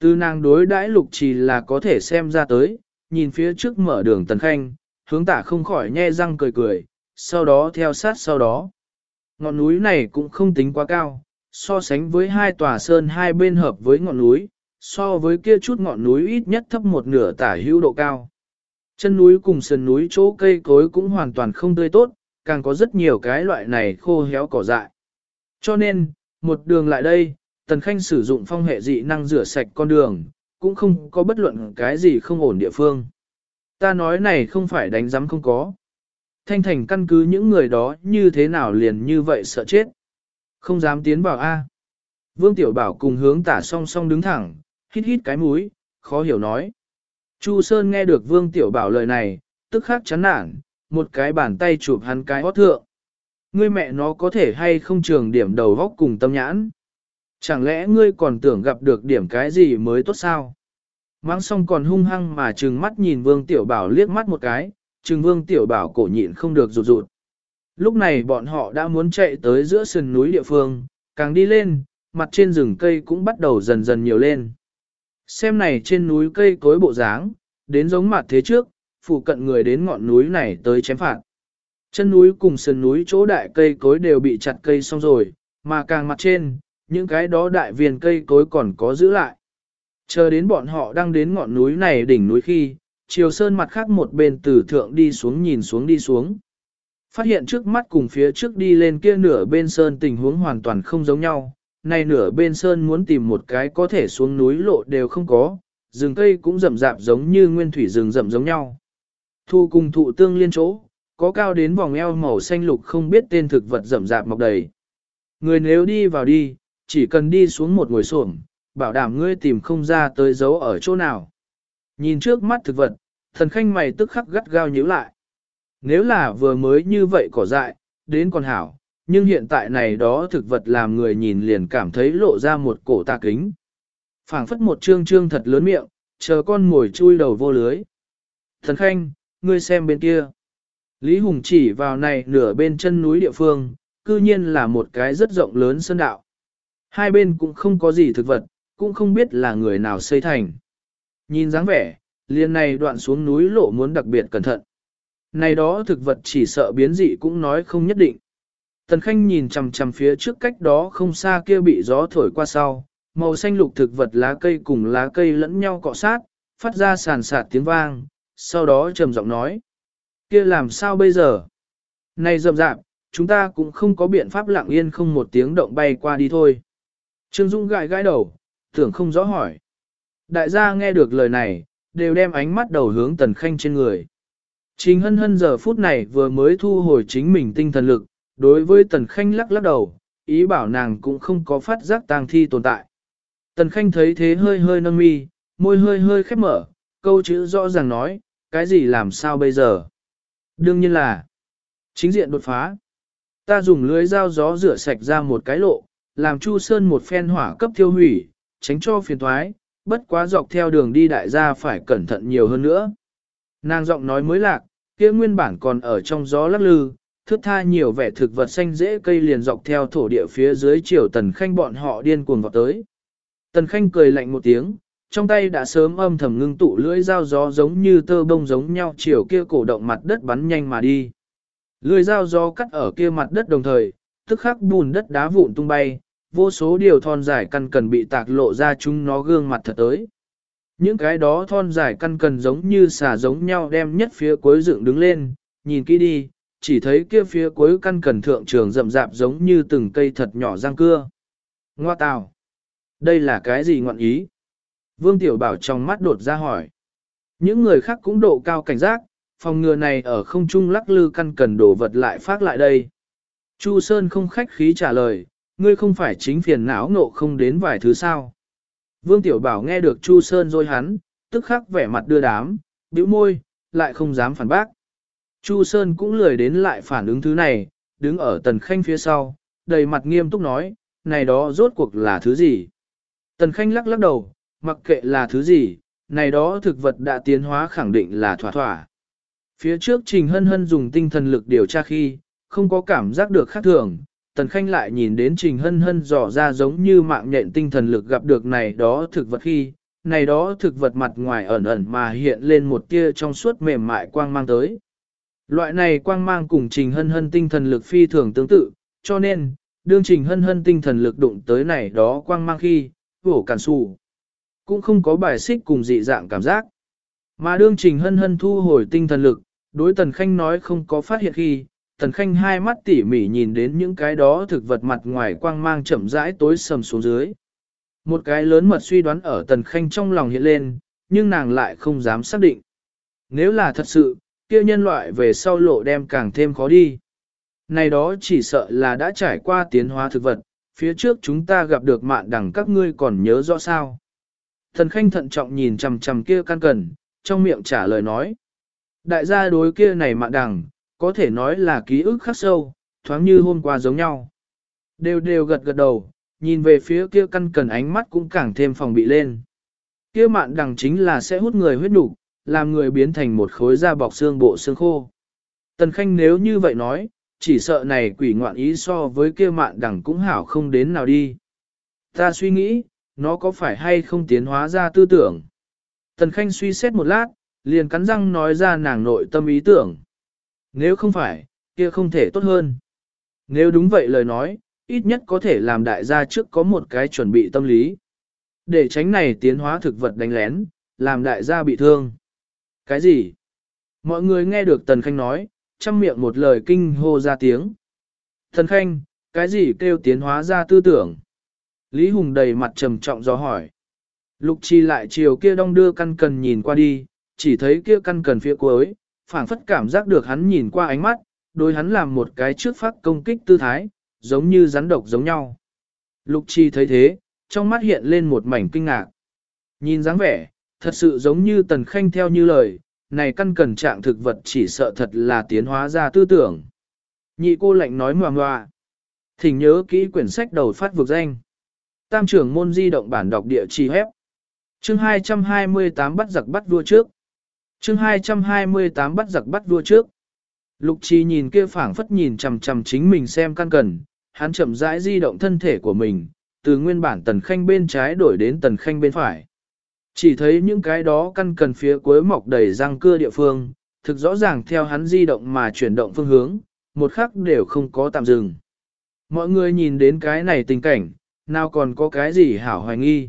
Từ nàng đối đãi lục trì là có thể xem ra tới, nhìn phía trước mở đường Tần Khanh, hướng tả không khỏi nhe răng cười cười, sau đó theo sát sau đó. Ngọn núi này cũng không tính quá cao, so sánh với hai tòa sơn hai bên hợp với ngọn núi, so với kia chút ngọn núi ít nhất thấp một nửa tả hữu độ cao. Chân núi cùng sườn núi chỗ cây cối cũng hoàn toàn không tươi tốt, càng có rất nhiều cái loại này khô héo cỏ dại. Cho nên, một đường lại đây, Tần Khanh sử dụng phong hệ dị năng rửa sạch con đường, cũng không có bất luận cái gì không ổn địa phương. Ta nói này không phải đánh giám không có. Thanh thành căn cứ những người đó như thế nào liền như vậy sợ chết. Không dám tiến vào A. Vương Tiểu Bảo cùng hướng tả song song đứng thẳng, hít hít cái mũi, khó hiểu nói. Chu Sơn nghe được Vương Tiểu Bảo lời này, tức khắc chán nản, một cái bàn tay chụp hắn cái hót thượng. Ngươi mẹ nó có thể hay không trường điểm đầu góc cùng tâm nhãn. Chẳng lẽ ngươi còn tưởng gặp được điểm cái gì mới tốt sao? Mang xong còn hung hăng mà trừng mắt nhìn Vương Tiểu Bảo liếc mắt một cái, trừng Vương Tiểu Bảo cổ nhịn không được rụt rụt. Lúc này bọn họ đã muốn chạy tới giữa sườn núi địa phương, càng đi lên, mặt trên rừng cây cũng bắt đầu dần dần nhiều lên. Xem này trên núi cây cối bộ dáng, đến giống mặt thế trước, phụ cận người đến ngọn núi này tới chém phạt. Chân núi cùng sườn núi chỗ đại cây cối đều bị chặt cây xong rồi, mà càng mặt trên, những cái đó đại viên cây cối còn có giữ lại. Chờ đến bọn họ đang đến ngọn núi này đỉnh núi khi, chiều sơn mặt khác một bên từ thượng đi xuống nhìn xuống đi xuống. Phát hiện trước mắt cùng phía trước đi lên kia nửa bên sơn tình huống hoàn toàn không giống nhau, này nửa bên sơn muốn tìm một cái có thể xuống núi lộ đều không có, rừng cây cũng rậm rạp giống như nguyên thủy rừng rậm giống nhau. Thu cùng thụ tương liên chỗ, có cao đến vòng eo màu xanh lục không biết tên thực vật rậm rạp mọc đầy. Người nếu đi vào đi, chỉ cần đi xuống một ngồi xổm, bảo đảm ngươi tìm không ra tới dấu ở chỗ nào. Nhìn trước mắt thực vật, thần khanh mày tức khắc gắt gao nhíu lại. Nếu là vừa mới như vậy cỏ dại, đến còn hảo, nhưng hiện tại này đó thực vật làm người nhìn liền cảm thấy lộ ra một cổ tà kính. phảng phất một trương trương thật lớn miệng, chờ con ngồi chui đầu vô lưới. Thần khanh, ngươi xem bên kia. Lý Hùng chỉ vào này nửa bên chân núi địa phương, cư nhiên là một cái rất rộng lớn sơn đạo. Hai bên cũng không có gì thực vật, cũng không biết là người nào xây thành. Nhìn dáng vẻ, liền này đoạn xuống núi lộ muốn đặc biệt cẩn thận. Này đó thực vật chỉ sợ biến dị cũng nói không nhất định. Tần Khanh nhìn chằm chằm phía trước cách đó không xa kia bị gió thổi qua sau, màu xanh lục thực vật lá cây cùng lá cây lẫn nhau cọ sát, phát ra sàn sạt tiếng vang, sau đó trầm giọng nói. kia làm sao bây giờ? Này rậm rạp, chúng ta cũng không có biện pháp lặng yên không một tiếng động bay qua đi thôi. Trương Dung gãi gãi đầu, tưởng không rõ hỏi. Đại gia nghe được lời này, đều đem ánh mắt đầu hướng Tần Khanh trên người. Trình hân hân giờ phút này vừa mới thu hồi chính mình tinh thần lực, đối với Tần Khanh lắc lắc đầu, ý bảo nàng cũng không có phát giác tang thi tồn tại. Tần Khanh thấy thế hơi hơi nâng mi, môi hơi hơi khép mở, câu chữ rõ ràng nói, cái gì làm sao bây giờ? Đương nhiên là, chính diện đột phá. Ta dùng lưới dao gió rửa sạch ra một cái lộ, làm Chu Sơn một phen hỏa cấp thiêu hủy, tránh cho phiền thoái, bất quá dọc theo đường đi đại gia phải cẩn thận nhiều hơn nữa. Nàng giọng nói mới lạc, kia nguyên bản còn ở trong gió lắc lư, thước tha nhiều vẻ thực vật xanh dễ cây liền dọc theo thổ địa phía dưới chiều tần khanh bọn họ điên cuồng vào tới. Tần khanh cười lạnh một tiếng, trong tay đã sớm âm thầm ngưng tụ lưỡi dao gió giống như tơ bông giống nhau chiều kia cổ động mặt đất bắn nhanh mà đi. Lưỡi dao gió cắt ở kia mặt đất đồng thời, tức khắc bùn đất đá vụn tung bay, vô số điều thon dài căn cần bị tạc lộ ra chúng nó gương mặt thật tới. Những cái đó thon dài căn cần giống như xà giống nhau đem nhất phía cuối dựng đứng lên, nhìn kỹ đi, chỉ thấy kia phía cuối căn cần thượng trường rậm rạp giống như từng cây thật nhỏ răng cưa. Ngoa tào! Đây là cái gì ngọn ý? Vương Tiểu Bảo trong mắt đột ra hỏi. Những người khác cũng độ cao cảnh giác, phòng ngừa này ở không trung lắc lư căn cần đổ vật lại phát lại đây. Chu Sơn không khách khí trả lời, ngươi không phải chính phiền não ngộ không đến vài thứ sao. Vương Tiểu Bảo nghe được Chu Sơn rồi hắn, tức khắc vẻ mặt đưa đám, bĩu môi, lại không dám phản bác. Chu Sơn cũng lười đến lại phản ứng thứ này, đứng ở tần khanh phía sau, đầy mặt nghiêm túc nói, này đó rốt cuộc là thứ gì? Tần khanh lắc lắc đầu, mặc kệ là thứ gì, này đó thực vật đã tiến hóa khẳng định là thỏa thỏa. Phía trước Trình Hân Hân dùng tinh thần lực điều tra khi, không có cảm giác được khác thường, Tần Khanh lại nhìn đến Trình Hân Hân dò ra giống như mạng nhện tinh thần lực gặp được này đó thực vật khi, này đó thực vật mặt ngoài ẩn ẩn mà hiện lên một tia trong suốt mềm mại quang mang tới. Loại này quang mang cùng Trình Hân Hân tinh thần lực phi thường tương tự, cho nên, đương Trình Hân Hân tinh thần lực đụng tới này đó quang mang khi, vổ cản sụ. Cũng không có bài xích cùng dị dạng cảm giác. Mà đương Trình Hân Hân thu hồi tinh thần lực, đối Tần Khanh nói không có phát hiện khi, Tần Khanh hai mắt tỉ mỉ nhìn đến những cái đó thực vật mặt ngoài quang mang chậm rãi tối sầm xuống dưới. Một cái lớn mật suy đoán ở Tần Khanh trong lòng hiện lên, nhưng nàng lại không dám xác định. Nếu là thật sự, kia nhân loại về sau lộ đem càng thêm khó đi. Này đó chỉ sợ là đã trải qua tiến hóa thực vật, phía trước chúng ta gặp được mạn đằng các ngươi còn nhớ rõ sao. Thần Khanh thận trọng nhìn chằm chằm kia căn cần, trong miệng trả lời nói. Đại gia đối kia này mạn đằng, có thể nói là ký ức khắc sâu, thoáng như hôm qua giống nhau. Đều đều gật gật đầu, nhìn về phía kia căn cần ánh mắt cũng càng thêm phòng bị lên. Kia mạn đằng chính là sẽ hút người huyết nục, làm người biến thành một khối da bọc xương bộ xương khô. Tần Khanh nếu như vậy nói, chỉ sợ này quỷ ngoạn ý so với kia mạn đằng cũng hảo không đến nào đi. Ta suy nghĩ, nó có phải hay không tiến hóa ra tư tưởng. Tần Khanh suy xét một lát, liền cắn răng nói ra nàng nội tâm ý tưởng. Nếu không phải, kia không thể tốt hơn. Nếu đúng vậy lời nói, ít nhất có thể làm đại gia trước có một cái chuẩn bị tâm lý. Để tránh này tiến hóa thực vật đánh lén, làm đại gia bị thương. Cái gì? Mọi người nghe được Tần Khanh nói, chăm miệng một lời kinh hô ra tiếng. Tần Khanh, cái gì kêu tiến hóa ra tư tưởng? Lý Hùng đầy mặt trầm trọng do hỏi. Lục Chi lại chiều kia đong đưa căn cần nhìn qua đi, chỉ thấy kia căn cần phía cuối, phảng phất cảm giác được hắn nhìn qua ánh mắt, đối hắn làm một cái trước phát công kích tư thái, giống như rắn độc giống nhau. Lục Chi thấy thế, trong mắt hiện lên một mảnh kinh ngạc. Nhìn dáng vẻ, thật sự giống như tần khanh theo như lời, này căn cần trạng thực vật chỉ sợ thật là tiến hóa ra tư tưởng. Nhị cô lạnh nói ngoà ngoà. Thỉnh nhớ kỹ quyển sách đầu phát vực danh. Tam trưởng môn di động bản đọc địa chỉ hép. Chương 228 bắt giặc bắt vua trước. Chương 228 bắt giặc bắt vua trước. Lục trì nhìn kia phảng phất nhìn chằm chằm chính mình xem căn cần, hắn chậm rãi di động thân thể của mình, từ nguyên bản tần khanh bên trái đổi đến tần khanh bên phải. Chỉ thấy những cái đó căn cần phía cuối mọc đầy răng cưa địa phương, thực rõ ràng theo hắn di động mà chuyển động phương hướng, một khắc đều không có tạm dừng. Mọi người nhìn đến cái này tình cảnh, nào còn có cái gì hảo hoài nghi.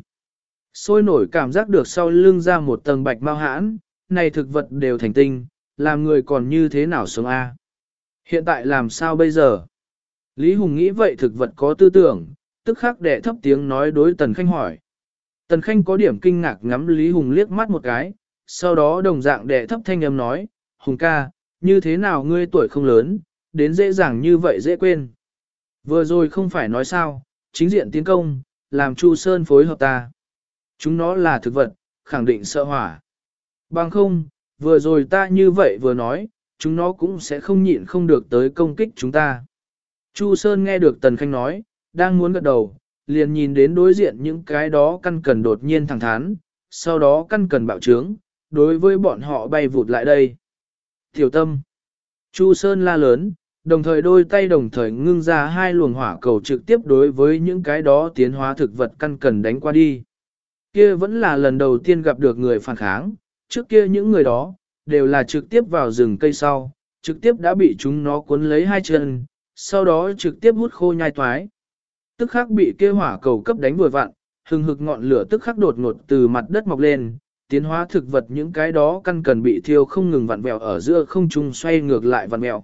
Sôi nổi cảm giác được sau lưng ra một tầng bạch mau hãn, này thực vật đều thành tinh, làm người còn như thế nào sống a? Hiện tại làm sao bây giờ? Lý Hùng nghĩ vậy thực vật có tư tưởng, tức khắc đệ thấp tiếng nói đối Tần Khanh hỏi. Tần Khanh có điểm kinh ngạc ngắm Lý Hùng liếc mắt một cái, sau đó đồng dạng đệ thấp thanh âm nói, Hùng ca, như thế nào ngươi tuổi không lớn, đến dễ dàng như vậy dễ quên. Vừa rồi không phải nói sao, chính diện tiến công, làm Chu Sơn phối hợp ta. Chúng nó là thực vật, khẳng định sợ hỏa. Bằng không, vừa rồi ta như vậy vừa nói, chúng nó cũng sẽ không nhịn không được tới công kích chúng ta. Chu Sơn nghe được Tần Khanh nói, đang muốn gật đầu, liền nhìn đến đối diện những cái đó căn cần đột nhiên thẳng thắn, sau đó căn cần bạo trướng, đối với bọn họ bay vụt lại đây. Tiểu tâm. Chu Sơn la lớn, đồng thời đôi tay đồng thời ngưng ra hai luồng hỏa cầu trực tiếp đối với những cái đó tiến hóa thực vật căn cần đánh qua đi. Kia vẫn là lần đầu tiên gặp được người phản kháng, trước kia những người đó, đều là trực tiếp vào rừng cây sau, trực tiếp đã bị chúng nó cuốn lấy hai chân, sau đó trực tiếp hút khô nhai toái. Tức khắc bị kia hỏa cầu cấp đánh vừa vặn, hừng hực ngọn lửa tức khắc đột ngột từ mặt đất mọc lên, tiến hóa thực vật những cái đó căn cần bị thiêu không ngừng vặn vẹo ở giữa không trung xoay ngược lại vặn vẹo.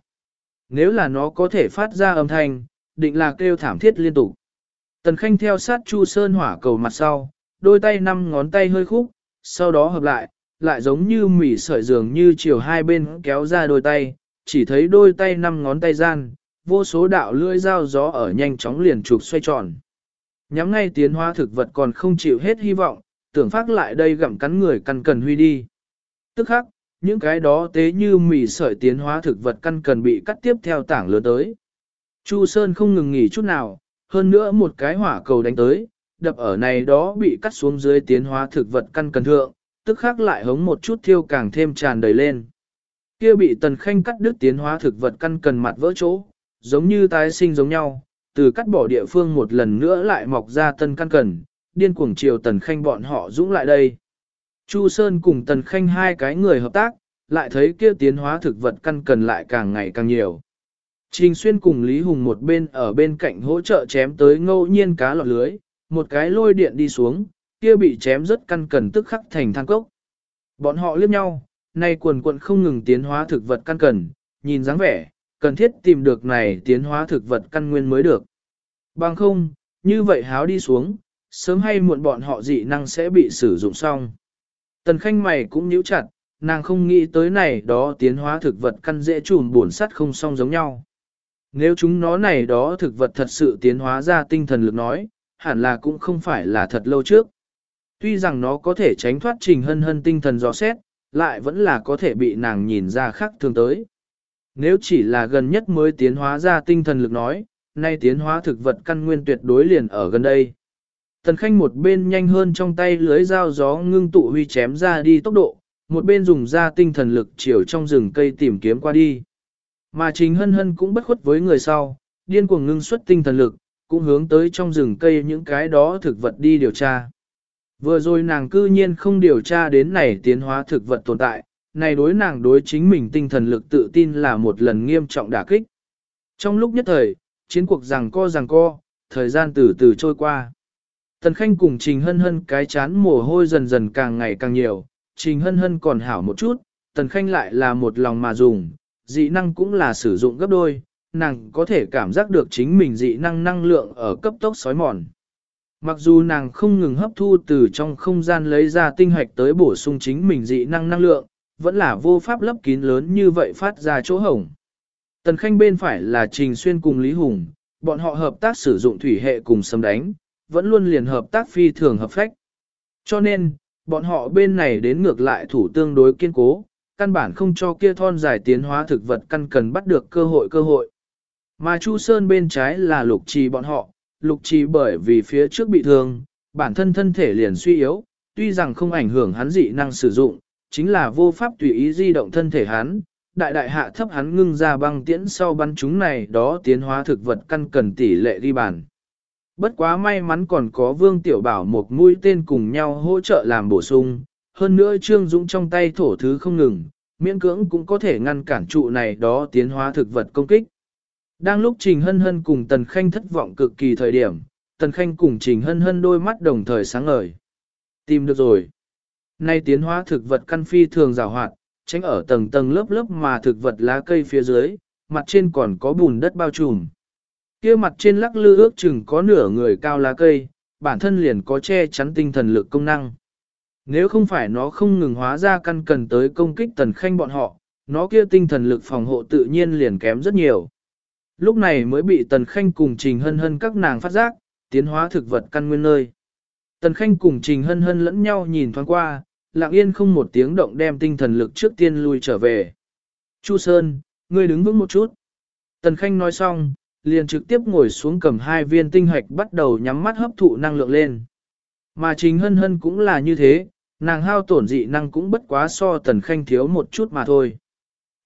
Nếu là nó có thể phát ra âm thanh, định là kêu thảm thiết liên tục. Tần Khanh theo sát Chu Sơn hỏa cầu mặt sau, đôi tay năm ngón tay hơi khúc, sau đó hợp lại, lại giống như mỉ sợi dường như chiều hai bên kéo ra đôi tay, chỉ thấy đôi tay năm ngón tay gian, vô số đạo lưỡi dao gió ở nhanh chóng liền trục xoay tròn. Nhắm ngay tiến hóa thực vật còn không chịu hết hy vọng, tưởng phát lại đây gặm cắn người căn cần huy đi. Tức khắc, những cái đó tế như mỉ sợi tiến hóa thực vật căn cần bị cắt tiếp theo tảng lớn tới. Chu Sơn không ngừng nghỉ chút nào, hơn nữa một cái hỏa cầu đánh tới, đập ở này đó bị cắt xuống dưới tiến hóa thực vật căn cần thượng, tức khắc lại hống một chút thiêu càng thêm tràn đầy lên. Kia bị tần khanh cắt đứt tiến hóa thực vật căn cần mặt vỡ chỗ, giống như tái sinh giống nhau, từ cắt bỏ địa phương một lần nữa lại mọc ra tân căn cần, điên cuồng chiều tần khanh bọn họ dũng lại đây. Chu Sơn cùng tần khanh hai cái người hợp tác, lại thấy kia tiến hóa thực vật căn cần lại càng ngày càng nhiều. Trình Xuyên cùng Lý Hùng một bên ở bên cạnh hỗ trợ chém tới ngẫu nhiên cá lọt lưới, một cái lôi điện đi xuống, kia bị chém rất căn cần tức khắc thành than cốc. Bọn họ liếc nhau, nay quần quận không ngừng tiến hóa thực vật căn cần, nhìn dáng vẻ, cần thiết tìm được này tiến hóa thực vật căn nguyên mới được. Bằng không, như vậy háo đi xuống, sớm hay muộn bọn họ dị năng sẽ bị sử dụng xong. Tần khanh mày cũng nhíu chặt, nàng không nghĩ tới này đó tiến hóa thực vật căn dễ trùm buồn sắt không song giống nhau. Nếu chúng nó này đó thực vật thật sự tiến hóa ra tinh thần lực nói, hẳn là cũng không phải là thật lâu trước. Tuy rằng nó có thể tránh thoát trình hân hân tinh thần rõ xét, lại vẫn là có thể bị nàng nhìn ra khác thường tới. Nếu chỉ là gần nhất mới tiến hóa ra tinh thần lực nói, nay tiến hóa thực vật căn nguyên tuyệt đối liền ở gần đây. Tần Khanh một bên nhanh hơn trong tay lưới dao gió ngưng tụ huy chém ra đi tốc độ, một bên dùng ra tinh thần lực chiều trong rừng cây tìm kiếm qua đi. Mà chính Hân Hân cũng bất khuất với người sau, điên cuồng ngưng xuất tinh thần lực, cũng hướng tới trong rừng cây những cái đó thực vật đi điều tra. Vừa rồi nàng cư nhiên không điều tra đến này tiến hóa thực vật tồn tại, này đối nàng đối chính mình tinh thần lực tự tin là một lần nghiêm trọng đả kích. Trong lúc nhất thời, chiến cuộc rằng co rằng co, thời gian từ từ trôi qua. Tần Khanh cùng Trình Hân Hân cái chán mồ hôi dần dần càng ngày càng nhiều, Trình Hân Hân còn hảo một chút, Tần Khanh lại là một lòng mà dùng, dị năng cũng là sử dụng gấp đôi, nàng có thể cảm giác được chính mình dị năng năng lượng ở cấp tốc sói mòn. Mặc dù nàng không ngừng hấp thu từ trong không gian lấy ra tinh hoạch tới bổ sung chính mình dị năng năng lượng, vẫn là vô pháp lấp kín lớn như vậy phát ra chỗ hổng. Tần Khanh bên phải là Trình Xuyên cùng Lý Hùng, bọn họ hợp tác sử dụng thủy hệ cùng sấm đánh, vẫn luôn liền hợp tác phi thường hợp phách. Cho nên, bọn họ bên này đến ngược lại thủ tương đối kiên cố, căn bản không cho kia thon dài tiến hóa thực vật căn cần bắt được cơ hội cơ hội. Mà Chu Sơn bên trái là lục trì bọn họ, lục trì bởi vì phía trước bị thương, bản thân thân thể liền suy yếu, tuy rằng không ảnh hưởng hắn dị năng sử dụng, chính là vô pháp tùy ý di động thân thể hắn, đại đại hạ thấp hắn ngưng ra băng tiễn sau bắn chúng này đó tiến hóa thực vật căn cần tỷ lệ đi bàn. Bất quá may mắn còn có vương tiểu bảo một mũi tên cùng nhau hỗ trợ làm bổ sung, hơn nữa Trương Dũng trong tay thổ thứ không ngừng, miễn cưỡng cũng có thể ngăn cản trụ này đó tiến hóa thực vật công kích. Đang lúc Trình Hân Hân cùng Tần Khanh thất vọng cực kỳ thời điểm, Tần Khanh cùng Trình Hân Hân đôi mắt đồng thời sáng ngời. Tìm được rồi. Nay tiến hóa thực vật căn phi thường rào hoạt, tránh ở tầng tầng lớp lớp mà thực vật lá cây phía dưới, mặt trên còn có bùn đất bao trùm kia mặt trên lắc lư ước chừng có nửa người cao lá cây, bản thân liền có che chắn tinh thần lực công năng. Nếu không phải nó không ngừng hóa ra căn cần tới công kích tần khanh bọn họ, nó kia tinh thần lực phòng hộ tự nhiên liền kém rất nhiều. Lúc này mới bị tần khanh cùng trình hân hân các nàng phát giác, tiến hóa thực vật căn nguyên nơi. Tần khanh cùng trình hân hân lẫn nhau nhìn thoáng qua, lặng yên không một tiếng động đem tinh thần lực trước tiên lui trở về. Chu Sơn, ngươi đứng vững một chút. Tần Khanh nói xong, liền trực tiếp ngồi xuống cầm hai viên tinh hạch bắt đầu nhắm mắt hấp thụ năng lượng lên. Mà chính hân hân cũng là như thế, nàng hao tổn dị năng cũng bất quá so Tần Khanh thiếu một chút mà thôi.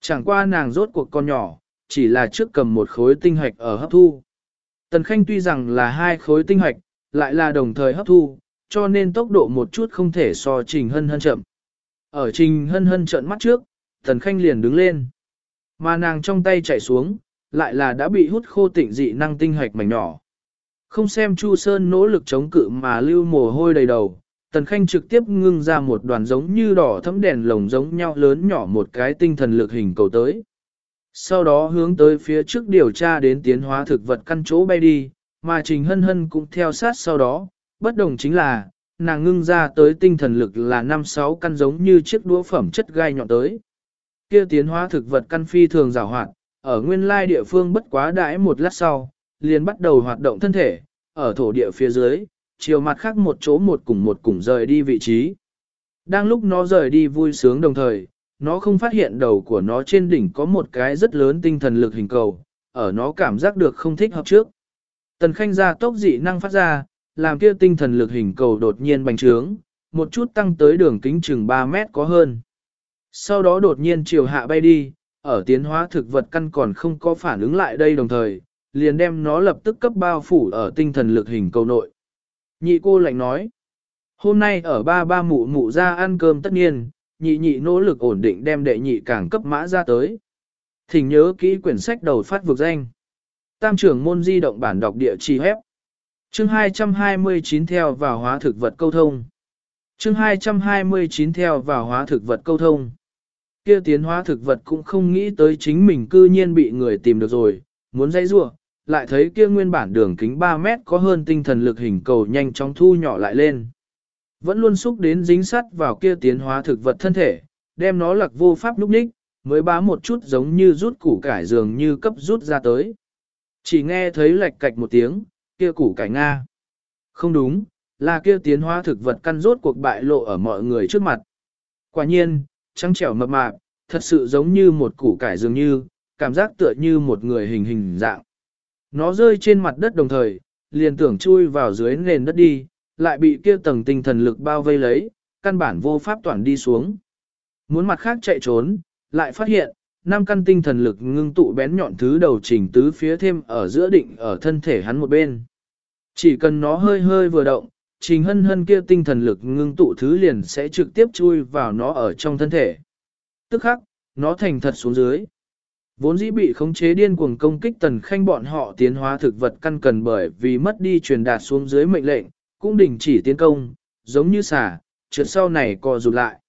Chẳng qua nàng rốt cuộc con nhỏ, chỉ là trước cầm một khối tinh hạch ở hấp thu. Tần Khanh tuy rằng là hai khối tinh hạch, lại là đồng thời hấp thu, cho nên tốc độ một chút không thể so Trình Hân Hân chậm. Ở Trình Hân Hân trợn mắt trước, Tần Khanh liền đứng lên. Mà nàng trong tay chạy xuống, lại là đã bị hút khô tịnh dị năng tinh hoạch mảnh nhỏ. Không xem Chu Sơn nỗ lực chống cự mà lưu mồ hôi đầy đầu, Tần Khanh trực tiếp ngưng ra một đoàn giống như đỏ thấm đèn lồng giống nhau lớn nhỏ một cái tinh thần lực hình cầu tới. Sau đó hướng tới phía trước điều tra đến tiến hóa thực vật căn chỗ bay đi, mà Trình Hân Hân cũng theo sát sau đó, bất đồng chính là, nàng ngưng ra tới tinh thần lực là năm sáu căn giống như chiếc đũa phẩm chất gai nhọn tới. Kia tiến hóa thực vật căn phi thường rào hoạt, ở nguyên lai địa phương bất quá đãi một lát sau, liền bắt đầu hoạt động thân thể, ở thổ địa phía dưới, chiều mặt khác một chỗ một cùng một cùng rời đi vị trí. Đang lúc nó rời đi vui sướng đồng thời, nó không phát hiện đầu của nó trên đỉnh có một cái rất lớn tinh thần lực hình cầu, ở nó cảm giác được không thích hợp trước. Tần khanh ra tốc dị năng phát ra, làm kia tinh thần lực hình cầu đột nhiên bành trướng, một chút tăng tới đường kính chừng 3 mét có hơn. Sau đó đột nhiên chiều hạ bay đi, ở tiến hóa thực vật căn còn không có phản ứng lại đây đồng thời, liền đem nó lập tức cấp bao phủ ở tinh thần lực hình cầu nội. Nhị cô lạnh nói, hôm nay ở ba ba mụ mụ ra ăn cơm tất nhiên, nhị nhị nỗ lực ổn định đem đệ nhị càng cấp mã ra tới. Thỉnh nhớ kỹ quyển sách đầu phát vực danh. Tam trưởng môn di động bản đọc địa chỉ hép. Chương 229 theo vào hóa thực vật câu thông. Chương 229 theo vào hóa thực vật câu thông. Kia tiến hóa thực vật cũng không nghĩ tới chính mình cư nhiên bị người tìm được rồi, muốn dây rua, lại thấy kia nguyên bản đường kính 3 mét có hơn tinh thần lực hình cầu nhanh chóng thu nhỏ lại lên. Vẫn luôn xúc đến dính sắt vào kia tiến hóa thực vật thân thể, đem nó lạc vô pháp lúc ních, mới bá một chút giống như rút củ cải dường như cấp rút ra tới. Chỉ nghe thấy lạch cạch một tiếng, kia củ cải Nga. Không đúng, là kia tiến hóa thực vật căn rốt cuộc bại lộ ở mọi người trước mặt. Quả nhiên, trắng trẻo mập mạp, thật sự giống như một củ cải dường như, cảm giác tựa như một người hình hình dạng. Nó rơi trên mặt đất đồng thời, liền tưởng chui vào dưới nền đất đi, lại bị kia tầng tinh thần lực bao vây lấy, căn bản vô pháp toàn đi xuống. Muốn mặt khác chạy trốn, lại phát hiện, năm căn tinh thần lực ngưng tụ bén nhọn thứ đầu chỉnh tứ phía thêm ở giữa định ở thân thể hắn một bên. Chỉ cần nó hơi hơi vừa động, trình hân hân kia tinh thần lực ngưng tụ thứ liền sẽ trực tiếp chui vào nó ở trong thân thể. Tức khắc, nó thành thật xuống dưới. Vốn dĩ bị khống chế điên cuồng công kích tần khanh bọn họ tiến hóa thực vật căn cần bởi vì mất đi truyền đạt xuống dưới mệnh lệnh, cũng đình chỉ tiến công, giống như xả, trượt sau này co rụt lại.